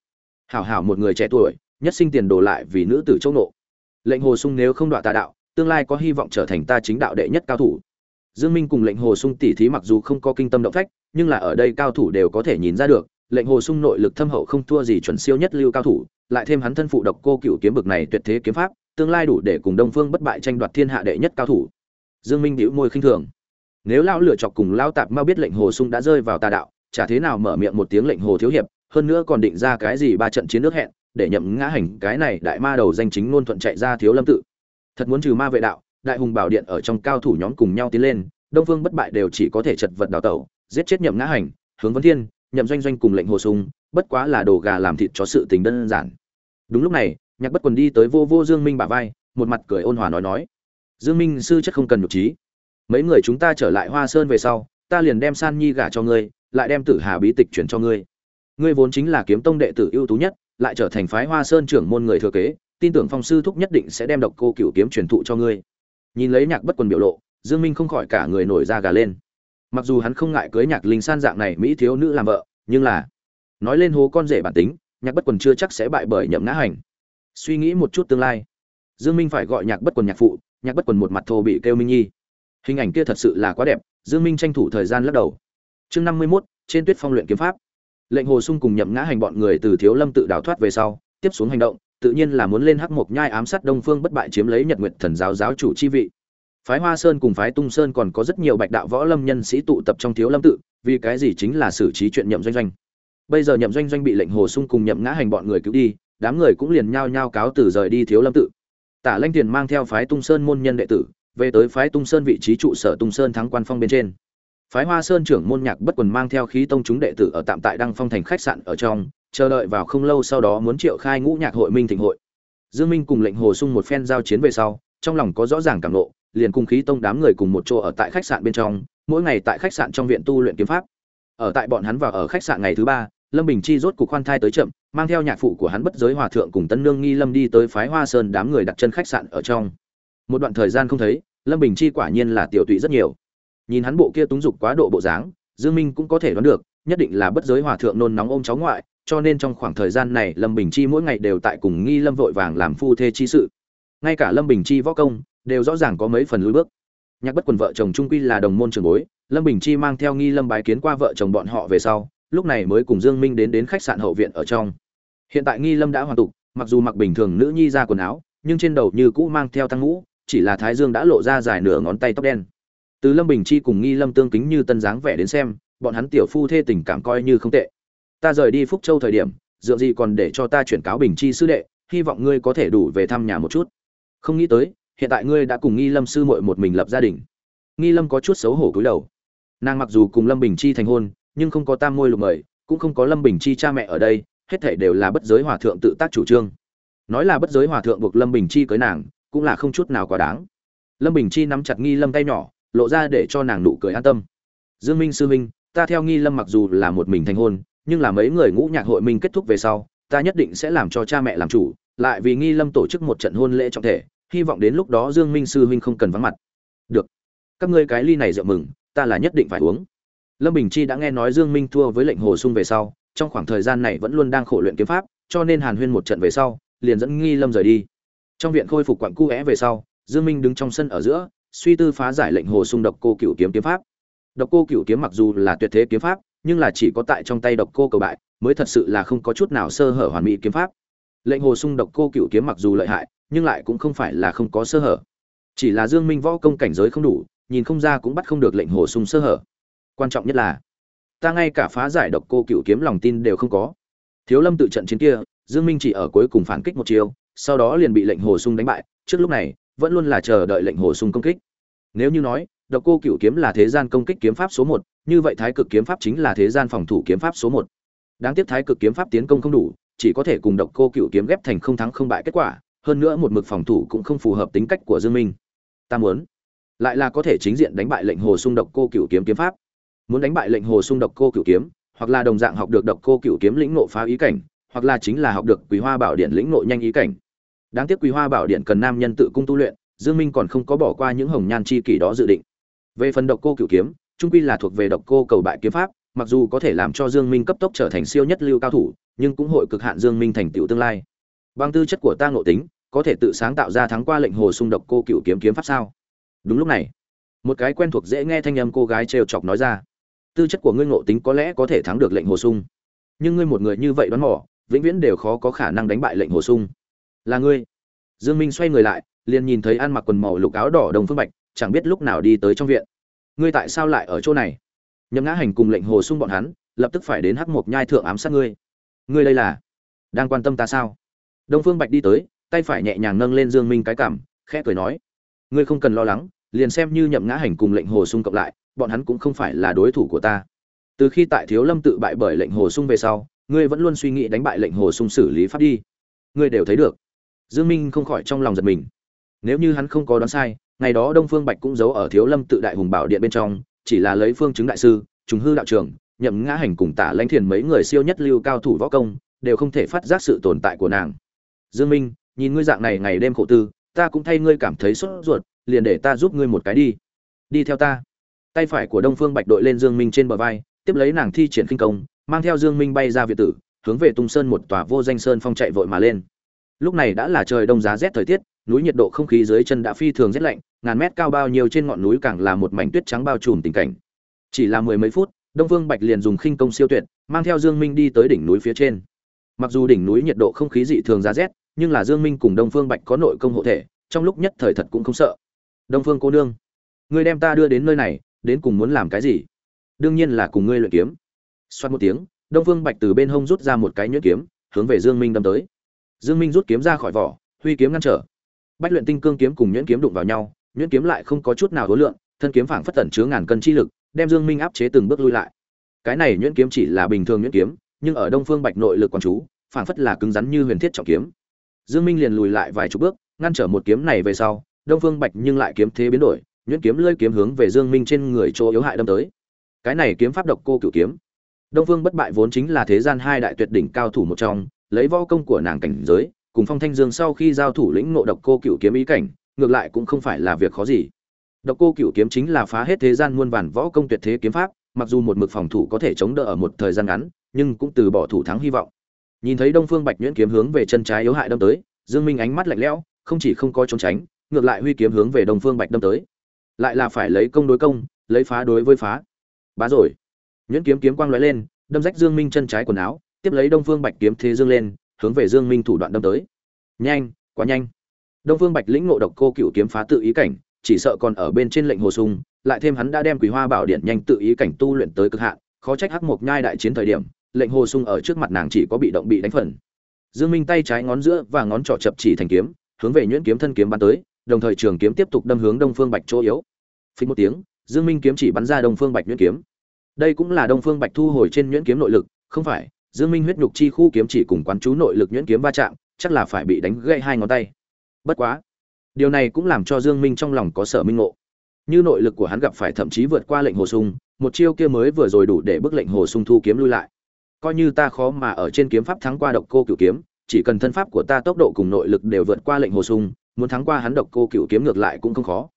Hảo hảo một người trẻ tuổi nhất sinh tiền đồ lại vì nữ tử châu nộ lệnh hồ sung nếu không đọa tà đạo, tương lai có hy vọng trở thành ta chính đạo đệ nhất cao thủ. Dương minh cùng lệnh hồ sung tỉ thí mặc dù không có kinh tâm động phách, nhưng là ở đây cao thủ đều có thể nhìn ra được, lệnh hồ sung nội lực thâm hậu không thua gì chuẩn siêu nhất lưu cao thủ, lại thêm hắn thân phụ độc cô cựu kiếm bực này tuyệt thế kiếm pháp, tương lai đủ để cùng đông phương bất bại tranh đoạt thiên hạ đệ nhất cao thủ. Dương minh bĩu môi khinh thường. Nếu lão lựa chọc cùng lão tạp mau biết lệnh hồ sung đã rơi vào tà đạo, chả thế nào mở miệng một tiếng lệnh hồ thiếu hiệp, hơn nữa còn định ra cái gì ba trận chiến nước hẹn để nhậm ngã hành cái này đại ma đầu danh chính ngôn thuận chạy ra thiếu lâm tự. Thật muốn trừ ma vệ đạo, đại hùng bảo điện ở trong cao thủ nhóm cùng nhau tiến lên, đông phương bất bại đều chỉ có thể chật vật đào tẩu, giết chết nhậm ngã hành, hướng vấn thiên, nhậm doanh doanh cùng lệnh hồ sung, bất quá là đồ gà làm thịt cho sự tình đơn giản. Đúng lúc này, nhạc bất quần đi tới vô vô dương minh bả vai, một mặt cười ôn hòa nói nói, dương minh sư chất không cần nhục trí. Mấy người chúng ta trở lại hoa sơn về sau, ta liền đem san nhi gả cho ngươi, lại đem tử hà bí tịch chuyển cho ngươi. Ngươi vốn chính là kiếm tông đệ tử ưu tú nhất lại trở thành phái hoa sơn trưởng môn người thừa kế tin tưởng phong sư thúc nhất định sẽ đem độc cô cửu kiếm truyền thụ cho ngươi. Nhìn lấy nhạc bất quần biểu lộ dương minh không khỏi cả người nổi da gà lên. Mặc dù hắn không ngại cưới nhạc linh san dạng này mỹ thiếu nữ làm vợ nhưng là nói lên hố con rể bản tính nhạc bất quần chưa chắc sẽ bại bởi nhậm ngã hành. Suy nghĩ một chút tương lai dương minh phải gọi nhạc bất quần nhạc phụ nhạc bất quần một mặt thô bị kêu minh nhi. Hình ảnh kia thật sự là quá đẹp dương minh tranh thủ thời gian lắc đầu. Chương 51, trên tuyết phong luyện kiếm pháp lệnh hồ sung cùng nhậm ngã hành bọn người từ thiếu lâm tự đào thoát về sau, tiếp xuống hành động, tự nhiên là muốn lên hắc mộc nhai ám sát đông phương bất bại chiếm lấy nhật nguyệt thần giáo giáo chủ chi vị. Phái hoa sơn cùng phái tung sơn còn có rất nhiều bạch đạo võ lâm nhân sĩ tụ tập trong thiếu lâm tự, vì cái gì chính là xử trí chuyện nhậm doanh doanh. Bây giờ nhậm doanh doanh bị lệnh hồ sung cùng nhậm ngã hành bọn người cứu đi, đám người cũng liền nhao nhao cáo từ rời đi thiếu lâm tự. Tả lanh tiền mang theo phái tung sơn môn nhân đệ tử, về tới phái tung sơn vị trí trụ sở tung sơn thắng quan phong bên trên phái hoa sơn trưởng môn nhạc bất quần mang theo khí tông chúng đệ tử ở tạm tại đăng phong thành khách sạn ở trong, chờ đợi vào không lâu sau đó muốn triệu khai ngũ nhạc hội minh thịnh hội. Dương minh cùng lệnh hồ sung một phen giao chiến về sau, trong lòng có rõ ràng cảm nộ liền cùng khí tông đám người cùng một chỗ ở tại khách sạn bên trong, mỗi ngày tại khách sạn trong viện tu luyện kiếm pháp. Ở tại bọn hắn vào ở khách sạn ngày thứ ba, lâm bình chi rốt cục khoan thai tới chậm, mang theo nhạc phụ của hắn bất giới hòa thượng cùng tân nương nghi lâm đi tới phái hoa sơn đám người đặt chân khách sạn ở trong. Một đoạn thời gian không thấy, lâm bình chi quả nhiên là tiểu tụy rất nhiều nhìn hắn bộ kia túng dục quá độ bộ dáng, dương minh cũng có thể đoán được, nhất định là bất giới hòa thượng nôn nóng ôm cháu ngoại, cho nên trong khoảng thời gian này lâm bình chi mỗi ngày đều tại cùng nghi lâm vội vàng làm phu thê chi sự. Ngay cả lâm bình chi võ công, đều rõ ràng có mấy phần lùi bước. Nhạc bất quần vợ chồng trung quy là đồng môn trường bối, lâm bình chi mang theo nghi lâm bái kiến qua vợ chồng bọn họ về sau, lúc này mới cùng dương minh đến đến khách sạn hậu viện ở trong. Hiện tại nghi lâm đã hoàn tục, mặc dù mặc bình thường nữ nhi ra quần áo, nhưng trên đầu như cũ mang theo tăng ngũ, chỉ là thái dương đã lộ ra dài nửa ngón tay tóc đen từ lâm bình chi cùng nghi lâm tương kính như tân dáng vẻ đến xem, bọn hắn tiểu phu thê tình cảm coi như không tệ. Ta rời đi phúc châu thời điểm, dựa gì còn để cho ta chuyển cáo bình chi sư đệ, hy vọng ngươi có thể đủ về thăm nhà một chút. Không nghĩ tới, hiện tại ngươi đã cùng nghi lâm sư muội một mình lập gia đình. Nghi lâm có chút xấu hổ cúi đầu. Nàng mặc dù cùng lâm bình chi thành hôn, nhưng không có tam môi lục mời, cũng không có lâm bình chi cha mẹ ở đây, hết thể đều là bất giới hòa thượng tự tác chủ trương. Nói là bất giới hòa thượng buộc lâm bình chi cưới nàng, cũng là không chút nào quá đáng. Lâm bình chi nắm chặt nghi lâm tay nhỏ lộ ra để cho nàng nụ cười an tâm. Dương minh sư minh ta theo nghi lâm mặc dù là một mình thành hôn, nhưng là mấy người ngũ nhạc hội minh kết thúc về sau, ta nhất định sẽ làm cho cha mẹ làm chủ, lại vì nghi lâm tổ chức một trận hôn lễ trọng thể, hy vọng đến lúc đó dương minh sư huynh không cần vắng mặt. Được. Các ngươi cái ly này rượu mừng, ta là nhất định phải uống. Lâm bình chi đã nghe nói dương minh thua với lệnh hồ sung về sau, trong khoảng thời gian này vẫn luôn đang khổ luyện kiếm pháp, cho nên hàn huyên một trận về sau, liền dẫn nghi lâm rời đi. Trong viện khôi phục quặng cu é về sau, dương minh đứng trong sân ở giữa suy tư phá giải lệnh hồ sung độc cô cửu kiếm kiếm pháp. Độc cô cửu kiếm mặc dù là tuyệt thế kiếm pháp, nhưng là chỉ có tại trong tay độc cô cầu bại, mới thật sự là không có chút nào sơ hở hoàn mỹ kiếm pháp. Lệnh hồ sung độc cô cửu kiếm mặc dù lợi hại, nhưng lại cũng không phải là không có sơ hở. Chỉ là dương minh võ công cảnh giới không đủ, nhìn không ra cũng bắt không được lệnh hồ sung sơ hở. Quan trọng nhất là, ta ngay cả phá giải độc cô cựu kiếm lòng tin đều không có. Thiếu lâm tự trận chiến kia, dương minh chỉ ở cuối cùng phản kích một chiều sau đó liền bị lệnh hồ sung đánh bại. Trước lúc này vẫn luôn là chờ đợi lệnh hồ sung công kích. Nếu như nói, độc cô cựu kiếm là thế gian công kích kiếm pháp số một, như vậy thái cực kiếm pháp chính là thế gian phòng thủ kiếm pháp số một. Đáng tiếc thái cực kiếm pháp tiến công không đủ, chỉ có thể cùng độc cô cựu kiếm ghép thành không thắng không bại kết quả, hơn nữa một mực phòng thủ cũng không phù hợp tính cách của dương minh. Ta muốn, lại là có thể chính diện đánh bại lệnh hồ sung độc cô cựu kiếm kiếm pháp. Muốn đánh bại lệnh hồ sung độc cô cựu kiếm, hoặc là đồng dạng học được độc cô cựu kiếm lĩnh ngộ phá ý cảnh, hoặc là chính là học được quý hoa bảo điện lĩnh ngộ nhanh ý cảnh đáng tiếc quý hoa bảo điện cần nam nhân tự cung tu luyện, dương minh còn không có bỏ qua những hồng nhan chi kỷ đó dự định. Về phần độc cô cửu kiếm, trung quy là thuộc về độc cô cầu bại kiếm pháp, mặc dù có thể làm cho dương minh cấp tốc trở thành siêu nhất lưu cao thủ, nhưng cũng hội cực hạn dương minh thành tựu tương lai. Bằng tư chất của ta ngộ tính, có thể tự sáng tạo ra thắng qua lệnh hồ sung độc cô cửu kiếm kiếm pháp sao? Đúng lúc này, một cái quen thuộc dễ nghe thanh âm cô gái trêu chọc nói ra. Tư chất của ngươi ngộ tính có lẽ có thể thắng được lệnh hồ sung nhưng ngươi một người như vậy đoán mò, vĩnh viễn đều khó có khả năng đánh bại lệnh hồ sung là ngươi. Dương minh xoay người lại, liền nhìn thấy ăn mặc quần màu lục áo đỏ đồng phương bạch, chẳng biết lúc nào đi tới trong viện. Ngươi tại sao lại ở chỗ này? Nhậm ngã hành cùng lệnh hồ sung bọn hắn, lập tức phải đến hắc mộc nhai thượng ám sát ngươi. Ngươi đây là đang quan tâm ta sao? Đông phương bạch đi tới, tay phải nhẹ nhàng nâng lên dương minh cái cảm khẽ cười nói. Ngươi không cần lo lắng, liền xem như nhậm ngã hành cùng lệnh hồ sung cộng lại, bọn hắn cũng không phải là đối thủ của ta. Từ khi tại thiếu lâm tự bại bởi lệnh hồ sung về sau, ngươi vẫn luôn suy nghĩ đánh bại lệnh hồ sung xử lý pháp đi. Ngươi đều thấy được dương minh không khỏi trong lòng giật mình. Nếu như hắn không có đoán sai, ngày đó đông phương bạch cũng giấu ở thiếu lâm tự đại hùng bảo điện bên trong, chỉ là lấy phương chứng đại sư, trùng hư đạo trưởng, nhậm ngã hành cùng tả lãnh thiền mấy người siêu nhất lưu cao thủ võ công, đều không thể phát giác sự tồn tại của nàng. Dương minh, nhìn ngươi dạng này ngày đêm khổ tư, ta cũng thay ngươi cảm thấy sốt ruột, liền để ta giúp ngươi một cái đi. Đi theo ta. Tay phải của đông phương bạch đội lên dương minh trên bờ vai, tiếp lấy nàng thi triển kinh công, mang theo dương minh bay ra việt tử, hướng về tung sơn một tòa vô danh sơn phong chạy vội mà lên lúc này đã là trời đông giá rét thời tiết, núi nhiệt độ không khí dưới chân đã phi thường rét lạnh, ngàn mét cao bao nhiêu trên ngọn núi càng là một mảnh tuyết trắng bao trùm tình cảnh. Chỉ là mười mấy phút, đông phương bạch liền dùng khinh công siêu tuyệt, mang theo dương minh đi tới đỉnh núi phía trên. Mặc dù đỉnh núi nhiệt độ không khí dị thường giá rét, nhưng là dương minh cùng đông phương bạch có nội công hộ thể, trong lúc nhất thời thật cũng không sợ. Đông phương cô nương, ngươi đem ta đưa đến nơi này, đến cùng muốn làm cái gì? Đương nhiên là cùng ngươi luyện kiếm. Xoát một tiếng, đông phương bạch từ bên hông rút ra một cái nhuyễn kiếm, hướng về dương minh đâm tới dương minh rút kiếm ra khỏi vỏ, huy kiếm ngăn trở. Bách luyện tinh cương kiếm cùng nhuyễn kiếm đụng vào nhau, nhuyễn kiếm lại không có chút nào đối lượng, thân kiếm phảng phất tẩn chứa ngàn cân chi lực, đem dương minh áp chế từng bước lui lại. Cái này nhuyễn kiếm chỉ là bình thường nhuyễn kiếm, nhưng ở đông phương bạch nội lực quan chú, phảng phất là cứng rắn như huyền thiết trọng kiếm. Dương minh liền lùi lại vài chục bước, ngăn trở một kiếm này về sau, đông phương bạch nhưng lại kiếm thế biến đổi, nhuyễn kiếm lôi kiếm hướng về dương minh trên người chỗ yếu hại đâm tới. Cái này kiếm pháp độc cô cửu kiếm. Đông phương bất bại vốn chính là thế gian hai đại tuyệt đỉnh cao thủ một trong lấy võ công của nàng cảnh giới, cùng phong thanh dương sau khi giao thủ lĩnh ngộ độc cô cửu kiếm ý cảnh, ngược lại cũng không phải là việc khó gì. Độc cô cửu kiếm chính là phá hết thế gian muôn vàn võ công tuyệt thế kiếm pháp, mặc dù một mực phòng thủ có thể chống đỡ ở một thời gian ngắn, nhưng cũng từ bỏ thủ thắng hy vọng. Nhìn thấy đông phương bạch nhuyễn kiếm hướng về chân trái yếu hại đâm tới, dương minh ánh mắt lạnh lẽo, không chỉ không có trốn tránh, ngược lại huy kiếm hướng về đông phương bạch đâm tới. Lại là phải lấy công đối công, lấy phá đối với phá. Bá rồi. Nhuyễn kiếm kiếm quang lóe lên, đâm rách dương minh chân trái quần áo tiếp lấy đông phương bạch kiếm thế dương lên, hướng về dương minh thủ đoạn đâm tới. Nhanh, quá nhanh. Đông phương bạch lĩnh ngộ độc cô cựu kiếm phá tự ý cảnh, chỉ sợ còn ở bên trên lệnh hồ sung, lại thêm hắn đã đem Quỷ hoa bảo điện nhanh tự ý cảnh tu luyện tới cực hạn, khó trách hắc mộc nhai đại chiến thời điểm, lệnh hồ sung ở trước mặt nàng chỉ có bị động bị đánh phần. Dương minh tay trái ngón giữa và ngón trỏ chập chỉ thành kiếm, hướng về nhuyễn kiếm thân kiếm bắn tới, đồng thời trường kiếm tiếp tục đâm hướng đông phương bạch chỗ yếu. Phí một tiếng, dương minh kiếm chỉ bắn ra đông phương bạch nhuyễn kiếm. Đây cũng là đông phương bạch thu hồi trên nhuyễn kiếm nội lực, không phải dương minh huyết nhục chi khu kiếm chỉ cùng quán chú nội lực nhuyễn kiếm va chạm, chắc là phải bị đánh gãy hai ngón tay. Bất quá, điều này cũng làm cho dương minh trong lòng có sở minh ngộ. Như nội lực của hắn gặp phải thậm chí vượt qua lệnh hồ sung, một chiêu kia mới vừa rồi đủ để bức lệnh hồ sung thu kiếm lui lại. Coi như ta khó mà ở trên kiếm pháp thắng qua độc cô cửu kiếm, chỉ cần thân pháp của ta tốc độ cùng nội lực đều vượt qua lệnh hồ sung, muốn thắng qua hắn độc cô cửu kiếm ngược lại cũng không khó.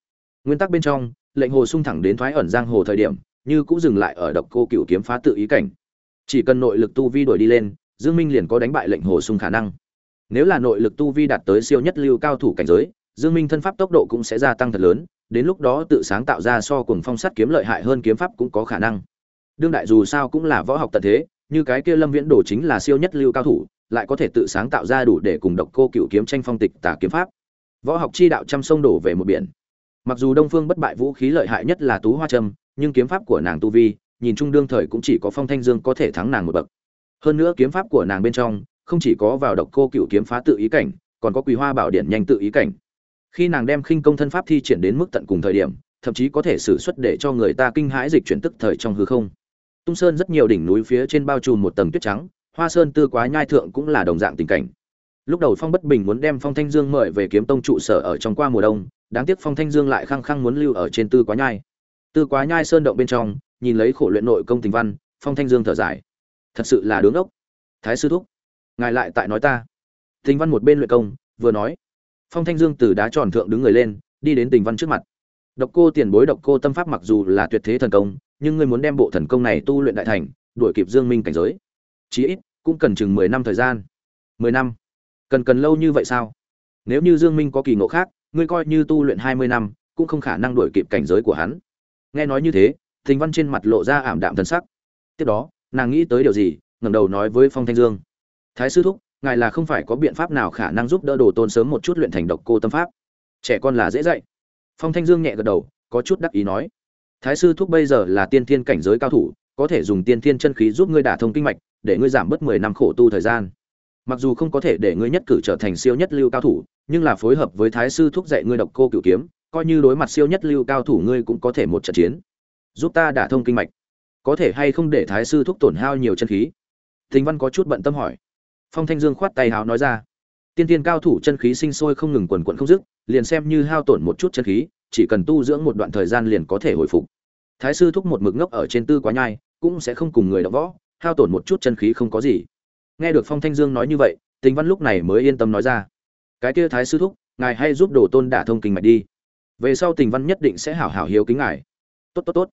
Nguyên tắc bên trong, lệnh hồ sung thẳng đến thoái ẩn giang hồ thời điểm, như cũng dừng lại ở độc cô cửu kiếm phá tự ý cảnh chỉ cần nội lực tu vi đổi đi lên, dương minh liền có đánh bại lệnh hồ sung khả năng. Nếu là nội lực tu vi đạt tới siêu nhất lưu cao thủ cảnh giới, dương minh thân pháp tốc độ cũng sẽ gia tăng thật lớn, đến lúc đó tự sáng tạo ra so cùng phong sắt kiếm lợi hại hơn kiếm pháp cũng có khả năng. Đương đại dù sao cũng là võ học tận thế, như cái kia lâm viễn đồ chính là siêu nhất lưu cao thủ, lại có thể tự sáng tạo ra đủ để cùng độc cô cựu kiếm tranh phong tịch tả kiếm pháp. Võ học chi đạo trăm sông đổ về một biển. Mặc dù đông phương bất bại vũ khí lợi hại nhất là tú hoa trâm, nhưng kiếm pháp của nàng tu vi nhìn chung đương thời cũng chỉ có phong thanh dương có thể thắng nàng một bậc. Hơn nữa kiếm pháp của nàng bên trong, không chỉ có vào độc cô cựu kiếm phá tự ý cảnh, còn có quý hoa bảo điện nhanh tự ý cảnh. Khi nàng đem khinh công thân pháp thi triển đến mức tận cùng thời điểm, thậm chí có thể xử xuất để cho người ta kinh hãi dịch chuyển tức thời trong hư không. Tung sơn rất nhiều đỉnh núi phía trên bao trùm một tầng tuyết trắng, hoa sơn tư quá nhai thượng cũng là đồng dạng tình cảnh. Lúc đầu phong bất bình muốn đem phong thanh dương mời về kiếm tông trụ sở ở trong qua mùa đông, đáng tiếc phong thanh dương lại khăng khăng muốn lưu ở trên tư quá nhai tư quá nhai sơn động bên trong, nhìn lấy khổ luyện nội công tình văn, phong thanh dương thở dài. Thật sự là đứng ốc. Thái sư thúc, ngài lại tại nói ta. Tình văn một bên luyện công, vừa nói. Phong thanh dương từ đá tròn thượng đứng người lên, đi đến tình văn trước mặt. Độc cô tiền bối, độc cô tâm pháp mặc dù là tuyệt thế thần công, nhưng ngươi muốn đem bộ thần công này tu luyện đại thành, đuổi kịp dương minh cảnh giới. Chí ít, cũng cần chừng mười năm thời gian. Mười năm? Cần cần lâu như vậy sao? Nếu như dương minh có kỳ ngộ khác, ngươi coi như tu luyện hai mươi năm, cũng không khả năng đuổi kịp cảnh giới của hắn nghe nói như thế, thình văn trên mặt lộ ra ảm đạm thân sắc. Tiếp đó, nàng nghĩ tới điều gì, ngẩng đầu nói với phong thanh dương. Thái sư thúc, ngài là không phải có biện pháp nào khả năng giúp đỡ đồ tôn sớm một chút luyện thành độc cô tâm pháp. Trẻ con là dễ dạy. Phong thanh dương nhẹ gật đầu, có chút đắc ý nói. Thái sư thúc bây giờ là tiên thiên cảnh giới cao thủ, có thể dùng tiên thiên chân khí giúp ngươi đả thông kinh mạch, để ngươi giảm bớt mười năm khổ tu thời gian. Mặc dù không có thể để ngươi nhất cử trở thành siêu nhất lưu cao thủ, nhưng là phối hợp với thái sư thúc dạy ngươi độc cô cửu kiếm coi như đối mặt siêu nhất lưu cao thủ ngươi cũng có thể một trận chiến. Giúp ta đả thông kinh mạch. Có thể hay không để thái sư thúc tổn hao nhiều chân khí? Tình văn có chút bận tâm hỏi. Phong thanh dương khoát tay hào nói ra. Tiên tiên cao thủ chân khí sinh sôi không ngừng quần quận không dứt, liền xem như hao tổn một chút chân khí, chỉ cần tu dưỡng một đoạn thời gian liền có thể hồi phục. Thái sư thúc một mực ngốc ở trên tư quá nhai, cũng sẽ không cùng người đọc võ, hao tổn một chút chân khí không có gì. Nghe được phong thanh dương nói như vậy tình văn lúc này mới yên tâm nói ra. Cái kia thái sư thúc, ngài hay giúp đồ tôn đả thông kinh mạch đi về sau tình văn nhất định sẽ hảo hảo hiếu kính ngài. Tốt tốt tốt.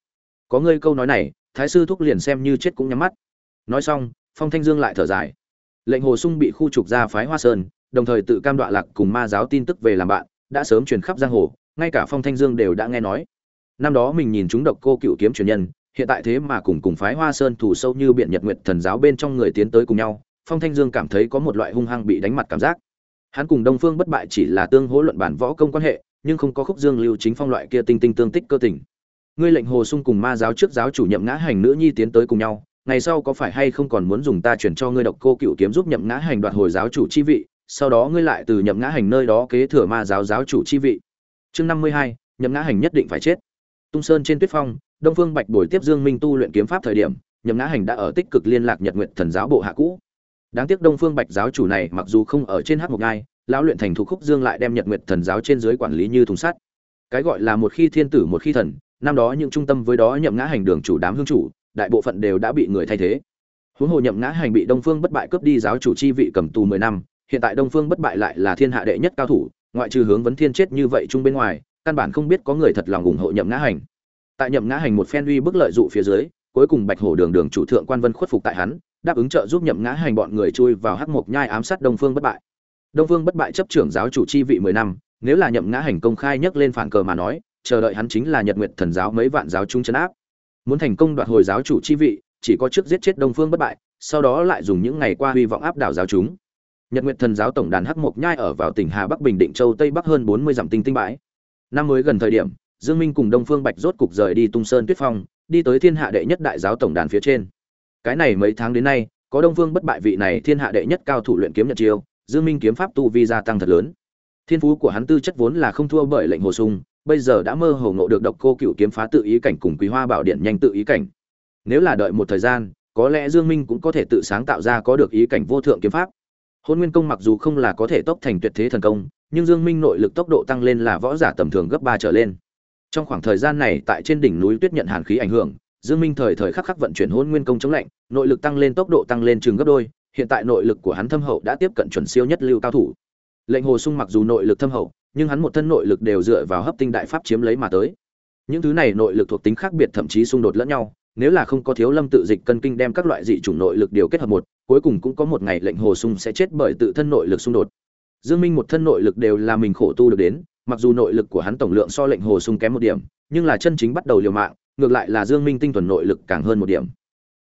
Có ngươi câu nói này, thái sư thúc liền xem như chết cũng nhắm mắt. Nói xong, phong thanh dương lại thở dài. Lệnh hồ sung bị khu trục ra phái hoa sơn, đồng thời tự cam đoạ lạc cùng ma giáo tin tức về làm bạn, đã sớm truyền khắp giang hồ, ngay cả phong thanh dương đều đã nghe nói. Năm đó mình nhìn chúng độc cô cựu kiếm truyền nhân, hiện tại thế mà cùng cùng phái hoa sơn thủ sâu như biện nhật nguyệt thần giáo bên trong người tiến tới cùng nhau, phong thanh dương cảm thấy có một loại hung hăng bị đánh mặt cảm giác. Hắn cùng đông phương bất bại chỉ là tương hỗ luận bản võ công quan hệ nhưng không có khúc dương lưu chính phong loại kia tinh tinh tương tích cơ tình. Ngươi lệnh hồ sung cùng ma giáo trước giáo chủ nhậm ngã hành nữ nhi tiến tới cùng nhau, ngày sau có phải hay không còn muốn dùng ta chuyển cho ngươi độc cô cựu kiếm giúp nhậm ngã hành đoạt hồi giáo chủ chi vị, sau đó ngươi lại từ nhậm ngã hành nơi đó kế thừa ma giáo giáo chủ chi vị. Chương năm mươi hai, nhậm ngã hành nhất định phải chết. Tung sơn trên tuyết phong, đông phương bạch bồi tiếp dương minh tu luyện kiếm pháp thời điểm, nhậm ngã hành đã ở tích cực liên lạc nhật nguyện thần giáo bộ hạ cũ. Đáng tiếc đông phương bạch giáo chủ này mặc dù không ở trên hát một ngai lão luyện thành thủ khúc dương lại đem nhật nguyệt thần giáo trên dưới quản lý như thùng sắt. Cái gọi là một khi thiên tử một khi thần, năm đó những trung tâm với đó nhậm ngã hành đường chủ đám hương chủ, đại bộ phận đều đã bị người thay thế. Huống hồ nhậm ngã hành bị đông phương bất bại cướp đi giáo chủ chi vị cầm tù mười năm, hiện tại đông phương bất bại lại là thiên hạ đệ nhất cao thủ, ngoại trừ hướng vấn thiên chết như vậy chung bên ngoài, căn bản không biết có người thật lòng ủng hộ nhậm ngã hành. Tại nhậm ngã hành một phen uy bức lợi dụ phía dưới, cuối cùng bạch hổ đường đường chủ thượng quan vân khuất phục tại hắn, đáp ứng trợ giúp nhậm ngã hành bọn người chui vào hắc mộc nhai ám sát đông phương bất bại đông Vương bất bại chấp trưởng giáo chủ chi vị mười năm, nếu là nhậm ngã hành công khai nhấc lên phản cờ mà nói, chờ đợi hắn chính là nhật nguyện thần giáo mấy vạn giáo trung chấn áp. Muốn thành công đoạt hồi giáo chủ chi vị, chỉ có trước giết chết đông phương bất bại, sau đó lại dùng những ngày qua hy vọng áp đảo giáo chúng. Nhật nguyện thần giáo tổng đàn hắc mộc nhai ở vào tỉnh hà bắc bình định châu tây bắc hơn bốn mươi dặm tinh tinh bãi. Năm mới gần thời điểm, dương minh cùng đông phương bạch rốt cục rời đi tung sơn tuyết phong, đi tới thiên hạ đệ nhất đại giáo tổng đàn phía trên. Cái này mấy tháng đến nay, có đông phương bất bại vị này thiên hạ đệ nhất cao thủ luyện kiếm nhật chiêu dương minh kiếm pháp tu vi gia tăng thật lớn. Thiên phú của hắn tư chất vốn là không thua bởi lệnh hồ sung, bây giờ đã mơ hồ ngộ được độc cô cựu kiếm phá tự ý cảnh cùng quý hoa bảo điện nhanh tự ý cảnh. Nếu là đợi một thời gian, có lẽ dương minh cũng có thể tự sáng tạo ra có được ý cảnh vô thượng kiếm pháp. Hôn nguyên công mặc dù không là có thể tốc thành tuyệt thế thần công, nhưng dương minh nội lực tốc độ tăng lên là võ giả tầm thường gấp ba trở lên. Trong khoảng thời gian này, tại trên đỉnh núi tuyết nhận hàn khí ảnh hưởng, dương minh thời thời khắc khắc vận chuyển hôn nguyên công chống lạnh, nội lực tăng lên tốc độ tăng lên chừng gấp đôi hiện tại nội lực của hắn thâm hậu đã tiếp cận chuẩn siêu nhất lưu cao thủ lệnh hồ sung mặc dù nội lực thâm hậu nhưng hắn một thân nội lực đều dựa vào hấp tinh đại pháp chiếm lấy mà tới những thứ này nội lực thuộc tính khác biệt thậm chí xung đột lẫn nhau nếu là không có thiếu lâm tự dịch cân kinh đem các loại dị chủng nội lực điều kết hợp một cuối cùng cũng có một ngày lệnh hồ sung sẽ chết bởi tự thân nội lực xung đột dương minh một thân nội lực đều là mình khổ tu được đến mặc dù nội lực của hắn tổng lượng so lệnh hồ sung kém một điểm nhưng là chân chính bắt đầu liều mạng ngược lại là dương minh tinh thuần nội lực càng hơn một điểm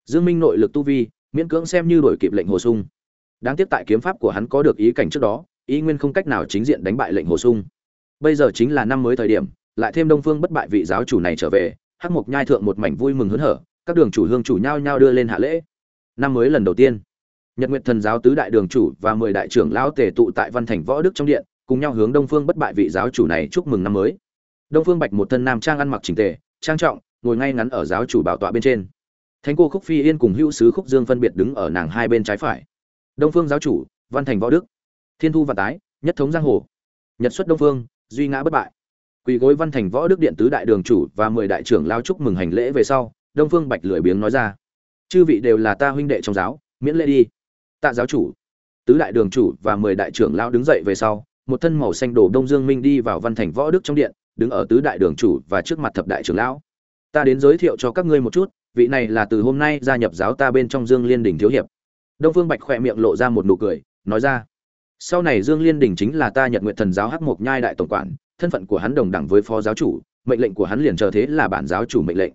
dương minh nội lực tu vi miễn cưỡng xem như đổi kịp lệnh hồ sung. Đáng tiếc tại kiếm pháp của hắn có được ý cảnh trước đó ý nguyên không cách nào chính diện đánh bại lệnh hồ sung. Bây giờ chính là năm mới thời điểm, lại thêm đông phương bất bại vị giáo chủ này trở về, hắc mộc nhai thượng một mảnh vui mừng hớn hở, các đường chủ hương chủ nhau nhau đưa lên hạ lễ. Năm mới lần đầu tiên, nhật nguyệt thần giáo tứ đại đường chủ và mười đại trưởng lão tề tụ tại văn thành võ đức trong điện, cùng nhau hướng đông phương bất bại vị giáo chủ này chúc mừng năm mới. Đông phương bạch một thân nam trang ăn mặc chỉnh tề, trang trọng, ngồi ngay ngắn ở giáo chủ bảo tọa bên trên thánh cô khúc phi yên cùng hữu sứ khúc dương phân biệt đứng ở nàng hai bên trái phải. Đông phương giáo chủ, văn thành võ đức. Thiên thu và tái, nhất thống giang hồ. Nhật xuất đông phương, duy ngã bất bại. Quỳ gối văn thành võ đức điện tứ đại đường chủ và mười đại trưởng lao chúc mừng hành lễ về sau, đông phương bạch lười biếng nói ra. Chư vị đều là ta huynh đệ trong giáo, miễn lễ đi. Tạ giáo chủ. Tứ đại đường chủ và mười đại trưởng lao đứng dậy về sau, một thân màu xanh đồ đông dương minh đi vào văn thành võ đức trong điện, đứng ở tứ đại đường chủ và trước mặt thập đại trưởng lão. Ta đến giới thiệu cho các ngươi một chút vị này là từ hôm nay gia nhập giáo ta bên trong dương liên đình thiếu hiệp. Đông phương bạch khỏe miệng lộ ra một nụ cười, nói ra, sau này dương liên đình chính là ta nhật nguyện thần giáo hắc mộc nhai đại tổng quản, thân phận của hắn đồng đẳng với phó giáo chủ, mệnh lệnh của hắn liền chờ thế là bản giáo chủ mệnh lệnh.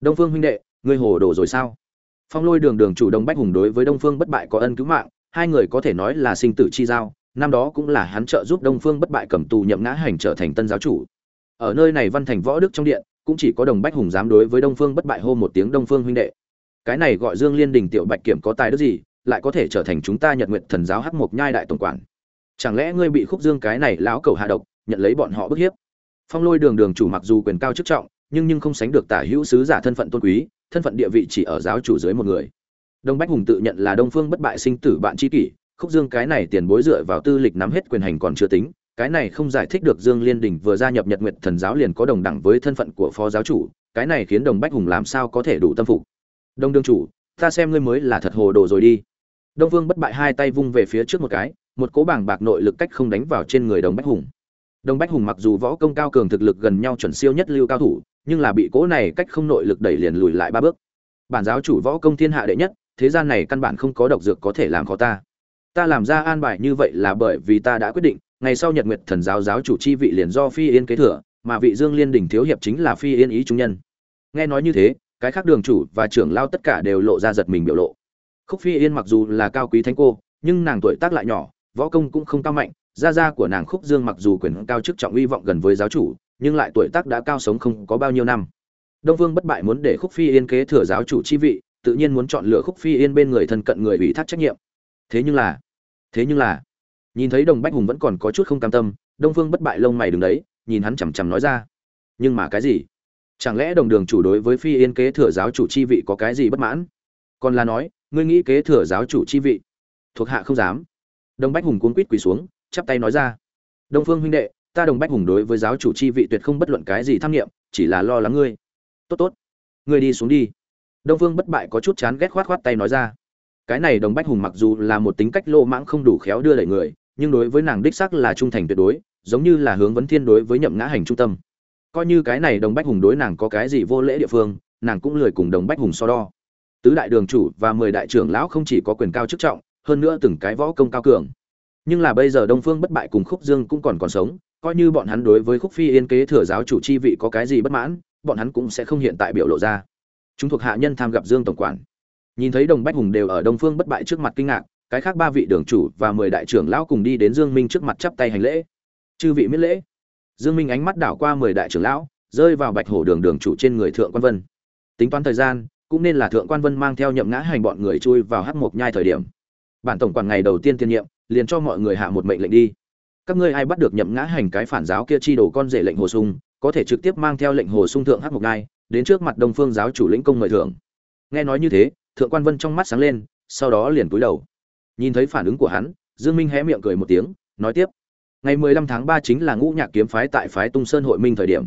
Đông phương huynh đệ, ngươi hồ đồ rồi sao? Phong lôi đường đường chủ đông bách hùng đối với đông phương bất bại có ân cứu mạng, hai người có thể nói là sinh tử chi giao, năm đó cũng là hắn trợ giúp đông phương bất bại cầm tù nhậm ngã hành trở thành tân giáo chủ. Ở nơi này văn thành võ đức trong điện cũng chỉ có đồng bách hùng dám đối với đông phương bất bại hô một tiếng đông phương huynh đệ. Cái này gọi dương liên đình tiểu bạch kiểm có tài đức gì, lại có thể trở thành chúng ta nhật nguyện thần giáo hắc mộc nhai đại tổng quản. Chẳng lẽ ngươi bị khúc dương cái này lão cầu hạ độc, nhận lấy bọn họ bức hiếp? Phong lôi đường đường chủ mặc dù quyền cao chức trọng, nhưng nhưng không sánh được tả hữu sứ giả thân phận tôn quý, thân phận địa vị chỉ ở giáo chủ dưới một người. Đông bách hùng tự nhận là đông phương bất bại sinh tử bạn tri kỷ, khúc dương cái này tiền bối dựa vào tư lịch nắm hết quyền hành còn chưa tính cái này không giải thích được dương liên đình vừa gia nhập nhật nguyện thần giáo liền có đồng đẳng với thân phận của phó giáo chủ, cái này khiến đồng bách hùng làm sao có thể đủ tâm phục. Đông đương chủ, ta xem ngươi mới là thật hồ đồ rồi đi. Đông vương bất bại hai tay vung về phía trước một cái, một cỗ bảng bạc nội lực cách không đánh vào trên người đồng bách hùng. Đồng bách hùng mặc dù võ công cao cường thực lực gần nhau chuẩn siêu nhất lưu cao thủ, nhưng là bị cỗ này cách không nội lực đẩy liền lùi lại ba bước. Bản giáo chủ võ công thiên hạ đệ nhất, thế gian này căn bản không có độc dược có thể làm khó ta. Ta làm ra an bài như vậy là bởi vì ta đã quyết định ngày sau nhật nguyệt thần giáo giáo chủ chi vị liền do phi yên kế thừa, mà vị dương liên đình thiếu hiệp chính là phi yên ý trung nhân. Nghe nói như thế, cái khác đường chủ và trưởng lao tất cả đều lộ ra giật mình biểu lộ. Khúc phi yên mặc dù là cao quý thánh cô, nhưng nàng tuổi tác lại nhỏ, võ công cũng không cao mạnh, gia gia của nàng khúc dương mặc dù quyền cao chức trọng uy vọng gần với giáo chủ, nhưng lại tuổi tác đã cao sống không có bao nhiêu năm. Đông vương bất bại muốn để khúc phi yên kế thừa giáo chủ chi vị, tự nhiên muốn chọn lựa khúc phi yên bên người thân cận người ủy thác trách nhiệm. Thế nhưng là, thế nhưng là nhìn thấy đồng bách hùng vẫn còn có chút không cam tâm, đông phương bất bại lông mày đứng đấy, nhìn hắn chằm chằm nói ra. Nhưng mà cái gì? Chẳng lẽ đồng đường chủ đối với phi yên kế thừa giáo chủ chi vị có cái gì bất mãn? Còn là nói, ngươi nghĩ kế thừa giáo chủ chi vị? Thuộc hạ không dám. Đông bách hùng cuốn quýt quỳ xuống, chắp tay nói ra. Đông phương huynh đệ, ta đồng bách hùng đối với giáo chủ chi vị tuyệt không bất luận cái gì tham nghiệm chỉ là lo lắng ngươi. Tốt tốt. Ngươi đi xuống đi. Đông phương bất bại có chút chán ghét khoát khoát tay nói ra. Cái này đồng bách hùng mặc dù là một tính cách lô mãng không đủ khéo đưa đẩy người nhưng đối với nàng đích sắc là trung thành tuyệt đối, giống như là hướng vấn thiên đối với nhậm ngã hành trung tâm. Coi như cái này đồng bách hùng đối nàng có cái gì vô lễ địa phương, nàng cũng lười cùng đồng bách hùng so đo. Tứ đại đường chủ và mười đại trưởng lão không chỉ có quyền cao chức trọng, hơn nữa từng cái võ công cao cường. Nhưng là bây giờ đông phương bất bại cùng khúc dương cũng còn còn sống, coi như bọn hắn đối với khúc phi yên kế thừa giáo chủ chi vị có cái gì bất mãn, bọn hắn cũng sẽ không hiện tại biểu lộ ra. Chúng thuộc hạ nhân tham gặp dương tổng quản. Nhìn thấy đồng bách hùng đều ở đông phương bất bại trước mặt kinh ngạc cái khác ba vị đường chủ và mười đại trưởng lão cùng đi đến dương minh trước mặt chắp tay hành lễ. Chư vị miễn lễ. Dương minh ánh mắt đảo qua mười đại trưởng lão, rơi vào bạch hổ đường đường chủ trên người thượng quan vân. Tính toán thời gian, cũng nên là thượng quan vân mang theo nhậm ngã hành bọn người chui vào hắc mộc nhai thời điểm. Bản tổng quản ngày đầu tiên tiên nhiệm, liền cho mọi người hạ một mệnh lệnh đi. Các ngươi ai bắt được nhậm ngã hành cái phản giáo kia chi đổ con rể lệnh hồ sung, có thể trực tiếp mang theo lệnh hồ sung thượng hắc mộc nhai, đến trước mặt đông phương giáo chủ lĩnh công mời thưởng. Nghe nói như thế, thượng quan vân trong mắt sáng lên, sau đó liền cúi đầu nhìn thấy phản ứng của hắn, dương minh hé miệng cười một tiếng, nói tiếp. Ngày 15 tháng 3 chính là ngũ nhạc kiếm phái tại phái tung sơn hội minh thời điểm.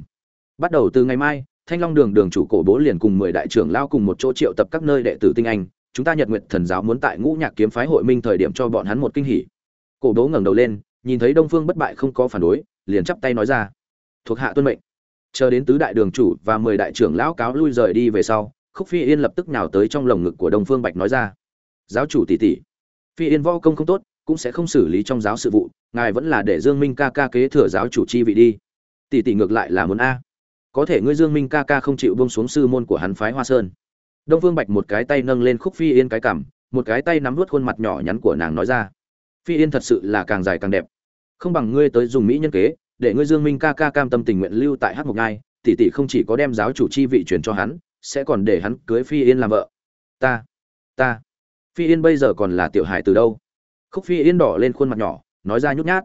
Bắt đầu từ ngày mai, thanh long đường đường chủ cổ bố liền cùng 10 đại trưởng lao cùng một chỗ triệu tập các nơi đệ tử tinh anh. Chúng ta nhật nguyện thần giáo muốn tại ngũ nhạc kiếm phái hội minh thời điểm cho bọn hắn một kinh hỉ. Cổ bố ngẩng đầu lên, nhìn thấy đông phương bất bại không có phản đối, liền chắp tay nói ra. Thuộc hạ tuân mệnh. Chờ đến tứ đại đường chủ và 10 đại trưởng lão cáo lui rời đi về sau, khúc phi yên lập tức nhào tới trong lồng ngực của đông phương bạch nói ra. Giáo chủ tỷ tỷ phi yên võ công không tốt, cũng sẽ không xử lý trong giáo sự vụ, ngài vẫn là để dương minh ca ca kế thừa giáo chủ chi vị đi. Tỷ tỷ ngược lại là muốn a. Có thể ngươi dương minh ca ca không chịu buông xuống sư môn của hắn phái hoa sơn. Đông phương bạch một cái tay nâng lên khúc phi yên cái cằm, một cái tay nắm vút khuôn mặt nhỏ nhắn của nàng nói ra. Phi yên thật sự là càng dài càng đẹp. Không bằng ngươi tới dùng mỹ nhân kế, để ngươi dương minh ca ca cam tâm tình nguyện lưu tại hát mộc ngai tỷ tỷ không chỉ có đem giáo chủ chi vị truyền cho hắn, sẽ còn để hắn cưới phi yên làm vợ. Ta ta phi yên bây giờ còn là tiểu hài từ đâu? Khúc phi yên đỏ lên khuôn mặt nhỏ, nói ra nhút nhát.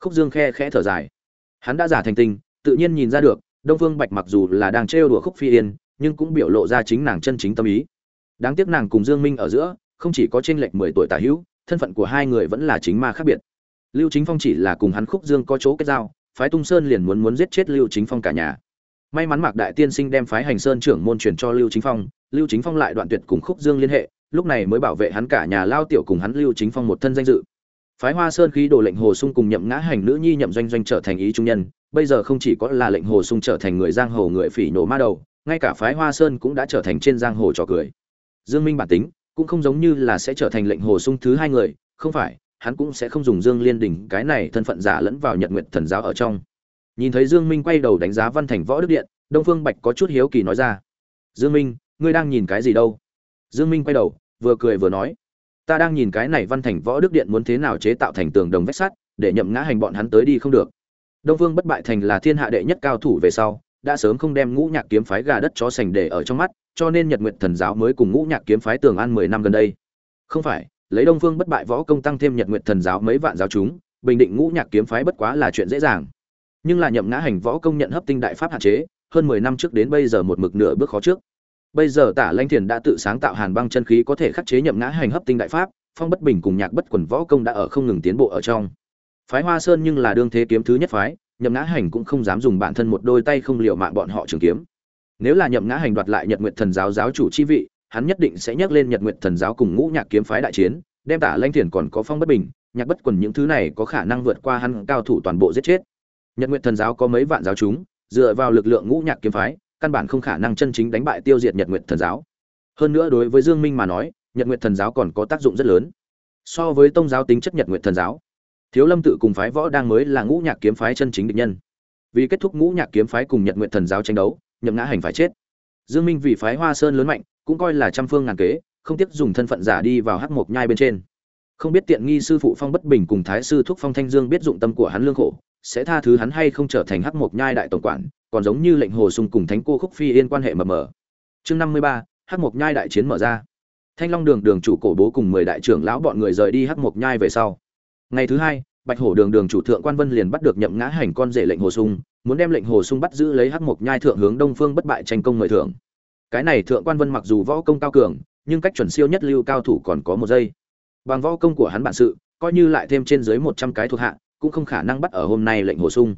Khúc dương khe khẽ thở dài. Hắn đã giả thành tình, tự nhiên nhìn ra được, đông phương bạch mặc dù là đang trêu đùa khúc phi yên, nhưng cũng biểu lộ ra chính nàng chân chính tâm ý. Đáng tiếc nàng cùng dương minh ở giữa, không chỉ có trên lệch mười tuổi tả hữu, thân phận của hai người vẫn là chính ma khác biệt. Lưu chính phong chỉ là cùng hắn khúc dương có chỗ kết giao, phái tung sơn liền muốn muốn giết chết lưu chính phong cả nhà. May mắn mạc đại tiên sinh đem phái hành sơn trưởng môn truyền cho lưu chính phong, lưu chính phong lại đoạn tuyệt cùng khúc dương liên hệ lúc này mới bảo vệ hắn cả nhà lao tiểu cùng hắn lưu chính phong một thân danh dự. Phái hoa sơn khí đồ lệnh hồ sung cùng nhậm ngã hành nữ nhi nhậm doanh doanh trở thành ý trung nhân, bây giờ không chỉ có là lệnh hồ sung trở thành người giang hồ người phỉ nổ ma đầu, ngay cả phái hoa sơn cũng đã trở thành trên giang hồ trò cười. Dương minh bản tính cũng không giống như là sẽ trở thành lệnh hồ sung thứ hai người, không phải, hắn cũng sẽ không dùng dương liên đỉnh cái này thân phận giả lẫn vào nhật nguyện thần giáo ở trong. Nhìn thấy dương minh quay đầu đánh giá văn thành võ đức điện, đông phương bạch có chút hiếu kỳ nói ra, dương minh, ngươi đang nhìn cái gì đâu? Dương minh quay đầu, vừa cười vừa nói, ta đang nhìn cái này văn thành võ đức điện muốn thế nào chế tạo thành tường đồng vách sắt, để nhậm ngã hành bọn hắn tới đi không được. Đông Vương bất bại thành là thiên hạ đệ nhất cao thủ về sau, đã sớm không đem ngũ nhạc kiếm phái gà đất chó sành để ở trong mắt, cho nên nhật nguyện thần giáo mới cùng ngũ nhạc kiếm phái tường an mười năm gần đây. Không phải, lấy đông Vương bất bại võ công tăng thêm nhật nguyện thần giáo mấy vạn giáo chúng, bình định ngũ nhạc kiếm phái bất quá là chuyện dễ dàng. Nhưng là nhậm ngã hành võ công nhận hấp tinh đại pháp hạn chế, hơn mười năm trước đến bây giờ một mực nửa bước khó trước bây giờ tả lanh thiền đã tự sáng tạo hàn băng chân khí có thể khắc chế nhậm ngã hành hấp tinh đại pháp, phong bất bình cùng nhạc bất quần võ công đã ở không ngừng tiến bộ ở trong. Phái hoa sơn nhưng là đương thế kiếm thứ nhất phái, nhậm ngã hành cũng không dám dùng bản thân một đôi tay không liệu mạng bọn họ trường kiếm. Nếu là nhậm ngã hành đoạt lại nhật nguyện thần giáo giáo chủ chi vị, hắn nhất định sẽ nhắc lên nhật nguyện thần giáo cùng ngũ nhạc kiếm phái đại chiến, đem tả lanh thiền còn có phong bất bình, nhạc bất quần những thứ này có khả năng vượt qua hắn cao thủ toàn bộ giết chết. Nhật nguyện thần giáo có mấy vạn giáo chúng, dựa vào lực lượng ngũ nhạc kiếm phái căn bản không khả năng chân chính đánh bại tiêu diệt nhật nguyện thần giáo. Hơn nữa đối với dương minh mà nói, nhật nguyện thần giáo còn có tác dụng rất lớn. So với tông giáo tính chất nhật nguyện thần giáo, thiếu lâm tự cùng phái võ đang mới là ngũ nhạc kiếm phái chân chính địch nhân. Vì kết thúc ngũ nhạc kiếm phái cùng nhật nguyện thần giáo tranh đấu, nhậm ngã hành phải chết. Dương minh vì phái hoa sơn lớn mạnh, cũng coi là trăm phương ngàn kế, không tiếc dùng thân phận giả đi vào hắc mộc nhai bên trên. Không biết tiện nghi sư phụ phong bất bình cùng thái sư thúc phong thanh dương biết dụng tâm của hắn lương khổ sẽ tha thứ hắn hay không trở thành hắc mộc nhai đại tổng quản, còn giống như lệnh hồ sung cùng thánh cô khúc phi yên quan hệ mờ mờ. Chương năm mươi ba, hắc mộc nhai đại chiến mở ra. Thanh long đường đường chủ cổ bố cùng mười đại trưởng lão bọn người rời đi hắc mộc nhai về sau. Ngày thứ hai, bạch hổ đường đường chủ thượng quan vân liền bắt được nhậm ngã hành con rể lệnh hồ sung, muốn đem lệnh hồ sung bắt giữ lấy hắc mộc nhai thượng hướng đông phương bất bại tranh công mời thưởng. Cái này thượng quan vân mặc dù võ công cao cường, nhưng cách chuẩn siêu nhất lưu cao thủ còn có một giây. Bằng võ công của hắn bản sự, coi như lại thêm trên dưới một trăm cái thuộc hạ cũng không khả năng bắt ở hôm nay lệnh hồ sung.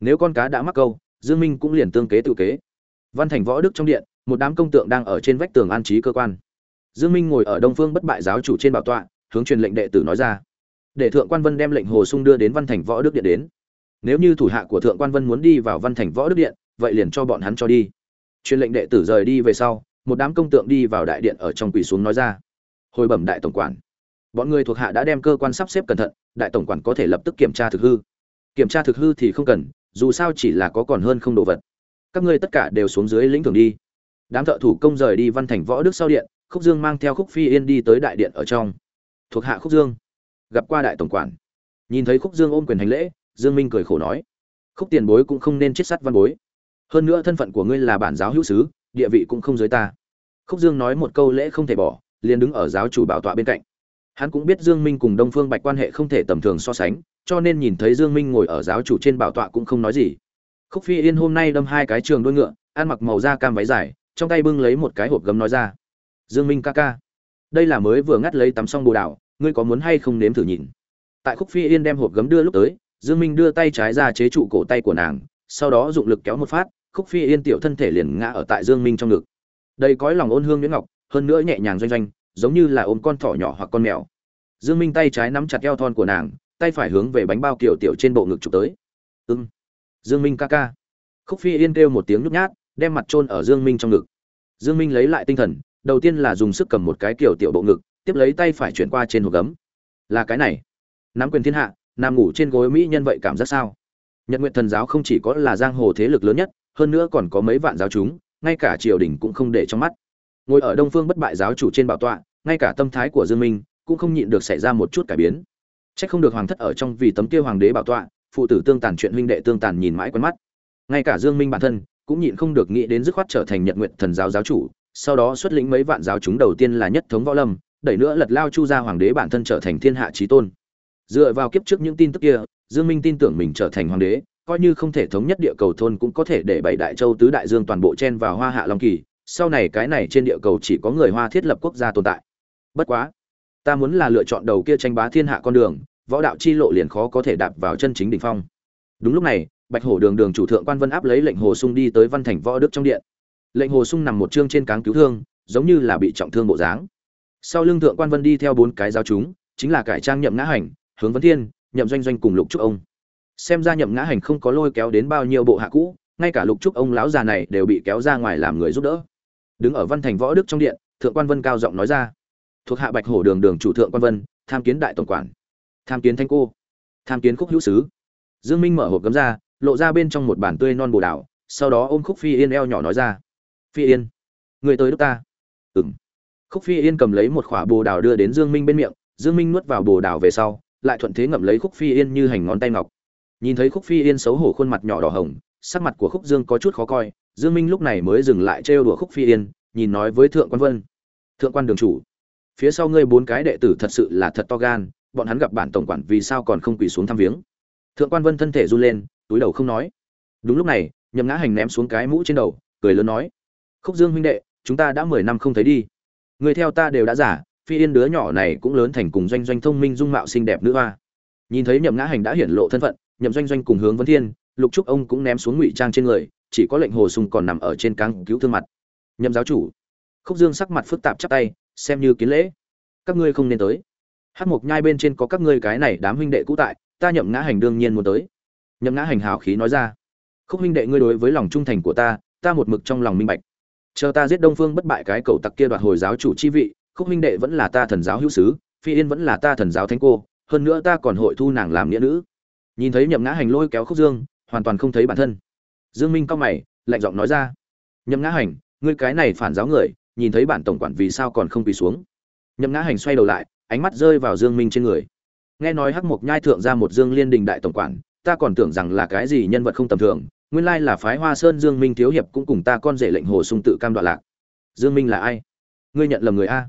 Nếu con cá đã mắc câu, dương minh cũng liền tương kế tự kế. Văn thành võ đức trong điện, một đám công tượng đang ở trên vách tường an trí cơ quan. Dương minh ngồi ở đông phương bất bại giáo chủ trên bảo tọa, hướng truyền lệnh đệ tử nói ra. Để thượng quan vân đem lệnh hồ sung đưa đến văn thành võ đức điện đến. Nếu như thủ hạ của thượng quan vân muốn đi vào văn thành võ đức điện, vậy liền cho bọn hắn cho đi. Truyền lệnh đệ tử rời đi về sau, một đám công tượng đi vào đại điện ở trong quỳ xuống nói ra. Hồi bẩm đại tổng quản, bọn người thuộc hạ đã đem cơ quan sắp xếp cẩn thận đại tổng quản có thể lập tức kiểm tra thực hư. Kiểm tra thực hư thì không cần, dù sao chỉ là có còn hơn không đồ vật. Các ngươi tất cả đều xuống dưới lĩnh thưởng đi. Đám thợ thủ công rời đi văn thành võ đức sau điện, khúc dương mang theo khúc phi yên đi tới đại điện ở trong. Thuộc hạ khúc dương, gặp qua đại tổng quản. Nhìn thấy khúc dương ôm quyền hành lễ, dương minh cười khổ nói, khúc tiền bối cũng không nên chết sắt văn bối. Hơn nữa thân phận của ngươi là bản giáo hữu sứ, địa vị cũng không dưới ta. Khúc dương nói một câu lễ không thể bỏ, liền đứng ở giáo chủ bảo tọa bên cạnh hắn cũng biết dương minh cùng đông phương bạch quan hệ không thể tầm thường so sánh, cho nên nhìn thấy dương minh ngồi ở giáo chủ trên bảo tọa cũng không nói gì. Khúc phi yên hôm nay đâm hai cái trường đôi ngựa, ăn mặc màu da cam váy dài, trong tay bưng lấy một cái hộp gấm nói ra. Dương minh ca ca, đây là mới vừa ngắt lấy tắm xong bồ đào, ngươi có muốn hay không nếm thử nhìn? Tại khúc phi yên đem hộp gấm đưa lúc tới, dương minh đưa tay trái ra chế trụ cổ tay của nàng, sau đó dụng lực kéo một phát, khúc phi yên tiểu thân thể liền ngã ở tại dương minh trong ngực. Đây cõi lòng ôn hương nhuyễn ngọc, hơn nữa nhẹ nhàng doanh doanh giống như là ôm con thỏ nhỏ hoặc con mèo. Dương minh tay trái nắm chặt eo thon của nàng, tay phải hướng về bánh bao kiểu tiểu trên bộ ngực chụp tới. Ưng dương minh ca ca. Khúc phi yên kêu một tiếng nhút nhát, đem mặt trôn ở dương minh trong ngực. Dương minh lấy lại tinh thần, đầu tiên là dùng sức cầm một cái kiểu tiểu bộ ngực, tiếp lấy tay phải chuyển qua trên hộp gấm. Là cái này. Nắm quyền thiên hạ, nằm ngủ trên gối mỹ nhân vậy cảm giác sao? Nhật nguyện thần giáo không chỉ có là giang hồ thế lực lớn nhất, hơn nữa còn có mấy vạn giáo chúng, ngay cả triều đình cũng không để trong mắt. Ngồi ở đông phương bất bại giáo chủ trên bảo tọa ngay cả tâm thái của dương minh cũng không nhịn được xảy ra một chút cải biến Chắc không được hoàng thất ở trong vì tấm kia hoàng đế bảo tọa, phụ tử tương tàn chuyện huynh đệ tương tàn nhìn mãi quen mắt. Ngay cả Dương Minh bản thân cũng nhịn không được nghĩ đến dứt khoát trở thành Nhật Nguyệt Thần giáo giáo chủ, sau đó xuất lĩnh mấy vạn giáo chúng đầu tiên là nhất thống võ lâm, đẩy nữa lật lao chu gia hoàng đế bản thân trở thành thiên hạ chí tôn. Dựa vào kiếp trước những tin tức kia, Dương Minh tin tưởng mình trở thành hoàng đế, coi như không thể thống nhất địa cầu thôn cũng có thể để bảy đại châu tứ đại dương toàn bộ chen vào Hoa Hạ Long Kỳ, sau này cái này trên địa cầu chỉ có người Hoa thiết lập quốc gia tồn tại. Bất quá, ta muốn là lựa chọn đầu kia tranh bá thiên hạ con đường võ đạo chi lộ liền khó có thể đạp vào chân chính đỉnh phong. Đúng lúc này bạch hổ đường đường chủ thượng quan vân áp lấy lệnh hồ sung đi tới văn thành võ đức trong điện. Lệnh hồ sung nằm một chương trên cáng cứu thương giống như là bị trọng thương bộ dáng. Sau lưng thượng quan vân đi theo bốn cái giáo chúng chính là cải trang nhậm ngã hành hướng vấn thiên nhậm doanh doanh cùng lục trúc ông. Xem ra nhậm ngã hành không có lôi kéo đến bao nhiêu bộ hạ cũ ngay cả lục trúc ông lão già này đều bị kéo ra ngoài làm người giúp đỡ. Đứng ở văn thành võ đức trong điện thượng quan vân cao giọng nói ra thuộc hạ bạch hổ đường đường chủ thượng quan vân, tham kiến đại tổng quản. Tham kiến thanh cô. Tham kiến khúc hữu sứ. Dương minh mở hộp gấm ra, lộ ra bên trong một bản tươi non bồ đào, sau đó ôm khúc phi yên eo nhỏ nói ra. Phi yên, người tới đức ta. Ừng khúc phi yên cầm lấy một khỏa bồ đào đưa đến dương minh bên miệng, dương minh nuốt vào bồ đào về sau, lại thuận thế ngậm lấy khúc phi yên như hành ngón tay ngọc. Nhìn thấy khúc phi yên xấu hổ khuôn mặt nhỏ đỏ hồng, sắc mặt của khúc dương có chút khó coi, dương minh lúc này mới dừng lại trêu đùa khúc phi yên, nhìn nói với thượng quan vân. Thượng quan đường chủ phía sau ngươi bốn cái đệ tử thật sự là thật to gan, bọn hắn gặp bản tổng quản vì sao còn không quỳ xuống thăm viếng? Thượng quan vân thân thể run lên, túi đầu không nói. Đúng lúc này, nhậm ngã hành ném xuống cái mũ trên đầu, cười lớn nói, khúc dương huynh đệ, chúng ta đã mười năm không thấy đi. Người theo ta đều đã giả, phi yên đứa nhỏ này cũng lớn thành cùng doanh doanh thông minh dung mạo xinh đẹp nữ hoa. Nhìn thấy nhậm ngã hành đã hiển lộ thân phận, nhậm doanh doanh cùng hướng vấn thiên, lục trúc ông cũng ném xuống ngụy trang trên người, chỉ có lệnh hồ sung còn nằm ở trên cáng cứu thương mặt. Nhậm giáo chủ. Khúc dương sắc mặt phức tạp chắp tay xem như kiến lễ. Các ngươi không nên tới. Hát mộc nhai bên trên có các ngươi cái này đám huynh đệ cũ tại, ta nhậm ngã hành đương nhiên muốn tới. Nhậm ngã hành hào khí nói ra. Khúc huynh đệ ngươi đối với lòng trung thành của ta ta một mực trong lòng minh bạch. Chờ ta giết đông phương bất bại cái cầu tặc kia đoạt hồi giáo chủ chi vị, khúc huynh đệ vẫn là ta thần giáo hữu sứ, phi yên vẫn là ta thần giáo thánh cô, hơn nữa ta còn hội thu nàng làm nghĩa nữ. Nhìn thấy nhậm ngã hành lôi kéo khúc dương, hoàn toàn không thấy bản thân. Dương minh cao mày, lạnh giọng nói ra. Nhậm ngã hành, ngươi cái này phản giáo người nhìn thấy bản tổng quản vì sao còn không quỳ xuống. Nhậm ngã hành xoay đầu lại, ánh mắt rơi vào dương minh trên người. Nghe nói hắc mộc nhai thượng ra một dương liên đình đại tổng quản, ta còn tưởng rằng là cái gì nhân vật không tầm thường, nguyên lai là phái hoa sơn dương minh thiếu hiệp cũng cùng ta con rể lệnh hồ sung tự cam đoạn lạc. Dương minh là ai? Ngươi nhận lầm người a.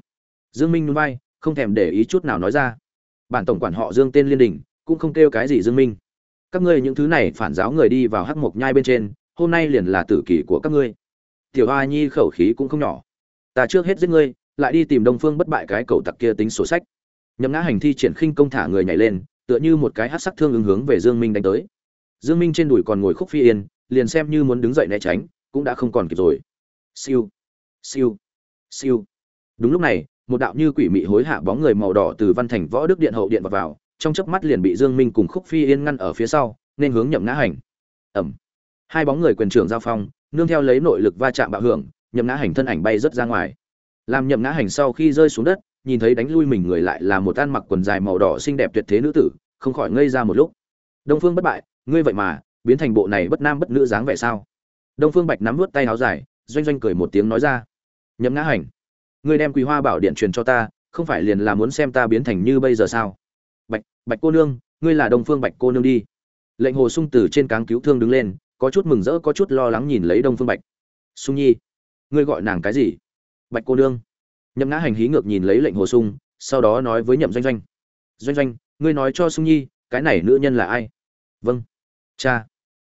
Dương minh núi bay không thèm để ý chút nào nói ra. Bản tổng quản họ dương tên liên đình, cũng không kêu cái gì dương minh. Các ngươi những thứ này phản giáo người đi vào hắc mộc nhai bên trên, hôm nay liền là tử kỷ của các ngươi. Tiểu hoa nhi khẩu khí cũng không nhỏ ta trước hết giết ngươi lại đi tìm đông phương bất bại cái cầu tặc kia tính sổ sách. Nhậm ngã hành thi triển khinh công thả người nhảy lên tựa như một cái hát sắc thương ứng hướng về dương minh đánh tới. Dương minh trên đùi còn ngồi khúc phi yên liền xem như muốn đứng dậy né tránh cũng đã không còn kịp rồi. Siêu siêu siêu. Đúng lúc này một đạo như quỷ mị hối hạ bóng người màu đỏ từ văn thành võ đức điện hậu điện vào, vào trong chớp mắt liền bị dương minh cùng khúc phi yên ngăn ở phía sau nên hướng nhậm ngã hành. Ẩm. Hai bóng người quyền trưởng giao phong nương theo lấy nội lực va chạm bạo hưởng nhậm ngã hành thân ảnh bay rất ra ngoài. Làm nhậm ngã hành sau khi rơi xuống đất, nhìn thấy đánh lui mình người lại là một ăn mặc quần dài màu đỏ xinh đẹp tuyệt thế nữ tử, không khỏi ngây ra một lúc. Đông phương bất bại, ngươi vậy mà, biến thành bộ này bất nam bất nữ dáng vẻ sao? Đông phương bạch nắm vớt tay áo dài, doanh doanh cười một tiếng nói ra. Nhậm ngã hành, ngươi đem quý hoa bảo điện truyền cho ta, không phải liền là muốn xem ta biến thành như bây giờ sao? Bạch bạch cô nương, ngươi là đông phương bạch cô nương đi. Lệnh hồ sung từ trên cáng cứu thương đứng lên, có chút mừng rỡ, có chút lo lắng nhìn lấy đông phương bạch. Sung nhi ngươi gọi nàng cái gì? Bạch cô nương. Nhậm ngã hành hí ngược nhìn lấy lệnh hồ sung, sau đó nói với nhậm doanh doanh. Doanh doanh, ngươi nói cho sung nhi, cái này nữ nhân là ai? Vâng. Cha.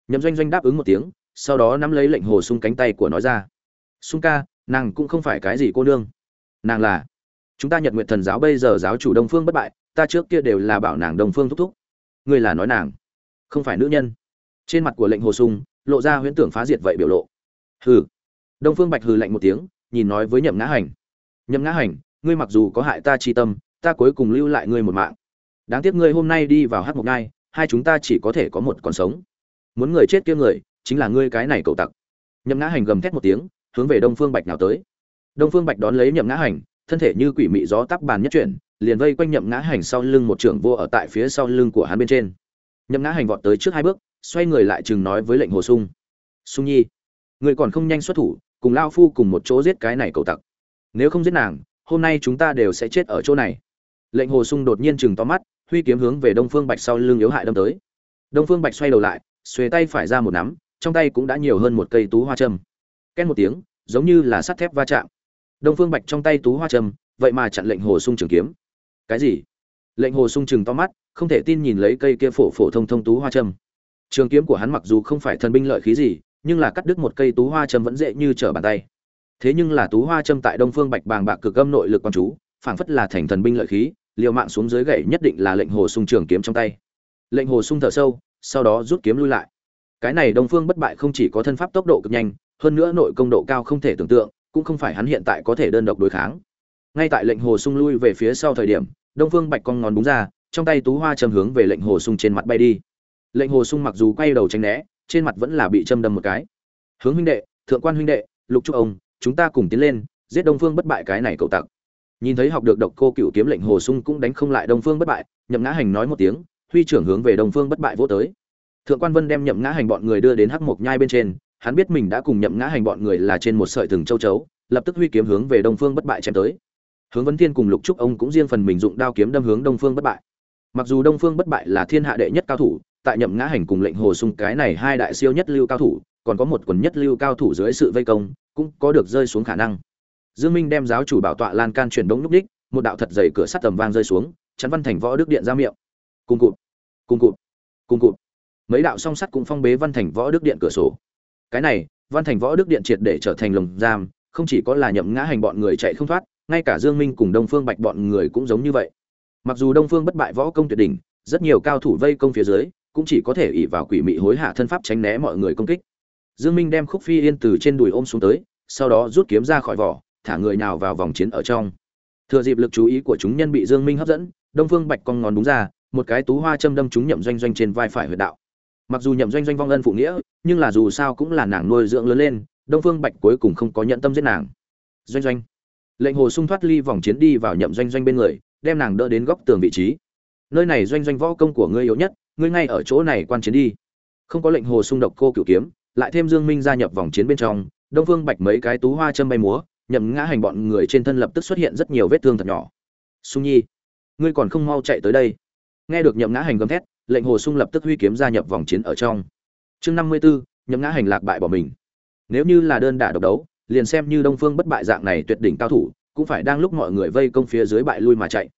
Nhậm doanh doanh đáp ứng một tiếng, sau đó nắm lấy lệnh hồ sung cánh tay của nó ra. Sung ca, nàng cũng không phải cái gì cô nương. Nàng là. Chúng ta nhật nguyện thần giáo bây giờ giáo chủ đông phương bất bại, ta trước kia đều là bảo nàng đông phương thúc thúc. Ngươi là nói nàng. Không phải nữ nhân. Trên mặt của lệnh hồ sung, lộ ra huyễn tưởng phá diệt vậy biểu lộ. Hừ đông phương bạch hừ lạnh một tiếng, nhìn nói với nhậm ngã hành. Nhậm ngã hành, ngươi mặc dù có hại ta chi tâm, ta cuối cùng lưu lại ngươi một mạng. Đáng tiếc ngươi hôm nay đi vào hát một ngai hai chúng ta chỉ có thể có một còn sống. Muốn người chết kia người, chính là ngươi cái này cậu tặc. Nhậm ngã hành gầm thét một tiếng, hướng về đông phương bạch nào tới. Đông phương bạch đón lấy nhậm ngã hành, thân thể như quỷ mị gió tác bàn nhất chuyển, liền vây quanh nhậm ngã hành sau lưng một trưởng vô ở tại phía sau lưng của hắn bên trên. Nhậm ngã hành vọt tới trước hai bước, xoay người lại chừng nói với lệnh hồ sung. Sung nhi người còn không nhanh xuất thủ cùng lao phu cùng một chỗ giết cái này cầu tặc. Nếu không giết nàng, hôm nay chúng ta đều sẽ chết ở chỗ này. Lệnh hồ sung đột nhiên chừng to mắt, huy kiếm hướng về đông phương bạch sau lưng yếu hại đâm tới. Đông phương bạch xoay đầu lại, xuề tay phải ra một nắm, trong tay cũng đã nhiều hơn một cây tú hoa châm. Ken một tiếng, giống như là sắt thép va chạm. Đông phương bạch trong tay tú hoa châm, vậy mà chặn lệnh hồ sung trường kiếm. Cái gì? Lệnh hồ sung chừng to mắt, không thể tin nhìn lấy cây kia phổ phổ thông thông tú hoa châm. Trường kiếm của hắn mặc dù không phải thần binh lợi khí gì nhưng là cắt đứt một cây tú hoa châm vẫn dễ như trở bàn tay. Thế nhưng là tú hoa châm tại đông phương bạch bàng bạc cực âm nội lực quan chú, phảng phất là thành thần binh lợi khí, liều mạng xuống dưới gậy nhất định là lệnh hồ sung trường kiếm trong tay. Lệnh hồ sung thở sâu, sau đó rút kiếm lui lại. Cái này đông phương bất bại không chỉ có thân pháp tốc độ cực nhanh, hơn nữa nội công độ cao không thể tưởng tượng, cũng không phải hắn hiện tại có thể đơn độc đối kháng. Ngay tại lệnh hồ sung lui về phía sau thời điểm, đông phương bạch con ngón búng ra, trong tay tú hoa châm hướng về lệnh hồ sung trên mặt bay đi. Lệnh hồ sung mặc dù quay đầu tránh né trên mặt vẫn là bị châm đâm một cái. Hướng huynh đệ, thượng quan huynh đệ, lục trúc ông, chúng ta cùng tiến lên, giết đông phương bất bại cái này cậu tặc. Nhìn thấy học được độc cô cựu kiếm lệnh hồ sung cũng đánh không lại đông phương bất bại, nhậm ngã hành nói một tiếng, huy trưởng hướng về đông phương bất bại vô tới. Thượng quan vân đem nhậm ngã hành bọn người đưa đến hắc mộc nhai bên trên, hắn biết mình đã cùng nhậm ngã hành bọn người là trên một sợi thừng châu chấu, lập tức huy kiếm hướng về đông phương bất bại chém tới. Hướng vấn thiên cùng lục trúc ông cũng riêng phần mình dụng đao kiếm đâm hướng đông phương bất bại. Mặc dù đông phương bất bại là thiên hạ đệ nhất cao thủ tại nhậm ngã hành cùng lệnh hồ sung cái này hai đại siêu nhất lưu cao thủ, còn có một quần nhất lưu cao thủ dưới sự vây công, cũng có được rơi xuống khả năng. Dương minh đem giáo chủ bảo tọa lan can chuyển đống lúc đích, một đạo thật dày cửa sắt tầm vang rơi xuống, chắn văn thành võ đức điện ra miệng. Cùng cụt cùng cụt cùng cụt. Mấy đạo song sắt cũng phong bế văn thành võ đức điện cửa sổ. Cái này, văn thành võ đức điện triệt để trở thành lồng giam, không chỉ có là nhậm ngã hành bọn người chạy không thoát, ngay cả dương minh cùng đông phương bạch bọn người cũng giống như vậy. Mặc dù đông phương bất bại võ công tuyệt đỉnh, rất nhiều cao thủ vây công phía dưới cũng chỉ có thể ỷ vào quỷ mị hối hạ thân pháp tránh né mọi người công kích. Dương minh đem khúc phi yên từ trên đùi ôm xuống tới, sau đó rút kiếm ra khỏi vỏ, thả người nào vào vòng chiến ở trong. Thừa dịp lực chú ý của chúng nhân bị dương minh hấp dẫn, đông phương bạch cong ngón đúng ra, một cái tú hoa châm đâm trúng nhậm doanh doanh trên vai phải huyệt đạo. Mặc dù nhậm doanh doanh vong ân phụ nghĩa, nhưng là dù sao cũng là nàng nuôi dưỡng lớn lên, đông phương bạch cuối cùng không có nhận tâm giết nàng. Doanh doanh. Lệnh hồ sung thoát ly vòng chiến đi vào nhậm doanh doanh bên người, đem nàng đỡ đến góc tường vị trí. Nơi này doanh doanh võ công của ngươi yếu nhất ngươi ngay ở chỗ này quan chiến đi. Không có lệnh hồ xung độc cô cửu kiếm lại thêm dương minh gia nhập vòng chiến bên trong đông phương bạch mấy cái tú hoa châm bay múa nhậm ngã hành bọn người trên thân lập tức xuất hiện rất nhiều vết thương thật nhỏ. Sung nhi ngươi còn không mau chạy tới đây. Nghe được nhậm ngã hành gầm thét lệnh hồ sung lập tức huy kiếm gia nhập vòng chiến ở trong. Chương năm mươi 54, nhậm ngã hành lạc bại bỏ mình. Nếu như là đơn đả độc đấu liền xem như đông phương bất bại dạng này tuyệt đỉnh cao thủ cũng phải đang lúc mọi người vây công phía dưới bại lui mà chạy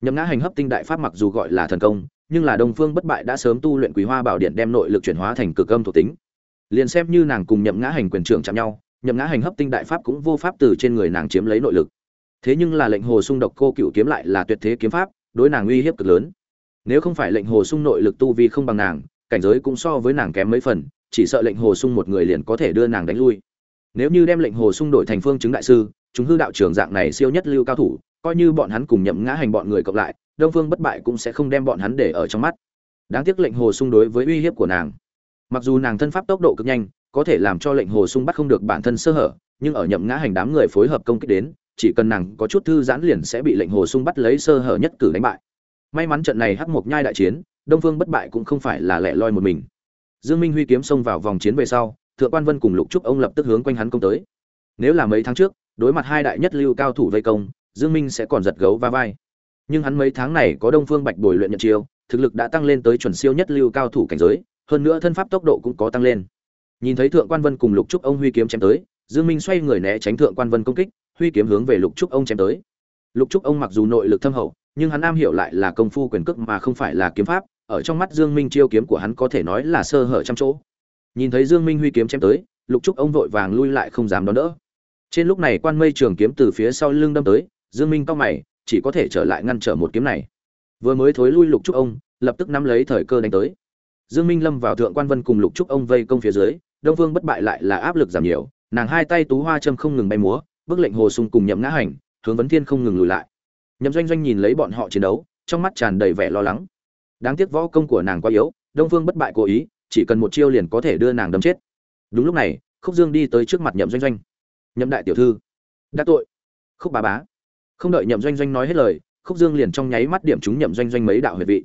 nhậm ngã hành hấp tinh đại pháp mặc dù gọi là thần công, nhưng là đông phương bất bại đã sớm tu luyện quý hoa bảo điện đem nội lực chuyển hóa thành cực âm thuộc tính. Liền xem như nàng cùng nhậm ngã hành quyền trưởng chạm nhau, nhậm ngã hành hấp tinh đại pháp cũng vô pháp từ trên người nàng chiếm lấy nội lực. Thế nhưng là lệnh hồ Xung độc cô cựu kiếm lại là tuyệt thế kiếm pháp, đối nàng uy hiếp cực lớn. Nếu không phải lệnh hồ Xung nội lực tu vi không bằng nàng, cảnh giới cũng so với nàng kém mấy phần, chỉ sợ lệnh hồ Xung một người liền có thể đưa nàng đánh lui. Nếu như đem lệnh hồ Xung đổi thành phương chứng đại sư, chúng hư đạo trưởng dạng này siêu nhất lưu cao thủ coi như bọn hắn cùng nhậm ngã hành bọn người cộng lại, đông phương bất bại cũng sẽ không đem bọn hắn để ở trong mắt. Đáng tiếc lệnh hồ sung đối với uy hiếp của nàng. Mặc dù nàng thân pháp tốc độ cực nhanh, có thể làm cho lệnh hồ sung bắt không được bản thân sơ hở, nhưng ở nhậm ngã hành đám người phối hợp công kích đến, chỉ cần nàng có chút thư giãn liền sẽ bị lệnh hồ sung bắt lấy sơ hở nhất cử đánh bại. May mắn trận này hắc mộc nhai đại chiến, đông phương bất bại cũng không phải là lẻ loi một mình. Dương minh huy kiếm xông vào vòng chiến về sau, thượng quan vân cùng lục trúc ông lập tức hướng quanh hắn công tới. Nếu là mấy tháng trước, đối mặt hai đại nhất lưu cao thủ vây công dương minh sẽ còn giật gấu va vai. Nhưng hắn mấy tháng này có đông phương bạch bồi luyện nhận chiêu, thực lực đã tăng lên tới chuẩn siêu nhất lưu cao thủ cảnh giới, hơn nữa thân pháp tốc độ cũng có tăng lên. Nhìn thấy thượng quan vân cùng lục trúc ông huy kiếm chém tới, dương minh xoay người né tránh thượng quan vân công kích, huy kiếm hướng về lục trúc ông chém tới. Lục trúc ông mặc dù nội lực thâm hậu, nhưng hắn am hiểu lại là công phu quyền cước mà không phải là kiếm pháp, ở trong mắt dương minh chiêu kiếm của hắn có thể nói là sơ hở trăm chỗ. Nhìn thấy dương minh huy kiếm chém tới, lục trúc ông vội vàng lui lại không dám đón đỡ. Trên lúc này quan mây trường kiếm từ phía sau lưng đâm tới dương minh cao mày, chỉ có thể trở lại ngăn trở một kiếm này. Vừa mới thối lui lục trúc ông, lập tức nắm lấy thời cơ đánh tới. Dương minh lâm vào thượng quan vân cùng lục trúc ông vây công phía dưới, đông vương bất bại lại là áp lực giảm nhiều, nàng hai tay tú hoa châm không ngừng bay múa, bước lệnh hồ sung cùng nhậm ngã hành, hướng vấn thiên không ngừng lùi lại. Nhậm doanh doanh nhìn lấy bọn họ chiến đấu, trong mắt tràn đầy vẻ lo lắng. Đáng tiếc võ công của nàng quá yếu, đông Vương bất bại cố ý, chỉ cần một chiêu liền có thể đưa nàng đâm chết. Đúng lúc này, khúc dương đi tới trước mặt nhậm doanh doanh. Nhậm đại tiểu thư, đã tội. Khúc bá bá không đợi nhậm doanh doanh nói hết lời, khúc dương liền trong nháy mắt điểm trúng nhậm doanh doanh mấy đạo huyệt vị.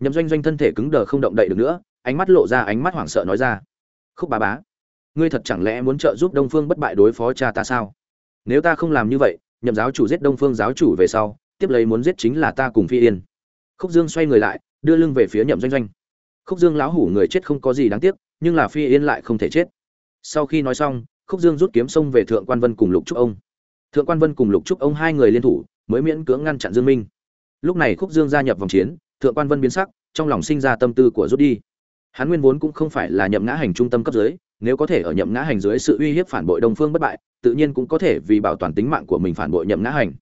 Nhậm doanh doanh thân thể cứng đờ không động đậy được nữa, ánh mắt lộ ra ánh mắt hoảng sợ nói ra, khúc bà bá, ngươi thật chẳng lẽ muốn trợ giúp đông phương bất bại đối phó cha ta sao? Nếu ta không làm như vậy, nhậm giáo chủ giết đông phương giáo chủ về sau, tiếp lấy muốn giết chính là ta cùng phi yên. Khúc dương xoay người lại, đưa lưng về phía nhậm doanh doanh. Khúc dương lão hủ người chết không có gì đáng tiếc, nhưng là phi yên lại không thể chết. Sau khi nói xong, khúc dương rút kiếm xông về thượng quan vân cùng lục trúc ông thượng quan vân cùng lục trúc ông hai người liên thủ, mới miễn cưỡng ngăn chặn dương minh. Lúc này khúc dương gia nhập vòng chiến, thượng quan vân biến sắc, trong lòng sinh ra tâm tư của rút đi. Hắn nguyên vốn cũng không phải là nhậm ngã hành trung tâm cấp dưới, nếu có thể ở nhậm ngã hành dưới sự uy hiếp phản bội đông phương bất bại, tự nhiên cũng có thể vì bảo toàn tính mạng của mình phản bội nhậm ngã hành.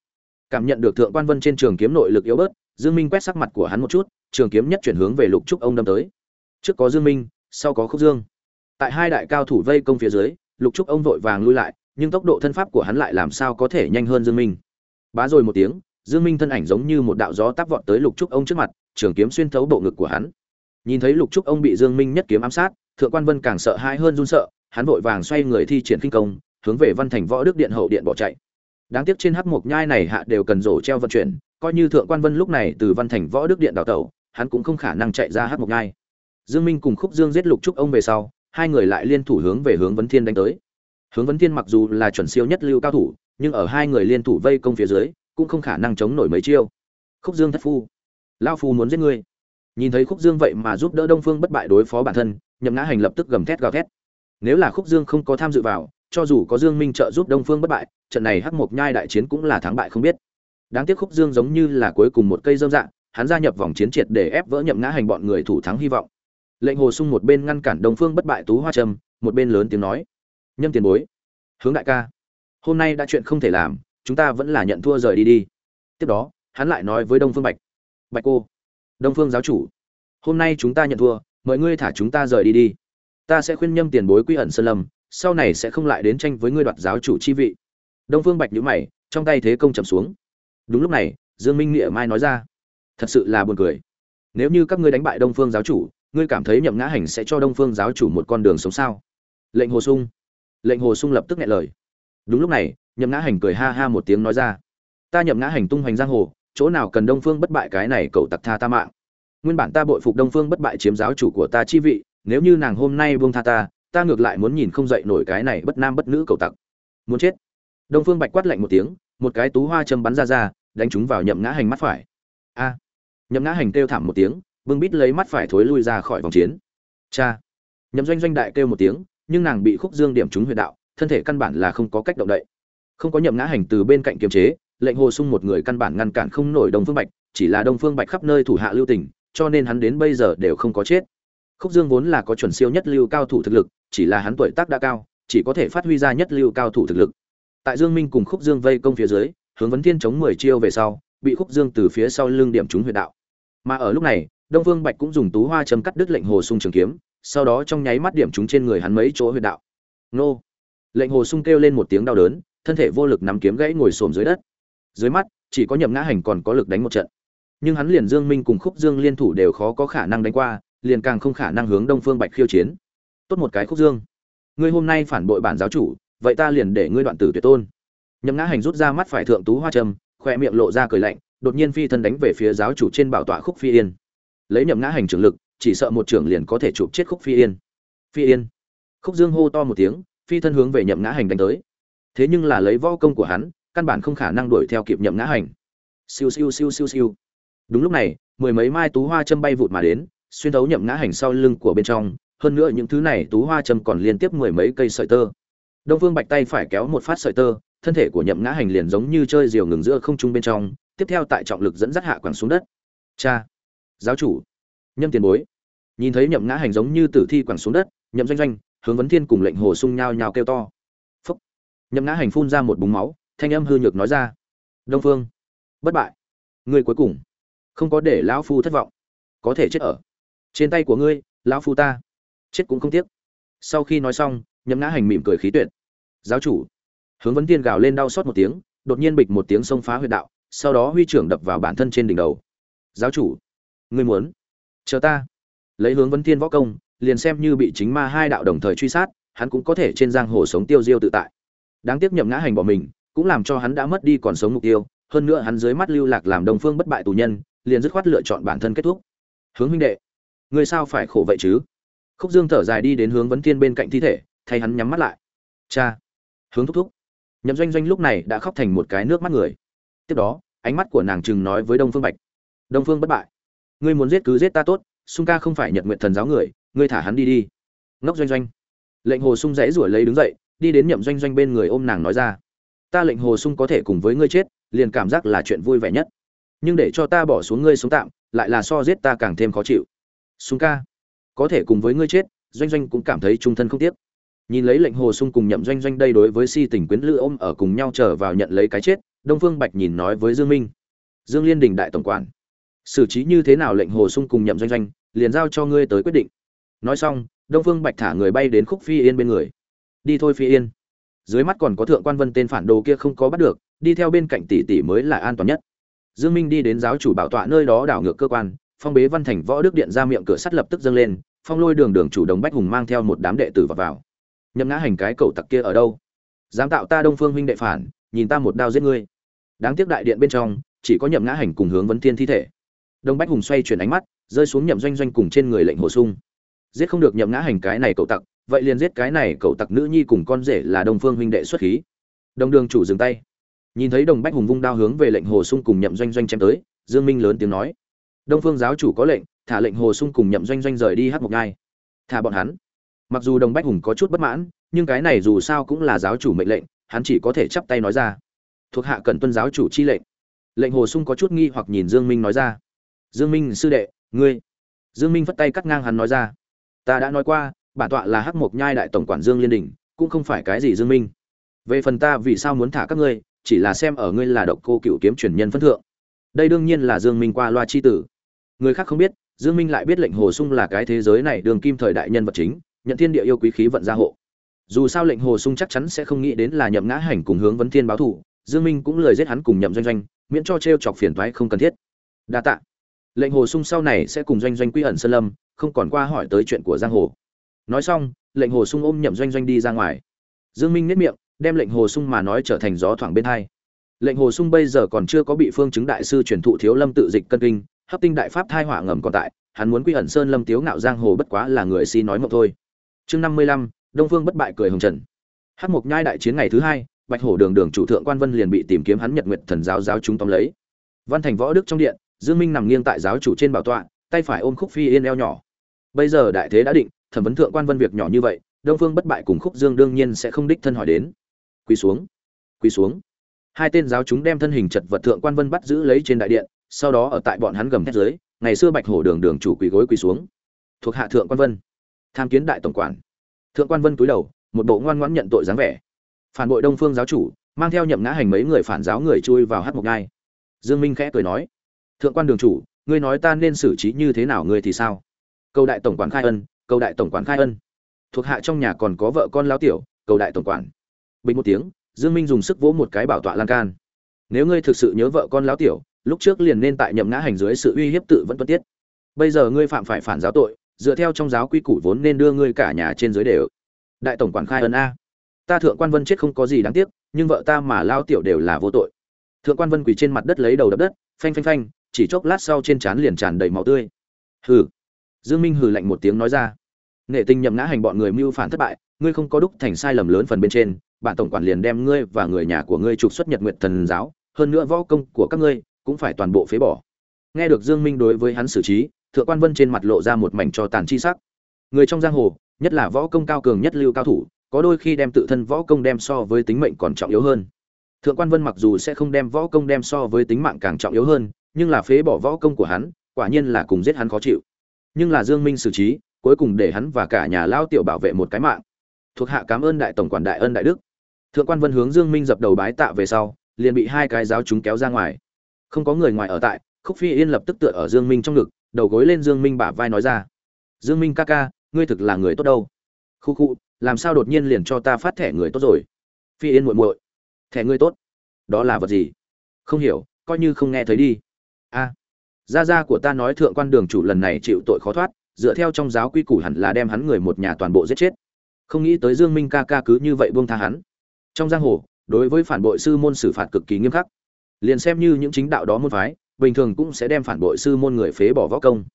Cảm nhận được thượng quan vân trên trường kiếm nội lực yếu bớt, dương minh quét sắc mặt của hắn một chút, trường kiếm nhất chuyển hướng về lục trúc ông đâm tới. Trước có dương minh, sau có khúc dương. Tại hai đại cao thủ vây công phía dưới, lục trúc ông vội vàng lui lại nhưng tốc độ thân pháp của hắn lại làm sao có thể nhanh hơn dương minh? Bá rồi một tiếng, dương minh thân ảnh giống như một đạo gió táp vọt tới lục trúc ông trước mặt, trường kiếm xuyên thấu bộ ngực của hắn. Nhìn thấy lục trúc ông bị dương minh nhất kiếm ám sát, thượng quan vân càng sợ hãi hơn run sợ, hắn vội vàng xoay người thi triển kinh công, hướng về văn thành võ đức điện hậu điện bỏ chạy. Đáng tiếc trên hắc mục nhai này hạ đều cần rổ treo vận chuyển, coi như thượng quan vân lúc này từ văn thành võ đức điện đào tẩu, hắn cũng không khả năng chạy ra hắc mục nhai. Dương minh cùng khúc dương giết lục trúc ông về sau, hai người lại liên thủ hướng về hướng vấn thiên đánh tới hướng vấn thiên mặc dù là chuẩn siêu nhất lưu cao thủ, nhưng ở hai người liên thủ vây công phía dưới, cũng không khả năng chống nổi mấy chiêu. Khúc dương thất phu. Lao phu muốn giết ngươi. Nhìn thấy khúc dương vậy mà giúp đỡ đông phương bất bại đối phó bản thân, nhậm ngã hành lập tức gầm thét gào thét. Nếu là khúc dương không có tham dự vào, cho dù có dương minh trợ giúp đông phương bất bại, trận này hắc mộc nhai đại chiến cũng là thắng bại không biết. Đáng tiếc khúc dương giống như là cuối cùng một cây dâm dạng, hắn gia nhập vòng chiến triệt để ép vỡ nhậm ngã hành bọn người thủ thắng hy vọng. Lệnh hồ sung một bên ngăn cản đông phương bất bại tú hoa trâm một bên lớn tiếng nói nhâm tiền bối. Hướng đại ca. Hôm nay đã chuyện không thể làm, chúng ta vẫn là nhận thua rời đi đi. Tiếp đó, hắn lại nói với đông phương bạch. Bạch cô. Đông phương giáo chủ. Hôm nay chúng ta nhận thua, mời ngươi thả chúng ta rời đi đi. Ta sẽ khuyên nhâm tiền bối quy ẩn sơn lâm, sau này sẽ không lại đến tranh với ngươi đoạt giáo chủ chi vị. Đông phương bạch nhữ mày, trong tay thế công chầm xuống. Đúng lúc này, dương minh nghĩa mai nói ra. Thật sự là buồn cười. Nếu như các ngươi đánh bại đông phương giáo chủ, ngươi cảm thấy nhậm ngã hành sẽ cho đông phương giáo chủ một con đường sống sao? Lệnh hồ sung lệnh hồ sung lập tức nghe lời. Đúng lúc này, nhậm ngã hành cười ha ha một tiếng nói ra. Ta nhậm ngã hành tung hoành giang hồ, chỗ nào cần đông phương bất bại cái này cậu tặc tha ta mạng. Nguyên bản ta bội phục đông phương bất bại chiếm giáo chủ của ta chi vị, nếu như nàng hôm nay buông tha ta ta ngược lại muốn nhìn không dậy nổi cái này bất nam bất nữ cậu tặc. Muốn chết. Đông phương bạch quát lạnh một tiếng, một cái tú hoa châm bắn ra ra, đánh chúng vào nhậm ngã hành mắt phải. A. À. Nhậm ngã hành kêu thảm một tiếng, bưng bít lấy mắt phải thối lui ra khỏi vòng chiến. Cha. Nhậm doanh doanh đại kêu một tiếng nhưng nàng bị khúc dương điểm trúng huyệt đạo, thân thể căn bản là không có cách động đậy. Không có nhậm ngã hành từ bên cạnh kiềm chế, lệnh hồ sung một người căn bản ngăn cản không nổi đông phương bạch, chỉ là đông phương bạch khắp nơi thủ hạ lưu tình, cho nên hắn đến bây giờ đều không có chết. Khúc dương vốn là có chuẩn siêu nhất lưu cao thủ thực lực, chỉ là hắn tuổi tác đã cao, chỉ có thể phát huy ra nhất lưu cao thủ thực lực. Tại dương minh cùng khúc dương vây công phía dưới, hướng vấn thiên chống mười chiêu về sau, bị khúc dương từ phía sau lưng điểm trúng huyệt đạo. Mà ở lúc này, đông vương bạch cũng dùng tú hoa châm cắt đứt lệnh hồ sung trường kiếm sau đó trong nháy mắt điểm chúng trên người hắn mấy chỗ huyệt đạo. Nô. Lệnh hồ sung kêu lên một tiếng đau đớn thân thể vô lực nắm kiếm gãy ngồi xổm dưới đất. Dưới mắt chỉ có nhậm ngã hành còn có lực đánh một trận. Nhưng hắn liền dương minh cùng khúc dương liên thủ đều khó có khả năng đánh qua liền càng không khả năng hướng đông phương bạch khiêu chiến. Tốt một cái khúc dương. Ngươi hôm nay phản bội bản giáo chủ vậy ta liền để ngươi đoạn tử tuyệt tôn. Nhậm ngã hành rút ra mắt phải thượng tú hoa trầm, khoe miệng lộ ra cười lạnh đột nhiên phi thân đánh về phía giáo chủ trên bảo tọa khúc phi yên. Lấy nhậm ngã hành trưởng lực chỉ sợ một trưởng liền có thể chụp chết khúc phi yên. Phi yên. Khúc dương hô to một tiếng, phi thân hướng về nhậm ngã hành đánh tới. Thế nhưng là lấy võ công của hắn, căn bản không khả năng đuổi theo kịp nhậm ngã hành. Siêu siêu siêu siêu siêu. Đúng lúc này, mười mấy mai tú hoa châm bay vụt mà đến, xuyên thấu nhậm ngã hành sau lưng của bên trong, hơn nữa những thứ này tú hoa châm còn liên tiếp mười mấy cây sợi tơ. Đông phương bạch tay phải kéo một phát sợi tơ, thân thể của nhậm ngã hành liền giống như chơi diều ngừng giữa không trung bên trong, tiếp theo tại trọng lực dẫn dắt hạ quẳng xuống đất. Cha! Giáo chủ! Nhâm tiền bối. Nhìn thấy nhậm ngã hành giống như tử thi quẳng xuống đất, nhậm doanh doanh, hướng vấn thiên cùng lệnh hồ sung nhao nhao kêu to. Phúc. Nhậm ngã hành phun ra một búng máu, thanh âm hư nhược nói ra. Đông phương. Bất bại. Ngươi cuối cùng. Không có để lão phu thất vọng. Có thể chết ở. Trên tay của ngươi, lão phu ta. Chết cũng không tiếc. Sau khi nói xong, nhậm ngã hành mỉm cười khí tuyệt. Giáo chủ. Hướng vấn tiên gào lên đau xót một tiếng, đột nhiên bịch một tiếng xông phá huyệt đạo, sau đó huy trưởng đập vào bản thân trên đỉnh đầu. Giáo chủ. Ngươi muốn chờ ta. Lấy hướng vấn thiên võ công, liền xem như bị chính ma hai đạo đồng thời truy sát, hắn cũng có thể trên giang hồ sống tiêu diêu tự tại. Đáng tiếc nhậm ngã hành bỏ mình, cũng làm cho hắn đã mất đi còn sống mục tiêu, hơn nữa hắn dưới mắt lưu lạc làm đồng phương bất bại tù nhân, liền dứt khoát lựa chọn bản thân kết thúc. Hướng huynh đệ người sao phải khổ vậy chứ? Khúc dương thở dài đi đến hướng vấn thiên bên cạnh thi thể, thay hắn nhắm mắt lại. Cha, hướng thúc thúc. Nhậm doanh doanh lúc này đã khóc thành một cái nước mắt người. Tiếp đó, ánh mắt của nàng chừng nói với đông phương bạch. Đông phương bất bại ngươi muốn giết cứ giết ta tốt, sung ca không phải nhận nguyện thần giáo người, ngươi thả hắn đi đi. Ngốc doanh doanh. Lệnh hồ sung dãy rủa lấy đứng dậy, đi đến nhậm doanh doanh bên người ôm nàng nói ra. Ta lệnh hồ sung có thể cùng với ngươi chết, liền cảm giác là chuyện vui vẻ nhất. Nhưng để cho ta bỏ xuống ngươi sống tạm, lại là so giết ta càng thêm khó chịu. Sung ca, có thể cùng với ngươi chết, doanh doanh cũng cảm thấy trung thân không tiếc. Nhìn lấy lệnh hồ sung cùng nhậm doanh doanh đây đối với si tình quyến lữ ôm ở cùng nhau trở vào nhận lấy cái chết, đông phương bạch nhìn nói với dương minh. Dương liên đình đại tổng quản xử trí như thế nào lệnh hồ sung cùng nhậm doanh doanh, liền giao cho ngươi tới quyết định. Nói xong, đông phương bạch thả người bay đến khúc phi yên bên người. Đi thôi phi yên. Dưới mắt còn có thượng quan vân tên phản đồ kia không có bắt được, đi theo bên cạnh tỷ tỷ mới là an toàn nhất. Dương minh đi đến giáo chủ bảo tọa nơi đó đảo ngược cơ quan, phong bế văn thành võ đức điện ra miệng cửa sắt lập tức dâng lên, phong lôi đường đường chủ đồng bách hùng mang theo một đám đệ tử vào vào. Nhậm ngã hành cái cầu tặc kia ở đâu? Dám tạo ta đông phương huynh đệ phản, nhìn ta một đao giết ngươi. Đáng tiếc đại điện bên trong, chỉ có nhậm ngã hành cùng hướng vấn thiên thi thể đông bách hùng xoay chuyển ánh mắt, rơi xuống nhậm doanh doanh cùng trên người lệnh hồ sung. Giết không được nhậm ngã hành cái này cậu tặc, vậy liền giết cái này cậu tặc nữ nhi cùng con rể là đông phương huynh đệ xuất khí. Đồng đường chủ dừng tay. Nhìn thấy đồng bách hùng vung đao hướng về lệnh hồ sung cùng nhậm doanh doanh chém tới, dương minh lớn tiếng nói. Đông phương giáo chủ có lệnh, thả lệnh hồ sung cùng nhậm doanh doanh rời đi hát một ngai thả bọn hắn. Mặc dù đồng bách hùng có chút bất mãn, nhưng cái này dù sao cũng là giáo chủ mệnh lệnh, hắn chỉ có thể chắp tay nói ra. Thuộc hạ cần tuân giáo chủ chi lệnh. Lệnh hồ sung có chút nghi hoặc nhìn dương minh nói ra dương minh sư đệ, ngươi. Dương minh vất tay cắt ngang hắn nói ra. Ta đã nói qua, bản tọa là hắc mộc nhai đại tổng quản dương liên đình, cũng không phải cái gì dương minh. Về phần ta vì sao muốn thả các ngươi, chỉ là xem ở ngươi là độc cô cựu kiếm truyền nhân phân thượng. Đây đương nhiên là dương minh qua loa chi tử. Người khác không biết, dương minh lại biết lệnh hồ sung là cái thế giới này đường kim thời đại nhân vật chính, nhận thiên địa yêu quý khí vận gia hộ. Dù sao lệnh hồ sung chắc chắn sẽ không nghĩ đến là nhậm ngã hành cùng hướng vấn thiên báo thủ. dương minh cũng lời giết hắn cùng nhậm doanh doanh, miễn cho treo chọc phiền toái không cần thiết. Đa tạ lệnh hồ sung sau này sẽ cùng doanh doanh quy ẩn sơn lâm, không còn qua hỏi tới chuyện của giang hồ. Nói xong, lệnh hồ sung ôm nhậm doanh doanh đi ra ngoài. Dương minh nếp miệng, đem lệnh hồ sung mà nói trở thành gió thoảng bên hai. Lệnh hồ sung bây giờ còn chưa có bị phương chứng đại sư truyền thụ thiếu lâm tự dịch cân kinh, hấp tinh đại pháp thai hỏa ngầm còn tại, hắn muốn quy ẩn sơn lâm tiếu ngạo giang hồ bất quá là người si nói mộng thôi. Chương năm mươi lăm, đông phương bất bại cười hồng trần. Hát mộc nhai đại chiến ngày thứ hai, bạch hổ đường đường chủ thượng quan vân liền bị tìm kiếm hắn nhật nguyệt thần giáo giáo chúng tóm lấy. Văn thành võ đức trong điện dương minh nằm nghiêng tại giáo chủ trên bảo tọa, tay phải ôm khúc phi yên eo nhỏ. Bây giờ đại thế đã định, thẩm vấn thượng quan vân việc nhỏ như vậy, đông phương bất bại cùng khúc dương đương nhiên sẽ không đích thân hỏi đến. Quỳ xuống quỳ xuống. Hai tên giáo chúng đem thân hình chật vật thượng quan vân bắt giữ lấy trên đại điện, sau đó ở tại bọn hắn gầm thét dưới, ngày xưa bạch hổ đường đường chủ quỳ gối quỳ xuống. Thuộc hạ thượng quan vân, tham kiến đại tổng quản. Thượng quan vân cúi đầu, một bộ ngoan ngoãn nhận tội dáng vẻ. Phản bội đông phương giáo chủ, mang theo nhậm ngã hành mấy người phản giáo người chui vào hát mộc ngai. Dương minh khẽ cười nói thượng quan đường chủ, ngươi nói ta nên xử trí như thế nào ngươi thì sao? Cầu đại tổng quản khai ân, cầu đại tổng quản khai ân. Thuộc hạ trong nhà còn có vợ con lão tiểu, cầu đại tổng quản. Bình một tiếng, dương minh dùng sức vỗ một cái bảo tọa lan can. Nếu ngươi thực sự nhớ vợ con lão tiểu, lúc trước liền nên tại nhậm ngã hành dưới sự uy hiếp tự vẫn tuân tiết. Bây giờ ngươi phạm phải phản giáo tội, dựa theo trong giáo quy củ vốn nên đưa ngươi cả nhà trên dưới đều. Đại tổng quản khai ân a. Ta thượng quan vân chết không có gì đáng tiếc, nhưng vợ ta mà lao tiểu đều là vô tội. Thượng quan vân quỳ trên mặt đất lấy đầu đập đất, phanh phanh phanh chỉ chốc lát sau trên trán liền tràn đầy máu tươi. Hừ. Dương minh hừ lạnh một tiếng nói ra. Nghệ tinh nhậm ngã hành bọn người mưu phản thất bại, ngươi không có đúc thành sai lầm lớn phần bên trên, bản tổng quản liền đem ngươi và người nhà của ngươi trục xuất nhật nguyện thần giáo, hơn nữa võ công của các ngươi cũng phải toàn bộ phế bỏ. Nghe được dương minh đối với hắn xử trí, thượng quan vân trên mặt lộ ra một mảnh cho tàn chi sắc. Người trong giang hồ, nhất là võ công cao cường nhất lưu cao thủ, có đôi khi đem tự thân võ công đem so với tính mệnh còn trọng yếu hơn. Thượng quan vân mặc dù sẽ không đem võ công đem so với tính mạng càng trọng yếu hơn nhưng là phế bỏ võ công của hắn, quả nhiên là cùng giết hắn khó chịu. Nhưng là dương minh xử trí, cuối cùng để hắn và cả nhà lao tiểu bảo vệ một cái mạng. Thuộc hạ cảm ơn đại tổng quản đại ân đại đức. Thượng quan vân hướng dương minh dập đầu bái tạ về sau, liền bị hai cái giáo chúng kéo ra ngoài. Không có người ngoài ở tại, khúc phi yên lập tức tựa ở dương minh trong ngực, đầu gối lên dương minh bả vai nói ra. Dương minh ca ca, ngươi thực là người tốt đâu? Khu khu, làm sao đột nhiên liền cho ta phát thẻ người tốt rồi? Phi yên muội muội. Thẻ ngươi tốt? Đó là vật gì? Không hiểu, coi như không nghe thấy đi a. Gia gia của ta nói thượng quan đường chủ lần này chịu tội khó thoát, dựa theo trong giáo quy củ hẳn là đem hắn người một nhà toàn bộ giết chết. Không nghĩ tới dương minh ca ca cứ như vậy buông tha hắn. Trong giang hồ, đối với phản bội sư môn xử phạt cực kỳ nghiêm khắc. Liền xem như những chính đạo đó môn phái, bình thường cũng sẽ đem phản bội sư môn người phế bỏ võ công.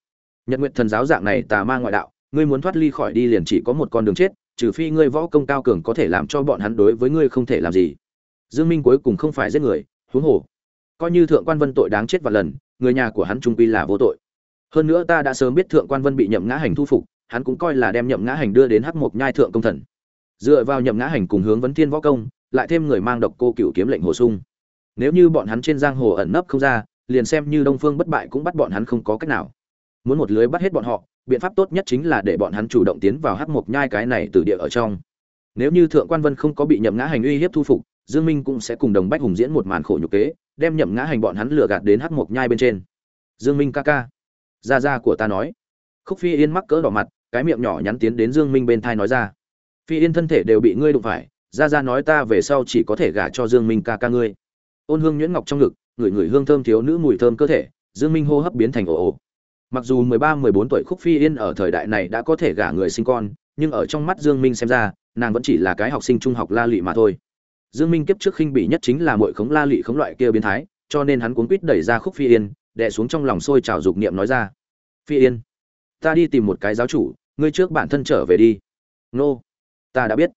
Nhật nguyện thần giáo dạng này tà ma ngoại đạo, ngươi muốn thoát ly khỏi đi liền chỉ có một con đường chết, trừ phi ngươi võ công cao cường có thể làm cho bọn hắn đối với ngươi không thể làm gì. Dương minh cuối cùng không phải giết người, huống hồ coi như thượng quan vân tội đáng chết vạn lần, người nhà của hắn trung quy là vô tội. Hơn nữa ta đã sớm biết thượng quan vân bị nhậm ngã hành thu phục, hắn cũng coi là đem nhậm ngã hành đưa đến hắc mộc nhai thượng công thần. Dựa vào nhậm ngã hành cùng hướng vấn thiên võ công, lại thêm người mang độc cô cựu kiếm lệnh hồ sung. Nếu như bọn hắn trên giang hồ ẩn nấp không ra, liền xem như đông phương bất bại cũng bắt bọn hắn không có cách nào. Muốn một lưới bắt hết bọn họ, biện pháp tốt nhất chính là để bọn hắn chủ động tiến vào hắc mộc nhai cái này từ địa ở trong. Nếu như thượng quan vân không có bị nhậm ngã hành uy hiếp thu phục, dương minh cũng sẽ cùng đồng bách hùng diễn một màn khổ nhục kế đem nhậm ngã hành bọn hắn lừa gạt đến hắc mộc nhai bên trên. Dương minh ca ca. Gia gia của ta nói. Khúc phi yên mắc cỡ đỏ mặt, cái miệng nhỏ nhắn tiến đến dương minh bên thai nói ra. Phi yên thân thể đều bị ngươi đụng phải, gia gia nói ta về sau chỉ có thể gả cho dương minh ca ca ngươi. Ôn hương nhuyễn ngọc trong ngực người người hương thơm thiếu nữ mùi thơm cơ thể, dương minh hô hấp biến thành ồ ồ. Mặc dù 13-14 tuổi khúc phi yên ở thời đại này đã có thể gả người sinh con, nhưng ở trong mắt dương minh xem ra, nàng vẫn chỉ là cái học sinh trung học la lụy mà thôi dương minh kiếp trước khinh bị nhất chính là muội khống la lị khống loại kia biến thái, cho nên hắn cuống quýt đẩy ra khúc phi yên, đè xuống trong lòng sôi trào dục niệm nói ra. Phi yên, ta đi tìm một cái giáo chủ, ngươi trước bản thân trở về đi. Nô, ta đã biết.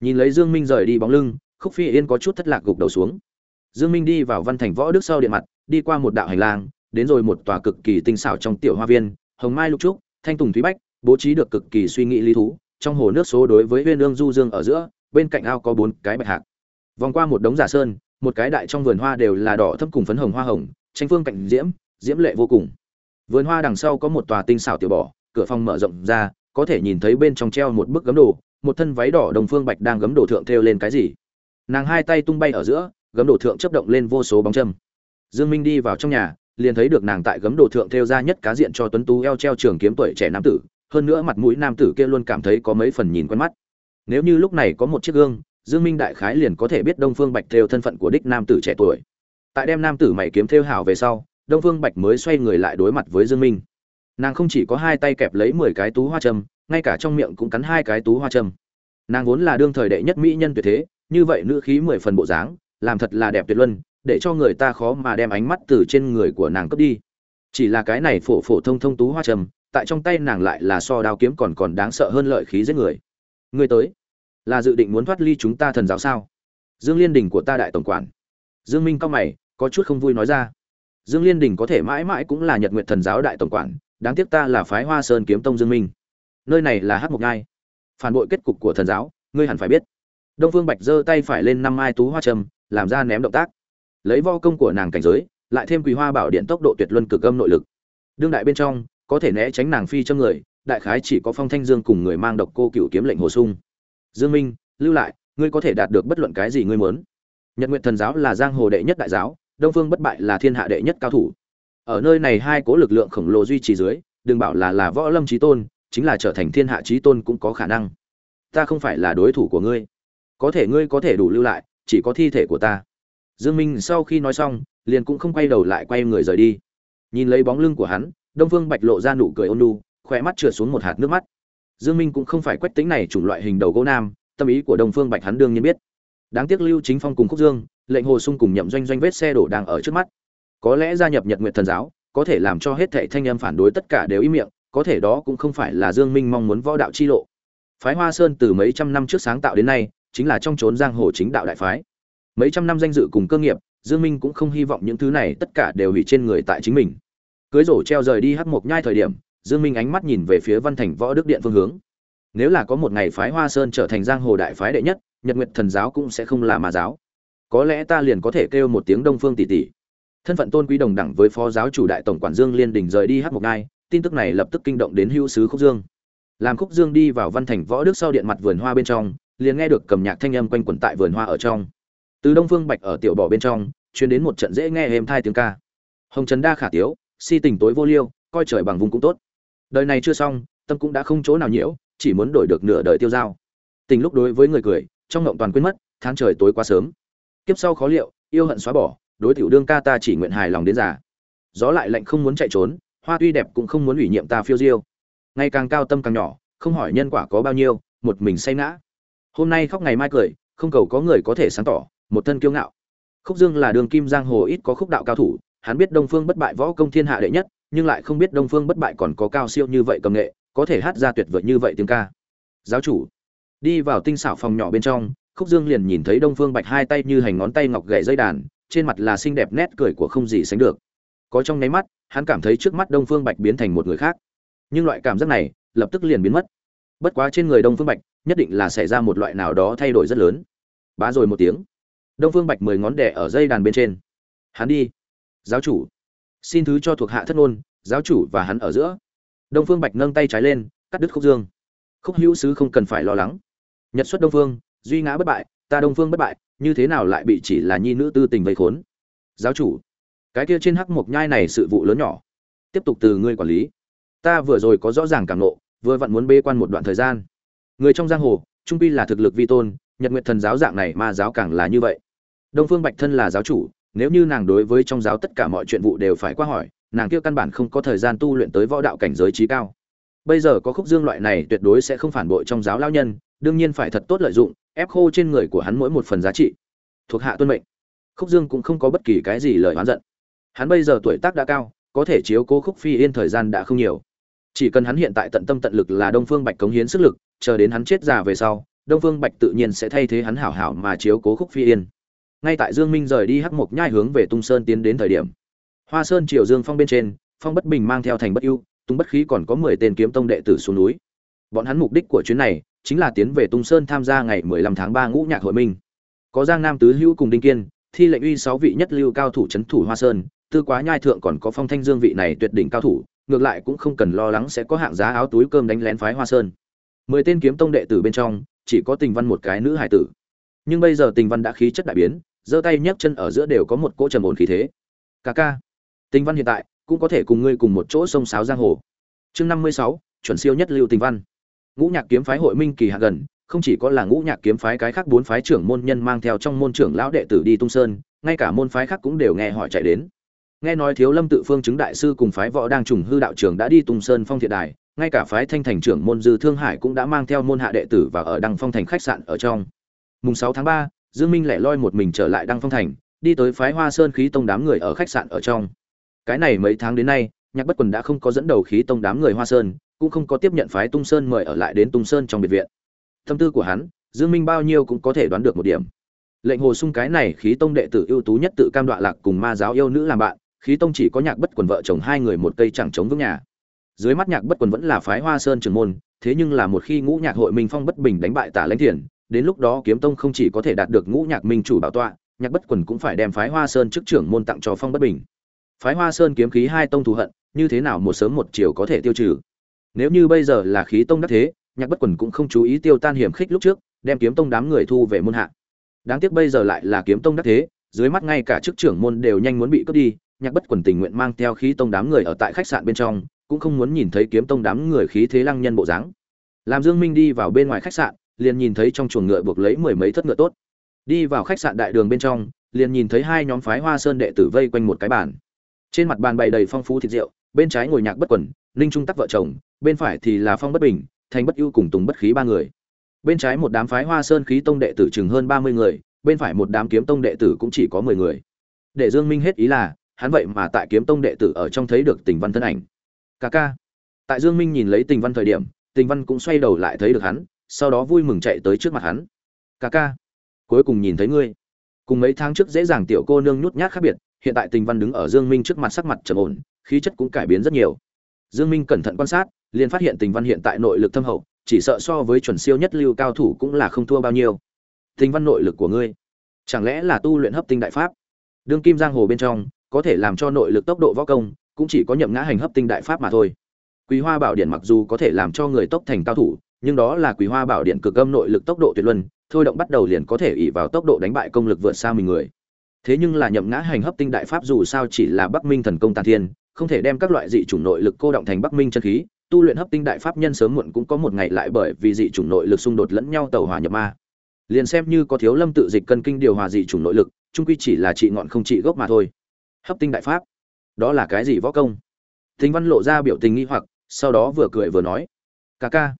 Nhìn lấy dương minh rời đi bóng lưng, khúc phi yên có chút thất lạc gục đầu xuống. Dương minh đi vào văn thành võ đức sau điện mặt, đi qua một đạo hành lang, đến rồi một tòa cực kỳ tinh xảo trong tiểu hoa viên, hồng mai lục trúc, thanh tùng thúy bách, bố trí được cực kỳ suy nghĩ lý thú, trong hồ nước số đối với huyên ương du dương ở giữa, bên cạnh ao có bốn cái bạch hạc vòng qua một đống giả sơn, một cái đại trong vườn hoa đều là đỏ thấp cùng phấn hồng hoa hồng, tranh phương cạnh diễm diễm lệ vô cùng. Vườn hoa đằng sau có một tòa tinh xảo tiểu bỏ cửa phòng mở rộng ra, có thể nhìn thấy bên trong treo một bức gấm đồ, một thân váy đỏ đồng phương bạch đang gấm đồ thượng thêu lên cái gì. Nàng hai tay tung bay ở giữa, gấm đồ thượng chấp động lên vô số bóng châm. Dương minh đi vào trong nhà, liền thấy được nàng tại gấm đồ thượng thêu ra nhất cá diện cho tuấn tú eo treo trường kiếm tuổi trẻ nam tử, hơn nữa mặt mũi nam tử kia luôn cảm thấy có mấy phần nhìn quen mắt. Nếu như lúc này có một chiếc gương dương minh đại khái liền có thể biết đông phương bạch theo thân phận của đích nam tử trẻ tuổi. Tại đem nam tử mày kiếm theo hào về sau, đông phương bạch mới xoay người lại đối mặt với dương minh. Nàng không chỉ có hai tay kẹp lấy mười cái tú hoa châm, ngay cả trong miệng cũng cắn hai cái tú hoa châm. Nàng vốn là đương thời đệ nhất mỹ nhân tuyệt thế, như vậy nữ khí mười phần bộ dáng, làm thật là đẹp tuyệt luân, để cho người ta khó mà đem ánh mắt từ trên người của nàng cướp đi. Chỉ là cái này phổ phổ thông thông tú hoa trầm tại trong tay nàng lại là so đao kiếm còn còn đáng sợ hơn lợi khí giết người. Người tới là dự định muốn thoát ly chúng ta thần giáo sao? Dương liên đình của ta đại tổng quản. Dương minh cao mày, có chút không vui nói ra. Dương liên đình có thể mãi mãi cũng là nhật nguyện thần giáo đại tổng quản, đáng tiếc ta là phái hoa sơn kiếm tông dương minh. Nơi này là hát mộc ngai phản bội kết cục của thần giáo, ngươi hẳn phải biết. Đông phương bạch giơ tay phải lên năm mai tú hoa trầm làm ra ném động tác. Lấy vo công của nàng cảnh giới, lại thêm quý hoa bảo điện tốc độ tuyệt luân cực âm nội lực. Đương đại bên trong, có thể né tránh nàng phi trong người, đại khái chỉ có phong thanh dương cùng người mang độc cô cựu kiếm lệnh hồ sung dương minh, lưu lại, ngươi có thể đạt được bất luận cái gì ngươi muốn. Nhật nguyện thần giáo là giang hồ đệ nhất đại giáo, đông phương bất bại là thiên hạ đệ nhất cao thủ. Ở nơi này hai cố lực lượng khổng lồ duy trì dưới, đừng bảo là là võ lâm trí tôn, chính là trở thành thiên hạ trí tôn cũng có khả năng. Ta không phải là đối thủ của ngươi. Có thể ngươi có thể đủ lưu lại, chỉ có thi thể của ta. Dương minh sau khi nói xong, liền cũng không quay đầu lại quay người rời đi. Nhìn lấy bóng lưng của hắn, đông phương bạch lộ ra nụ cười ôn nhu khỏe mắt trượt xuống một hạt nước mắt dương minh cũng không phải quách tính này chủng loại hình đầu gỗ nam, tâm ý của đông phương bạch hắn đương nhiên biết. Đáng tiếc lưu chính phong cùng khúc dương, lệnh hồ sung cùng nhậm doanh doanh vết xe đổ đang ở trước mắt. Có lẽ gia nhập nhật nguyệt thần giáo, có thể làm cho hết thảy thanh âm phản đối tất cả đều im miệng, có thể đó cũng không phải là dương minh mong muốn võ đạo chi lộ. Phái hoa sơn từ mấy trăm năm trước sáng tạo đến nay, chính là trong chốn giang hồ chính đạo đại phái. Mấy trăm năm danh dự cùng cơ nghiệp, dương minh cũng không hy vọng những thứ này tất cả đều hủy trên người tại chính mình. Cưới rổ treo rời đi hắc mộc nhai thời điểm dương minh ánh mắt nhìn về phía văn thành võ đức điện phương hướng. Nếu là có một ngày phái hoa sơn trở thành giang hồ đại phái đệ nhất, nhật nguyệt thần giáo cũng sẽ không là mà giáo. Có lẽ ta liền có thể kêu một tiếng đông phương tỷ tỷ. Thân phận tôn quý đồng đẳng với phó giáo chủ đại tổng quản dương liên đình rời đi hắc một ngày. tin tức này lập tức kinh động đến hữu sứ khúc dương. Làm khúc dương đi vào văn thành võ đức sau điện mặt vườn hoa bên trong, liền nghe được cầm nhạc thanh âm quanh quẩn tại vườn hoa ở trong. Từ đông phương bạch ở tiểu bỏ bên trong, truyền đến một trận dễ nghe êm thai tiếng ca. Hồng trần đa khả tiếu, si tình tối vô liêu, coi trời bằng vùng cũng tốt đời này chưa xong, tâm cũng đã không chỗ nào nhiễu, chỉ muốn đổi được nửa đời tiêu dao. Tình lúc đối với người cười, trong ngộng toàn quên mất, tháng trời tối quá sớm. Kiếp sau khó liệu, yêu hận xóa bỏ, đối tiểu đương ca ta chỉ nguyện hài lòng đến già. Gió lại lạnh không muốn chạy trốn, hoa tuy đẹp cũng không muốn ủy nhiệm ta phiêu diêu. Ngày càng cao tâm càng nhỏ, không hỏi nhân quả có bao nhiêu, một mình say ngã. Hôm nay khóc ngày mai cười, không cầu có người có thể sáng tỏ, một thân kiêu ngạo. Khúc dương là đường kim giang hồ ít có khúc đạo cao thủ, hắn biết đông phương bất bại võ công thiên hạ đệ nhất nhưng lại không biết đông phương bất bại còn có cao siêu như vậy cầm nghệ, có thể hát ra tuyệt vời như vậy tiếng ca. Giáo chủ, đi vào tinh xảo phòng nhỏ bên trong, khúc dương liền nhìn thấy đông phương bạch hai tay như hành ngón tay ngọc gậy dây đàn, trên mặt là xinh đẹp nét cười của không gì sánh được. Có trong nháy mắt, hắn cảm thấy trước mắt đông phương bạch biến thành một người khác. Nhưng loại cảm giác này, lập tức liền biến mất. Bất quá trên người đông phương bạch, nhất định là xảy ra một loại nào đó thay đổi rất lớn. Bá rồi một tiếng. Đông phương bạch mười ngón đẻ ở dây đàn bên trên. Hắn đi. Giáo chủ xin thứ cho thuộc hạ thất ngôn, giáo chủ và hắn ở giữa. Đông phương bạch nâng tay trái lên, cắt đứt khúc dương. Khúc hữu sứ không cần phải lo lắng. Nhật xuất đông phương, duy ngã bất bại, ta đông phương bất bại, như thế nào lại bị chỉ là nhi nữ tư tình vây khốn? Giáo chủ, cái kia trên hắc mộc nhai này sự vụ lớn nhỏ. Tiếp tục từ ngươi quản lý. Ta vừa rồi có rõ ràng cảm nộ, vừa vặn muốn bê quan một đoạn thời gian. Người trong giang hồ, trung pi là thực lực vi tôn, nhật nguyện thần giáo dạng này mà giáo càng là như vậy. Đông phương bạch thân là giáo chủ nếu như nàng đối với trong giáo tất cả mọi chuyện vụ đều phải qua hỏi, nàng kia căn bản không có thời gian tu luyện tới võ đạo cảnh giới trí cao. Bây giờ có khúc dương loại này tuyệt đối sẽ không phản bội trong giáo lao nhân, đương nhiên phải thật tốt lợi dụng, ép khô trên người của hắn mỗi một phần giá trị. Thuộc hạ tuân mệnh. Khúc dương cũng không có bất kỳ cái gì lời oán giận. Hắn bây giờ tuổi tác đã cao, có thể chiếu cố khúc phi yên thời gian đã không nhiều. Chỉ cần hắn hiện tại tận tâm tận lực là đông phương bạch cống hiến sức lực, chờ đến hắn chết già về sau, đông phương bạch tự nhiên sẽ thay thế hắn hảo hảo mà chiếu cố khúc phi yên ngay tại dương minh rời đi hắc mộc nhai hướng về tung sơn tiến đến thời điểm. Hoa sơn triều dương phong bên trên, phong bất bình mang theo thành bất ưu, tung bất khí còn có 10 tên kiếm tông đệ tử xuống núi. Bọn hắn mục đích của chuyến này chính là tiến về tung sơn tham gia ngày 15 tháng 3 ngũ nhạc hội minh. Có giang nam tứ hữu cùng đinh kiên, thi lệnh uy sáu vị nhất lưu cao thủ chấn thủ hoa sơn, tư quá nhai thượng còn có phong thanh dương vị này tuyệt đỉnh cao thủ, ngược lại cũng không cần lo lắng sẽ có hạng giá áo túi cơm đánh lén phái hoa sơn. Mười tên kiếm tông đệ tử bên trong, chỉ có tình văn một cái nữ hải tử. Nhưng bây giờ tình văn đã khí chất đại biến giơ tay nhấc chân ở giữa đều có một cỗ trầm ổn khí thế. Ca ca tình văn hiện tại cũng có thể cùng ngươi cùng một chỗ sông sáo giang hồ. Chương năm mươi sáu, chuẩn siêu nhất lưu tình văn. Ngũ nhạc kiếm phái hội minh kỳ hạ gần, không chỉ có là ngũ nhạc kiếm phái cái khác bốn phái trưởng môn nhân mang theo trong môn trưởng lão đệ tử đi tung sơn, ngay cả môn phái khác cũng đều nghe hỏi chạy đến. Nghe nói thiếu lâm tự phương chứng đại sư cùng phái võ đang trùng hư đạo trưởng đã đi tung sơn phong thiện đài, ngay cả phái thanh thành trưởng môn dư thương hải cũng đã mang theo môn hạ đệ tử và ở đăng phong thành khách sạn ở trong. Mùng sáu tháng ba dương minh lẻ loi một mình trở lại đăng phong thành, đi tới phái hoa sơn khí tông đám người ở khách sạn ở trong. Cái này mấy tháng đến nay, nhạc bất quần đã không có dẫn đầu khí tông đám người hoa sơn, cũng không có tiếp nhận phái tung sơn mời ở lại đến tung sơn trong biệt viện. Tâm tư của hắn, dương minh bao nhiêu cũng có thể đoán được một điểm. Lệnh hồ sung cái này khí tông đệ tử ưu tú nhất tự cam đoạ lạc cùng ma giáo yêu nữ làm bạn, khí tông chỉ có nhạc bất quần vợ chồng hai người một cây chẳng chống vững nhà. Dưới mắt nhạc bất quần vẫn là phái hoa sơn trưởng môn, thế nhưng là một khi ngũ nhạc hội minh phong bất bình đánh bại tả lãnh thiền đến lúc đó kiếm tông không chỉ có thể đạt được ngũ nhạc minh chủ bảo tọa, nhạc bất quần cũng phải đem phái hoa sơn chức trưởng môn tặng cho phong bất bình. Phái hoa sơn kiếm khí hai tông thù hận, như thế nào một sớm một chiều có thể tiêu trừ? Nếu như bây giờ là khí tông đắc thế, nhạc bất quần cũng không chú ý tiêu tan hiểm khích lúc trước, đem kiếm tông đám người thu về môn hạ. Đáng tiếc bây giờ lại là kiếm tông đắc thế, dưới mắt ngay cả chức trưởng môn đều nhanh muốn bị cướp đi, nhạc bất quần tình nguyện mang theo khí tông đám người ở tại khách sạn bên trong, cũng không muốn nhìn thấy kiếm tông đám người khí thế lăng nhân bộ dáng. Làm dương minh đi vào bên ngoài khách sạn liền nhìn thấy trong chuồng ngựa buộc lấy mười mấy thất ngựa tốt. Đi vào khách sạn đại đường bên trong, liền nhìn thấy hai nhóm phái hoa sơn đệ tử vây quanh một cái bàn. Trên mặt bàn bày đầy phong phú thịt rượu, bên trái ngồi nhạc bất quẩn ninh trung tắc vợ chồng, bên phải thì là phong bất bình, thành bất ưu cùng tùng bất khí ba người. Bên trái một đám phái hoa sơn khí tông đệ tử chừng hơn ba mươi người, bên phải một đám kiếm tông đệ tử cũng chỉ có mười người. Để dương minh hết ý là, hắn vậy mà tại kiếm tông đệ tử ở trong thấy được tình văn thân ảnh. Ca ca. Tại dương minh nhìn lấy tình văn thời điểm, tình văn cũng xoay đầu lại thấy được hắn sau đó vui mừng chạy tới trước mặt hắn. Ca ca, cuối cùng nhìn thấy ngươi. Cùng mấy tháng trước dễ dàng tiểu cô nương nhút nhát khác biệt, hiện tại tình văn đứng ở dương minh trước mặt sắc mặt trầm ổn, khí chất cũng cải biến rất nhiều. Dương minh cẩn thận quan sát, liền phát hiện tình văn hiện tại nội lực thâm hậu, chỉ sợ so với chuẩn siêu nhất lưu cao thủ cũng là không thua bao nhiêu. Tình văn nội lực của ngươi, chẳng lẽ là tu luyện hấp tinh đại pháp? Đương kim giang hồ bên trong, có thể làm cho nội lực tốc độ võ công, cũng chỉ có nhậm ngã hành hấp tinh đại pháp mà thôi. Quý hoa bảo Điển mặc dù có thể làm cho người tốc thành cao thủ nhưng đó là quý hoa bảo điện cực âm nội lực tốc độ tuyệt luân, thôi động bắt đầu liền có thể ỉ vào tốc độ đánh bại công lực vượt xa mình người. Thế nhưng là nhậm ngã hành hấp tinh đại pháp dù sao chỉ là bắc minh thần công tàn thiên, không thể đem các loại dị chủng nội lực cô động thành bắc minh chân khí, tu luyện hấp tinh đại pháp nhân sớm muộn cũng có một ngày lại bởi vì dị chủng nội lực xung đột lẫn nhau tàu hòa nhập ma. Liền xem như có thiếu lâm tự dịch cân kinh điều hòa dị chủng nội lực trung quy chỉ là trị ngọn không trị gốc mà thôi. Hấp tinh đại pháp, đó là cái gì võ công? Thính văn lộ ra biểu tình nghi hoặc, sau đó vừa cười vừa nói ca ca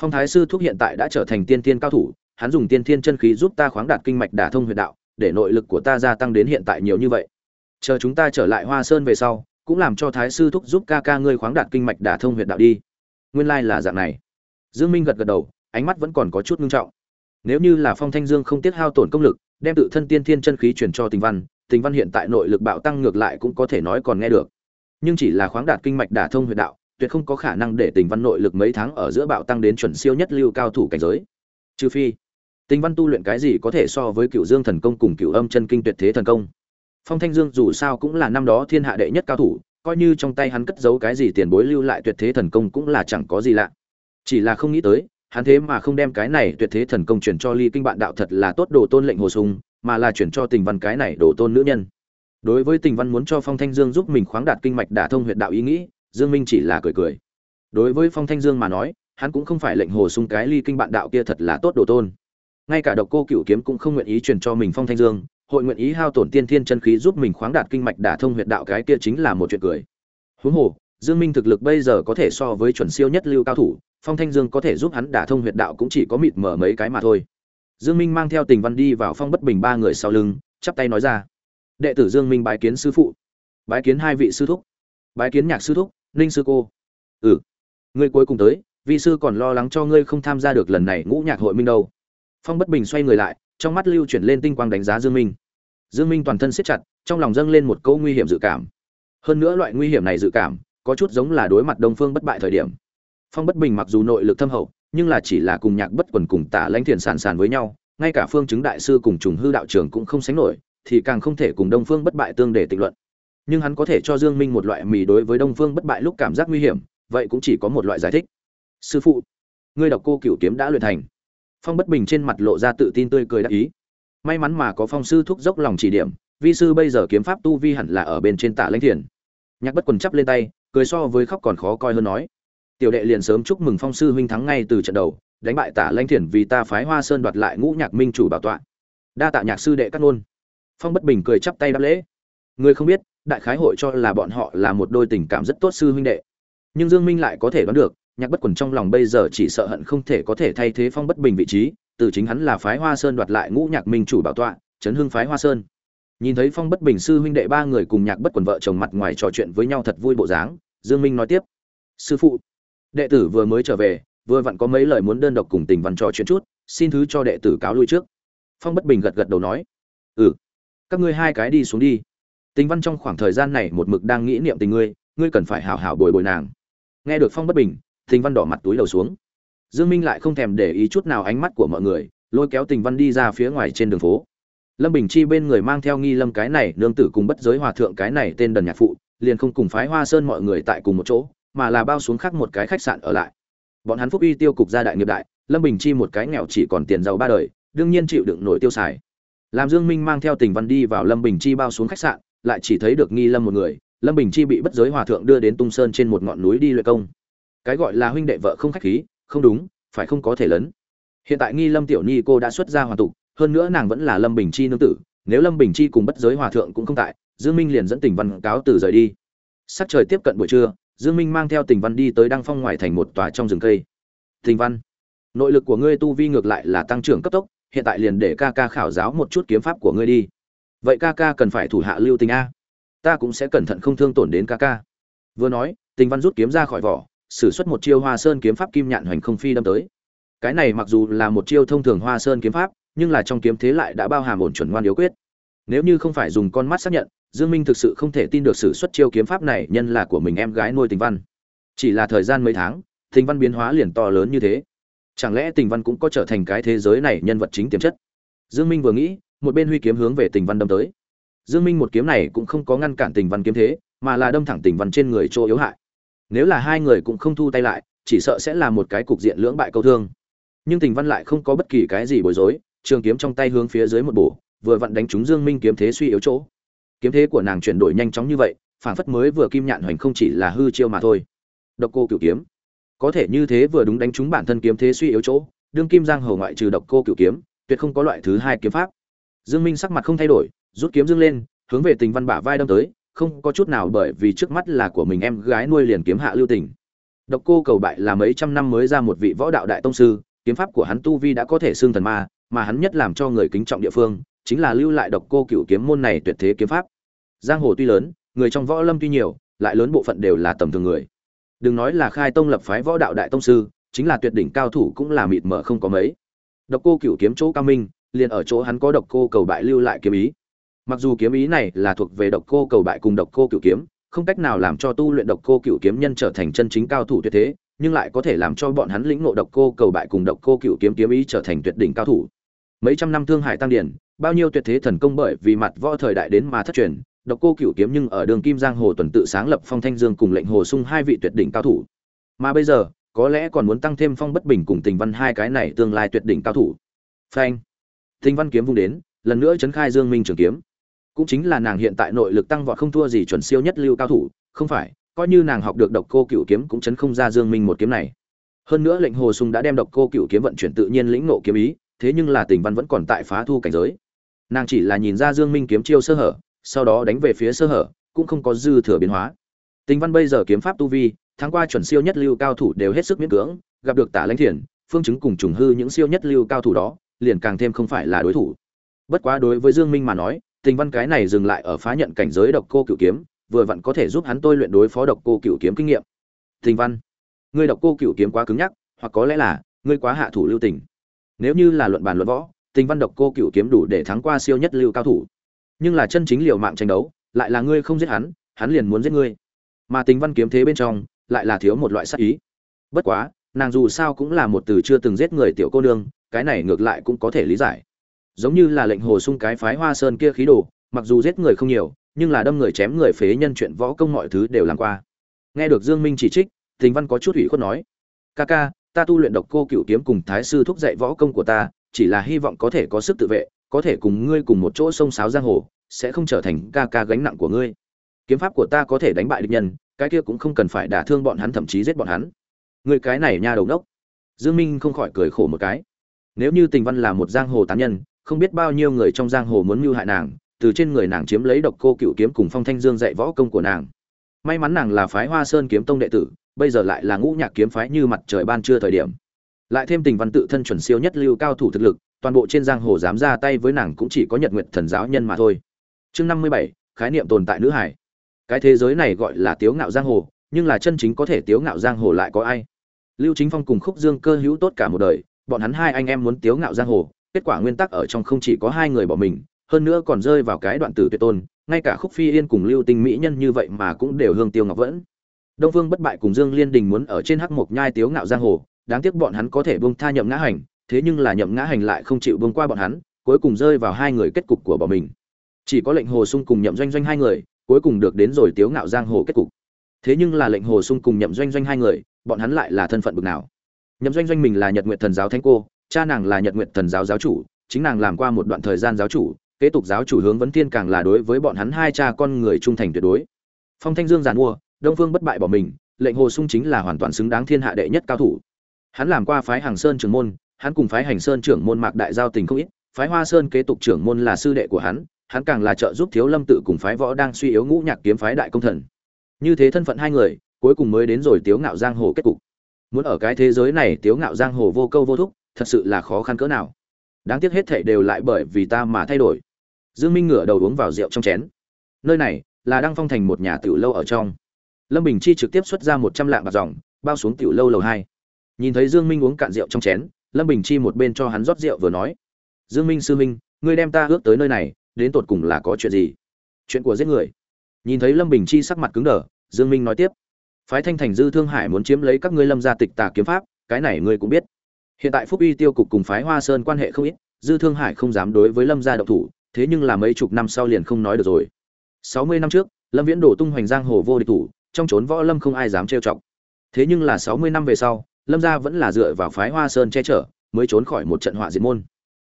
phong thái sư thúc hiện tại đã trở thành tiên thiên cao thủ, hắn dùng tiên thiên chân khí giúp ta khoáng đạt kinh mạch đả thông huyệt đạo, để nội lực của ta gia tăng đến hiện tại nhiều như vậy. Chờ chúng ta trở lại hoa sơn về sau, cũng làm cho thái sư thúc giúp ca ca ngươi khoáng đạt kinh mạch đả thông huyệt đạo đi. Nguyên lai là dạng này. Dương minh gật gật đầu, ánh mắt vẫn còn có chút ngưng trọng. Nếu như là phong thanh dương không tiết hao tổn công lực, đem tự thân tiên thiên chân khí truyền cho tình văn tình văn hiện tại nội lực bạo tăng ngược lại cũng có thể nói còn nghe được. Nhưng chỉ là khoáng đạt kinh mạch đả thông huyệt đạo tuyệt không có khả năng để tình văn nội lực mấy tháng ở giữa bạo tăng đến chuẩn siêu nhất lưu cao thủ cảnh giới. Trừ phi, tình văn tu luyện cái gì có thể so với cựu dương thần công cùng cựu âm chân kinh tuyệt thế thần công. Phong thanh dương dù sao cũng là năm đó thiên hạ đệ nhất cao thủ, coi như trong tay hắn cất giấu cái gì tiền bối lưu lại tuyệt thế thần công cũng là chẳng có gì lạ. Chỉ là không nghĩ tới, hắn thế mà không đem cái này tuyệt thế thần công chuyển cho ly kinh bạn đạo thật là tốt đồ tôn lệnh hồ sung, mà là chuyển cho tình văn cái này đồ tôn nữ nhân. Đối với tình văn muốn cho phong thanh dương giúp mình khoáng đạt kinh mạch đả thông huyệt đạo ý nghĩ dương minh chỉ là cười cười. Đối với phong thanh dương mà nói, hắn cũng không phải lệnh hồ sung cái ly kinh bạn đạo kia thật là tốt đồ tôn. Ngay cả độc cô cựu kiếm cũng không nguyện ý truyền cho mình phong thanh dương, hội nguyện ý hao tổn tiên thiên chân khí giúp mình khoáng đạt kinh mạch đả thông huyệt đạo cái kia chính là một chuyện cười. Huống hồ, dương minh thực lực bây giờ có thể so với chuẩn siêu nhất lưu cao thủ, phong thanh dương có thể giúp hắn đả thông huyệt đạo cũng chỉ có mịt mở mấy cái mà thôi. Dương minh mang theo tình văn đi vào phong bất bình ba người sau lưng, chắp tay nói ra. Đệ tử dương minh bái kiến sư phụ. Bái kiến hai vị sư thúc. Bái kiến nhạc sư thúc ninh sư cô. Ừ. Ngươi cuối cùng tới vị sư còn lo lắng cho ngươi không tham gia được lần này ngũ nhạc hội minh đâu. Phong bất bình xoay người lại, trong mắt lưu chuyển lên tinh quang đánh giá dương minh. Dương minh toàn thân siết chặt, trong lòng dâng lên một câu nguy hiểm dự cảm. Hơn nữa loại nguy hiểm này dự cảm, có chút giống là đối mặt đông phương bất bại thời điểm. Phong bất bình mặc dù nội lực thâm hậu, nhưng là chỉ là cùng nhạc bất quần cùng tả lãnh thiền sàn sàn với nhau, ngay cả phương chứng đại sư cùng trùng hư đạo trưởng cũng không sánh nổi, thì càng không thể cùng đông phương bất bại tương để tịnh luận nhưng hắn có thể cho dương minh một loại mì đối với đông phương bất bại lúc cảm giác nguy hiểm, vậy cũng chỉ có một loại giải thích. Sư phụ, ngươi đọc cô cửu kiếm đã luyện thành. Phong bất bình trên mặt lộ ra tự tin tươi cười đắc ý. May mắn mà có phong sư thúc dốc lòng chỉ điểm, vi sư bây giờ kiếm pháp tu vi hẳn là ở bên trên tạ lãnh thiền. Nhạc bất quần chắp lên tay, cười so với khóc còn khó coi hơn nói. Tiểu đệ liền sớm chúc mừng phong sư huynh thắng ngay từ trận đầu, đánh bại tả lãnh thiền vì ta phái hoa sơn đoạt lại ngũ nhạc minh chủ bảo tọa. Đa tạ nhạc sư đệ cắt luôn phong bất bình cười chắp tay đáp lễ. Người không biết đại khái hội cho là bọn họ là một đôi tình cảm rất tốt sư huynh đệ. Nhưng dương minh lại có thể đoán được, nhạc bất quần trong lòng bây giờ chỉ sợ hận không thể có thể thay thế phong bất bình vị trí, từ chính hắn là phái hoa sơn đoạt lại ngũ nhạc minh chủ bảo tọa, chấn hương phái hoa sơn. Nhìn thấy phong bất bình sư huynh đệ ba người cùng nhạc bất quần vợ chồng mặt ngoài trò chuyện với nhau thật vui bộ dáng, dương minh nói tiếp. Sư phụ, đệ tử vừa mới trở về, vừa vặn có mấy lời muốn đơn độc cùng tình văn trò chuyện chút, xin thứ cho đệ tử cáo lui trước. Phong bất bình gật gật đầu nói. Ừ các ngươi hai cái đi xuống đi tình văn trong khoảng thời gian này một mực đang nghĩ niệm tình ngươi ngươi cần phải hảo hảo bồi bồi nàng. Nghe được phong bất bình, tình văn đỏ mặt túi đầu xuống. Dương minh lại không thèm để ý chút nào ánh mắt của mọi người, lôi kéo tình văn đi ra phía ngoài trên đường phố. Lâm bình chi bên người mang theo nghi lâm cái này, nương tử cùng bất giới hòa thượng cái này tên đần nhạc phụ, liền không cùng phái hoa sơn mọi người tại cùng một chỗ, mà là bao xuống khác một cái khách sạn ở lại. Bọn hắn phúc uy tiêu cục gia đại nghiệp đại, lâm bình chi một cái nghèo chỉ còn tiền giàu ba đời, đương nhiên chịu đựng nổi tiêu xài. Làm dương minh mang theo tình văn đi vào lâm bình chi bao xuống khách sạn lại chỉ thấy được nghi lâm một người, lâm bình chi bị bất giới hòa thượng đưa đến tung sơn trên một ngọn núi đi luyện công. Cái gọi là huynh đệ vợ không khách khí, không đúng, phải không có thể lớn. Hiện tại nghi lâm tiểu nhi cô đã xuất ra hoàn tục, hơn nữa nàng vẫn là lâm bình chi nương tử, nếu lâm bình chi cùng bất giới hòa thượng cũng không tại, dương minh liền dẫn tình văn cáo từ rời đi. Sắc trời tiếp cận buổi trưa, dương minh mang theo tình văn đi tới đăng phong ngoài thành một tòa trong rừng cây. Tình văn, nội lực của ngươi tu vi ngược lại là tăng trưởng cấp tốc, hiện tại liền để ca ca khảo giáo một chút kiếm pháp của ngươi đi vậy ca ca cần phải thủ hạ lưu tình a. Ta cũng sẽ cẩn thận không thương tổn đến ca ca. Vừa nói, tình văn rút kiếm ra khỏi vỏ, sử xuất một chiêu hoa sơn kiếm pháp kim nhạn hoành không phi đâm tới. Cái này mặc dù là một chiêu thông thường hoa sơn kiếm pháp, nhưng là trong kiếm thế lại đã bao hàm ổn chuẩn ngoan yếu quyết. Nếu như không phải dùng con mắt xác nhận, dương minh thực sự không thể tin được sử xuất chiêu kiếm pháp này nhân là của mình em gái nuôi tình văn. Chỉ là thời gian mấy tháng, tình văn biến hóa liền to lớn như thế. Chẳng lẽ tình văn cũng có trở thành cái thế giới này nhân vật chính tiềm chất? Dương minh vừa nghĩ một bên huy kiếm hướng về tình văn đâm tới. Dương minh một kiếm này cũng không có ngăn cản tình văn kiếm thế, mà là đâm thẳng tình văn trên người chỗ yếu hại. Nếu là hai người cũng không thu tay lại, chỉ sợ sẽ là một cái cục diện lưỡng bại câu thương. Nhưng tình văn lại không có bất kỳ cái gì bối rối, trường kiếm trong tay hướng phía dưới một bổ, vừa vặn đánh trúng dương minh kiếm thế suy yếu chỗ. Kiếm thế của nàng chuyển đổi nhanh chóng như vậy phản phất mới vừa kim nhạn hoành không chỉ là hư chiêu mà thôi. Độc cô cửu kiếm. Có thể như thế vừa đúng đánh trúng bản thân kiếm thế suy yếu chỗ, đương kim giang hầu ngoại trừ độc cô cửu kiếm, tuyệt không có loại thứ hai kiếm pháp dương minh sắc mặt không thay đổi, rút kiếm dương lên, hướng về tình văn bả vai đâm tới, không có chút nào bởi vì trước mắt là của mình em gái nuôi liền kiếm hạ lưu tình. Độc cô cầu bại là mấy trăm năm mới ra một vị võ đạo đại tông sư, kiếm pháp của hắn tu vi đã có thể xương thần ma, mà hắn nhất làm cho người kính trọng địa phương, chính là lưu lại độc cô cửu kiếm môn này tuyệt thế kiếm pháp. Giang hồ tuy lớn, người trong võ lâm tuy nhiều, lại lớn bộ phận đều là tầm thường người. Đừng nói là khai tông lập phái võ đạo đại tông sư, chính là tuyệt đỉnh cao thủ cũng là mịt mờ không có mấy. Độc cô cửu kiếm chỗ cao minh liền ở chỗ hắn có độc cô cầu bại lưu lại kiếm ý. Mặc dù kiếm ý này là thuộc về độc cô cầu bại cùng độc cô cửu kiếm, không cách nào làm cho tu luyện độc cô cửu kiếm nhân trở thành chân chính cao thủ tuyệt thế, nhưng lại có thể làm cho bọn hắn lĩnh ngộ độc cô cầu bại cùng độc cô cửu kiếm kiếm ý trở thành tuyệt đỉnh cao thủ. Mấy trăm năm thương hải tăng điển, bao nhiêu tuyệt thế thần công bởi vì mặt võ thời đại đến mà thất truyền, độc cô cửu kiếm nhưng ở đường kim giang hồ tuần tự sáng lập phong thanh dương cùng lệnh hồ sung hai vị tuyệt đỉnh cao thủ. Mà bây giờ, có lẽ còn muốn tăng thêm phong bất bình cùng tình văn hai cái này tương lai tuyệt đỉnh cao thủ. Phanh. Thinh văn kiếm vung đến, lần nữa chấn khai dương minh trường kiếm. Cũng chính là nàng hiện tại nội lực tăng vọt không thua gì chuẩn siêu nhất lưu cao thủ, không phải, coi như nàng học được độc cô cửu kiếm cũng chấn không ra dương minh một kiếm này. Hơn nữa lệnh hồ Sùng đã đem độc cô cửu kiếm vận chuyển tự nhiên lĩnh nộ kiếm ý, thế nhưng là tình văn vẫn còn tại phá thu cảnh giới. Nàng chỉ là nhìn ra dương minh kiếm chiêu sơ hở, sau đó đánh về phía sơ hở, cũng không có dư thừa biến hóa. Tình văn bây giờ kiếm pháp tu vi tháng qua chuẩn siêu nhất lưu cao thủ đều hết sức miễn cưỡng, gặp được tả lãnh thiền, phương chứng cùng trùng hư những siêu nhất lưu cao thủ đó liền càng thêm không phải là đối thủ. Bất quá đối với dương minh mà nói, tình văn cái này dừng lại ở phá nhận cảnh giới độc cô cửu kiếm, vừa vặn có thể giúp hắn tôi luyện đối phó độc cô cửu kiếm kinh nghiệm. Tình văn, ngươi độc cô cửu kiếm quá cứng nhắc, hoặc có lẽ là, ngươi quá hạ thủ lưu tình. Nếu như là luận bàn luận võ, tình văn độc cô cửu kiếm đủ để thắng qua siêu nhất lưu cao thủ. Nhưng là chân chính liều mạng tranh đấu, lại là ngươi không giết hắn hắn liền muốn giết ngươi. Mà tình văn kiếm thế bên trong, lại là thiếu một loại sát ý. Bất quá, nàng dù sao cũng là một từ chưa từng giết người tiểu cô nương cái này ngược lại cũng có thể lý giải. Giống như là lệnh hồ sung cái phái hoa sơn kia khí đồ, mặc dù giết người không nhiều, nhưng là đâm người chém người phế nhân chuyện võ công mọi thứ đều làm qua. Nghe được dương minh chỉ trích, thình văn có chút ủy khuất nói, ca ca, ta tu luyện độc cô cửu kiếm cùng thái sư thúc dạy võ công của ta, chỉ là hy vọng có thể có sức tự vệ, có thể cùng ngươi cùng một chỗ sông sáo giang hồ, sẽ không trở thành ca ca gánh nặng của ngươi. Kiếm pháp của ta có thể đánh bại địch nhân, cái kia cũng không cần phải đả thương bọn hắn thậm chí giết bọn hắn. Người cái này nha đầu đốc dương minh không khỏi cười khổ một cái nếu như tình văn là một giang hồ tán nhân, không biết bao nhiêu người trong giang hồ muốn mưu hại nàng, từ trên người nàng chiếm lấy độc cô cựu kiếm cùng phong thanh dương dạy võ công của nàng. May mắn nàng là phái hoa sơn kiếm tông đệ tử, bây giờ lại là ngũ nhạc kiếm phái như mặt trời ban trưa thời điểm. Lại thêm tình văn tự thân chuẩn siêu nhất lưu cao thủ thực lực, toàn bộ trên giang hồ dám ra tay với nàng cũng chỉ có nhật nguyện thần giáo nhân mà thôi. Chương năm mươi bảy, khái niệm tồn tại nữ hải. Cái thế giới này gọi là tiếu ngạo giang hồ, nhưng là chân chính có thể tiếu ngạo giang hồ lại có ai? Lưu chính phong cùng khúc dương cơ hữu tốt cả một đời bọn hắn hai anh em muốn tiếu ngạo giang hồ, kết quả nguyên tắc ở trong không chỉ có hai người bỏ mình, hơn nữa còn rơi vào cái đoạn tử tuyệt tôn, ngay cả khúc phi yên cùng lưu tinh mỹ nhân như vậy mà cũng đều hương tiêu ngọc vẫn. Đông vương bất bại cùng dương liên đình muốn ở trên hắc mộc nhai tiếu ngạo giang hồ, đáng tiếc bọn hắn có thể buông tha nhậm ngã hành, thế nhưng là nhậm ngã hành lại không chịu buông qua bọn hắn, cuối cùng rơi vào hai người kết cục của bọn mình. Chỉ có lệnh hồ sung cùng nhậm doanh doanh hai người, cuối cùng được đến rồi tiếu ngạo giang hồ kết cục. Thế nhưng là lệnh hồ sung cùng nhậm doanh doanh hai người, bọn hắn lại là thân phận bực nào? Nhậm doanh doanh mình là nhật nguyện thần giáo thánh cô, cha nàng là nhật nguyện thần giáo giáo chủ, chính nàng làm qua một đoạn thời gian giáo chủ, kế tục giáo chủ hướng vấn thiên càng là đối với bọn hắn hai cha con người trung thành tuyệt đối. Phong thanh dương giàn mua, đông phương bất bại bỏ mình, lệnh hồ sung chính là hoàn toàn xứng đáng thiên hạ đệ nhất cao thủ. Hắn làm qua phái hàng sơn trưởng môn, hắn cùng phái hành sơn trưởng môn mạc đại giao tình không ít, phái hoa sơn kế tục trưởng môn là sư đệ của hắn hắn càng là trợ giúp thiếu lâm tự cùng phái võ đang suy yếu ngũ nhạc kiếm phái đại công thần. Như thế thân phận hai người, cuối cùng mới đến rồi tiếu ngạo giang hồ kết cục muốn ở cái thế giới này tiếu ngạo giang hồ vô câu vô thúc, thật sự là khó khăn cỡ nào. Đáng tiếc hết thảy đều lại bởi vì ta mà thay đổi. Dương minh ngửa đầu uống vào rượu trong chén. Nơi này là đang phong thành một nhà tiểu lâu ở trong. Lâm bình chi trực tiếp xuất ra một trăm lạng bạc dòng, bao xuống tiểu lâu lầu hai. Nhìn thấy dương minh uống cạn rượu trong chén, lâm bình chi một bên cho hắn rót rượu vừa nói, dương minh sư minh, ngươi đem ta ước tới nơi này, đến tột cùng là có chuyện gì? Chuyện của giết người. Nhìn thấy lâm bình chi sắc mặt cứng đờ, dương minh nói tiếp phái thanh thành dư thương hải muốn chiếm lấy các ngươi lâm gia tịch tà kiếm pháp, cái này ngươi cũng biết. Hiện tại phúc uy tiêu cục cùng phái hoa sơn quan hệ không ít, dư thương hải không dám đối với lâm gia độc thủ, thế nhưng là mấy chục năm sau liền không nói được rồi. Sáu mươi năm trước, lâm viễn đổ tung hoành giang hồ vô địch thủ, trong trốn võ lâm không ai dám trêu chọc. Thế nhưng là sáu mươi năm về sau, lâm gia vẫn là dựa vào phái hoa sơn che chở, mới trốn khỏi một trận họa diệt môn.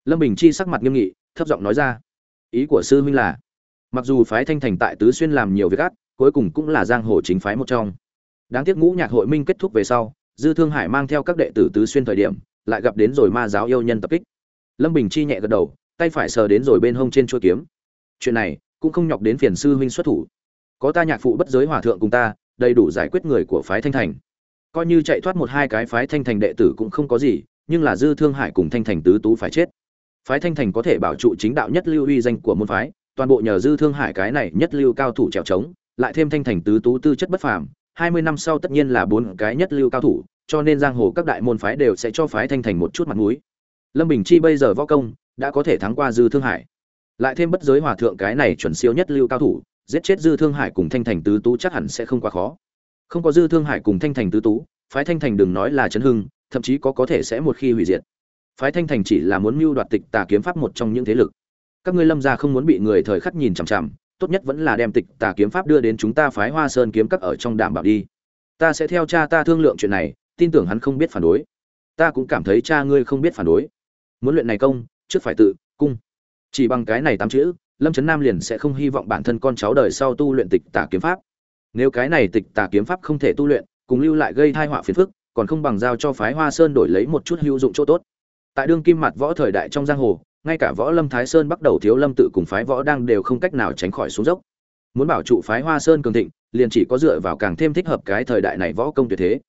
Lâm bình chi sắc mặt nghiêm nghị, thấp giọng nói ra, ý của sư huynh là, mặc dù phái thanh thành tại tứ xuyên làm nhiều việc ác, cuối cùng cũng là giang hồ chính phái một trong đáng tiếc ngũ nhạc hội minh kết thúc về sau, dư thương hải mang theo các đệ tử tứ xuyên thời điểm, lại gặp đến rồi ma giáo yêu nhân tập kích. Lâm bình chi nhẹ gật đầu, tay phải sờ đến rồi bên hông trên chuôi kiếm. Chuyện này, cũng không nhọc đến phiền sư huynh xuất thủ. Có ta nhạc phụ bất giới hòa thượng cùng ta, đầy đủ giải quyết người của phái thanh thành. Coi như chạy thoát một hai cái phái thanh thành đệ tử cũng không có gì, nhưng là dư thương hải cùng thanh thành tứ tú phải chết. Phái thanh thành có thể bảo trụ chính đạo nhất lưu uy danh của môn phái, toàn bộ nhờ dư thương hải cái này nhất lưu cao thủ trèo trống, lại thêm thanh thành tứ tú tư chất bất phàm hai mươi năm sau tất nhiên là bốn cái nhất lưu cao thủ, cho nên giang hồ các đại môn phái đều sẽ cho phái thanh thành một chút mặt mũi. Lâm bình chi bây giờ võ công đã có thể thắng qua dư thương hải. Lại thêm bất giới hòa thượng cái này chuẩn siêu nhất lưu cao thủ, giết chết dư thương hải cùng thanh thành tứ tú chắc hẳn sẽ không quá khó. Không có dư thương hải cùng thanh thành tứ tú, phái thanh thành đừng nói là chấn hưng, thậm chí có có thể sẽ một khi hủy diệt. Phái thanh thành chỉ là muốn mưu đoạt tịch tà kiếm pháp một trong những thế lực. Các ngươi lâm gia không muốn bị người thời khắc nhìn chằm chằm tốt nhất vẫn là đem tịch tà kiếm pháp đưa đến chúng ta phái hoa sơn kiếm các ở trong đảm bảo đi. Ta sẽ theo cha ta thương lượng chuyện này, tin tưởng hắn không biết phản đối. Ta cũng cảm thấy cha ngươi không biết phản đối. Muốn luyện này công, trước phải tự, cung. Chỉ bằng cái này tám chữ, lâm trấn nam liền sẽ không hy vọng bản thân con cháu đời sau tu luyện tịch tà kiếm pháp. Nếu cái này tịch tà kiếm pháp không thể tu luyện, cùng lưu lại gây thai họa phiền phức, còn không bằng giao cho phái hoa sơn đổi lấy một chút hữu dụng chỗ tốt. Tại đương kim mặt võ thời đại trong giang hồ ngay cả võ lâm thái sơn bắt đầu thiếu lâm tự cùng phái võ đang đều không cách nào tránh khỏi xuống dốc. Muốn bảo trụ phái hoa sơn cường thịnh, liền chỉ có dựa vào càng thêm thích hợp cái thời đại này võ công tuyệt thế.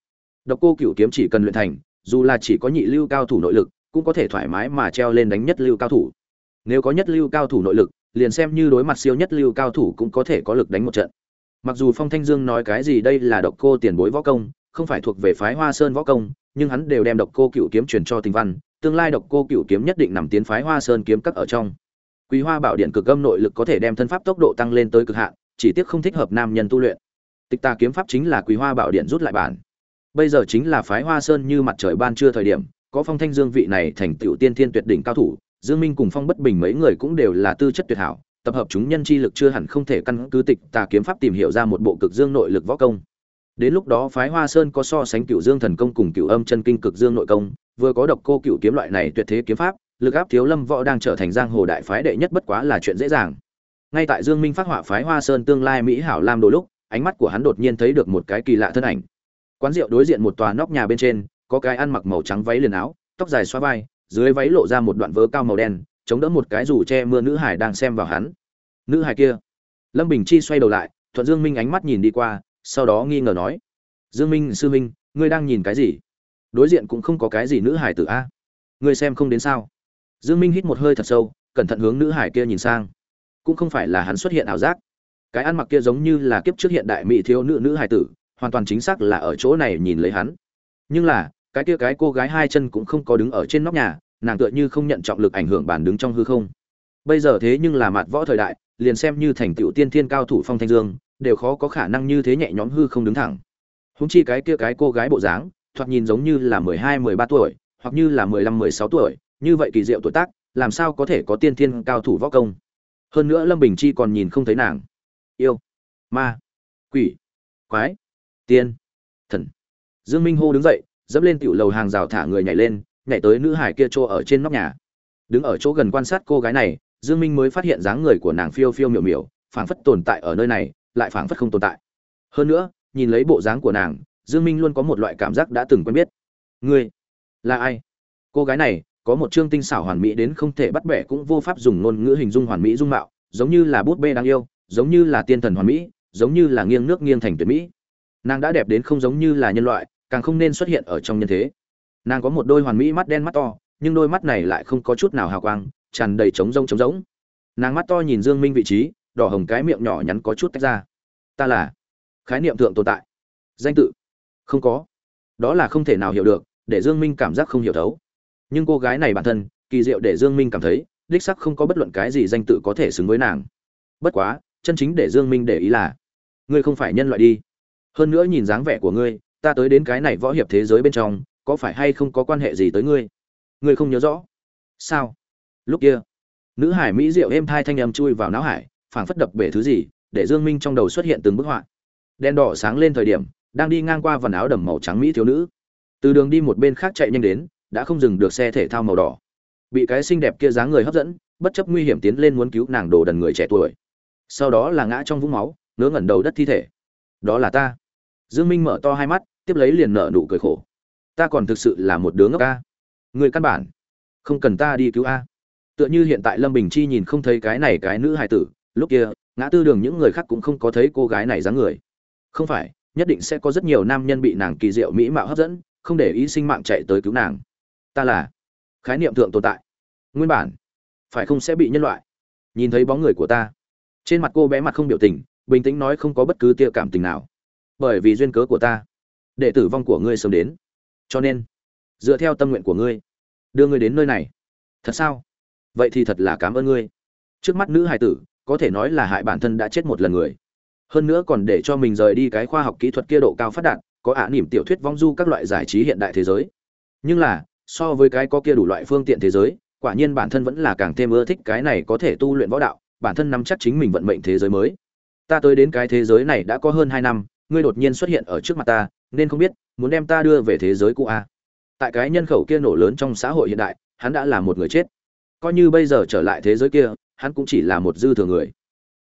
Độc cô cựu kiếm chỉ cần luyện thành, dù là chỉ có nhị lưu cao thủ nội lực, cũng có thể thoải mái mà treo lên đánh nhất lưu cao thủ. Nếu có nhất lưu cao thủ nội lực, liền xem như đối mặt siêu nhất lưu cao thủ cũng có thể có lực đánh một trận. Mặc dù phong thanh dương nói cái gì đây là độc cô tiền bối võ công, không phải thuộc về phái hoa sơn võ công, nhưng hắn đều đem độc cô cựu kiếm truyền cho tình văn tương lai độc cô cựu kiếm nhất định nằm tiến phái hoa sơn kiếm các ở trong. Quý hoa bảo điện cực âm nội lực có thể đem thân pháp tốc độ tăng lên tới cực hạn, chỉ tiếc không thích hợp nam nhân tu luyện. Tịch tà kiếm pháp chính là quý hoa bảo điện rút lại bản. Bây giờ chính là phái hoa sơn như mặt trời ban trưa thời điểm, có phong thanh dương vị này thành tựu tiên thiên tuyệt đỉnh cao thủ, dương minh cùng phong bất bình mấy người cũng đều là tư chất tuyệt hảo, tập hợp chúng nhân chi lực chưa hẳn không thể căn cứ tịch tà kiếm pháp tìm hiểu ra một bộ cực dương nội lực võ công đến lúc đó phái hoa sơn có so sánh cựu dương thần công cùng cựu âm chân kinh cực dương nội công, vừa có độc cô cựu kiếm loại này tuyệt thế kiếm pháp, lực áp thiếu lâm võ đang trở thành giang hồ đại phái đệ nhất bất quá là chuyện dễ dàng. Ngay tại dương minh phát họa phái hoa sơn tương lai mỹ hảo lam đồ lúc, ánh mắt của hắn đột nhiên thấy được một cái kỳ lạ thân ảnh. Quán rượu đối diện một tòa nóc nhà bên trên, có cái ăn mặc màu trắng váy liền áo, tóc dài xoa vai, dưới váy lộ ra một đoạn vớ cao màu đen, chống đỡ một cái dù che mưa nữ hải đang xem vào hắn. Nữ hải kia. Lâm bình chi xoay đầu lại, thuận dương minh ánh mắt nhìn đi qua sau đó nghi ngờ nói, dương minh, sư minh, ngươi đang nhìn cái gì? Đối diện cũng không có cái gì nữ hải tử a. Ngươi xem không đến sao? Dương minh hít một hơi thật sâu, cẩn thận hướng nữ hải kia nhìn sang. Cũng không phải là hắn xuất hiện ảo giác. Cái ăn mặc kia giống như là kiếp trước hiện đại mỹ thiếu nữ nữ hải tử, hoàn toàn chính xác là ở chỗ này nhìn lấy hắn. Nhưng là, cái kia cái cô gái hai chân cũng không có đứng ở trên nóc nhà, nàng tựa như không nhận trọng lực ảnh hưởng bàn đứng trong hư không. Bây giờ thế nhưng là mặt võ thời đại, liền xem như thành tựu tiên thiên cao thủ phong thanh dương đều khó có khả năng như thế nhẹ nhõm hư không đứng thẳng. Húng chi cái kia cái cô gái bộ dáng, thoạt nhìn giống như là mười hai, mười ba tuổi, hoặc như là mười lăm, mười sáu tuổi, như vậy kỳ diệu tuổi tác, làm sao có thể có tiên thiên cao thủ võ công? Hơn nữa lâm bình chi còn nhìn không thấy nàng. Yêu, ma, quỷ, quái, tiên, thần. Dương minh hô đứng dậy, dẫm lên tiểu lầu hàng rào thả người nhảy lên, nhảy tới nữ hải kia chỗ ở trên nóc nhà. Đứng ở chỗ gần quan sát cô gái này, dương minh mới phát hiện dáng người của nàng phiêu phiêu miểu miểu, phảng phất tồn tại ở nơi này lại phảng phất không tồn tại. Hơn nữa, nhìn lấy bộ dáng của nàng, dương minh luôn có một loại cảm giác đã từng quen biết. Ngươi là ai? Cô gái này, có một trương tinh xảo hoàn mỹ đến không thể bắt bẻ cũng vô pháp dùng ngôn ngữ hình dung hoàn mỹ dung mạo, giống như là bút bê đáng yêu, giống như là tiên thần hoàn mỹ, giống như là nghiêng nước nghiêng thành tuyệt mỹ. Nàng đã đẹp đến không giống như là nhân loại, càng không nên xuất hiện ở trong nhân thế. Nàng có một đôi hoàn mỹ mắt đen mắt to, nhưng đôi mắt này lại không có chút nào hào quang, tràn đầy trống rông trống rỗng. Nàng mắt to nhìn dương minh vị trí đỏ hồng cái miệng nhỏ nhắn có chút tách ra. Ta là khái niệm thượng tồn tại. Danh tự. Không có. Đó là không thể nào hiểu được, để dương minh cảm giác không hiểu thấu. Nhưng cô gái này bản thân, kỳ diệu để dương minh cảm thấy, đích sắc không có bất luận cái gì danh tự có thể xứng với nàng. Bất quá, chân chính để dương minh để ý là, ngươi không phải nhân loại đi. Hơn nữa nhìn dáng vẻ của ngươi, ta tới đến cái này võ hiệp thế giới bên trong, có phải hay không có quan hệ gì tới ngươi? Ngươi không nhớ rõ. Sao? Lúc kia, nữ hải mỹ diệu êm thai thanh âm chui vào não hải phảng phất đập bể thứ gì, để dương minh trong đầu xuất hiện từng bức họa. Đen đỏ sáng lên thời điểm, đang đi ngang qua vần áo đầm màu trắng mỹ thiếu nữ. Từ đường đi một bên khác chạy nhanh đến, đã không dừng được xe thể thao màu đỏ. Bị cái xinh đẹp kia dáng người hấp dẫn, bất chấp nguy hiểm tiến lên muốn cứu nàng đồ đần người trẻ tuổi. Sau đó là ngã trong vũng máu, ngớ ngẩn đầu đất thi thể. Đó là ta. Dương minh mở to hai mắt, tiếp lấy liền nở nụ cười khổ. Ta còn thực sự là một đứa ngốc a. Người căn bản không cần ta đi cứu a. Tựa như hiện tại lâm bình chi nhìn không thấy cái này cái nữ hài tử lúc kia, ngã tư đường những người khác cũng không có thấy cô gái này dáng người. Không phải, nhất định sẽ có rất nhiều nam nhân bị nàng kỳ diệu mỹ mạo hấp dẫn, không để ý sinh mạng chạy tới cứu nàng. Ta là khái niệm thượng tồn tại. Nguyên bản, phải không sẽ bị nhân loại nhìn thấy bóng người của ta? Trên mặt cô bé mặt không biểu tình, bình tĩnh nói không có bất cứ tia cảm tình nào. Bởi vì duyên cớ của ta, để tử vong của ngươi sớm đến. Cho nên, dựa theo tâm nguyện của ngươi, đưa ngươi đến nơi này. Thật sao? Vậy thì thật là cảm ơn ngươi. Trước mắt nữ hài tử có thể nói là hại bản thân đã chết một lần người. Hơn nữa còn để cho mình rời đi cái khoa học kỹ thuật kia độ cao phát đạt, có ả niềm tiểu thuyết vong du các loại giải trí hiện đại thế giới. Nhưng là, so với cái có kia đủ loại phương tiện thế giới, quả nhiên bản thân vẫn là càng thêm ưa thích cái này có thể tu luyện võ đạo, bản thân nắm chắc chính mình vận mệnh thế giới mới. Ta tới đến cái thế giới này đã có hơn hai năm, ngươi đột nhiên xuất hiện ở trước mặt ta, nên không biết, muốn đem ta đưa về thế giới cũ a tại cái nhân khẩu kia nổ lớn trong xã hội hiện đại, hắn đã là một người chết. Coi như bây giờ trở lại thế giới kia hắn cũng chỉ là một dư thừa người.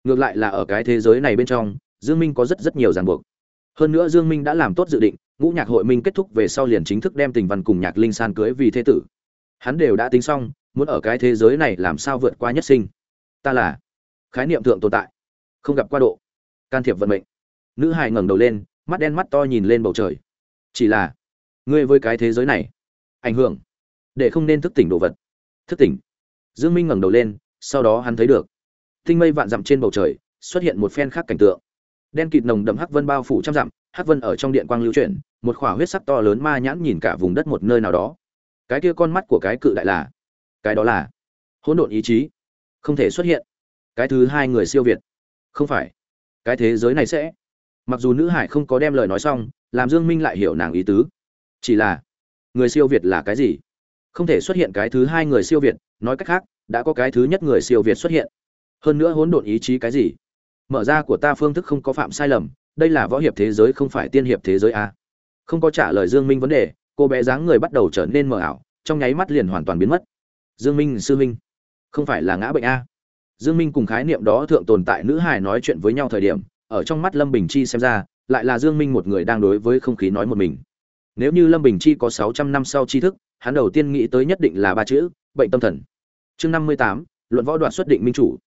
Ngược lại là ở cái thế giới này bên trong, dương minh có rất rất nhiều ràng buộc. Hơn nữa dương minh đã làm tốt dự định, ngũ nhạc hội minh kết thúc về sau liền chính thức đem tình văn cùng nhạc linh san cưới vì thế tử. Hắn đều đã tính xong, muốn ở cái thế giới này làm sao vượt qua nhất sinh. Ta là khái niệm thượng tồn tại, không gặp qua độ. Can thiệp vận mệnh. Nữ hài ngẩng đầu lên, mắt đen mắt to nhìn lên bầu trời. Chỉ là, ngươi với cái thế giới này, ảnh hưởng, để không nên thức tỉnh đồ vật. Thức tỉnh. Dương minh ngẩng đầu lên sau đó hắn thấy được. Tinh mây vạn dặm trên bầu trời, xuất hiện một phen khác cảnh tượng. Đen kịt nồng đậm hắc vân bao phủ trăm dặm, hắc vân ở trong điện quang lưu chuyển, một khỏa huyết sắc to lớn ma nhãn nhìn cả vùng đất một nơi nào đó. Cái kia con mắt của cái cự đại là, cái đó là, hỗn độn ý chí, không thể xuất hiện. Cái thứ hai người siêu việt, không phải, cái thế giới này sẽ, mặc dù nữ hải không có đem lời nói xong, làm dương minh lại hiểu nàng ý tứ. Chỉ là, người siêu việt là cái gì? Không thể xuất hiện cái thứ hai người siêu việt, nói cách khác đã có cái thứ nhất người siêu việt xuất hiện. Hơn nữa hỗn độn ý chí cái gì? Mở ra của ta phương thức không có phạm sai lầm, đây là võ hiệp thế giới không phải tiên hiệp thế giới a. Không có trả lời dương minh vấn đề, cô bé dáng người bắt đầu trở nên mờ ảo, trong nháy mắt liền hoàn toàn biến mất. Dương minh, sư minh không phải là ngã bệnh a. Dương minh cùng khái niệm đó thượng tồn tại nữ hài nói chuyện với nhau thời điểm, ở trong mắt lâm bình chi xem ra, lại là dương minh một người đang đối với không khí nói một mình. Nếu như lâm bình chi có 600 năm sau tri thức, hắn đầu tiên nghĩ tới nhất định là ba chữ, bệnh tâm thần chương 58, luận võ đoạt xuất định minh chủ.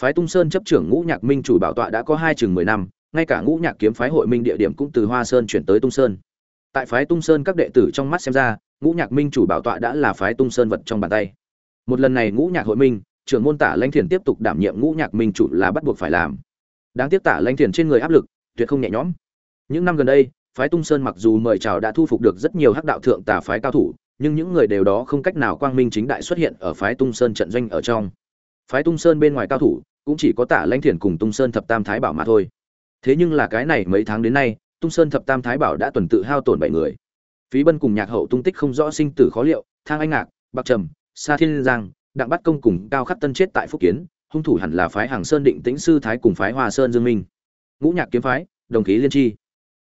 Phái tung sơn chấp trưởng ngũ nhạc minh chủ bảo tọa đã có hai chừng mười năm ngay cả ngũ nhạc kiếm phái hội minh địa điểm cũng từ hoa sơn chuyển tới tung sơn. Tại phái tung sơn các đệ tử trong mắt xem ra ngũ nhạc minh chủ bảo tọa đã là phái tung sơn vật trong bàn tay. Một lần này ngũ nhạc hội minh trưởng môn tả lãnh thiền tiếp tục đảm nhiệm ngũ nhạc minh chủ là bắt buộc phải làm. Đáng tiếc tả lãnh thiền trên người áp lực tuyệt không nhẹ nhõm. Những năm gần đây phái tung sơn mặc dù mời chào đã thu phục được rất nhiều hắc đạo thượng tả phái cao thủ nhưng những người đều đó không cách nào quang minh chính đại xuất hiện ở phái tung sơn trận doanh ở trong. Phái tung sơn bên ngoài cao thủ cũng chỉ có tả lãnh thiền cùng tung sơn thập tam thái bảo mà thôi. Thế nhưng là cái này mấy tháng đến nay, tung sơn thập tam thái bảo đã tuần tự hao tổn bảy người. Phí bân cùng nhạc hậu tung tích không rõ sinh tử khó liệu, thang anh ngạc, bạc trầm, sa thiên giang, đặng bắt công cùng cao khắc tân chết tại phúc kiến, hung thủ hẳn là phái hàng sơn định tĩnh sư thái cùng phái hoa sơn dương minh. Ngũ nhạc kiếm phái, đồng khí liên chi.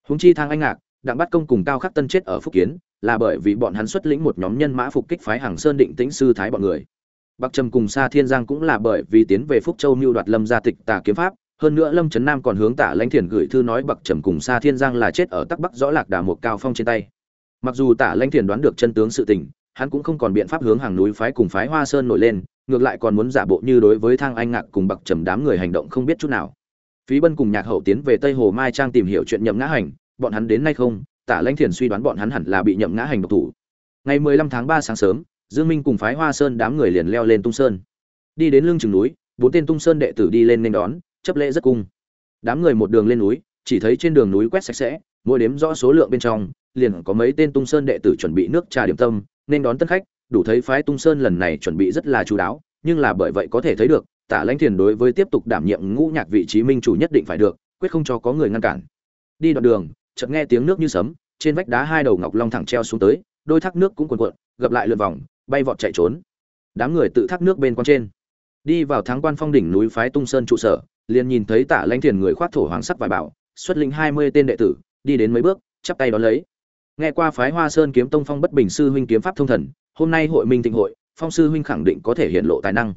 Hung chi thang anh ngạc, đặng bắt công cùng cao khắc tân chết ở phúc kiến là bởi vì bọn hắn xuất lĩnh một nhóm nhân mã phục kích phái hàng sơn định tĩnh sư thái bọn người. Bắc trầm cùng sa thiên giang cũng là bởi vì tiến về phúc châu mưu đoạt lâm gia tịch tà kiếm pháp, hơn nữa lâm trấn nam còn hướng tả lãnh thiền gửi thư nói bậc trầm cùng sa thiên giang là chết ở tắc bắc rõ lạc đà một cao phong trên tay. Mặc dù tả lãnh thiền đoán được chân tướng sự tình, hắn cũng không còn biện pháp hướng hàng núi phái cùng phái hoa sơn nổi lên, ngược lại còn muốn giả bộ như đối với thang anh ngạc cùng bậc trầm đám người hành động không biết chút nào. Phí bân cùng nhạc hậu tiến về tây hồ mai trang tìm hiểu chuyện nhậm ngã hành, bọn hắn đến nay không tả lãnh thiền suy đoán bọn hắn hẳn là bị nhậm ngã hành độc thủ. Ngày mười lăm tháng ba sáng sớm, dương minh cùng phái hoa sơn đám người liền leo lên tung sơn. Đi đến lưng chừng núi, bốn tên tung sơn đệ tử đi lên nên đón, chấp lễ rất cung. Đám người một đường lên núi, chỉ thấy trên đường núi quét sạch sẽ, mỗi đếm rõ số lượng bên trong, liền có mấy tên tung sơn đệ tử chuẩn bị nước trà điểm tâm, nên đón tân khách, đủ thấy phái tung sơn lần này chuẩn bị rất là chú đáo, nhưng là bởi vậy có thể thấy được, tả lãnh thiền đối với tiếp tục đảm nhiệm ngũ nhạc vị trí minh chủ nhất định phải được, quyết không cho có người ngăn cản. Đi đoạn đường chợt nghe tiếng nước như sấm, trên vách đá hai đầu ngọc long thẳng treo xuống tới, đôi thác nước cũng cuồn cuộn gập lại lượn vòng, bay vọt chạy trốn. Đám người tự thác nước bên quan trên. Đi vào thắng quan phong đỉnh núi phái tung sơn trụ sở, liền nhìn thấy tạ lãnh thiền người khoác thổ hoàng sắc vải bảo, xuất lĩnh hai mươi tên đệ tử, đi đến mấy bước, chắp tay đón lấy. Nghe qua phái hoa sơn kiếm tông phong bất bình sư huynh kiếm pháp thông thần, hôm nay hội minh tình hội, phong sư huynh khẳng định có thể hiện lộ tài năng.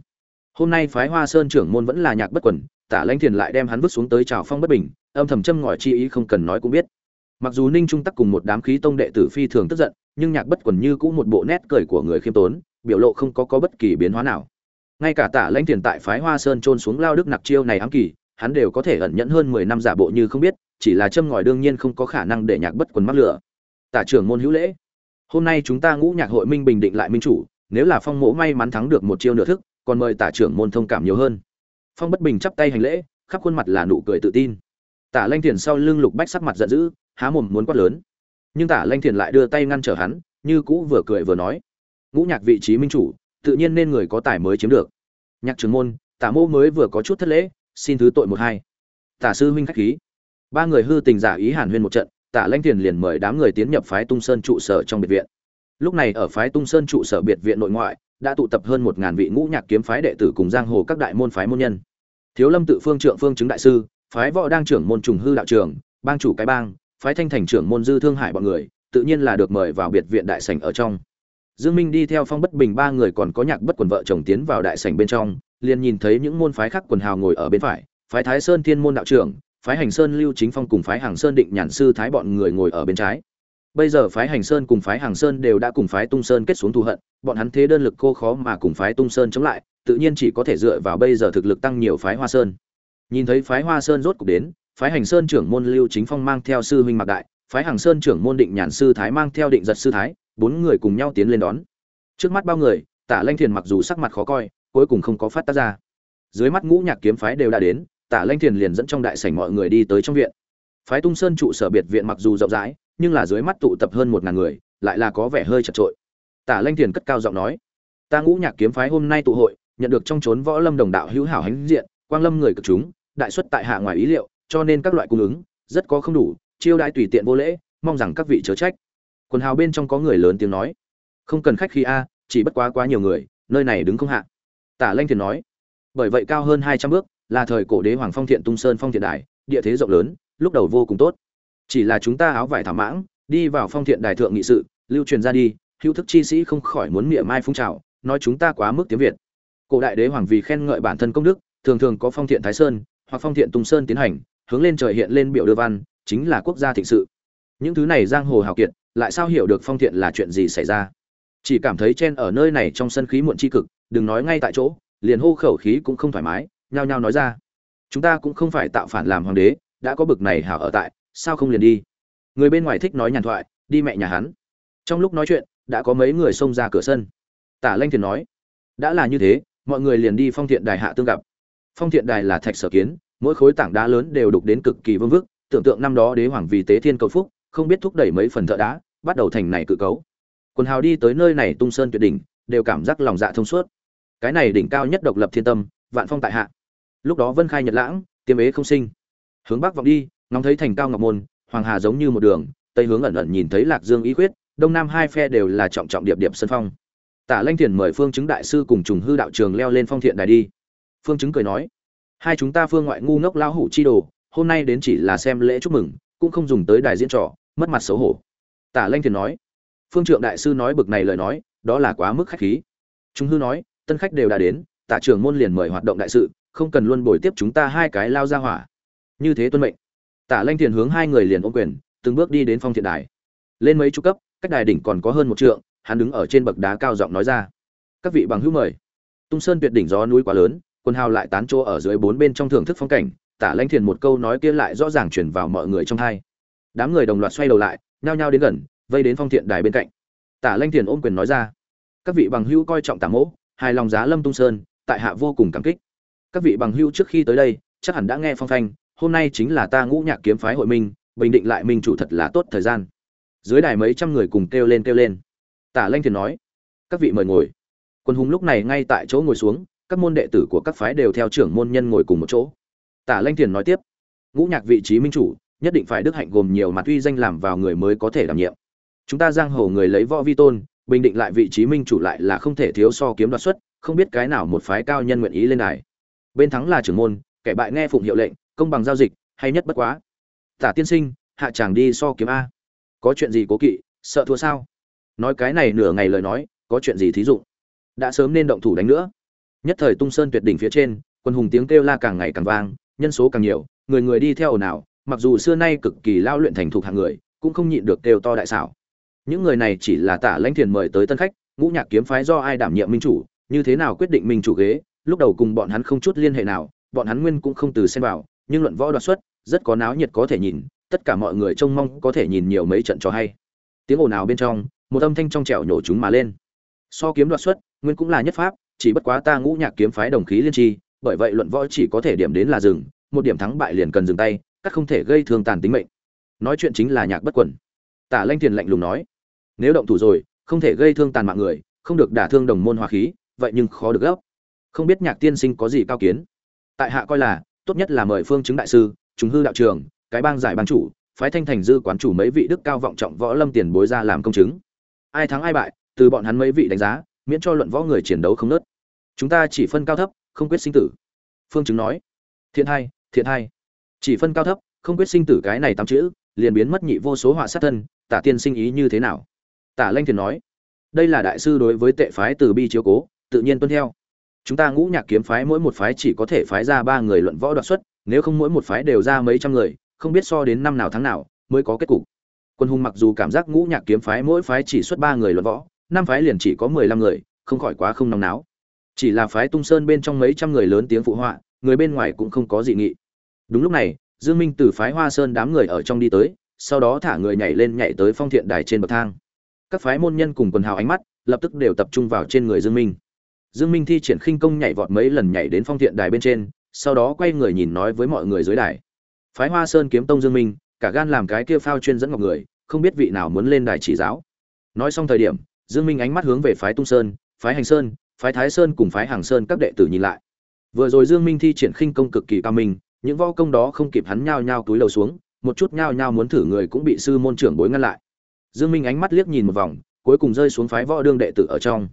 Hôm nay phái hoa sơn trưởng môn vẫn là nhạc bất quần, tạ lãnh thiền lại đem hắn vứt xuống tới chào phong bất bình, âm thầm châm ngòi chi ý không cần nói cũng biết mặc dù ninh trung tắc cùng một đám khí tông đệ tử phi thường tức giận, nhưng nhạc bất quần như cũng một bộ nét cười của người khiêm tốn, biểu lộ không có có bất kỳ biến hóa nào. Ngay cả tả lãnh thiền tại phái hoa sơn trôn xuống lao đức nặc chiêu này ám kỳ, hắn đều có thể ẩn nhẫn hơn mười năm giả bộ như không biết, chỉ là châm ngòi đương nhiên không có khả năng để nhạc bất quần mắc lửa. Tả trưởng môn hữu lễ. Hôm nay chúng ta ngũ nhạc hội minh bình định lại minh chủ, nếu là phong mỗ may mắn thắng được một chiêu nửa thức, còn mời tả trưởng môn thông cảm nhiều hơn. Phong bất bình chắp tay hành lễ, khắp khuôn mặt là nụ cười tự tin. Tả lanh thiền sau lưng lục bách sắc mặt giận dữ há mồm muốn quát lớn. Nhưng tả lanh thiền lại đưa tay ngăn trở hắn, như cũ vừa cười vừa nói, ngũ nhạc vị trí minh chủ, tự nhiên nên người có tài mới chiếm được. Nhạc trưởng môn, tả mô mới vừa có chút thất lễ, xin thứ tội một hai. Tả sư huynh khách khí. Ba người hư tình giả ý hàn huyên một trận, tả lanh thiền liền mời đám người tiến nhập phái tung sơn trụ sở trong biệt viện. Lúc này ở phái tung sơn trụ sở biệt viện nội ngoại, đã tụ tập hơn một ngàn vị ngũ nhạc kiếm phái đệ tử cùng giang hồ các đại môn phái môn nhân. Thiếu lâm tự phương trượng phương chứng đại sư, phái võ đang trưởng môn trùng hư đạo trường, bang chủ cái bang phái thanh thành trưởng môn dư thương hải bọn người, tự nhiên là được mời vào biệt viện đại sảnh ở trong. Dương minh đi theo phong bất bình ba người còn có nhạc bất quần vợ chồng tiến vào đại sảnh bên trong, liền nhìn thấy những môn phái khác quần hào ngồi ở bên phải, phái thái sơn thiên môn đạo trưởng, phái hành sơn lưu chính phong cùng phái hàng sơn định nhàn sư thái bọn người ngồi ở bên trái. Bây giờ phái hành sơn cùng phái hàng sơn đều đã cùng phái tung sơn kết xuống thù hận, bọn hắn thế đơn lực cô khó mà cùng phái tung sơn chống lại, tự nhiên chỉ có thể dựa vào bây giờ thực lực tăng nhiều phái hoa sơn. Nhìn thấy phái hoa sơn rốt cục đến phái hành sơn trưởng môn lưu chính phong mang theo sư huynh mạc đại, phái hàng sơn trưởng môn định nhàn sư thái mang theo định giật sư thái, bốn người cùng nhau tiến lên đón. Trước mắt bao người, tả lanh thiền mặc dù sắc mặt khó coi, cuối cùng không có phát tác ra. Dưới mắt ngũ nhạc kiếm phái đều đã đến, tả lanh thiền liền dẫn trong đại sảnh mọi người đi tới trong viện. Phái tung sơn trụ sở biệt viện mặc dù rộng rãi, nhưng là dưới mắt tụ tập hơn một ngàn người, lại là có vẻ hơi chật trội. Tả lanh thiền cất cao giọng nói, ta ngũ nhạc kiếm phái hôm nay tụ hội, nhận được trong trốn võ lâm đồng đạo hữu hảo hãnh diện, quang lâm người cực chúng, đại xuất tại hạ ngoài ý liệu cho nên các loại cung ứng rất có không đủ, chiêu đãi tùy tiện vô lễ, mong rằng các vị chớ trách. Quần hào bên trong có người lớn tiếng nói, không cần khách khi a, chỉ bất quá quá nhiều người, nơi này đứng không hạ. Tả lanh thiền nói, bởi vậy cao hơn hai trăm bước, là thời cổ đế hoàng phong thiện tung sơn phong thiện đài, địa thế rộng lớn, lúc đầu vô cùng tốt. Chỉ là chúng ta áo vải thảo mãng, đi vào phong thiện đài thượng nghị sự, lưu truyền ra đi, hữu thức chi sĩ không khỏi muốn miệng mai phung trào nói chúng ta quá mức tiếng việt. Cổ đại đế hoàng vì khen ngợi bản thân công đức, thường thường có phong thiện thái sơn hoặc phong thiện tung sơn tiến hành hướng lên trời hiện lên biểu đưa văn, chính là quốc gia thịnh sự. Những thứ này giang hồ hào kiệt, lại sao hiểu được phong thiện là chuyện gì xảy ra? Chỉ cảm thấy chen ở nơi này trong sân khí muộn chi cực, đừng nói ngay tại chỗ, liền hô khẩu khí cũng không thoải mái, nhao nhao nói ra. Chúng ta cũng không phải tạo phản làm hoàng đế, đã có bực này hảo ở tại, sao không liền đi? Người bên ngoài thích nói nhàn thoại, đi mẹ nhà hắn. Trong lúc nói chuyện, đã có mấy người xông ra cửa sân. Tả lanh thiền nói, đã là như thế, mọi người liền đi phong thiện đài hạ tương gặp. Phong thiện đài là thạch sở kiến mỗi khối tảng đá lớn đều đục đến cực kỳ vương vức, tưởng tượng năm đó đế hoàng vì tế thiên cầu phúc, không biết thúc đẩy mấy phần thợ đá, bắt đầu thành này cự cấu. Quần hào đi tới nơi này tung sơn tuyệt đỉnh, đều cảm giác lòng dạ thông suốt. Cái này đỉnh cao nhất độc lập thiên tâm, vạn phong tại hạ. Lúc đó vân khai nhật lãng, tiêm ế không sinh. Hướng bắc vọng đi, ngóng thấy thành cao ngọc môn, hoàng hà giống như một đường, tây hướng ẩn ẩn nhìn thấy lạc dương ý quyết đông nam hai phe đều là trọng trọng điệp điệp sân phong. Tả lanh thiền mời phương chứng đại sư cùng trùng hư đạo trường leo lên phong thiện đài đi. Phương chứng cười nói hai chúng ta phương ngoại ngu ngốc lao hủ chi đồ, hôm nay đến chỉ là xem lễ chúc mừng, cũng không dùng tới đài diễn trò, mất mặt xấu hổ. Tả lanh thiền nói. Phương trượng đại sư nói bực này lời nói, đó là quá mức khách khí. Chúng hư nói, tân khách đều đã đến, tả trưởng môn liền mời hoạt động đại sự, không cần luôn bồi tiếp chúng ta hai cái lao ra hỏa. Như thế tuân mệnh. Tả lanh thiền hướng hai người liền ôm quyền, từng bước đi đến phong thiện đài. Lên mấy chục cấp, cách đài đỉnh còn có hơn một trượng, hắn đứng ở trên bậc đá cao giọng nói ra. Các vị bằng hữu mời. Tung sơn tuyệt đỉnh gió núi quá lớn quân hào lại tán chỗ ở dưới bốn bên trong thưởng thức phong cảnh tả lanh thiền một câu nói kia lại rõ ràng chuyển vào mọi người trong hai. Đám người đồng loạt xoay đầu lại nhao nhao đến gần vây đến phong thiện đài bên cạnh. Tả lanh thiền ôm quyền nói ra các vị bằng hữu coi trọng tả mỗ hài lòng giá lâm tung sơn tại hạ vô cùng cảm kích. Các vị bằng hữu trước khi tới đây chắc hẳn đã nghe phong thanh, hôm nay chính là ta ngũ nhạc kiếm phái hội minh bình định lại minh chủ thật là tốt thời gian. Dưới đài mấy trăm người cùng kêu lên kêu lên. Tả lanh thiền nói các vị mời ngồi. Quân hùng lúc này ngay tại chỗ ngồi xuống các môn đệ tử của các phái đều theo trưởng môn nhân ngồi cùng một chỗ. Tả lanh thiền nói tiếp, ngũ nhạc vị trí minh chủ, nhất định phải đức hạnh gồm nhiều mặt uy danh làm vào người mới có thể đảm nhiệm. Chúng ta giang hồ người lấy võ vi tôn, bình định lại vị trí minh chủ lại là không thể thiếu so kiếm đoạt xuất, không biết cái nào một phái cao nhân nguyện ý lên đài. Bên thắng là trưởng môn, kẻ bại nghe phụng hiệu lệnh, công bằng giao dịch, hay nhất bất quá. Tả tiên sinh, hạ chàng đi so kiếm a. Có chuyện gì cố kỵ, sợ thua sao? Nói cái này nửa ngày lời nói, có chuyện gì thí dụ? Đã sớm nên động thủ đánh nữa nhất thời tung sơn tuyệt đỉnh phía trên, quân hùng tiếng kêu la càng ngày càng vang, nhân số càng nhiều, người người đi theo ồn ào, mặc dù xưa nay cực kỳ lao luyện thành thục hàng người, cũng không nhịn được kêu to đại xảo. Những người này chỉ là tả lãnh thiền mời tới tân khách, ngũ nhạc kiếm phái do ai đảm nhiệm minh chủ, như thế nào quyết định minh chủ ghế, lúc đầu cùng bọn hắn không chút liên hệ nào, bọn hắn nguyên cũng không từ xem vào, nhưng luận võ đoạt xuất, rất có náo nhiệt có thể nhìn, tất cả mọi người trông mong có thể nhìn nhiều mấy trận cho hay. Tiếng ồn ào bên trong, một âm thanh trong trẻo nhổ chúng mà lên. So kiếm đoạt xuất, nguyên cũng là nhất pháp chỉ bất quá ta ngũ nhạc kiếm phái đồng khí liên tri, bởi vậy luận võ chỉ có thể điểm đến là dừng, một điểm thắng bại liền cần dừng tay, các không thể gây thương tàn tính mệnh. Nói chuyện chính là nhạc bất quẩn tả lanh thiền lạnh lùng nói, nếu động thủ rồi, không thể gây thương tàn mạng người, không được đả thương đồng môn hòa khí, vậy nhưng khó được gấp. Không biết nhạc tiên sinh có gì cao kiến? Tại hạ coi là, tốt nhất là mời phương chứng đại sư chúng hư đạo trường, cái bang giải ban chủ, phái thanh thành dư quán chủ mấy vị đức cao vọng trọng võ lâm tiền bối ra làm công chứng. Ai thắng ai bại, từ bọn hắn mấy vị đánh giá miễn cho luận võ người chiến đấu không nớt. Chúng ta chỉ phân cao thấp, không quyết sinh tử. Phương chứng nói. Thiện hai thiện hai. Chỉ phân cao thấp, không quyết sinh tử cái này tám chữ, liền biến mất nhị vô số họa sát thân, tả tiên sinh ý như thế nào? Tả lanh thiền nói. Đây là đại sư đối với tệ phái từ bi chiếu cố, tự nhiên tuân theo. Chúng ta ngũ nhạc kiếm phái mỗi một phái chỉ có thể phái ra ba người luận võ đoạt xuất, nếu không mỗi một phái đều ra mấy trăm người, không biết so đến năm nào tháng nào mới có kết cục. Quân hùng mặc dù cảm giác ngũ nhạc kiếm phái mỗi phái chỉ xuất ba người luận võ năm phái liền chỉ có mười lăm người, không khỏi quá không nóng náo. Chỉ là phái tung sơn bên trong mấy trăm người lớn tiếng phụ họa, người bên ngoài cũng không có dị nghị. Đúng lúc này, dương minh từ phái hoa sơn đám người ở trong đi tới, sau đó thả người nhảy lên nhảy tới phong thiện đài trên bậc thang. Các phái môn nhân cùng quần hào ánh mắt, lập tức đều tập trung vào trên người dương minh. Dương minh thi triển khinh công nhảy vọt mấy lần nhảy đến phong thiện đài bên trên, sau đó quay người nhìn nói với mọi người dưới đài. Phái hoa sơn kiếm tông dương minh, cả gan làm cái kia phao chuyên dẫn ngọc người, không biết vị nào muốn lên đài chỉ giáo. Nói xong thời điểm dương minh ánh mắt hướng về phái tung sơn, phái hành sơn, phái thái sơn cùng phái hàng sơn các đệ tử nhìn lại. Vừa rồi dương minh thi triển khinh công cực kỳ cao minh, những võ công đó không kịp hắn nhao nhao túi lầu xuống, một chút nhao nhao muốn thử người cũng bị sư môn trưởng bối ngăn lại. Dương minh ánh mắt liếc nhìn một vòng, cuối cùng rơi xuống phái võ đương đệ tử ở trong.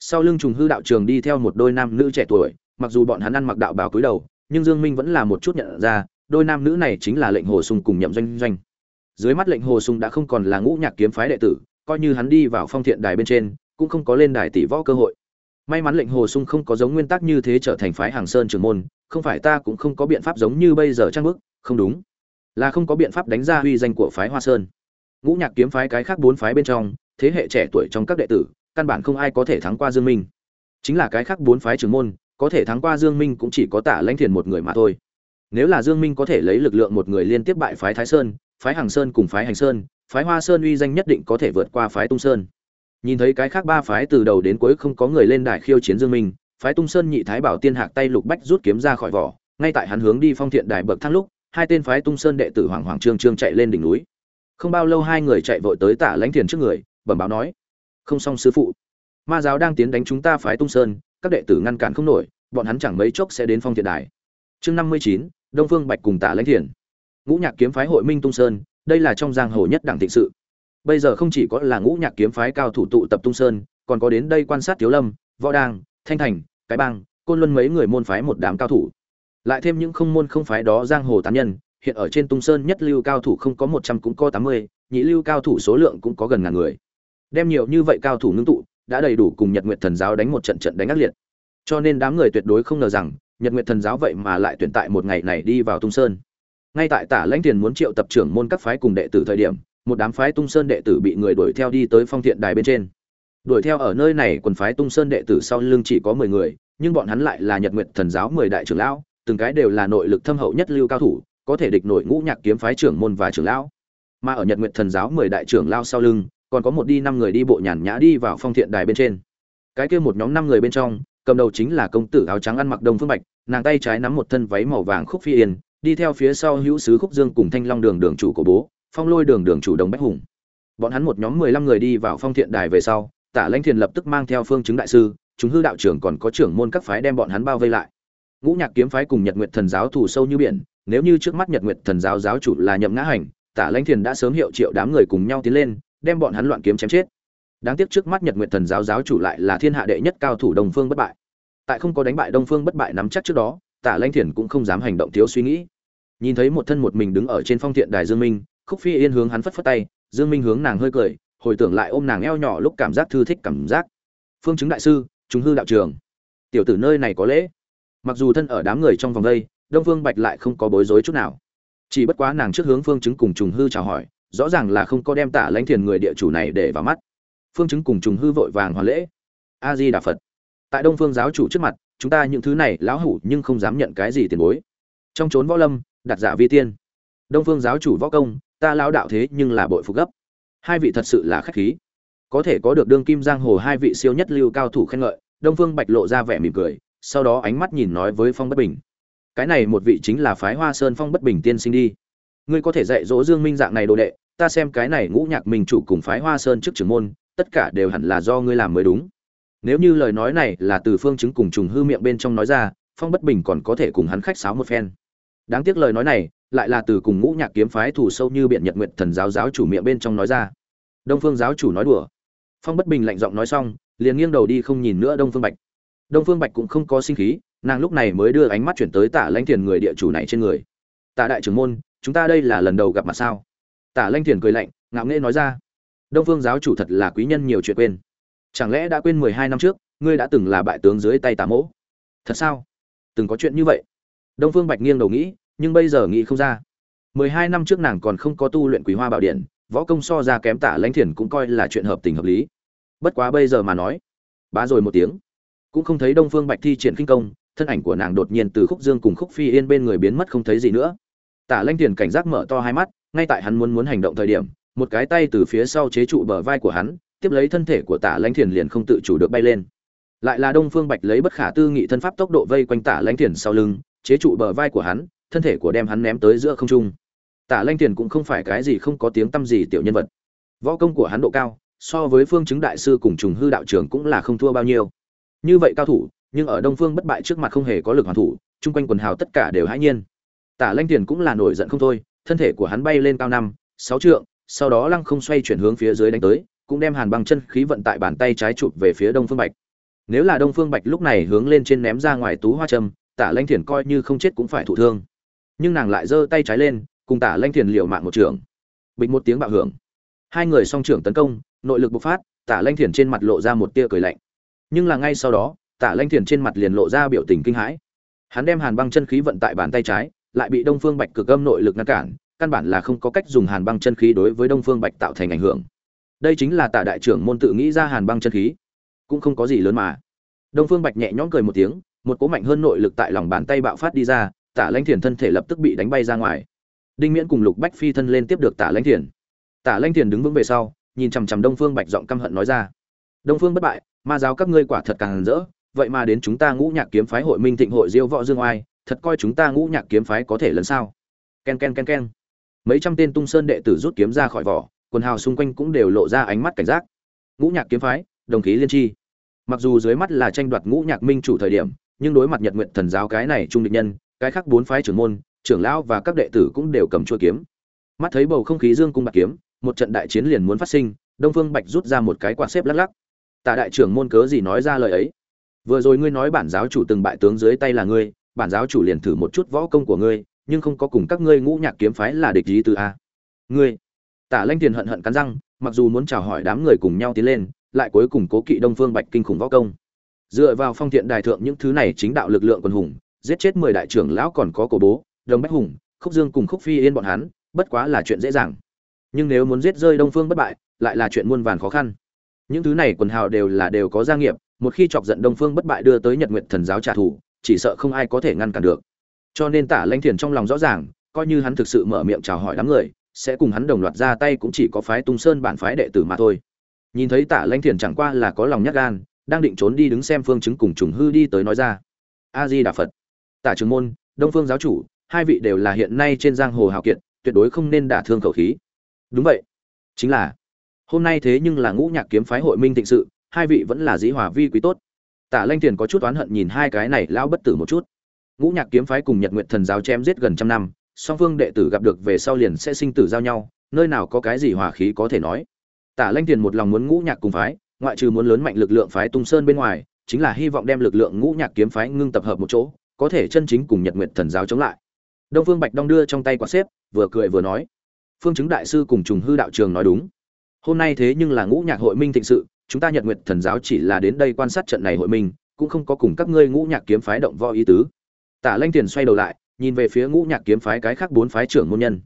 Sau lưng trùng hư đạo trường đi theo một đôi nam nữ trẻ tuổi, mặc dù bọn hắn ăn mặc đạo bào cúi đầu, nhưng dương minh vẫn là một chút nhận ra, đôi nam nữ này chính là lệnh hồ sung cùng nhậm doanh doanh. Dưới mắt lệnh hồ sung đã không còn là ngũ nhạc kiếm phái đệ tử coi như hắn đi vào phong thiện đài bên trên, cũng không có lên đài tỷ võ cơ hội. May mắn lệnh hồ sung không có giống nguyên tắc như thế trở thành phái hàng sơn trưởng môn, không phải ta cũng không có biện pháp giống như bây giờ trang bức, không đúng. Là không có biện pháp đánh ra uy danh của phái hoa sơn. Ngũ nhạc kiếm phái cái khác bốn phái bên trong, thế hệ trẻ tuổi trong các đệ tử, căn bản không ai có thể thắng qua dương minh. Chính là cái khác bốn phái trưởng môn, có thể thắng qua dương minh cũng chỉ có tả lãnh thiền một người mà thôi. Nếu là dương minh có thể lấy lực lượng một người liên tiếp bại phái thái sơn, phái hàng sơn cùng phái hành sơn phái hoa sơn uy danh nhất định có thể vượt qua phái tung sơn. Nhìn thấy cái khác ba phái từ đầu đến cuối không có người lên đài khiêu chiến dương minh, phái tung sơn nhị thái bảo tiên hạc tay lục bách rút kiếm ra khỏi vỏ, ngay tại hắn hướng đi phong thiện đài bậc thang lúc, hai tên phái tung sơn đệ tử hoàng hoàng trương trương chạy lên đỉnh núi. Không bao lâu hai người chạy vội tới tả lãnh thiền trước người, bẩm báo nói, không xong sư phụ. Ma giáo đang tiến đánh chúng ta phái tung sơn, các đệ tử ngăn cản không nổi, bọn hắn chẳng mấy chốc sẽ đến phong thiện đài. Chương năm mươi chín, đông phương bạch cùng tả lãnh thiền. Ngũ nhạc kiếm phái hội minh tung sơn đây là trong giang hồ nhất đẳng thịnh sự. Bây giờ không chỉ có là ngũ nhạc kiếm phái cao thủ tụ tập tung sơn, còn có đến đây quan sát thiếu lâm, võ đang thanh thành, cái bang, côn luân mấy người môn phái một đám cao thủ. Lại thêm những không môn không phái đó giang hồ tán nhân, hiện ở trên tung sơn nhất lưu cao thủ không có một trăm cũng có tám mươi, nhị lưu cao thủ số lượng cũng có gần ngàn người. Đem nhiều như vậy cao thủ ngưng tụ, đã đầy đủ cùng nhật nguyệt thần giáo đánh một trận trận đánh ác liệt. Cho nên đám người tuyệt đối không ngờ rằng, nhật nguyệt thần giáo vậy mà lại tuyển tại một ngày này đi vào tung sơn ngay tại tả lãnh tiền muốn triệu tập trưởng môn các phái cùng đệ tử thời điểm, một đám phái tung sơn đệ tử bị người đuổi theo đi tới phong thiện đài bên trên. Đuổi theo ở nơi này quần phái tung sơn đệ tử sau lưng chỉ có mười người, nhưng bọn hắn lại là nhật nguyệt thần giáo mười đại trưởng lão, từng cái đều là nội lực thâm hậu nhất lưu cao thủ, có thể địch nổi ngũ nhạc kiếm phái trưởng môn và trưởng lão. Mà ở nhật nguyệt thần giáo mười đại trưởng lao sau lưng, còn có một đi năm người đi bộ nhàn nhã đi vào phong thiện đài bên trên. Cái kia một nhóm năm người bên trong, cầm đầu chính là công tử áo trắng ăn mặc đông phương bạch, nàng tay trái nắm một thân váy màu vàng khúc phi yên đi theo phía sau hữu sứ khúc dương cùng thanh long đường đường chủ của bố, phong lôi đường đường chủ đồng bách hùng. Bọn hắn một nhóm mười lăm người đi vào phong thiện đài về sau, tả lãnh thiền lập tức mang theo phương chứng đại sư, chúng hư đạo trưởng còn có trưởng môn các phái đem bọn hắn bao vây lại. Ngũ nhạc kiếm phái cùng nhật nguyệt thần giáo thủ sâu như biển, nếu như trước mắt nhật nguyệt thần giáo giáo chủ là nhậm ngã hành, tả lãnh thiền đã sớm hiệu triệu đám người cùng nhau tiến lên, đem bọn hắn loạn kiếm chém chết. Đáng tiếc trước mắt nhật nguyệt thần giáo giáo chủ lại là thiên hạ đệ nhất cao thủ đồng phương bất bại. Tại không có đánh bại đông phương bất bại nắm chắc trước đó tả lanh thiền cũng không dám hành động thiếu suy nghĩ. Nhìn thấy một thân một mình đứng ở trên phong thiện đài dương minh, khúc phi yên hướng hắn phất phất tay, dương minh hướng nàng hơi cười, hồi tưởng lại ôm nàng eo nhỏ lúc cảm giác thư thích cảm giác. Phương chứng đại sư chúng hư đạo trường. Tiểu tử nơi này có lễ. Mặc dù thân ở đám người trong vòng đây, đông phương bạch lại không có bối rối chút nào. Chỉ bất quá nàng trước hướng phương chứng cùng trùng hư chào hỏi, rõ ràng là không có đem tả lãnh thiền người địa chủ này để vào mắt. Phương chứng cùng trùng hư vội vàng hoàn lễ. A di đà phật. Tại đông phương giáo chủ trước mặt chúng ta những thứ này lão hủ nhưng không dám nhận cái gì tiền bối. Trong trốn võ lâm, đặt giả vi tiên. Đông phương giáo chủ võ công, ta lão đạo thế nhưng là bội phục gấp. Hai vị thật sự là khách khí. Có thể có được đương kim giang hồ hai vị siêu nhất lưu cao thủ khen ngợi, đông phương bạch lộ ra vẻ mỉm cười, sau đó ánh mắt nhìn nói với phong bất bình. Cái này một vị chính là phái hoa sơn phong bất bình tiên sinh đi. Ngươi có thể dạy dỗ dương minh dạng này đồ đệ, ta xem cái này ngũ nhạc minh chủ cùng phái hoa sơn trước trưởng môn, tất cả đều hẳn là do ngươi làm mới đúng nếu như lời nói này là từ phương chứng cùng trùng hư miệng bên trong nói ra, phong bất bình còn có thể cùng hắn khách sáo một phen. Đáng tiếc lời nói này lại là từ cùng ngũ nhạc kiếm phái thủ sâu như biện nhật nguyện thần giáo giáo chủ miệng bên trong nói ra. Đông phương giáo chủ nói đùa. Phong bất bình lạnh giọng nói xong, liền nghiêng đầu đi không nhìn nữa đông phương bạch. Đông phương bạch cũng không có sinh khí, nàng lúc này mới đưa ánh mắt chuyển tới tả lãnh thiền người địa chủ này trên người. Tả đại trưởng môn, chúng ta đây là lần đầu gặp mặt sao? Tả lãnh thiền cười lạnh, ngạo nghễ nói ra. Đông phương giáo chủ thật là quý nhân nhiều chuyện quên chẳng lẽ đã quên mười hai năm trước, ngươi đã từng là bại tướng dưới tay tà mỗ? Thật sao? Từng có chuyện như vậy? Đông phương bạch nghiêng đầu nghĩ, nhưng bây giờ nghĩ không ra. mười hai năm trước nàng còn không có tu luyện quý hoa bảo điện, võ công so ra kém tả lãnh thiền cũng coi là chuyện hợp tình hợp lý. Bất quá bây giờ mà nói, bá rồi một tiếng. Cũng không thấy đông phương bạch thi triển kinh công, thân ảnh của nàng đột nhiên từ khúc dương cùng khúc phi yên bên người biến mất không thấy gì nữa. Tả lãnh thiền cảnh giác mở to hai mắt, ngay tại hắn muốn muốn hành động thời điểm, một cái tay từ phía sau chế trụ bờ vai của hắn tiếp lấy thân thể của tả lãnh thiền liền không tự chủ được bay lên. Lại là đông phương bạch lấy bất khả tư nghị thân pháp tốc độ vây quanh tả lãnh thiền sau lưng, chế trụ bờ vai của hắn, thân thể của đem hắn ném tới giữa không trung. Tả lãnh thiền cũng không phải cái gì không có tiếng tăm gì tiểu nhân vật. Võ công của hắn độ cao, so với phương chứng đại sư cùng trùng hư đạo trưởng cũng là không thua bao nhiêu. Như vậy cao thủ, nhưng ở đông phương bất bại trước mặt không hề có lực hoàn thủ, chung quanh quần hào tất cả đều hãi nhiên. Tả lanh tiền cũng là nổi giận không thôi, thân thể của hắn bay lên cao năm, sáu trượng, sau đó lăng không xoay chuyển hướng phía dưới đánh tới cũng đem hàn băng chân khí vận tại bàn tay trái chụp về phía đông phương bạch. Nếu là đông phương bạch lúc này hướng lên trên ném ra ngoài tú hoa trâm tả lanh thiền coi như không chết cũng phải thụ thương. Nhưng nàng lại giơ tay trái lên, cùng tả lanh thiền liều mạng một trường. Bịch một tiếng bạo hưởng. Hai người song trưởng tấn công, nội lực bộc phát, tả lanh thiền trên mặt lộ ra một tia cười lạnh. Nhưng là ngay sau đó, tả lanh thiền trên mặt liền lộ ra biểu tình kinh hãi. Hắn đem hàn băng chân khí vận tại bàn tay trái, lại bị đông phương bạch cực âm nội lực ngăn cản, căn bản là không có cách dùng hàn băng chân khí đối với đông phương bạch tạo thành ảnh hưởng đây chính là tạ đại trưởng môn tự nghĩ ra hàn băng chân khí. Cũng không có gì lớn mà. Đông phương bạch nhẹ nhõm cười một tiếng, một cố mạnh hơn nội lực tại lòng bàn tay bạo phát đi ra, tả lãnh thiền thân thể lập tức bị đánh bay ra ngoài. Đinh miễn cùng lục bách phi thân lên tiếp được tả lãnh thiền. Tả lãnh thiền đứng vững về sau, nhìn chằm chằm đông phương bạch giọng căm hận nói ra. Đông phương bất bại, ma giáo các ngươi quả thật càng rỡ, vậy mà đến chúng ta ngũ nhạc kiếm phái hội minh thịnh hội diêu võ dương oai, thật coi chúng ta ngũ nhạc kiếm phái có thể lần sao? Ken ken ken ken. Mấy trăm tên tung sơn đệ tử rút kiếm ra khỏi vỏ quần hào xung quanh cũng đều lộ ra ánh mắt cảnh giác. Ngũ nhạc kiếm phái, đồng khí liên tri mặc dù dưới mắt là tranh đoạt ngũ nhạc minh chủ thời điểm, nhưng đối mặt nhật nguyện thần giáo cái này trung địch nhân, cái khác bốn phái trưởng môn, trưởng lão và các đệ tử cũng đều cầm chuôi kiếm. Mắt thấy bầu không khí dương cung bạc kiếm, một trận đại chiến liền muốn phát sinh, đông phương bạch rút ra một cái quạt xếp lắc lắc. Tạ đại trưởng môn cớ gì nói ra lời ấy? Vừa rồi ngươi nói bản giáo chủ từng bại tướng dưới tay là ngươi, bản giáo chủ liền thử một chút võ công của ngươi, nhưng không có cùng các ngươi ngũ nhạc kiếm phái là địch ý từ a. Ngươi tả lanh tiền hận hận cắn răng, mặc dù muốn chào hỏi đám người cùng nhau tiến lên, lại cuối cùng cố kỵ đông phương bạch kinh khủng võ công. Dựa vào phong thiện đại thượng những thứ này chính đạo lực lượng quân hùng, giết chết mười đại trưởng lão còn có cổ bố đồng bách hùng, khúc dương cùng khúc phi yên bọn hắn, bất quá là chuyện dễ dàng. Nhưng nếu muốn giết rơi đông phương bất bại, lại là chuyện muôn vàn khó khăn. Những thứ này quần hào đều là đều có gia nghiệp, một khi chọc giận đông phương bất bại đưa tới nhật nguyệt thần giáo trả thù, chỉ sợ không ai có thể ngăn cản được. Cho nên tả lãnh thiền trong lòng rõ ràng, coi như hắn thực sự mở miệng chào hỏi đám người sẽ cùng hắn đồng loạt ra tay cũng chỉ có phái tung sơn bản phái đệ tử mà thôi. Nhìn thấy tả lãnh thiền chẳng qua là có lòng nhát gan, đang định trốn đi đứng xem phương chứng cùng trùng hư đi tới nói ra. A di đà phật tả trường môn, đông phương giáo chủ, hai vị đều là hiện nay trên giang hồ hào kiệt, tuyệt đối không nên đả thương khẩu khí. Đúng vậy. Chính là, hôm nay thế nhưng là ngũ nhạc kiếm phái hội minh thịnh sự, hai vị vẫn là dĩ hòa vi quý tốt. Tả lanh thiền có chút oán hận nhìn hai cái này lão bất tử một chút. Ngũ nhạc kiếm phái cùng nhật nguyện thần giáo chém giết gần trăm năm song phương đệ tử gặp được về sau liền sẽ sinh tử giao nhau, nơi nào có cái gì hòa khí có thể nói. Tả lanh Tiền một lòng muốn ngũ nhạc cùng phái, ngoại trừ muốn lớn mạnh lực lượng phái tung sơn bên ngoài, chính là hy vọng đem lực lượng ngũ nhạc kiếm phái ngưng tập hợp một chỗ, có thể chân chính cùng nhật nguyện thần giáo chống lại. Đông phương bạch đong đưa trong tay quả xếp, vừa cười vừa nói, phương chứng đại sư cùng trùng hư đạo trường nói đúng. Hôm nay thế nhưng là ngũ nhạc hội minh thịnh sự, chúng ta nhật nguyện thần giáo chỉ là đến đây quan sát trận này hội minh, cũng không có cùng các ngươi ngũ nhạc kiếm phái động võ ý tứ. Tả lanh tiền xoay đầu lại nhìn về phía ngũ nhạc kiếm phái cái khác bốn phái trưởng môn nhân.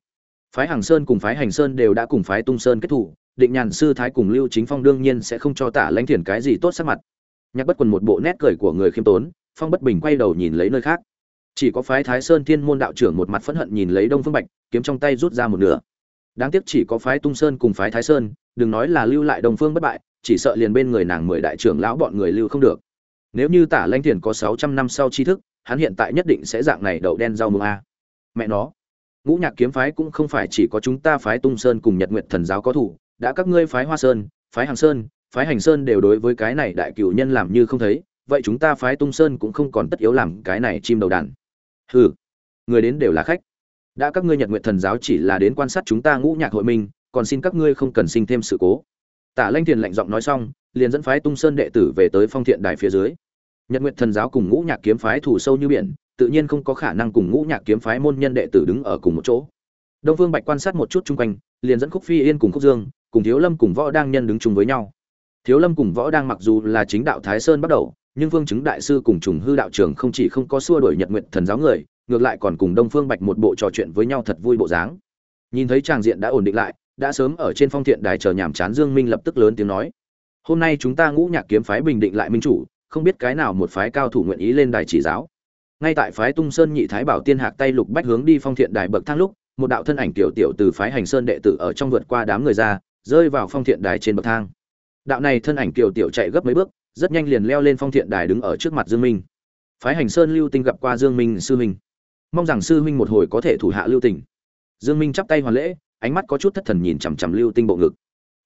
Phái hàng sơn cùng phái hành sơn đều đã cùng phái tung sơn kết thủ, định nhàn sư thái cùng lưu chính phong đương nhiên sẽ không cho tả lãnh thiền cái gì tốt sắc mặt. Nhạc bất quần một bộ nét cười của người khiêm tốn, phong bất bình quay đầu nhìn lấy nơi khác. Chỉ có phái thái sơn thiên môn đạo trưởng một mặt phẫn hận nhìn lấy đông phương bạch, kiếm trong tay rút ra một nửa. Đáng tiếc chỉ có phái tung sơn cùng phái thái sơn, đừng nói là lưu lại đông phương bất bại, chỉ sợ liền bên người nàng mười đại trưởng lão bọn người lưu không được. Nếu như tả lãnh thiền có sáu trăm năm sau tri thức hắn hiện tại nhất định sẽ dạng này đậu đen rau mương a. Mẹ nó. Ngũ nhạc kiếm phái cũng không phải chỉ có chúng ta phái tung sơn cùng nhật nguyện thần giáo có thủ, đã các ngươi phái hoa sơn, phái hàng sơn, phái hành sơn đều đối với cái này đại cửu nhân làm như không thấy, vậy chúng ta phái tung sơn cũng không còn tất yếu làm cái này chim đầu đàn. Hừ. Người đến đều là khách. Đã các ngươi nhật nguyện thần giáo chỉ là đến quan sát chúng ta ngũ nhạc hội minh, còn xin các ngươi không cần sinh thêm sự cố. Tả lanh thiền lạnh giọng nói xong, liền dẫn phái tung sơn đệ tử về tới phong thiện đài phía dưới nhật Nguyệt thần giáo cùng ngũ nhạc kiếm phái thủ sâu như biển, tự nhiên không có khả năng cùng ngũ nhạc kiếm phái môn nhân đệ tử đứng ở cùng một chỗ. Đông phương bạch quan sát một chút chung quanh, liền dẫn khúc phi yên cùng khúc dương, cùng thiếu lâm cùng võ đang nhân đứng chung với nhau. Thiếu lâm cùng võ đang mặc dù là chính đạo thái sơn bắt đầu, nhưng vương chứng đại sư cùng trùng hư đạo trưởng không chỉ không có xua đuổi nhật Nguyệt thần giáo người, ngược lại còn cùng đông phương bạch một bộ trò chuyện với nhau thật vui bộ dáng. Nhìn thấy tràng diện đã ổn định lại, đã sớm ở trên phong thiện đài chờ nhàm chán dương minh lập tức lớn tiếng nói, hôm nay chúng ta ngũ nhạc kiếm phái bình định lại minh chủ không biết cái nào một phái cao thủ nguyện ý lên đài chỉ giáo. Ngay tại phái tung sơn nhị thái bảo tiên hạc tay lục bách hướng đi phong thiện đài bậc thang lúc, một đạo thân ảnh tiểu tiểu từ phái hành sơn đệ tử ở trong vượt qua đám người ra, rơi vào phong thiện đài trên bậc thang. Đạo này thân ảnh tiểu tiểu chạy gấp mấy bước, rất nhanh liền leo lên phong thiện đài đứng ở trước mặt dương minh. Phái hành sơn lưu tinh gặp qua dương minh sư minh mong rằng sư huynh một hồi có thể thủ hạ lưu tình dương minh chắp tay hoàn lễ, ánh mắt có chút thất thần nhìn chằm chằm lưu tinh bộ ngực.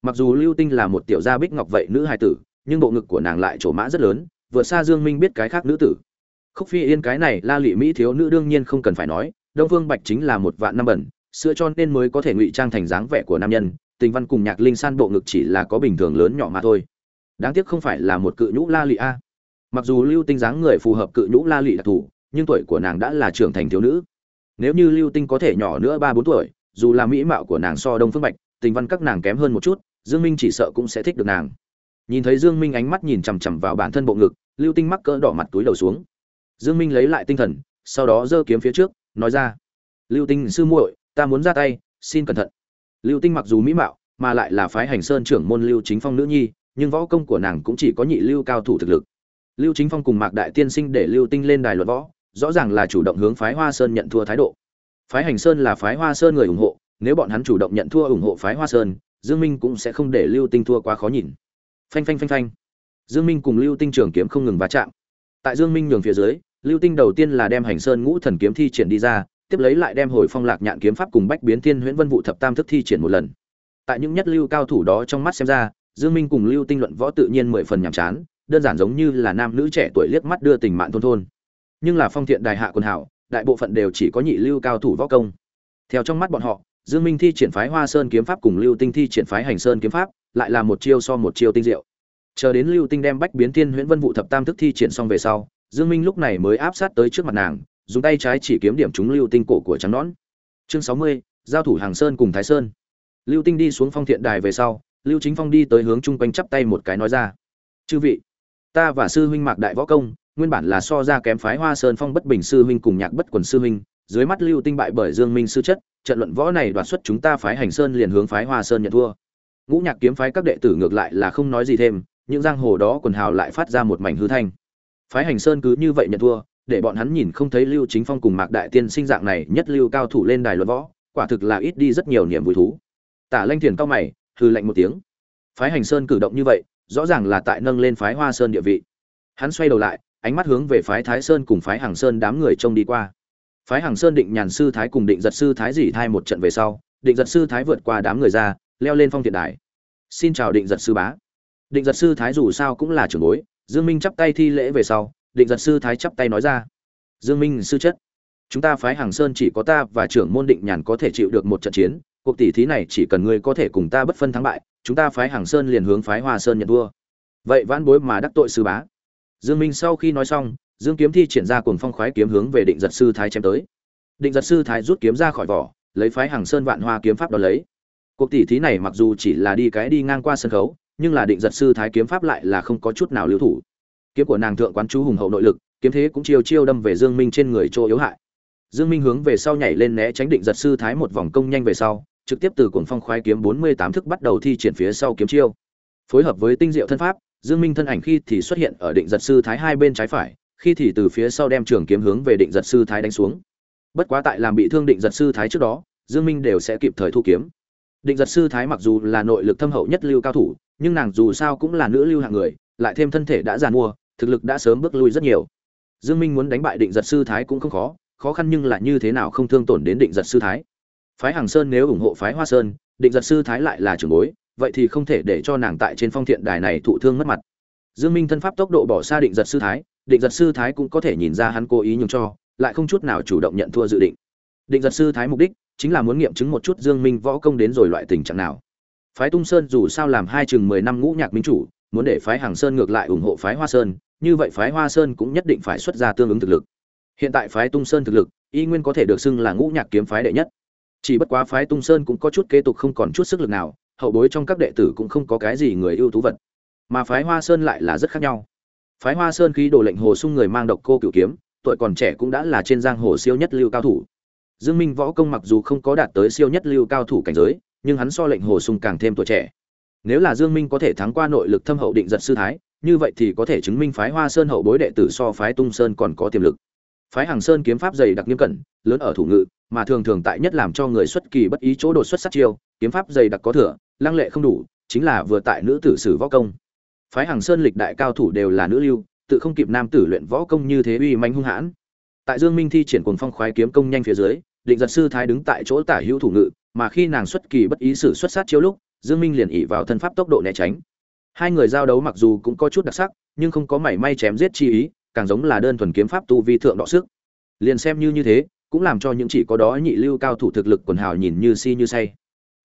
Mặc dù lưu tinh là một tiểu gia bích ngọc vậy nữ hài tử, nhưng bộ ngực của nàng lại trổ mã rất lớn vượt xa dương minh biết cái khác nữ tử. Khúc phi yên cái này la Lệ mỹ thiếu nữ đương nhiên không cần phải nói đông phương bạch chính là một vạn năm bẩn sữa cho nên mới có thể ngụy trang thành dáng vẻ của nam nhân tình văn cùng nhạc linh san bộ ngực chỉ là có bình thường lớn nhỏ mà thôi. Đáng tiếc không phải là một cự nhũ la Lệ a. Mặc dù lưu tinh dáng người phù hợp cự nhũ la Lệ đặc thủ, nhưng tuổi của nàng đã là trưởng thành thiếu nữ. Nếu như lưu tinh có thể nhỏ nữa ba bốn tuổi dù là mỹ mạo của nàng so đông phương bạch tình văn các nàng kém hơn một chút dương minh chỉ sợ cũng sẽ thích được nàng nhìn thấy dương minh ánh mắt nhìn chằm chằm vào bản thân bộ ngực, lưu tinh mắc cỡ đỏ mặt túi đầu xuống. Dương minh lấy lại tinh thần, sau đó giơ kiếm phía trước, nói ra, lưu tinh sư muội, ta muốn ra tay, xin cẩn thận. Lưu tinh mặc dù mỹ mạo, mà lại là phái hành sơn trưởng môn lưu chính phong nữ nhi, nhưng võ công của nàng cũng chỉ có nhị lưu cao thủ thực lực. Lưu chính phong cùng mạc đại tiên sinh để lưu tinh lên đài luận võ, rõ ràng là chủ động hướng phái hoa sơn nhận thua thái độ. Phái hành sơn là phái hoa sơn người ủng hộ, nếu bọn hắn chủ động nhận thua ủng hộ phái hoa sơn, dương minh cũng sẽ không để lưu tinh thua quá khó nhìn phanh phanh phanh phanh. Dương minh cùng lưu tinh trường kiếm không ngừng va chạm. Tại dương minh nhường phía dưới, lưu tinh đầu tiên là đem hành sơn ngũ thần kiếm thi triển đi ra, tiếp lấy lại đem hồi phong lạc nhạn kiếm pháp cùng bách biến thiên huyễn vân vụ thập tam thức thi triển một lần. Tại những nhất lưu cao thủ đó trong mắt xem ra, dương minh cùng lưu tinh luận võ tự nhiên mười phần nhàm chán, đơn giản giống như là nam nữ trẻ tuổi liếc mắt đưa tình mạng thôn thôn. Nhưng là phong thiện đài hạ quân hảo, đại bộ phận đều chỉ có nhị lưu cao thủ võ công. Theo trong mắt bọn họ, dương minh thi triển phái hoa sơn kiếm pháp cùng lưu tinh thi triển phái hành sơn kiếm pháp lại là một chiêu so một chiêu tinh diệu. Chờ đến lưu tinh đem bách biến thiên huyễn vân vụ thập tam thức thi triển xong về sau dương minh lúc này mới áp sát tới trước mặt nàng dùng tay trái chỉ kiếm điểm trúng lưu tinh cổ của trắng nón chương 60, giao thủ hàng sơn cùng thái sơn. Lưu tinh đi xuống phong thiện đài về sau lưu chính phong đi tới hướng chung quanh chắp tay một cái nói ra. Chư vị ta và sư huynh mạc đại võ công nguyên bản là so ra kém phái hoa sơn phong bất bình sư huynh cùng nhạc bất quần sư huynh dưới mắt lưu tinh bại bởi dương minh sư chất trận luận võ này đoạt xuất chúng ta phái hành sơn liền hướng phái hoa sơn nhận thua ngũ nhạc kiếm phái các đệ tử ngược lại là không nói gì thêm, những giang hồ đó quần hào lại phát ra một mảnh hư thanh. Phái hành sơn cứ như vậy nhận thua, để bọn hắn nhìn không thấy lưu chính phong cùng mạc đại tiên sinh dạng này nhất lưu cao thủ lên đài luận võ, quả thực là ít đi rất nhiều niềm vui thú. Tả lanh thiền cao mày hư lạnh một tiếng. Phái hành sơn cử động như vậy, rõ ràng là tại nâng lên phái hoa sơn địa vị. Hắn xoay đầu lại, ánh mắt hướng về phái thái sơn cùng phái hàng sơn đám người trông đi qua. Phái hàng sơn định nhàn sư thái cùng định giật sư thái dỉ thai một trận về sau, định giật sư thái vượt qua đám người ra leo lên phong thiện đài. Xin chào định giật sư bá. Định giật sư thái dù sao cũng là trưởng bối, dương minh chắp tay thi lễ về sau, định giật sư thái chắp tay nói ra. Dương minh sư chất, chúng ta phái hàng sơn chỉ có ta và trưởng môn định nhàn có thể chịu được một trận chiến, cuộc tỷ thí này chỉ cần ngươi có thể cùng ta bất phân thắng bại, chúng ta phái hàng sơn liền hướng phái hoa sơn nhận thua. Vậy vãn bối mà đắc tội sư bá. Dương minh sau khi nói xong, dương kiếm thi triển ra cuồng phong khoái kiếm hướng về định giật sư thái chém tới. Định giật sư thái rút kiếm ra khỏi vỏ, lấy phái hàng sơn vạn hoa kiếm pháp đó lấy cuộc tỷ thí này mặc dù chỉ là đi cái đi ngang qua sân khấu, nhưng là định giật sư thái kiếm pháp lại là không có chút nào lưu thủ. Kiếm của nàng thượng quán chú hùng hậu nội lực, kiếm thế cũng chiêu chiêu đâm về dương minh trên người chỗ yếu hại. Dương minh hướng về sau nhảy lên né tránh định giật sư thái một vòng công nhanh về sau, trực tiếp từ cuồng phong khoái kiếm 48 thức bắt đầu thi triển phía sau kiếm chiêu. Phối hợp với tinh diệu thân pháp, dương minh thân ảnh khi thì xuất hiện ở định giật sư thái hai bên trái phải, khi thì từ phía sau đem trường kiếm hướng về định giật sư thái đánh xuống. Bất quá tại làm bị thương định giật sư thái trước đó, dương minh đều sẽ kịp thời thu kiếm định giật sư thái mặc dù là nội lực thâm hậu nhất lưu cao thủ, nhưng nàng dù sao cũng là nữ lưu hạng người, lại thêm thân thể đã giàn mua thực lực đã sớm bước lui rất nhiều. Dương minh muốn đánh bại định giật sư thái cũng không khó khó khăn nhưng là như thế nào không thương tổn đến định giật sư thái. Phái hàng sơn nếu ủng hộ phái hoa sơn, định giật sư thái lại là trưởng bối, vậy thì không thể để cho nàng tại trên phong thiện đài này thụ thương mất mặt. Dương minh thân pháp tốc độ bỏ xa định giật sư thái, định giật sư thái cũng có thể nhìn ra hắn cố ý nhường cho, lại không chút nào chủ động nhận thua dự định. Định giật sư thái mục đích chính là muốn nghiệm chứng một chút dương minh võ công đến rồi loại tình trạng nào. Phái tung sơn dù sao làm hai chừng mười năm ngũ nhạc minh chủ, muốn để phái hàng sơn ngược lại ủng hộ phái hoa sơn, như vậy phái hoa sơn cũng nhất định phải xuất ra tương ứng thực lực. Hiện tại phái tung sơn thực lực, y nguyên có thể được xưng là ngũ nhạc kiếm phái đệ nhất. Chỉ bất quá phái tung sơn cũng có chút kế tục không còn chút sức lực nào, hậu bối trong các đệ tử cũng không có cái gì người ưu tú vật. Mà phái hoa sơn lại là rất khác nhau. Phái hoa sơn khí đồ lệnh hồ sung người mang độc cô cửu kiếm, tuổi còn trẻ cũng đã là trên giang hồ siêu nhất lưu cao thủ dương minh võ công mặc dù không có đạt tới siêu nhất lưu cao thủ cảnh giới, nhưng hắn so lệnh hồ sung càng thêm tuổi trẻ. Nếu là dương minh có thể thắng qua nội lực thâm hậu định giật sư thái, như vậy thì có thể chứng minh phái hoa sơn hậu bối đệ tử so phái tung sơn còn có tiềm lực. Phái hàng sơn kiếm pháp dày đặc nghiêm cẩn, lớn ở thủ ngự, mà thường thường tại nhất làm cho người xuất kỳ bất ý chỗ đột xuất sát chiêu, kiếm pháp dày đặc có thừa, lăng lệ không đủ, chính là vừa tại nữ tử sử võ công. Phái hàng sơn lịch đại cao thủ đều là nữ lưu, tự không kịp nam tử luyện võ công như thế uy manh hung hãn tại dương minh thi triển cuồng phong khoái kiếm công nhanh phía dưới, định giật sư thái đứng tại chỗ tả hữu thủ ngự, mà khi nàng xuất kỳ bất ý sử xuất sát chiêu lúc, dương minh liền ỉ vào thân pháp tốc độ né tránh. Hai người giao đấu mặc dù cũng có chút đặc sắc, nhưng không có mảy may chém giết chi ý, càng giống là đơn thuần kiếm pháp tu vi thượng đọ sức. Liền xem như như thế, cũng làm cho những chỉ có đó nhị lưu cao thủ thực lực quần hào nhìn như si như say.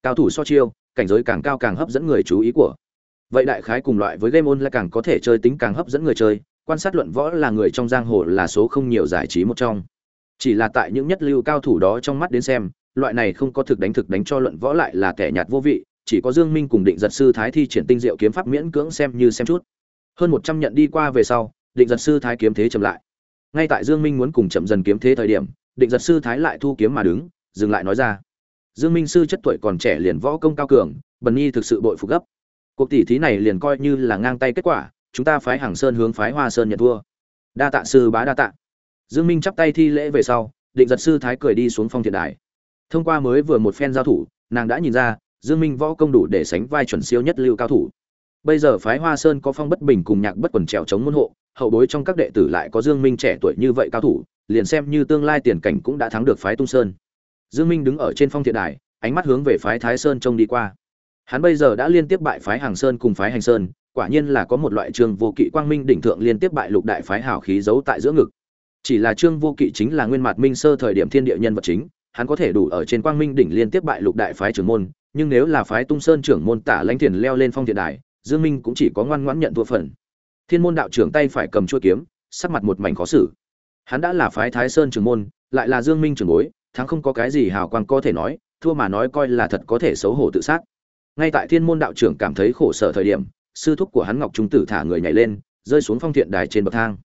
Cao thủ so chiêu, cảnh giới càng cao càng hấp dẫn người chú ý của. Vậy đại khái cùng loại với game on là càng có thể chơi tính càng hấp dẫn người chơi quan sát luận võ là người trong giang hồ là số không nhiều giải trí một trong chỉ là tại những nhất lưu cao thủ đó trong mắt đến xem loại này không có thực đánh thực đánh cho luận võ lại là kẻ nhạt vô vị chỉ có Dương Minh cùng Định Giật sư Thái thi triển tinh diệu kiếm pháp miễn cưỡng xem như xem chút. Hơn 100 nhận đi qua về sau, Định Giật sư Thái kiếm thế chậm lại. Ngay tại Dương Minh muốn cùng chậm dần kiếm thế thời điểm, Định Giật sư Thái lại thu kiếm mà đứng, dừng lại nói ra: Dương Minh sư chất tuổi còn trẻ liền võ công cao cường, Bần Nhi thực sự bội phục gấp. Cuộc tỷ thí này liền coi như là ngang tay kết quả, chúng ta phái Hàng Sơn hướng phái Hoa Sơn nhận thua. Đa tạ sư bá đa tạ. Dương Minh chắp tay thi lễ về sau, Định Giật sư Thái cười đi xuống phong thiện đài. Thông qua mới vừa một phen giao thủ, nàng đã nhìn ra, Dương Minh võ công đủ để sánh vai chuẩn siêu nhất lưu cao thủ. Bây giờ phái Hoa Sơn có phong bất bình cùng nhạc bất quần trèo chống môn hộ, hậu bối trong các đệ tử lại có Dương Minh trẻ tuổi như vậy cao thủ, liền xem như tương lai tiền cảnh cũng đã thắng được phái Tung Sơn. Dương Minh đứng ở trên phong thiện đài, ánh mắt hướng về phái Thái Sơn trông đi qua. Hắn bây giờ đã liên tiếp bại phái Hàng Sơn cùng phái Hành Sơn, quả nhiên là có một loại trương vô kỵ quang minh đỉnh thượng liên tiếp bại lục đại phái hảo khí giấu tại giữa ngực. Chỉ là Trương Vô Kỵ chính là nguyên mặt minh sơ thời điểm thiên địa nhân vật chính, hắn có thể đủ ở trên quang minh đỉnh liên tiếp bại lục đại phái trưởng môn, nhưng nếu là phái Tung Sơn trưởng môn Tả Lãnh Thiền leo lên phong thiện đài, Dương Minh cũng chỉ có ngoan ngoãn nhận thua phần. Thiên môn đạo trưởng tay phải cầm chuôi kiếm, sắc mặt một mảnh khó xử. Hắn đã là phái Thái Sơn trưởng môn, lại là Dương Minh trưởng bối, thắng không có cái gì hào quang có thể nói, thua mà nói coi là thật có thể xấu hổ tự sát. Ngay tại Thiên môn đạo trưởng cảm thấy khổ sở thời điểm, sư thúc của hắn Ngọc Trung Tử thả người nhảy lên, rơi xuống phong thiện đài trên bậc thang.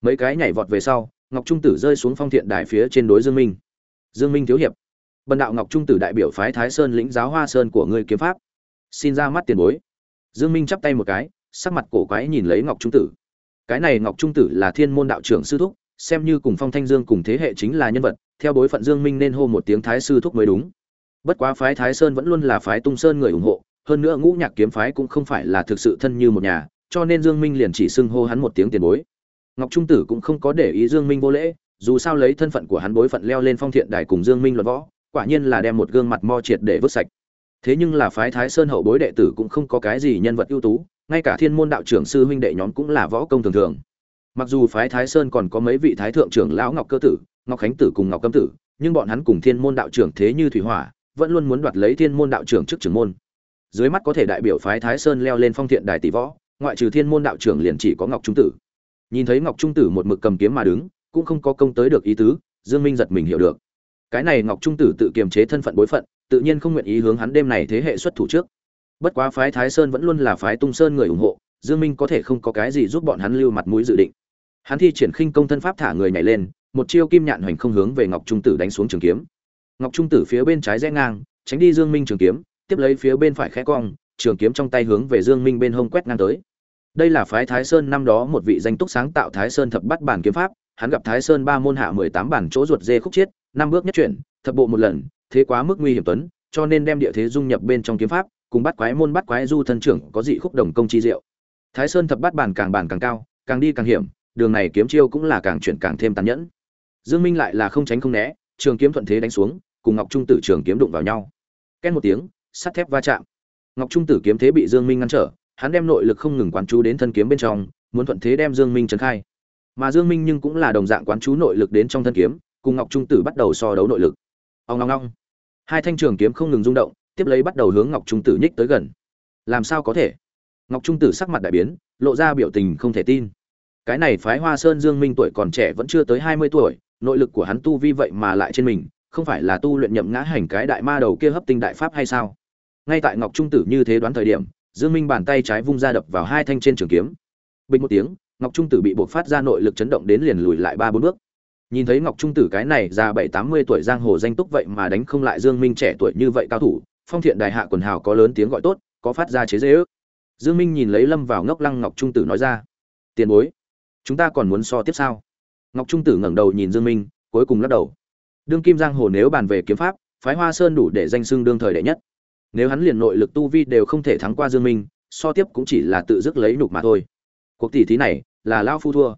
Mấy cái nhảy vọt về sau, Ngọc Trung Tử rơi xuống phong thiện đài phía trên đối Dương Minh. Dương Minh thiếu hiệp, Bần đạo Ngọc Trung Tử đại biểu phái Thái Sơn lĩnh giáo Hoa Sơn của ngươi kiếm pháp, xin ra mắt tiền bối. Dương Minh chắp tay một cái, sắc mặt cổ quái nhìn lấy Ngọc Trung Tử. Cái này Ngọc Trung Tử là Thiên môn đạo trưởng sư thúc, xem như cùng Phong Thanh Dương cùng thế hệ chính là nhân vật, theo bối phận Dương Minh nên hô một tiếng thái sư thúc mới đúng. Bất quá phái Thái Sơn vẫn luôn là phái Tung Sơn người ủng hộ, hơn nữa Ngũ Nhạc kiếm phái cũng không phải là thực sự thân như một nhà, cho nên Dương Minh liền chỉ xưng hô hắn một tiếng tiền bối. Ngọc Trung Tử cũng không có để ý Dương Minh vô lễ, dù sao lấy thân phận của hắn bối phận leo lên phong thiện đài cùng Dương Minh luận võ, quả nhiên là đem một gương mặt mo triệt để vứt sạch. Thế nhưng là phái Thái Sơn hậu bối đệ tử cũng không có cái gì nhân vật ưu tú, ngay cả Thiên môn đạo trưởng sư huynh đệ nhóm cũng là võ công thường thường. Mặc dù phái Thái Sơn còn có mấy vị thái thượng trưởng lão Ngọc Cơ tử, Ngọc Khánh tử cùng Ngọc Cấm tử, nhưng bọn hắn cùng Thiên môn đạo trưởng thế như thủy hỏa, vẫn luôn muốn đoạt lấy Thiên môn đạo trưởng trước trưởng môn. Dưới mắt có thể đại biểu phái Thái Sơn leo lên phong thiện đài tỷ võ, ngoại trừ Thiên môn đạo trưởng liền chỉ có Ngọc Trung tử. Nhìn thấy Ngọc Trung tử một mực cầm kiếm mà đứng, cũng không có công tới được ý tứ, Dương Minh giật mình hiểu được. Cái này Ngọc Trung tử tự kiềm chế thân phận bối phận, tự nhiên không nguyện ý hướng hắn đêm này thế hệ xuất thủ trước. Bất quá phái Thái Sơn vẫn luôn là phái Tung Sơn người ủng hộ, Dương Minh có thể không có cái gì giúp bọn hắn lưu mặt mũi dự định. Hắn thi triển khinh công thân pháp thả người nhảy lên, một chiêu kim nhạn hoành không hướng về Ngọc Trung tử đánh xuống trường kiếm. Ngọc Trung tử phía bên trái rẽ ngang, tránh đi Dương Minh trường kiếm, tiếp lấy phía bên phải khẽ cong, trường kiếm trong tay hướng về Dương Minh bên hông quét ngang tới. Đây là phái Thái Sơn năm đó một vị danh túc sáng tạo Thái Sơn thập bát bản kiếm pháp, hắn gặp Thái Sơn ba môn hạ 18 bản chỗ ruột dê khúc chết, năm bước nhất chuyển, thập bộ một lần, thế quá mức nguy hiểm tuấn, cho nên đem địa thế dung nhập bên trong kiếm pháp, cùng bắt quái môn bắt quái du thân trưởng có dị khúc đồng công chi diệu. Thái Sơn thập bát bản càng bản càng cao, càng đi càng hiểm, đường này kiếm chiêu cũng là càng chuyển càng thêm tàn nhẫn. Dương Minh lại là không tránh không né, trường kiếm thuận thế đánh xuống, cùng Ngọc Trung Tử trường kiếm đụng vào nhau. Két một tiếng, sắt thép va chạm. Ngọc Trung Tử kiếm thế bị Dương Minh ngăn trở, hắn đem nội lực không ngừng quán chú đến thân kiếm bên trong, muốn thuận thế đem Dương Minh trấn khai. Mà Dương Minh nhưng cũng là đồng dạng quán chú nội lực đến trong thân kiếm, cùng Ngọc Trung Tử bắt đầu so đấu nội lực. Ong ong ong. Hai thanh trường kiếm không ngừng rung động, tiếp lấy bắt đầu hướng Ngọc Trung Tử nhích tới gần. Làm sao có thể? Ngọc Trung Tử sắc mặt đại biến, lộ ra biểu tình không thể tin. Cái này phái Hoa Sơn Dương Minh tuổi còn trẻ vẫn chưa tới 20 tuổi, nội lực của hắn tu vi vậy mà lại trên mình, không phải là tu luyện nhậm ngã hành cái đại ma đầu kia hấp tinh đại pháp hay sao? Ngay tại Ngọc Trung Tử như thế đoán thời điểm, Dương Minh bàn tay trái vung ra đập vào hai thanh trên trường kiếm. Bình một tiếng, Ngọc Trung Tử bị buộc phát ra nội lực chấn động đến liền lùi lại ba bốn bước. Nhìn thấy Ngọc Trung Tử cái này già bảy tám mươi tuổi giang hồ danh túc vậy mà đánh không lại Dương Minh trẻ tuổi như vậy cao thủ, Phong Thiện Đại hạ quần hào có lớn tiếng gọi tốt, có phát ra chế giễu. Dương Minh nhìn lấy Lâm vào ngốc lăng Ngọc Trung Tử nói ra: "Tiền bối, chúng ta còn muốn so tiếp sao?" Ngọc Trung Tử ngẩng đầu nhìn Dương Minh, cuối cùng lắc đầu. Đương Kim giang hồ nếu bàn về kiếm pháp, phái Hoa Sơn đủ để danh xưng đương thời đệ nhất. Nếu hắn liền nội lực tu vi đều không thể thắng qua Dương Minh, so tiếp cũng chỉ là tự dứt lấy nhục mà thôi. Cuộc tỷ thí này, là lão phu thua.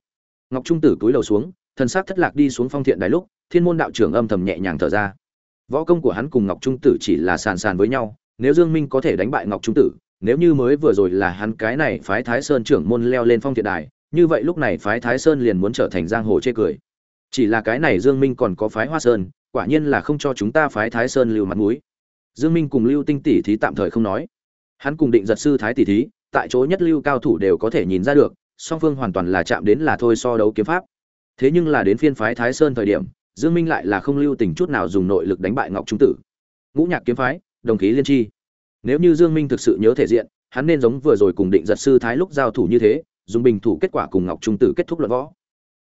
Ngọc Trung Tử cúi đầu xuống, thần sắc thất lạc đi xuống phong thiện đài lúc thiên môn đạo trưởng âm thầm nhẹ nhàng thở ra võ công của hắn cùng ngọc trung tử chỉ là sàn sàn với nhau nếu dương minh có thể đánh bại ngọc trung tử nếu như mới vừa rồi là hắn cái này phái thái sơn trưởng môn leo lên phong thiện đài như vậy lúc này phái thái sơn liền muốn trở thành giang hồ chê cười chỉ là cái này dương minh còn có phái hoa sơn quả nhiên là không cho chúng ta phái thái sơn lưu mặt mũi dương minh cùng lưu tinh tỷ thí tạm thời không nói. Hắn cùng định giật sư thái tỷ thí, tại chỗ nhất lưu cao thủ đều có thể nhìn ra được, song phương hoàn toàn là chạm đến là thôi so đấu kiếm pháp. Thế nhưng là đến phiên phái thái sơn thời điểm, dương minh lại là không lưu tình chút nào dùng nội lực đánh bại ngọc trung tử. Ngũ nhạc kiếm phái, đồng khí liên chi. Nếu như dương minh thực sự nhớ thể diện, hắn nên giống vừa rồi cùng định giật sư thái lúc giao thủ như thế, dùng bình thủ kết quả cùng ngọc trung tử kết thúc luận võ.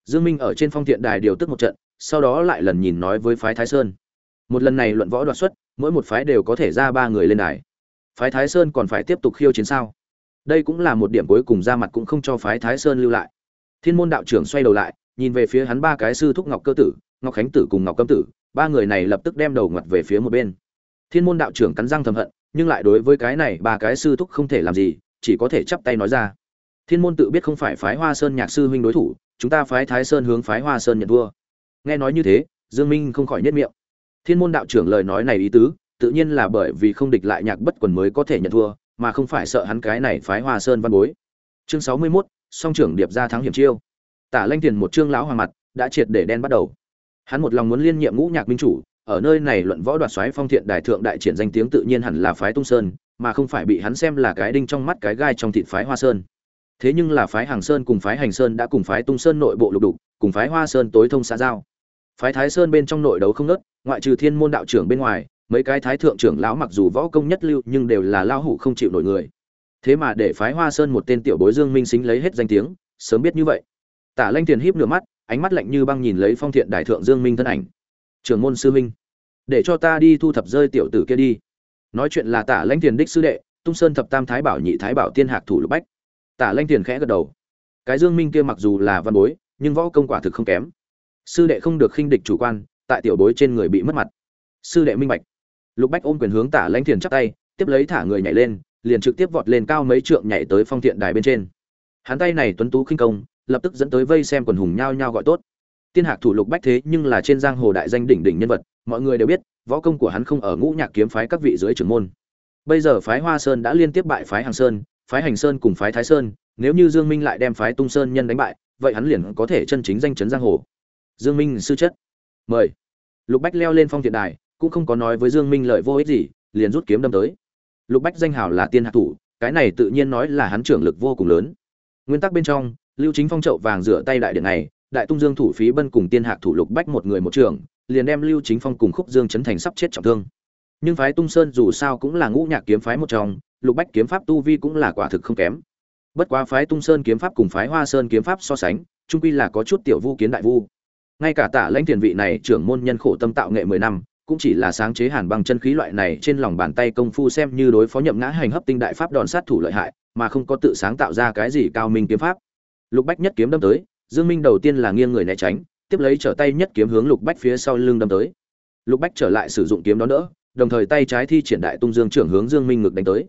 Dương minh ở trên phong thiện đài điều tức một trận, sau đó lại lần nhìn nói với phái thái sơn một lần này luận võ đoạt xuất, mỗi một phái đều có thể ra ba người lên đài. Phái thái sơn còn phải tiếp tục khiêu chiến sao? Đây cũng là một điểm cuối cùng ra mặt cũng không cho phái thái sơn lưu lại. Thiên môn đạo trưởng xoay đầu lại, nhìn về phía hắn ba cái sư thúc ngọc cơ tử, ngọc khánh tử cùng ngọc câm tử, ba người này lập tức đem đầu ngặt về phía một bên. Thiên môn đạo trưởng cắn răng thầm hận, nhưng lại đối với cái này ba cái sư thúc không thể làm gì, chỉ có thể chắp tay nói ra. Thiên môn tự biết không phải phái hoa sơn nhạc sư huynh đối thủ, chúng ta phái thái sơn hướng phái hoa sơn nhận vua. Nghe nói như thế, dương minh không khỏi nhất miệng thiên môn đạo trưởng lời nói này ý tứ tự nhiên là bởi vì không địch lại nhạc bất quần mới có thể nhận thua mà không phải sợ hắn cái này phái hoa sơn văn bối. Chương sáu mươi 61, song trưởng điệp ra thắng hiểm chiêu. Tả lanh tiền một trương lão hoàng mặt đã triệt để đen bắt đầu. Hắn một lòng muốn liên nhiệm ngũ nhạc minh chủ ở nơi này luận võ đoạt xoáy phong thiện đại thượng đại triển danh tiếng tự nhiên hẳn là phái tung sơn mà không phải bị hắn xem là cái đinh trong mắt cái gai trong thịt phái hoa sơn. Thế nhưng là phái hàng sơn cùng phái hành sơn đã cùng phái tung sơn nội bộ lục đục cùng phái hoa sơn tối thông xã giao. Phái thái sơn bên trong nội đấu không nớt ngoại trừ thiên môn đạo trưởng bên ngoài, mấy cái thái thượng trưởng lão mặc dù võ công nhất lưu nhưng đều là lao hủ không chịu nổi người. Thế mà để phái hoa sơn một tên tiểu bối dương minh xính lấy hết danh tiếng, sớm biết như vậy. Tả lanh tiền híp nửa mắt, ánh mắt lạnh như băng nhìn lấy phong thiện đại thượng dương minh thân ảnh. Trưởng môn sư minh để cho ta đi thu thập rơi tiểu tử kia đi. Nói chuyện là tả lanh tiền đích sư đệ, tung sơn thập tam thái bảo nhị thái bảo tiên hạc thủ lục bách. Tả lanh tiền khẽ gật đầu. Cái dương minh kia mặc dù là văn bối, nhưng võ công quả thực không kém. Sư đệ không được khinh địch chủ quan tại tiểu bối trên người bị mất mặt. Sư đệ minh bạch. Lục bách ôm quyền hướng tả lãnh thiền chắp tay, tiếp lấy thả người nhảy lên, liền trực tiếp vọt lên cao mấy trượng nhảy tới phong thiện đài bên trên. Hắn tay này tuấn tú khinh công, lập tức dẫn tới vây xem quần hùng nhao nhao gọi tốt. Tiên hạc thủ lục bách thế nhưng là trên giang hồ đại danh đỉnh đỉnh nhân vật, mọi người đều biết, võ công của hắn không ở ngũ nhạc kiếm phái các vị dưới trưởng môn. Bây giờ phái hoa sơn đã liên tiếp bại phái hàng sơn, phái hành sơn cùng phái thái sơn, nếu như dương minh lại đem phái tung sơn nhân đánh bại, vậy hắn liền có thể chân chính danh chấn giang hồ. Dương minh sư chất. Mời lục bách leo lên phong thiện đài, cũng không có nói với dương minh lợi vô ích gì, liền rút kiếm đâm tới. Lục bách danh hào là tiên hạ thủ, cái này tự nhiên nói là hắn trưởng lực vô cùng lớn. Nguyên tắc bên trong, lưu chính phong trậu vàng rửa tay đại điện này, đại tung dương thủ phí bân cùng tiên hạc thủ lục bách một người một trưởng liền đem lưu chính phong cùng khúc dương chấn thành sắp chết trọng thương. Nhưng phái tung sơn dù sao cũng là ngũ nhạc kiếm phái một trong, lục bách kiếm pháp tu vi cũng là quả thực không kém. Bất quá phái tung sơn kiếm pháp cùng phái hoa sơn kiếm pháp so sánh trung quy là có chút tiểu vu kiến đại vu ngay cả Tạ lãnh tiền vị này trưởng môn nhân khổ tâm tạo nghệ mười năm, cũng chỉ là sáng chế hàn băng chân khí loại này trên lòng bàn tay công phu xem như đối phó nhậm ngã hành hấp tinh đại pháp đòn sát thủ lợi hại, mà không có tự sáng tạo ra cái gì cao minh kiếm pháp. Lục bách nhất kiếm đâm tới, dương minh đầu tiên là nghiêng người né tránh, tiếp lấy trở tay nhất kiếm hướng lục bách phía sau lưng đâm tới. Lục bách trở lại sử dụng kiếm đó nữa đồng thời tay trái thi triển đại tung dương trưởng hướng dương minh ngực đánh tới.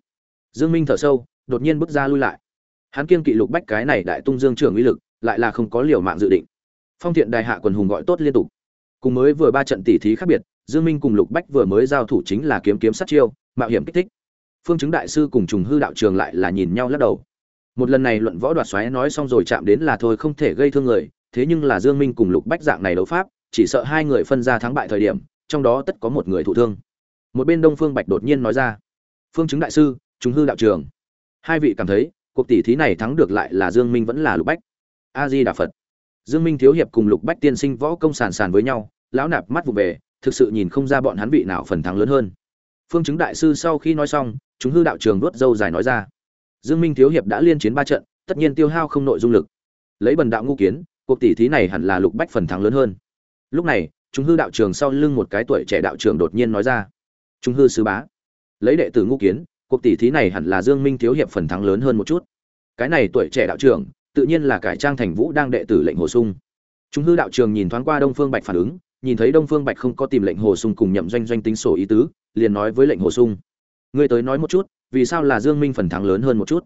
Dương minh thở sâu, đột nhiên bước ra lui lại. Hắn kiên kỵ lục bách cái này đại tung dương trưởng uy lực, lại là không có liều mạng dự định phong thiện đại hạ quần hùng gọi tốt liên tục. Cùng mới vừa ba trận tỷ thí khác biệt, dương minh cùng lục bách vừa mới giao thủ chính là kiếm kiếm sát chiêu, mạo hiểm kích thích. Phương chứng đại sư cùng trùng hư đạo trường lại là nhìn nhau lắc đầu. Một lần này luận võ đoạt xoáy nói xong rồi chạm đến là thôi không thể gây thương người, thế nhưng là dương minh cùng lục bách dạng này đấu pháp, chỉ sợ hai người phân ra thắng bại thời điểm, trong đó tất có một người thụ thương. Một bên đông phương bạch đột nhiên nói ra, phương chứng đại sư, trùng hư đạo trường. Hai vị cảm thấy, cuộc tỷ thí này thắng được lại là dương minh vẫn là lục bách. A di đà phật dương minh thiếu hiệp cùng lục bách tiên sinh võ công sàn sàn với nhau, lão nạp mắt vụ về, thực sự nhìn không ra bọn hắn vị nào phần thắng lớn hơn. Phương chứng đại sư sau khi nói xong, chúng hư đạo trường đuốt dâu dài nói ra. Dương minh thiếu hiệp đã liên chiến ba trận, tất nhiên tiêu hao không nội dung lực. Lấy bần đạo ngu kiến, cuộc tỷ thí này hẳn là lục bách phần thắng lớn hơn. Lúc này, chúng hư đạo trường sau lưng một cái tuổi trẻ đạo trường đột nhiên nói ra. Chúng hư sư bá, lấy đệ tử ngu kiến, cuộc tỷ thí này hẳn là dương minh thiếu hiệp phần thắng lớn hơn một chút. Cái này tuổi trẻ đạo trưởng tự nhiên là cải trang thành vũ đang đệ tử lệnh hồ sung. Chúng hư đạo trường nhìn thoáng qua đông phương bạch phản ứng, nhìn thấy đông phương bạch không có tìm lệnh hồ sung cùng nhậm doanh doanh tính sổ ý tứ, liền nói với lệnh hồ sung. Ngươi tới nói một chút, vì sao là dương minh phần thắng lớn hơn một chút?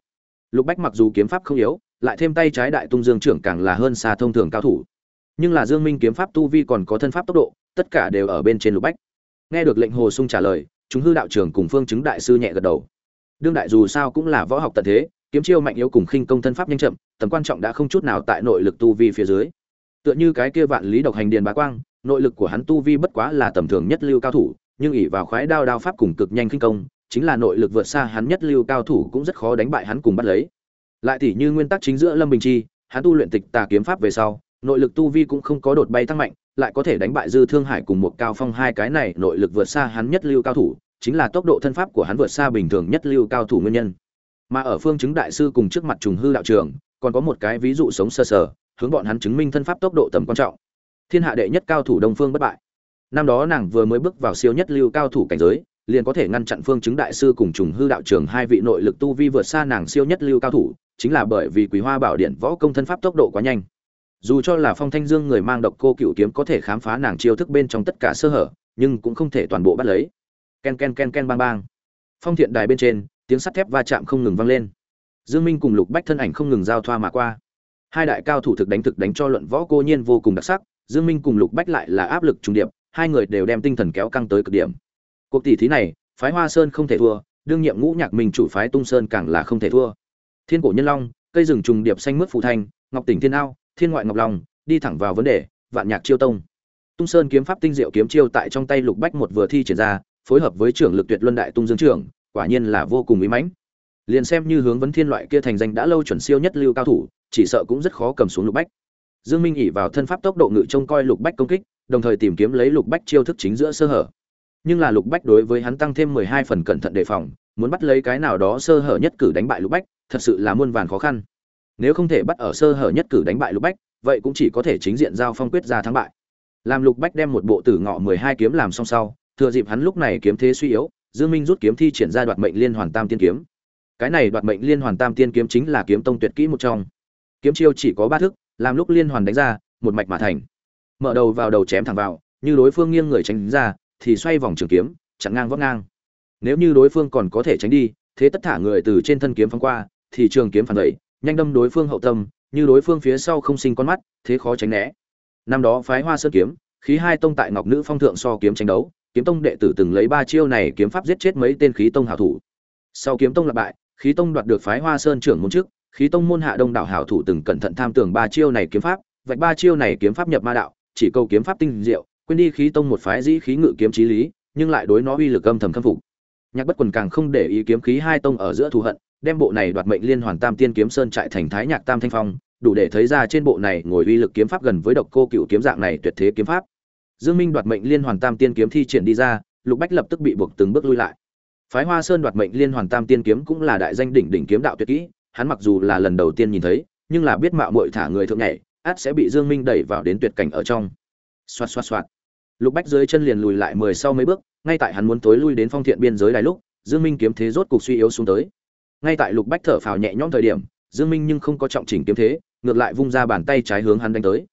Lục bách mặc dù kiếm pháp không yếu, lại thêm tay trái đại tung dương trưởng càng là hơn xa thông thường cao thủ. Nhưng là dương minh kiếm pháp tu vi còn có thân pháp tốc độ, tất cả đều ở bên trên lục bách. Nghe được lệnh hồ sung trả lời, chúng hư đạo trưởng cùng phương chứng đại sư nhẹ gật đầu. Đương đại dù sao cũng là võ học tận thế kiếm chiêu mạnh yếu cùng khinh công thân pháp nhanh chậm, tầm quan trọng đã không chút nào tại nội lực tu vi phía dưới. Tựa như cái kia vạn lý độc hành điền bá quang, nội lực của hắn tu vi bất quá là tầm thường nhất lưu cao thủ, nhưng ỷ vào khoái đao đao pháp cùng cực nhanh khinh công, chính là nội lực vượt xa hắn nhất lưu cao thủ cũng rất khó đánh bại hắn cùng bắt lấy. Lại tỷ như nguyên tắc chính giữa lâm bình chi, hắn tu luyện tịch tà kiếm pháp về sau, nội lực tu vi cũng không có đột bay tăng mạnh, lại có thể đánh bại dư thương hải cùng một cao phong hai cái này nội lực vượt xa hắn nhất lưu cao thủ, chính là tốc độ thân pháp của hắn vượt xa bình thường nhất lưu cao thủ nguyên nhân mà ở phương chứng đại sư cùng trước mặt trùng hư đạo trường còn có một cái ví dụ sống sơ sờ, hướng bọn hắn chứng minh thân pháp tốc độ tầm quan trọng. Thiên hạ đệ nhất cao thủ đông phương bất bại. Năm đó nàng vừa mới bước vào siêu nhất lưu cao thủ cảnh giới liền có thể ngăn chặn phương chứng đại sư cùng trùng hư đạo trường hai vị nội lực tu vi vượt xa nàng siêu nhất lưu cao thủ chính là bởi vì quý hoa bảo điện võ công thân pháp tốc độ quá nhanh. Dù cho là phong thanh dương người mang độc cô cựu kiếm có thể khám phá nàng chiêu thức bên trong tất cả sơ hở nhưng cũng không thể toàn bộ bắt lấy. Ken ken ken ken bang bang. Phong thiện đài bên trên tiếng sắt thép va chạm không ngừng vang lên. Dương minh cùng lục bách thân ảnh không ngừng giao thoa mà qua. Hai đại cao thủ thực đánh thực đánh cho luận võ cô nhiên vô cùng đặc sắc dương minh cùng lục bách lại là áp lực trùng điệp hai người đều đem tinh thần kéo căng tới cực điểm. Cuộc tỷ thí này phái hoa sơn không thể thua đương nhiệm ngũ nhạc minh chủ phái tung sơn càng là không thể thua. Thiên cổ nhân long cây rừng trùng điệp xanh mướt phù thành, ngọc tỉnh thiên ao thiên ngoại ngọc long đi thẳng vào vấn đề vạn nhạc chiêu tông. Tung sơn kiếm pháp tinh diệu kiếm chiêu tại trong tay lục bách một vừa thi triển ra phối hợp với trưởng lực tuyệt luân đại tung dương trưởng quả nhiên là vô cùng ý mãnh. Liền xem như hướng vấn thiên loại kia thành danh đã lâu chuẩn siêu nhất lưu cao thủ, chỉ sợ cũng rất khó cầm xuống lục bách. Dương minh ỉ vào thân pháp tốc độ ngự trông coi lục bách công kích, đồng thời tìm kiếm lấy lục bách chiêu thức chính giữa sơ hở. Nhưng là lục bách đối với hắn tăng thêm mười hai phần cẩn thận đề phòng, muốn bắt lấy cái nào đó sơ hở nhất cử đánh bại lục bách, thật sự là muôn vàn khó khăn. Nếu không thể bắt ở sơ hở nhất cử đánh bại lục bách, vậy cũng chỉ có thể chính diện giao phong quyết ra thắng bại. Làm lục bách đem một bộ tử ngọ mười hai kiếm làm xong sau, thừa dịp hắn lúc này kiếm thế suy yếu dương minh rút kiếm thi triển ra đoạt mệnh liên hoàn tam tiên kiếm. Cái này đoạt mệnh liên hoàn tam tiên kiếm chính là kiếm tông tuyệt kỹ một trong. Kiếm chiêu chỉ có ba thức, làm lúc liên hoàn đánh ra, một mạch mà thành. Mở đầu vào đầu chém thẳng vào, như đối phương nghiêng người tránh ra, thì xoay vòng trường kiếm, chặn ngang vót ngang. Nếu như đối phương còn có thể tránh đi, thế tất thả người từ trên thân kiếm phóng qua, thì trường kiếm phản đẩy nhanh đâm đối phương hậu tâm, như đối phương phía sau không sinh con mắt, thế khó tránh né. Năm đó phái hoa sơn kiếm, khí hai tông tại ngọc nữ phong thượng so kiếm tranh đấu kiếm tông đệ tử từng lấy ba chiêu này kiếm pháp giết chết mấy tên khí tông hảo thủ. Sau kiếm tông lập bại, khí tông đoạt được phái hoa sơn trưởng môn trước khí tông môn hạ đông đảo hảo thủ từng cẩn thận tham tưởng ba chiêu này kiếm pháp, vạch ba chiêu này kiếm pháp nhập ma đạo, chỉ câu kiếm pháp tinh diệu, quên đi khí tông một phái dĩ khí ngự kiếm trí lý, nhưng lại đối nó uy lực âm thầm khâm phục. Nhạc bất quần càng không để ý kiếm khí hai tông ở giữa thù hận, đem bộ này đoạt mệnh liên hoàn tam tiên kiếm sơn trại thành thái nhạc tam thanh phong, đủ để thấy ra trên bộ này ngồi uy lực kiếm pháp gần với độc cô cựu kiếm dạng này tuyệt thế kiếm pháp dương minh đoạt mệnh liên hoàn tam tiên kiếm thi triển đi ra, lục bách lập tức bị buộc từng bước lui lại. Phái hoa sơn đoạt mệnh liên hoàn tam tiên kiếm cũng là đại danh đỉnh đỉnh kiếm đạo tuyệt kỹ, hắn mặc dù là lần đầu tiên nhìn thấy, nhưng là biết mạo muội thả người thượng nhảy, át sẽ bị dương minh đẩy vào đến tuyệt cảnh ở trong. Xoát xoát xoát lục bách dưới chân liền lùi lại mười sau mấy bước, ngay tại hắn muốn tối lui đến phong thiện biên giới đài lúc, dương minh kiếm thế rốt cục suy yếu xuống tới. Ngay tại lục bách thở phào nhẹ nhõm thời điểm, dương minh nhưng không có trọng chỉnh kiếm thế, ngược lại vung ra bàn tay trái hướng hắn đánh tới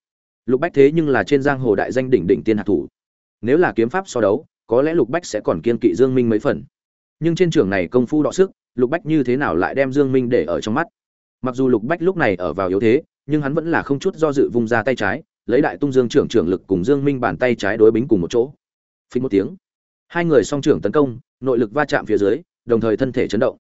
lục bách thế nhưng là trên giang hồ đại danh đỉnh đỉnh tiên hạ thủ. Nếu là kiếm pháp so đấu, có lẽ lục bách sẽ còn kiên kỵ dương minh mấy phần. Nhưng trên trường này công phu đọ sức, lục bách như thế nào lại đem dương minh để ở trong mắt? Mặc dù lục bách lúc này ở vào yếu thế, nhưng hắn vẫn là không chút do dự vung ra tay trái, lấy đại tung dương trưởng trưởng lực cùng dương minh bàn tay trái đối bính cùng một chỗ. Phí một tiếng. Hai người song trưởng tấn công, nội lực va chạm phía dưới, đồng thời thân thể chấn động.